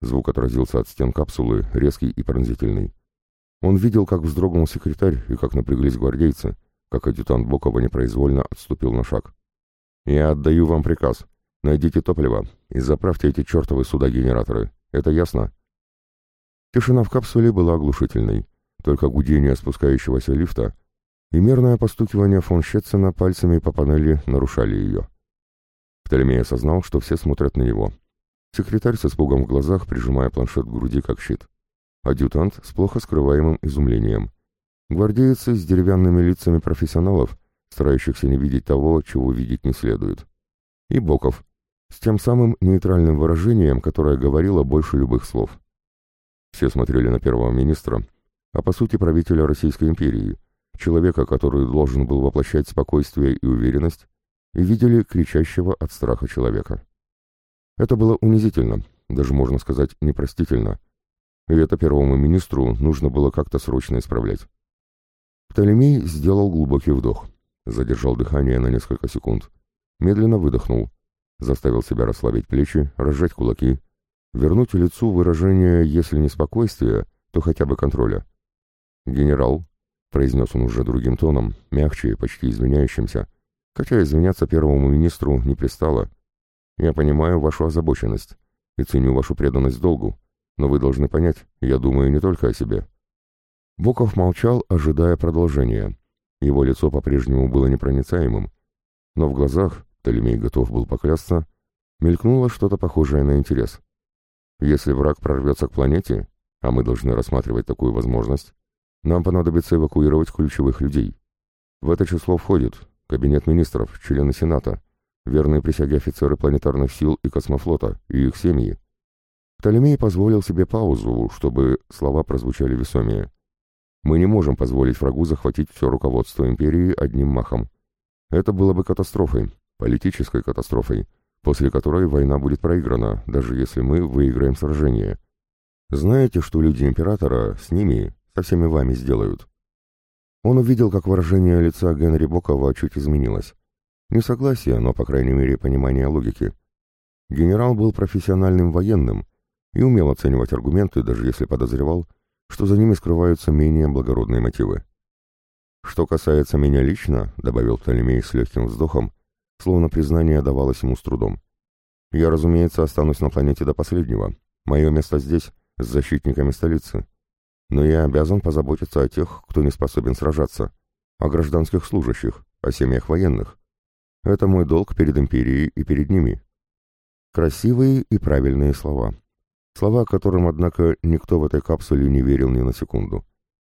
Звук отразился от стен капсулы, резкий и пронзительный. Он видел, как вздрогнул секретарь и как напряглись гвардейцы, как адъютант Бокова непроизвольно отступил на шаг. «Я отдаю вам приказ. Найдите топливо и заправьте эти чертовы суда-генераторы. Это ясно?» Тишина в капсуле была оглушительной. Только гудение спускающегося лифта и мерное постукивание фон Щетцена пальцами по панели нарушали ее. Птолемей осознал, что все смотрят на него. Секретарь с испугом в глазах, прижимая планшет к груди как щит. Адъютант с плохо скрываемым изумлением. Гвардейцы с деревянными лицами профессионалов, старающихся не видеть того, чего видеть не следует. И Боков, с тем самым нейтральным выражением, которое говорило больше любых слов. Все смотрели на первого министра, а по сути правителя Российской империи, человека, который должен был воплощать спокойствие и уверенность, и видели кричащего от страха человека. Это было унизительно, даже можно сказать непростительно, и это первому министру нужно было как-то срочно исправлять. Птолемей сделал глубокий вдох, задержал дыхание на несколько секунд, медленно выдохнул, заставил себя расслабить плечи, разжать кулаки, вернуть лицу выражение, если не спокойствия, то хотя бы контроля. «Генерал», — произнес он уже другим тоном, мягче и почти извиняющимся, хотя извиняться первому министру не пристало. «Я понимаю вашу озабоченность и ценю вашу преданность долгу, но вы должны понять, я думаю не только о себе». Боков молчал, ожидая продолжения. Его лицо по-прежнему было непроницаемым, но в глазах, Толемей готов был поклясться, мелькнуло что-то похожее на интерес. Если враг прорвется к планете, а мы должны рассматривать такую возможность, нам понадобится эвакуировать ключевых людей. В это число входит Кабинет министров, члены Сената, верные присяги офицеры планетарных сил и космофлота и их семьи. Птолемей позволил себе паузу, чтобы слова прозвучали весомее. Мы не можем позволить врагу захватить все руководство империи одним махом. Это было бы катастрофой, политической катастрофой, после которой война будет проиграна, даже если мы выиграем сражение. Знаете, что люди императора с ними, со всеми вами сделают. Он увидел, как выражение лица Генри Бокова чуть изменилось. Не согласие, но, по крайней мере, понимание логики. Генерал был профессиональным военным и умел оценивать аргументы, даже если подозревал, что за ними скрываются менее благородные мотивы. «Что касается меня лично», — добавил Птолемей с легким вздохом, словно признание давалось ему с трудом. «Я, разумеется, останусь на планете до последнего. Мое место здесь, с защитниками столицы. Но я обязан позаботиться о тех, кто не способен сражаться, о гражданских служащих, о семьях военных. Это мой долг перед империей и перед ними». Красивые и правильные слова. Слова, которым, однако, никто в этой капсуле не верил ни на секунду.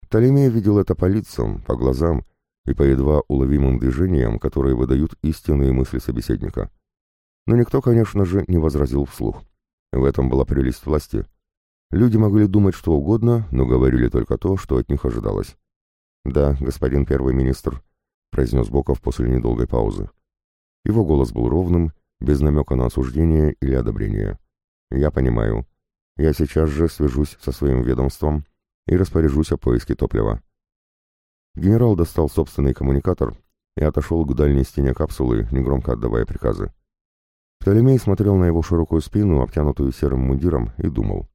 Птолемей видел это по лицам, по глазам и по едва уловимым движениям, которые выдают истинные мысли собеседника. Но никто, конечно же, не возразил вслух. В этом была прелесть власти. Люди могли думать что угодно, но говорили только то, что от них ожидалось. «Да, господин первый министр», — произнес Боков после недолгой паузы. Его голос был ровным, без намека на осуждение или одобрение. «Я понимаю. Я сейчас же свяжусь со своим ведомством и распоряжусь о поиске топлива». Генерал достал собственный коммуникатор и отошел к дальней стене капсулы, негромко отдавая приказы. Птолемей смотрел на его широкую спину, обтянутую серым мундиром, и думал.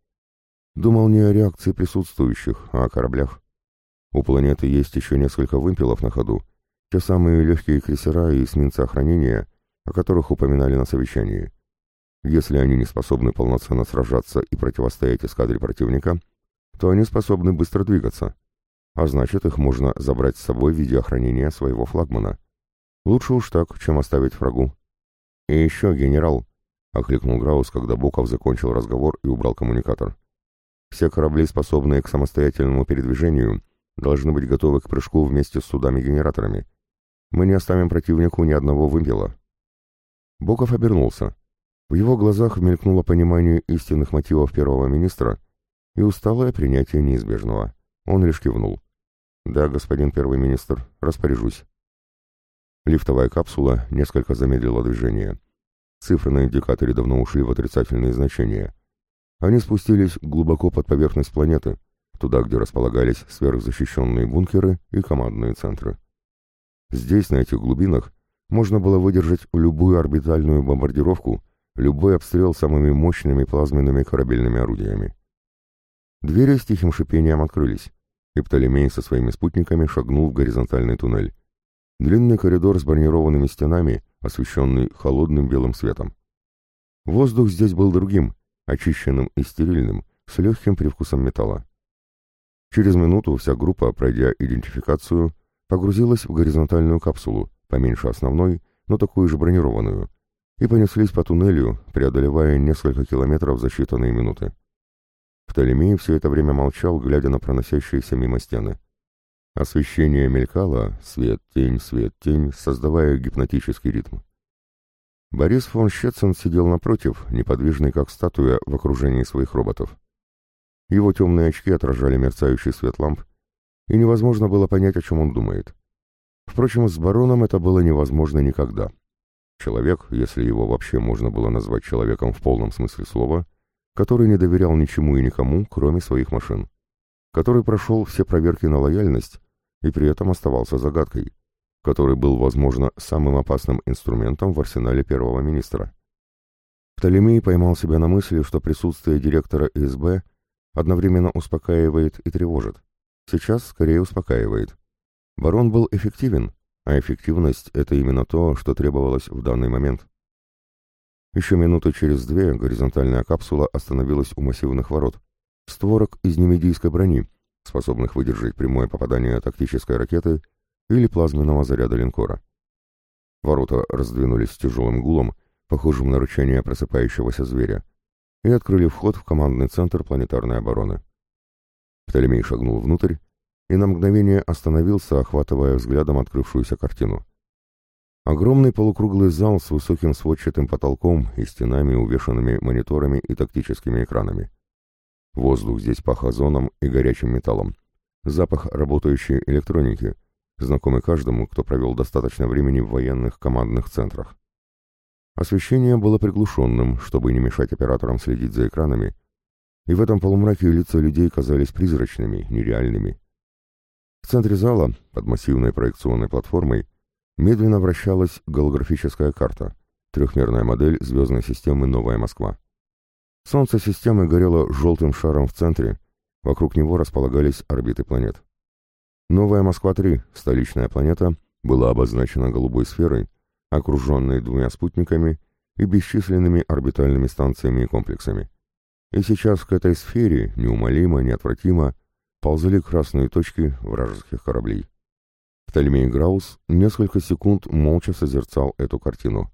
Думал не о реакции присутствующих, а о кораблях. У планеты есть еще несколько вымпелов на ходу, те самые легкие крейсера и эсминцы охранения, о которых упоминали на совещании. Если они не способны полноценно сражаться и противостоять эскадре противника, то они способны быстро двигаться, а значит их можно забрать с собой в виде охранения своего флагмана. Лучше уж так, чем оставить врагу. «И еще, генерал», — окликнул Граус, когда Боков закончил разговор и убрал коммуникатор. «Все корабли, способные к самостоятельному передвижению, должны быть готовы к прыжку вместе с судами-генераторами. Мы не оставим противнику ни одного вымпела». Боков обернулся. В его глазах мелькнуло понимание истинных мотивов первого министра и усталое принятие неизбежного. Он лишь кивнул. «Да, господин первый министр, распоряжусь». Лифтовая капсула несколько замедлила движение. Цифры на индикаторе давно ушли в отрицательные значения. Они спустились глубоко под поверхность планеты, туда, где располагались сверхзащищенные бункеры и командные центры. Здесь, на этих глубинах, можно было выдержать любую орбитальную бомбардировку, любой обстрел самыми мощными плазменными корабельными орудиями. Двери с тихим шипением открылись, и Птолемей со своими спутниками шагнул в горизонтальный туннель. Длинный коридор с бронированными стенами, освещенный холодным белым светом. Воздух здесь был другим, очищенным и стерильным, с легким привкусом металла. Через минуту вся группа, пройдя идентификацию, погрузилась в горизонтальную капсулу, поменьше основной, но такую же бронированную, и понеслись по туннелю, преодолевая несколько километров за считанные минуты. Птолемей все это время молчал, глядя на проносящиеся мимо стены. Освещение мелькало, свет, тень, свет, тень, создавая гипнотический ритм. Борис фон Щетцен сидел напротив, неподвижный как статуя в окружении своих роботов. Его темные очки отражали мерцающий свет ламп, и невозможно было понять, о чем он думает. Впрочем, с бароном это было невозможно никогда. Человек, если его вообще можно было назвать человеком в полном смысле слова, который не доверял ничему и никому, кроме своих машин. Который прошел все проверки на лояльность и при этом оставался загадкой. Который был, возможно, самым опасным инструментом в арсенале первого министра. Птолемей поймал себя на мысли, что присутствие директора ИСБ одновременно успокаивает и тревожит. Сейчас скорее успокаивает. Барон был эффективен, а эффективность — это именно то, что требовалось в данный момент. Еще минуты через две горизонтальная капсула остановилась у массивных ворот, створок из немедийской брони, способных выдержать прямое попадание тактической ракеты или плазменного заряда линкора. Ворота раздвинулись с тяжелым гулом, похожим на рычание просыпающегося зверя, и открыли вход в командный центр планетарной обороны. Птолемей шагнул внутрь и на мгновение остановился, охватывая взглядом открывшуюся картину. Огромный полукруглый зал с высоким сводчатым потолком и стенами, увешанными мониторами и тактическими экранами. Воздух здесь пах озоном и горячим металлом. Запах работающей электроники, знакомый каждому, кто провел достаточно времени в военных командных центрах. Освещение было приглушенным, чтобы не мешать операторам следить за экранами, и в этом полумраке лица людей казались призрачными, нереальными. В центре зала, под массивной проекционной платформой, медленно вращалась голографическая карта, трехмерная модель звездной системы «Новая Москва». Солнце системы горело желтым шаром в центре, Вокруг него располагались орбиты планет. Новая Москва-3, столичная планета, была обозначена голубой сферой, окруженной двумя спутниками и бесчисленными орбитальными станциями и комплексами. И сейчас к этой сфере неумолимо, неотвратимо ползали красные точки вражеских кораблей. Птолемей Граус несколько секунд молча созерцал эту картину.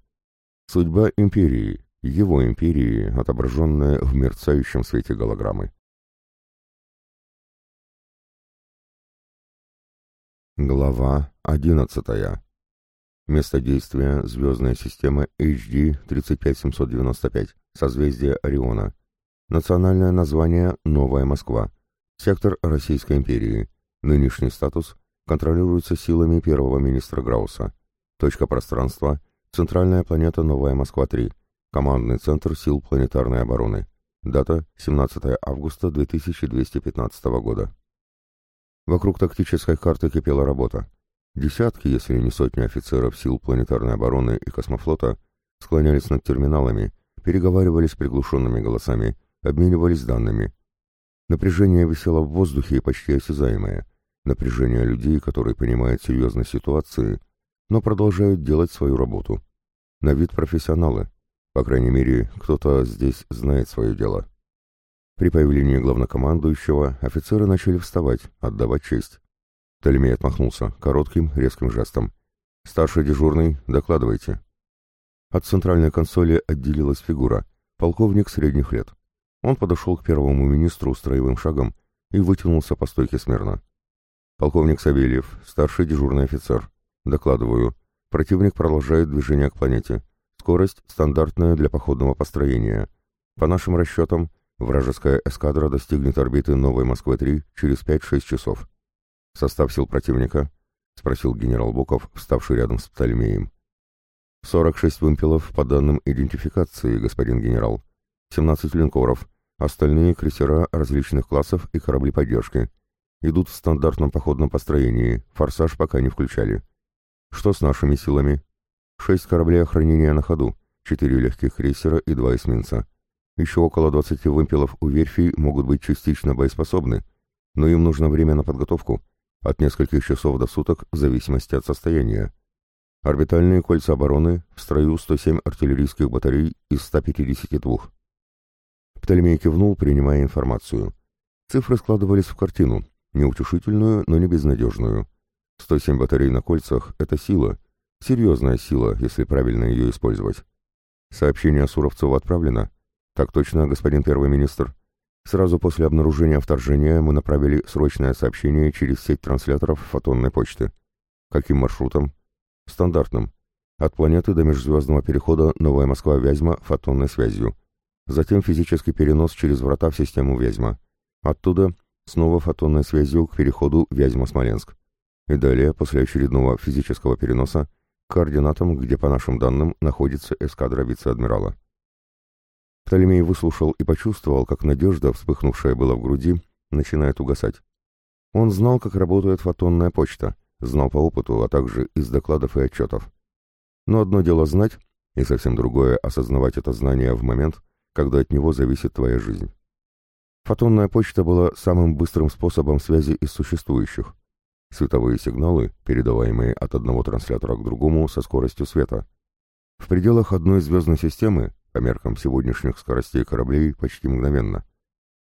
Судьба империи, его империи, отображенная в мерцающем свете голограммы. Глава 11. Место действия – звездная система HD 35795, созвездие Ориона. Национальное название – Новая Москва. Сектор Российской империи. Нынешний статус контролируется силами первого министра Грауса. Точка пространства – центральная планета Новая Москва-3. Командный центр сил планетарной обороны. Дата – 17 августа 2215 года. Вокруг тактической карты кипела работа. Десятки, если не сотни офицеров сил планетарной обороны и космофлота склонялись над терминалами, переговаривались приглушенными голосами, обменивались данными. Напряжение висело в воздухе и почти осязаемое. Напряжение людей, которые понимают серьезность ситуации, но продолжают делать свою работу. На вид профессионалы. По крайней мере, кто-то здесь знает свое дело. При появлении главнокомандующего офицеры начали вставать, отдавать честь. Толемей отмахнулся коротким, резким жестом. «Старший дежурный, докладывайте». От центральной консоли отделилась фигура, полковник средних лет. Он подошел к первому министру строевым шагом и вытянулся по стойке смирно. «Полковник Савельев, старший дежурный офицер. Докладываю. Противник продолжает движение к планете. Скорость стандартная для походного построения. По нашим расчетам, Вражеская эскадра достигнет орбиты Новой Москвы-3 через 5-6 часов. Состав сил противника? Спросил генерал Боков, вставший рядом с Птолемеем. 46 вымпелов по данным идентификации, господин генерал. 17 линкоров. Остальные крейсера различных классов и корабли поддержки. Идут в стандартном походном построении, форсаж пока не включали. Что с нашими силами? Шесть кораблей охранения на ходу, четыре легких крейсера и два эсминца. Еще около 20 вымпелов у верфи могут быть частично боеспособны, но им нужно время на подготовку, от нескольких часов до суток в зависимости от состояния. Орбитальные кольца обороны в строю 107 артиллерийских батарей из 152. Птолемей кивнул, принимая информацию. Цифры складывались в картину, неутешительную, но не безнадежную. 107 батарей на кольцах — это сила, серьезная сила, если правильно ее использовать. Сообщение Суровцеву отправлено — «Так точно, господин первый министр. Сразу после обнаружения вторжения мы направили срочное сообщение через сеть трансляторов фотонной почты. Каким маршрутом? Стандартным. От планеты до межзвездного перехода Новая Москва-Вязьма фотонной связью. Затем физический перенос через врата в систему Вязьма. Оттуда снова фотонной связью к переходу Вязьма-Смоленск. И далее, после очередного физического переноса, к координатам, где, по нашим данным, находится эскадра вице-адмирала. Птолемей выслушал и почувствовал, как надежда, вспыхнувшая была в груди, начинает угасать. Он знал, как работает фотонная почта, знал по опыту, а также из докладов и отчетов. Но одно дело знать, и совсем другое — осознавать это знание в момент, когда от него зависит твоя жизнь. Фотонная почта была самым быстрым способом связи из существующих. Световые сигналы, передаваемые от одного транслятора к другому со скоростью света. В пределах одной звездной системы по меркам сегодняшних скоростей кораблей почти мгновенно.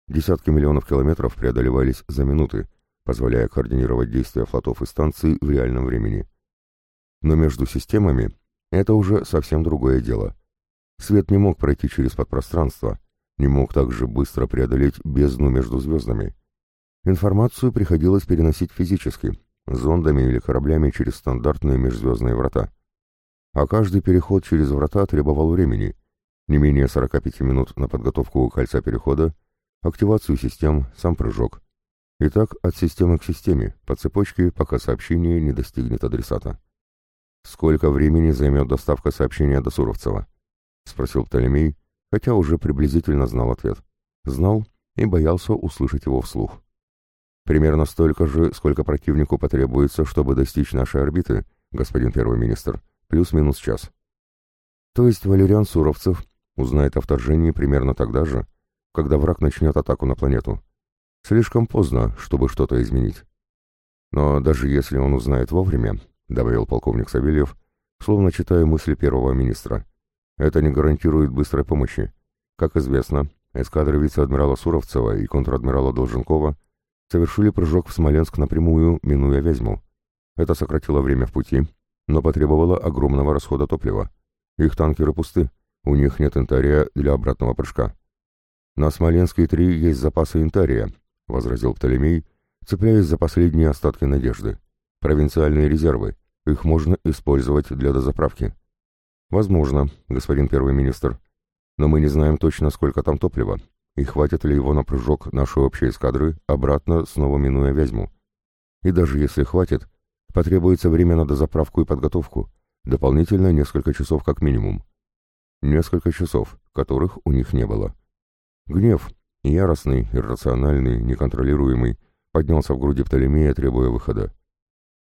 Десятки миллионов километров преодолевались за минуты, позволяя координировать действия флотов и станций в реальном времени. Но между системами это уже совсем другое дело. Свет не мог пройти через подпространство, не мог также быстро преодолеть бездну между звездами. Информацию приходилось переносить физически, зондами или кораблями через стандартные межзвездные врата. А каждый переход через врата требовал времени, не менее 45 минут на подготовку кольца перехода, активацию систем, сам прыжок. И так от системы к системе, по цепочке, пока сообщение не достигнет адресата. «Сколько времени займет доставка сообщения до Суровцева?» — спросил Птолемей, хотя уже приблизительно знал ответ. Знал и боялся услышать его вслух. «Примерно столько же, сколько противнику потребуется, чтобы достичь нашей орбиты, господин первый министр, плюс-минус час». То есть Валериан Суровцев узнает о вторжении примерно тогда же, когда враг начнет атаку на планету. Слишком поздно, чтобы что-то изменить. Но даже если он узнает вовремя, добавил полковник Савельев, словно читая мысли первого министра, это не гарантирует быстрой помощи. Как известно, эскадры вице-адмирала Суровцева и контр-адмирала Долженкова совершили прыжок в Смоленск напрямую, минуя Вязьму. Это сократило время в пути, но потребовало огромного расхода топлива. Их танкеры пусты, у них нет интария для обратного прыжка. На Смоленске-3 есть запасы интария, — возразил Птолемей, цепляясь за последние остатки надежды. «Провинциальные резервы. Их можно использовать для дозаправки». «Возможно, господин первый министр. Но мы не знаем точно, сколько там топлива, и хватит ли его на прыжок нашей общей эскадры обратно, снова минуя Вязьму. И даже если хватит, потребуется время на дозаправку и подготовку, дополнительно несколько часов как минимум. Несколько часов, которых у них не было. Гнев, Яростный, иррациональный, неконтролируемый, поднялся в груди Птолемея, требуя выхода.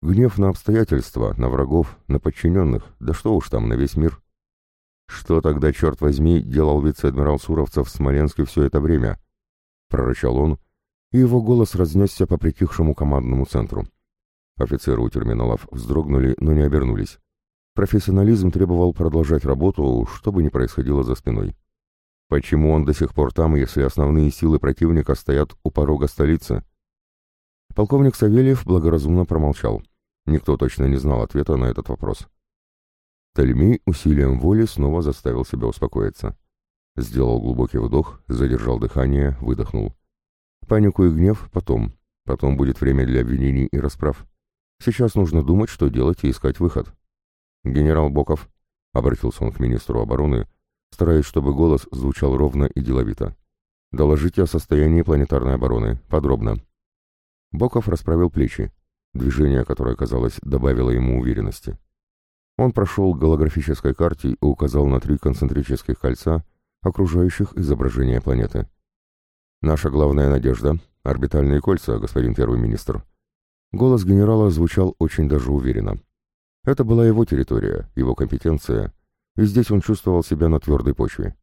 Гнев на обстоятельства, на врагов, на подчиненных, да что уж там, на весь мир. Что тогда, черт возьми, делал вице-адмирал Суровцев в Смоленске все это время? Прорычал он, и его голос разнесся по притихшему командному центру. Офицеры у терминалов вздрогнули, но не обернулись. Профессионализм требовал продолжать работу, что бы ни происходило за спиной. Почему он до сих пор там, если основные силы противника стоят у порога столицы? Полковник Савельев благоразумно промолчал. Никто точно не знал ответа на этот вопрос. Тальмей усилием воли снова заставил себя успокоиться. Сделал глубокий вдох, задержал дыхание, выдохнул. Панику и гнев потом. Потом будет время для обвинений и расправ. Сейчас нужно думать, что делать и искать выход. «Генерал Боков», — обратился он к министру обороны, стараясь, чтобы голос звучал ровно и деловито. «Доложите о состоянии планетарной обороны. Подробно». Боков расправил плечи. Движение, которое, казалось, добавило ему уверенности. Он прошел к голографической карте и указал на три концентрических кольца, окружающих изображение планеты. «Наша главная надежда — орбитальные кольца, господин первый министр». Голос генерала звучал очень даже уверенно. Это была его территория, его компетенция, и здесь он чувствовал себя на твердой почве.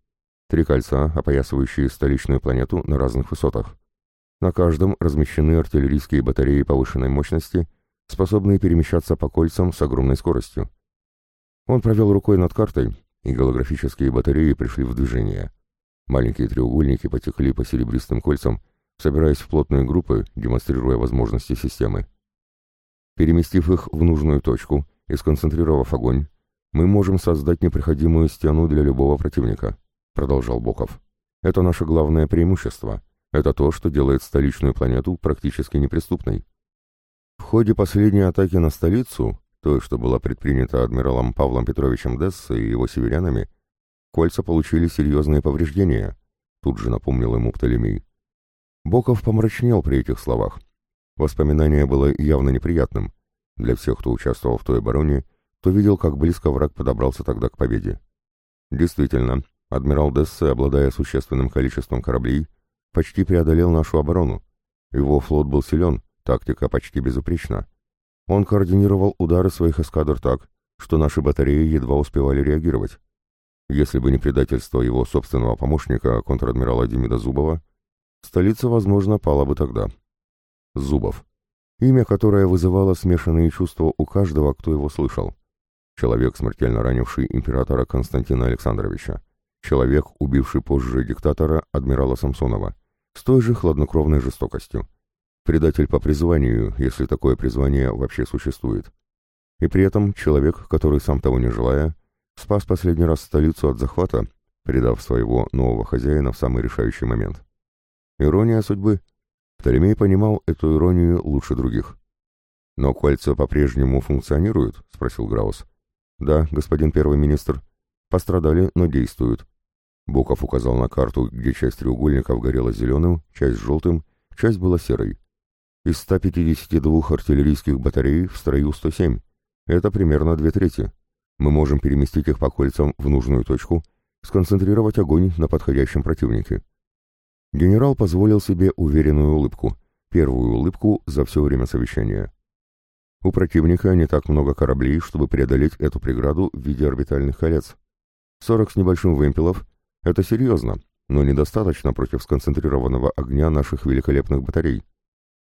Три кольца, опоясывающие столичную планету на разных высотах. На каждом размещены артиллерийские батареи повышенной мощности, способные перемещаться по кольцам с огромной скоростью. Он провел рукой над картой, и голографические батареи пришли в движение. Маленькие треугольники потекли по серебристым кольцам, собираясь в плотные группы, демонстрируя возможности системы. Переместив их в нужную точку и сконцентрировав огонь, мы можем создать непроходимую стену для любого противника», — продолжал Боков. «Это наше главное преимущество. Это то, что делает столичную планету практически неприступной. В ходе последней атаки на столицу, той, что была предпринята адмиралом Павлом Петровичем Десса и его северянами, кольца получили серьезные повреждения», — тут же напомнил ему Птолемей. Боков помрачнел при этих словах. Воспоминание было явно неприятным. Для всех, кто участвовал в той обороне, кто видел, как близко враг подобрался тогда к победе. Действительно, адмирал Дессе, обладая существенным количеством кораблей, почти преодолел нашу оборону. Его флот был силен, тактика почти безупречна. Он координировал удары своих эскадр так, что наши батареи едва успевали реагировать. Если бы не предательство его собственного помощника, контр-адмирала Демида Зубова, столица, возможно, пала бы тогда. Зубов. Имя, которое вызывало смешанные чувства у каждого, кто его слышал. Человек, смертельно ранивший императора Константина Александровича. Человек, убивший позже диктатора адмирала Самсонова. С той же хладнокровной жестокостью. Предатель по призванию, если такое призвание вообще существует. И при этом человек, который, сам того не желая, спас последний раз столицу от захвата, предав своего нового хозяина в самый решающий момент. Ирония судьбы. Птолемей понимал эту иронию лучше других. «Но кольца по-прежнему функционируют?» — спросил Граус. «Да, господин первый министр. Пострадали, но действуют». Боков указал на карту, где часть треугольников горела зеленым, часть желтым, часть была серой. Из 152 артиллерийских батарей в строю 107. Это примерно две трети. Мы можем переместить их по кольцам в нужную точку, сконцентрировать огонь на подходящем противнике. Генерал позволил себе уверенную улыбку, первую улыбку за все время совещания. У противника не так много кораблей, чтобы преодолеть эту преграду в виде орбитальных колец. 40 с небольшим вымпелов — это серьезно, но недостаточно против сконцентрированного огня наших великолепных батарей.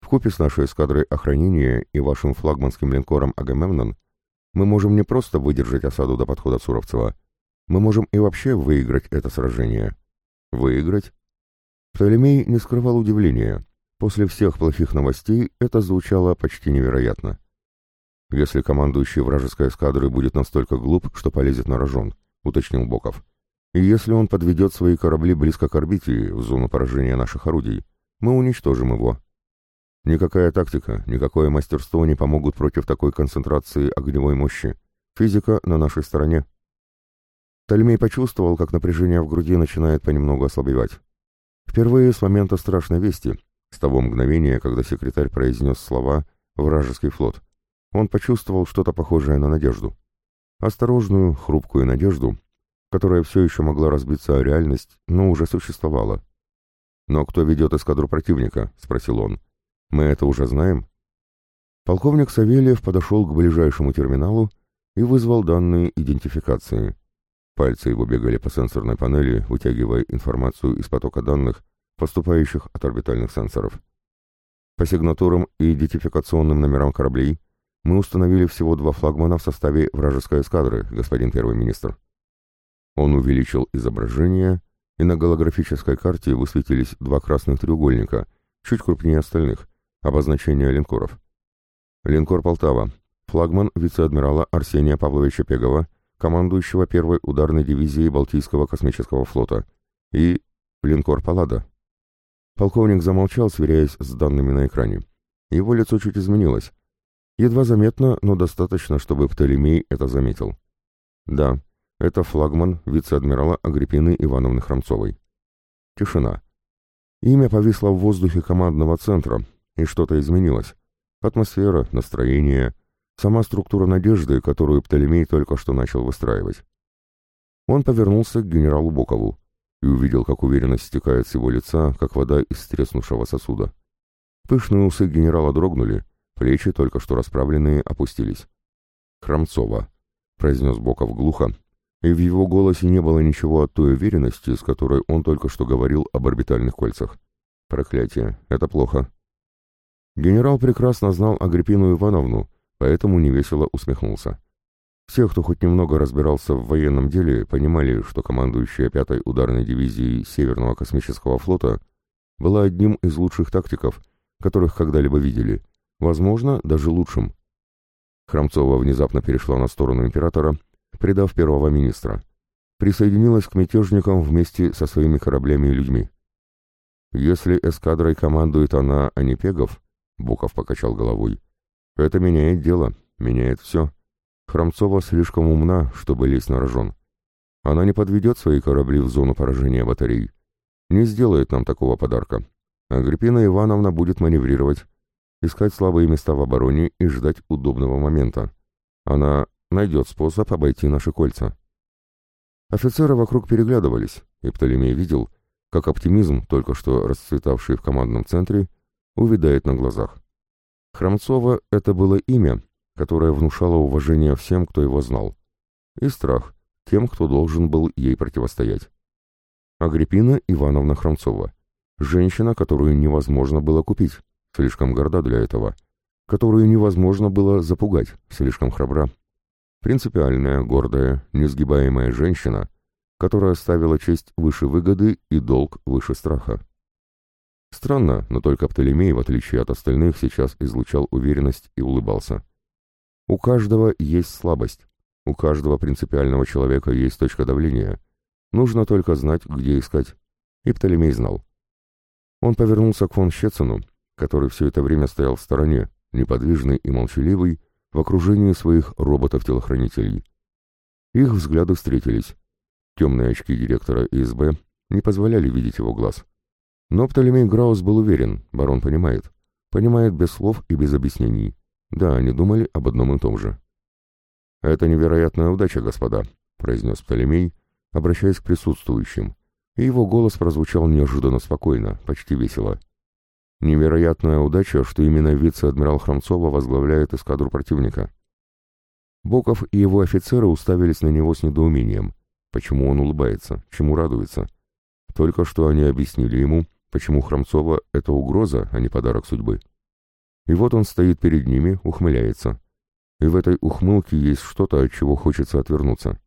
Вкупе с нашей эскадрой охранения и вашим флагманским линкором «Агамемнон» мы можем не просто выдержать осаду до подхода Суровцева, мы можем и вообще выиграть это сражение. Выиграть? Птолемей не скрывал удивления. После всех плохих новостей это звучало почти невероятно. Если командующий вражеской эскадрой будет настолько глуп, что полезет на рожон, уточнил Боков. И если он подведет свои корабли близко к орбите, в зону поражения наших орудий, мы уничтожим его. Никакая тактика, никакое мастерство не помогут против такой концентрации огневой мощи. Физика на нашей стороне. Тальмей почувствовал, как напряжение в груди начинает понемногу ослабевать. Впервые с момента страшной вести, с того мгновения, когда секретарь произнес слова «вражеский флот», он почувствовал что-то похожее на надежду. Осторожную, хрупкую надежду, которая все еще могла разбиться о реальность, но уже существовала. «Но кто ведет эскадру противника?» — спросил он. «Мы это уже знаем?» Полковник Савельев подошел к ближайшему терминалу и вызвал данные идентификации. Пальцы его бегали по сенсорной панели, вытягивая информацию из потока данных, поступающих от орбитальных сенсоров. По сигнатурам и идентификационным номерам кораблей мы установили всего два флагмана в составе вражеской эскадры, господин первый министр. Он увеличил изображение, и на голографической карте высветились два красных треугольника, чуть крупнее остальных, обозначения линкоров. Линкор «Полтава», флагман вице-адмирала Арсения Павловича Пегова, командующего первой ударной дивизией Балтийского космического флота, и линкор «Паллада». Полковник замолчал, сверяясь с данными на экране. Его лицо чуть изменилось. Едва заметно, но достаточно, чтобы Птолемей это заметил. Да, это флагман вице-адмирала Агриппины Ивановны Храмцовой. Тишина. Имя повисло в воздухе командного центра, и что-то изменилось. Атмосфера, настроение — Сама структура надежды, которую Птолемей только что начал выстраивать. Он повернулся к генералу Бокову и увидел, как уверенность стекает с его лица, как вода из треснувшего сосуда. Пышные усы генерала дрогнули, плечи, только что расправленные, опустились. «Храмцова», — произнес Боков глухо, и в его голосе не было ничего от той уверенности, с которой он только что говорил об орбитальных кольцах. «Проклятие, это плохо». Генерал прекрасно знал Агриппину Ивановну, поэтому невесело усмехнулся. Все, кто хоть немного разбирался в военном деле, понимали, что командующая пятой ударной дивизией Северного космического флота была одним из лучших тактиков, которых когда-либо видели, возможно, даже лучшим. Храмцова внезапно перешла на сторону императора, предав первого министра. Присоединилась к мятежникам вместе со своими кораблями и людьми. «Если эскадрой командует она, а не Пегов», — Буков покачал головой, это меняет дело, меняет все. Храмцова слишком умна, чтобы лезть на рожон. Она не подведет свои корабли в зону поражения батарей. Не сделает нам такого подарка. Агриппина Ивановна будет маневрировать, искать слабые места в обороне и ждать удобного момента. Она найдет способ обойти наши кольца. Офицеры вокруг переглядывались, и Птолемей видел, как оптимизм, только что расцветавший в командном центре, увядает на глазах. Храмцова — это было имя, которое внушало уважение всем, кто его знал, и страх тем, кто должен был ей противостоять. Агриппина Ивановна Храмцова. Женщина, которую невозможно было купить, слишком горда для этого, которую невозможно было запугать, слишком храбра. Принципиальная, гордая, несгибаемая женщина, которая ставила честь выше выгоды и долг выше страха. Странно, но только Птолемей, в отличие от остальных, сейчас излучал уверенность и улыбался. У каждого есть слабость, у каждого принципиального человека есть точка давления. Нужно только знать, где искать. И Птолемей знал. Он повернулся к фон Щецину, который все это время стоял в стороне, неподвижный и молчаливый, в окружении своих роботов-телохранителей. Их взгляды встретились. Темные очки директора ИСБ не позволяли видеть его глаз. Но Птолемей Граус был уверен, барон понимает. Понимает без слов и без объяснений. Да, они думали об одном и том же. «Это невероятная удача, господа», — произнес Птолемей, обращаясь к присутствующим, и его голос прозвучал неожиданно спокойно, почти весело. «Невероятная удача, что именно вице-адмирал Храмцова возглавляет эскадру противника». Боков и его офицеры уставились на него с недоумением. Почему он улыбается? Чему радуется? Только что они объяснили ему, почему Хромцова — это угроза, а не подарок судьбы. И вот он стоит перед ними, ухмыляется. И в этой ухмылке есть что-то, от чего хочется отвернуться.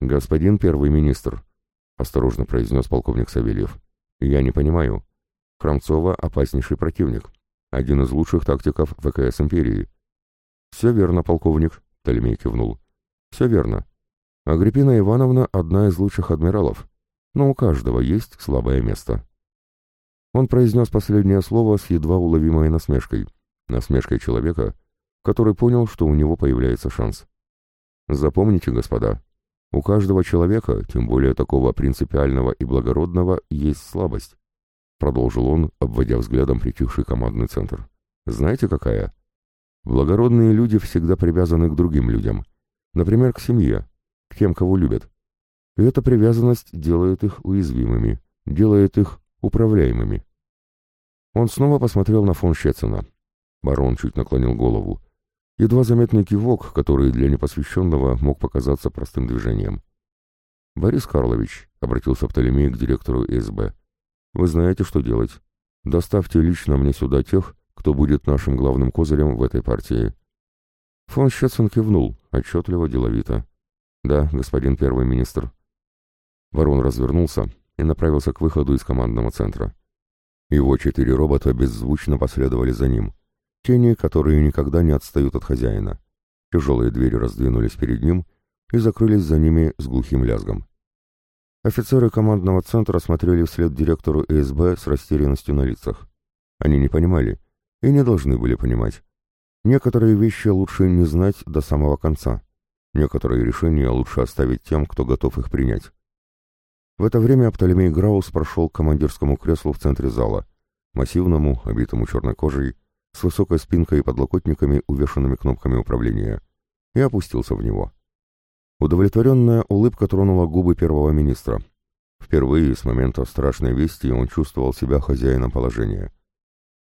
«Господин первый министр», — осторожно произнес полковник Савельев, — «я не понимаю. Хромцова — опаснейший противник, один из лучших тактиков ВКС империи». «Все верно, полковник», — Толемей кивнул. «Все верно. Агриппина Ивановна — одна из лучших адмиралов, но у каждого есть слабое место». Он произнес последнее слово с едва уловимой насмешкой, насмешкой человека, который понял, что у него появляется шанс. Запомните, господа, у каждого человека, тем более такого принципиального и благородного, есть слабость. Продолжил он, обводя взглядом притихший командный центр. Знаете, какая? Благородные люди всегда привязаны к другим людям. Например, к семье, к тем, кого любят. И эта привязанность делает их уязвимыми, делает их управляемыми. Он снова посмотрел на фон Щецина. Барон чуть наклонил голову. Едва заметный кивок, который для непосвященного мог показаться простым движением. «Борис Карлович», — обратился Птолемей к директору СБ, — «вы знаете, что делать. Доставьте лично мне сюда тех, кто будет нашим главным козырем в этой партии». Фон Щецин кивнул, отчетливо, деловито. «Да, господин первый министр». Барон развернулся и направился к выходу из командного центра. Его четыре робота беззвучно последовали за ним — Тени, которые никогда не отстают от хозяина. Тяжелые двери раздвинулись перед ним и закрылись за ними с глухим лязгом. Офицеры командного центра смотрели вслед директору ЭСБ с растерянностью на лицах. Они не понимали и не должны были понимать. Некоторые вещи лучше не знать до самого конца. Некоторые решения лучше оставить тем, кто готов их принять. В это время Птолемей Граус прошел к командирскому креслу в центре зала, массивному, обитому черной кожей, с высокой спинкой и подлокотниками, увешанными кнопками управления, и опустился в него. Удовлетворенная улыбка тронула губы первого министра. Впервые с момента страшной вести он чувствовал себя хозяином положения.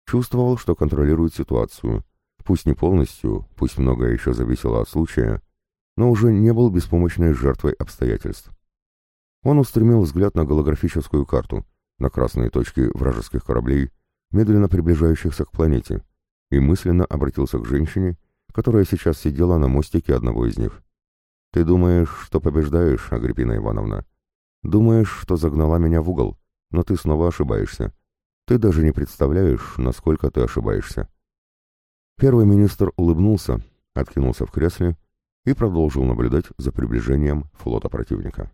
Чувствовал, что контролирует ситуацию, пусть не полностью, пусть многое еще зависело от случая, но уже не был беспомощной жертвой обстоятельств. Он устремил взгляд на голографическую карту, на красные точки вражеских кораблей, медленно приближающихся к планете, и мысленно обратился к женщине, которая сейчас сидела на мостике одного из них. «Ты думаешь, что побеждаешь, Агриппина Ивановна? Думаешь, что загнала меня в угол, но ты снова ошибаешься. Ты даже не представляешь, насколько ты ошибаешься». Первый министр улыбнулся, откинулся в кресле и продолжил наблюдать за приближением флота противника.